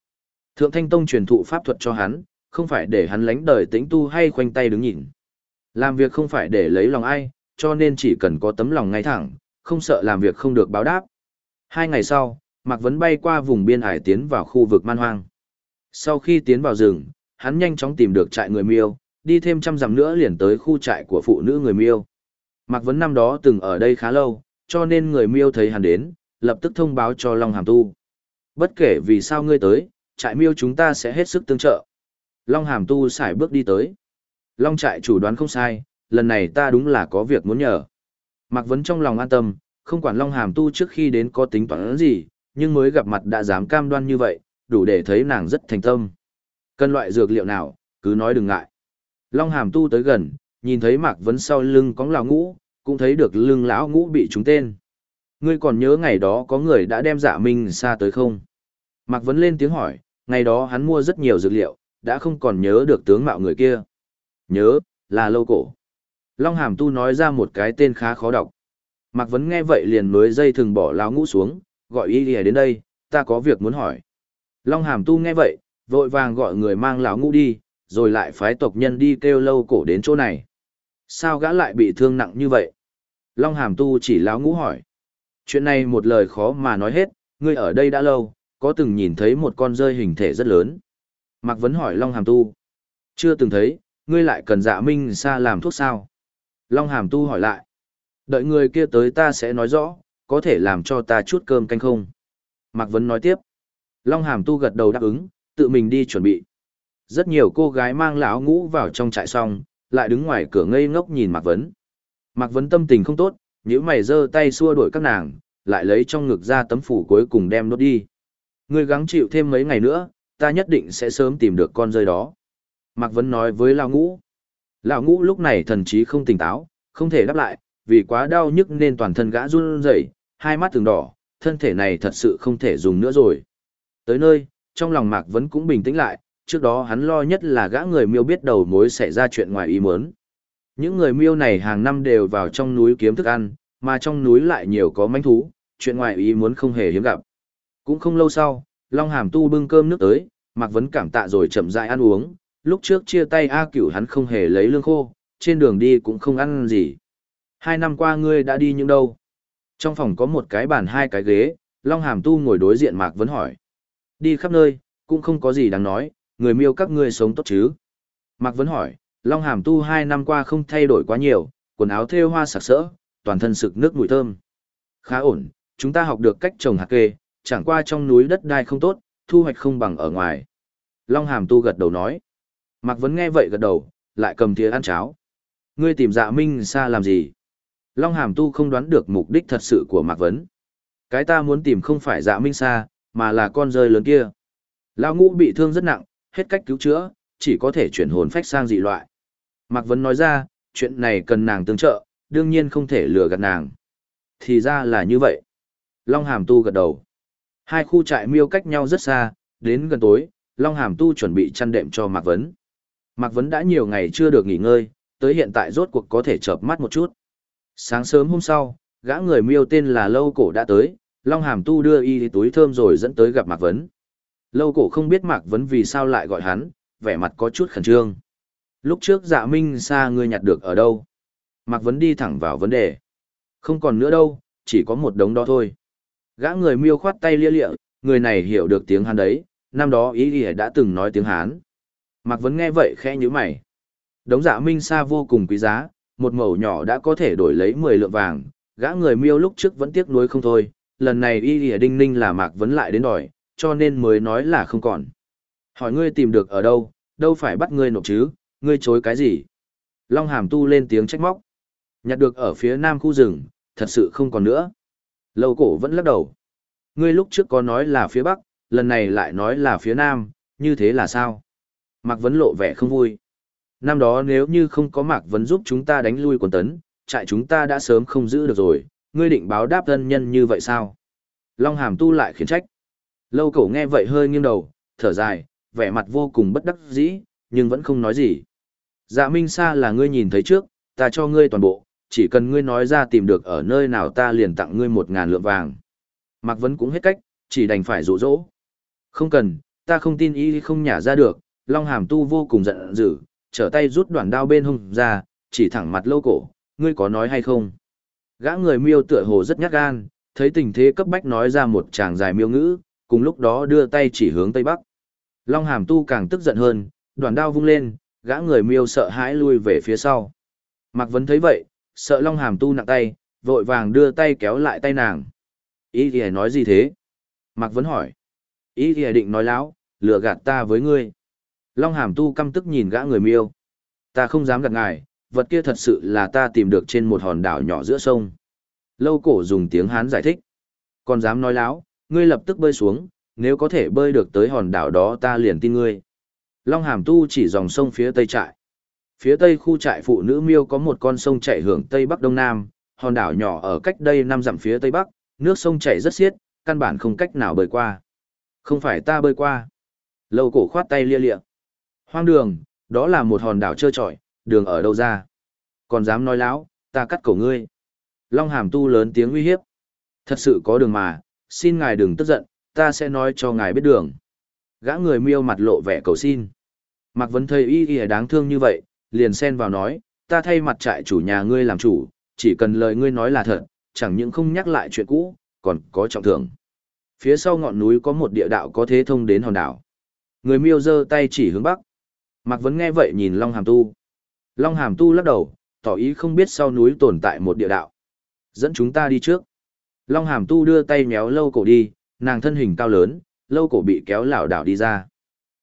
Thượng Thanh Tông truyền thụ pháp thuật cho hắn, không phải để hắn lánh đời tĩnh tu hay khoanh tay đứng nhìn. Làm việc không phải để lấy lòng ai, cho nên chỉ cần có tấm lòng ngay thẳng, không sợ làm việc không được báo đáp. Hai ngày sau, Mạc Vấn bay qua vùng biên hải tiến vào khu vực man hoang. Sau khi tiến vào rừng, hắn nhanh chóng tìm được trại người miêu, đi thêm trăm dặm nữa liền tới khu trại của phụ nữ người miêu. Mạc Vấn năm đó từng ở đây khá lâu, cho nên người miêu thấy hắn đến, lập tức thông báo cho Long Hàm Tu. Bất kể vì sao ngươi tới, trại miêu chúng ta sẽ hết sức tương trợ. Long Hàm Tu xài bước đi tới. Long trại chủ đoán không sai, lần này ta đúng là có việc muốn nhờ. Mạc Vấn trong lòng an tâm, không quản Long Hàm Tu trước khi đến có tính toán gì, nhưng mới gặp mặt đã dám cam đoan như vậy, đủ để thấy nàng rất thành tâm. Cần loại dược liệu nào, cứ nói đừng ngại. Long Hàm Tu tới gần, nhìn thấy Mạc Vấn sau lưng có lão ngũ, cũng thấy được lưng lão ngũ bị trúng tên. Ngươi còn nhớ ngày đó có người đã đem dạ minh xa tới không? Mạc Vấn lên tiếng hỏi, ngày đó hắn mua rất nhiều dược liệu, đã không còn nhớ được tướng mạo người kia. Nhớ, là lâu cổ. Long Hàm Tu nói ra một cái tên khá khó đọc. Mạc Vấn nghe vậy liền nối dây thừng bỏ lão ngũ xuống, gọi y lìa đến đây, ta có việc muốn hỏi. Long Hàm Tu nghe vậy, vội vàng gọi người mang lão ngũ đi, rồi lại phái tộc nhân đi kêu lâu cổ đến chỗ này. Sao gã lại bị thương nặng như vậy? Long Hàm Tu chỉ lão ngũ hỏi. Chuyện này một lời khó mà nói hết, ngươi ở đây đã lâu, có từng nhìn thấy một con rơi hình thể rất lớn. Mạc Vấn hỏi Long Hàm Tu. Chưa từng thấy, ngươi lại cần dạ minh xa làm thuốc sao? Long Hàm Tu hỏi lại. Đợi người kia tới ta sẽ nói rõ, có thể làm cho ta chút cơm canh không? Mạc Vấn nói tiếp. Long Hàm Tu gật đầu đáp ứng, tự mình đi chuẩn bị. Rất nhiều cô gái mang lão ngũ vào trong trại xong, lại đứng ngoài cửa ngây ngốc nhìn Mạc Vấn. Mạc Vấn tâm tình không tốt, nếu mày giơ tay xua đuổi các nàng, lại lấy trong ngực ra tấm phủ cuối cùng đem nốt đi. Ngươi gắng chịu thêm mấy ngày nữa, ta nhất định sẽ sớm tìm được con rơi đó. Mạc Vấn nói với Lão Ngũ. Lão Ngũ lúc này thần trí không tỉnh táo, không thể đáp lại, vì quá đau nhức nên toàn thân gã run rẩy, hai mắt từng đỏ, thân thể này thật sự không thể dùng nữa rồi. Tới nơi, trong lòng Mạc Vấn cũng bình tĩnh lại, trước đó hắn lo nhất là gã người miêu biết đầu mối xảy ra chuyện ngoài ý muốn. Những người miêu này hàng năm đều vào trong núi kiếm thức ăn, mà trong núi lại nhiều có manh thú, chuyện ngoài ý muốn không hề hiếm gặp. Cũng không lâu sau, Long Hàm Tu bưng cơm nước tới, Mạc Vấn cảm tạ rồi chậm rãi ăn uống, lúc trước chia tay A Cửu hắn không hề lấy lương khô, trên đường đi cũng không ăn gì. Hai năm qua ngươi đã đi những đâu? Trong phòng có một cái bàn hai cái ghế, Long Hàm Tu ngồi đối diện Mạc Vấn hỏi. Đi khắp nơi, cũng không có gì đáng nói, người miêu các ngươi sống tốt chứ? Mạc Vấn hỏi, Long Hàm Tu hai năm qua không thay đổi quá nhiều, quần áo thêu hoa sặc sỡ, toàn thân sực nước mùi thơm. Khá ổn, chúng ta học được cách trồng hạt kê, chẳng qua trong núi đất đai không tốt, thu hoạch không bằng ở ngoài. Long Hàm Tu gật đầu nói. Mạc Vấn nghe vậy gật đầu, lại cầm thìa ăn cháo. Ngươi tìm dạ minh xa làm gì? Long Hàm Tu không đoán được mục đích thật sự của Mạc Vấn. Cái ta muốn tìm không phải dạ minh xa, mà là con rơi lớn kia. Lao ngũ bị thương rất nặng, hết cách cứu chữa, chỉ có thể chuyển hồn phách sang dị loại. Mạc Vấn nói ra, chuyện này cần nàng tương trợ, đương nhiên không thể lừa gạt nàng. Thì ra là như vậy. Long Hàm Tu gật đầu. Hai khu trại miêu cách nhau rất xa, đến gần tối, Long Hàm Tu chuẩn bị chăn đệm cho Mạc Vấn. Mạc Vấn đã nhiều ngày chưa được nghỉ ngơi, tới hiện tại rốt cuộc có thể chợp mắt một chút. Sáng sớm hôm sau, gã người miêu tên là Lâu Cổ đã tới, Long Hàm Tu đưa y túi thơm rồi dẫn tới gặp Mạc Vấn. Lâu Cổ không biết Mạc Vấn vì sao lại gọi hắn, vẻ mặt có chút khẩn trương. Lúc trước dạ minh xa ngươi nhặt được ở đâu? Mạc Vấn đi thẳng vào vấn đề. Không còn nữa đâu, chỉ có một đống đó thôi. Gã người miêu khoát tay lia lịa, người này hiểu được tiếng Hán đấy, năm đó ý ý đã từng nói tiếng Hán. Mạc Vấn nghe vậy khẽ như mày. Đống dạ minh xa vô cùng quý giá, một mẩu nhỏ đã có thể đổi lấy 10 lượng vàng, gã người miêu lúc trước vẫn tiếc nuối không thôi, lần này y lìa đinh ninh là Mạc Vấn lại đến đòi, cho nên mới nói là không còn. Hỏi ngươi tìm được ở đâu, đâu phải bắt ngươi nộp chứ, ngươi chối cái gì? Long hàm tu lên tiếng trách móc. Nhặt được ở phía nam khu rừng, thật sự không còn nữa. Lâu cổ vẫn lắc đầu. Ngươi lúc trước có nói là phía bắc, lần này lại nói là phía nam, như thế là sao? Mạc Vấn lộ vẻ không vui. Năm đó nếu như không có Mạc Vấn giúp chúng ta đánh lui quần tấn, trại chúng ta đã sớm không giữ được rồi, ngươi định báo đáp thân nhân như vậy sao? Long hàm tu lại khiển trách. Lâu cổ nghe vậy hơi nghiêng đầu, thở dài, vẻ mặt vô cùng bất đắc dĩ, nhưng vẫn không nói gì. Dạ Minh Sa là ngươi nhìn thấy trước, ta cho ngươi toàn bộ, chỉ cần ngươi nói ra tìm được ở nơi nào ta liền tặng ngươi một ngàn lượng vàng. Mạc Vấn cũng hết cách, chỉ đành phải dụ dỗ. Không cần, ta không tin ý không nhả ra được, Long Hàm Tu vô cùng giận dữ, trở tay rút đoạn đao bên hông ra, chỉ thẳng mặt lâu cổ, ngươi có nói hay không? Gã người miêu tựa hồ rất nhát gan, thấy tình thế cấp bách nói ra một tràng dài miêu ngữ, cùng lúc đó đưa tay chỉ hướng tây bắc. Long Hàm Tu càng tức giận hơn, đoạn đao vung lên, gã người miêu sợ hãi lui về phía sau. Mạc Vấn thấy vậy, sợ Long Hàm Tu nặng tay, vội vàng đưa tay kéo lại tay nàng. Ý thì nói gì thế? Mạc Vấn hỏi. Ý thì định nói láo, lừa gạt ta với ngươi. Long Hàm Tu căm tức nhìn gã người miêu. Ta không dám gạt ngài, vật kia thật sự là ta tìm được trên một hòn đảo nhỏ giữa sông. Lâu cổ dùng tiếng Hán giải thích. Còn dám nói láo, ngươi lập tức bơi xuống, nếu có thể bơi được tới hòn đảo đó ta liền tin ngươi. Long Hàm Tu chỉ dòng sông phía tây trại. Phía tây khu trại phụ nữ miêu có một con sông chảy hưởng tây bắc đông nam, hòn đảo nhỏ ở cách đây năm dặm phía tây bắc, nước sông chảy rất xiết, căn bản không cách nào bơi qua. Không phải ta bơi qua. Lâu cổ khoát tay lia lịa. Hoang đường, đó là một hòn đảo trơ trọi, đường ở đâu ra. Còn dám nói láo, ta cắt cổ ngươi. Long hàm tu lớn tiếng uy hiếp. Thật sự có đường mà, xin ngài đừng tức giận, ta sẽ nói cho ngài biết đường. Gã người miêu mặt lộ vẻ cầu xin. Mạc Vấn thầy y y đáng thương như vậy, liền xen vào nói, ta thay mặt trại chủ nhà ngươi làm chủ, chỉ cần lời ngươi nói là thật, chẳng những không nhắc lại chuyện cũ, còn có trọng thưởng. Phía sau ngọn núi có một địa đạo có thế thông đến hòn đảo. Người miêu giơ tay chỉ hướng bắc. Mạc Vấn nghe vậy nhìn Long Hàm Tu. Long Hàm Tu lắc đầu, tỏ ý không biết sau núi tồn tại một địa đạo. Dẫn chúng ta đi trước. Long Hàm Tu đưa tay méo lâu cổ đi, nàng thân hình cao lớn, lâu cổ bị kéo lảo đảo đi ra.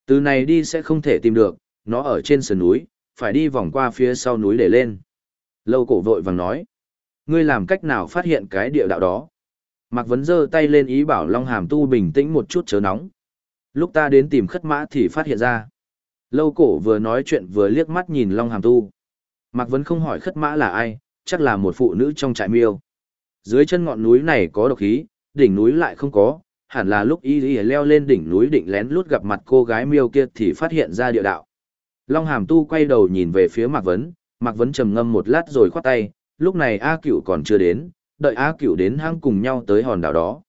Từ này đi sẽ không thể tìm được, nó ở trên sườn núi, phải đi vòng qua phía sau núi để lên. Lâu cổ vội vàng nói. Ngươi làm cách nào phát hiện cái địa đạo đó? Mạc Vấn giơ tay lên ý bảo Long Hàm Tu bình tĩnh một chút chớ nóng. Lúc ta đến tìm khất mã thì phát hiện ra. Lâu cổ vừa nói chuyện vừa liếc mắt nhìn Long Hàm Tu. Mạc Vấn không hỏi khất mã là ai, chắc là một phụ nữ trong trại miêu. Dưới chân ngọn núi này có độc khí, đỉnh núi lại không có, hẳn là lúc y y leo lên đỉnh núi định lén lút gặp mặt cô gái miêu kia thì phát hiện ra địa đạo. Long Hàm Tu quay đầu nhìn về phía Mạc Vấn, Mạc Vấn trầm ngâm một lát rồi khoát tay, lúc này A Cửu còn chưa đến, đợi A Cửu đến hang cùng nhau tới hòn đảo đó.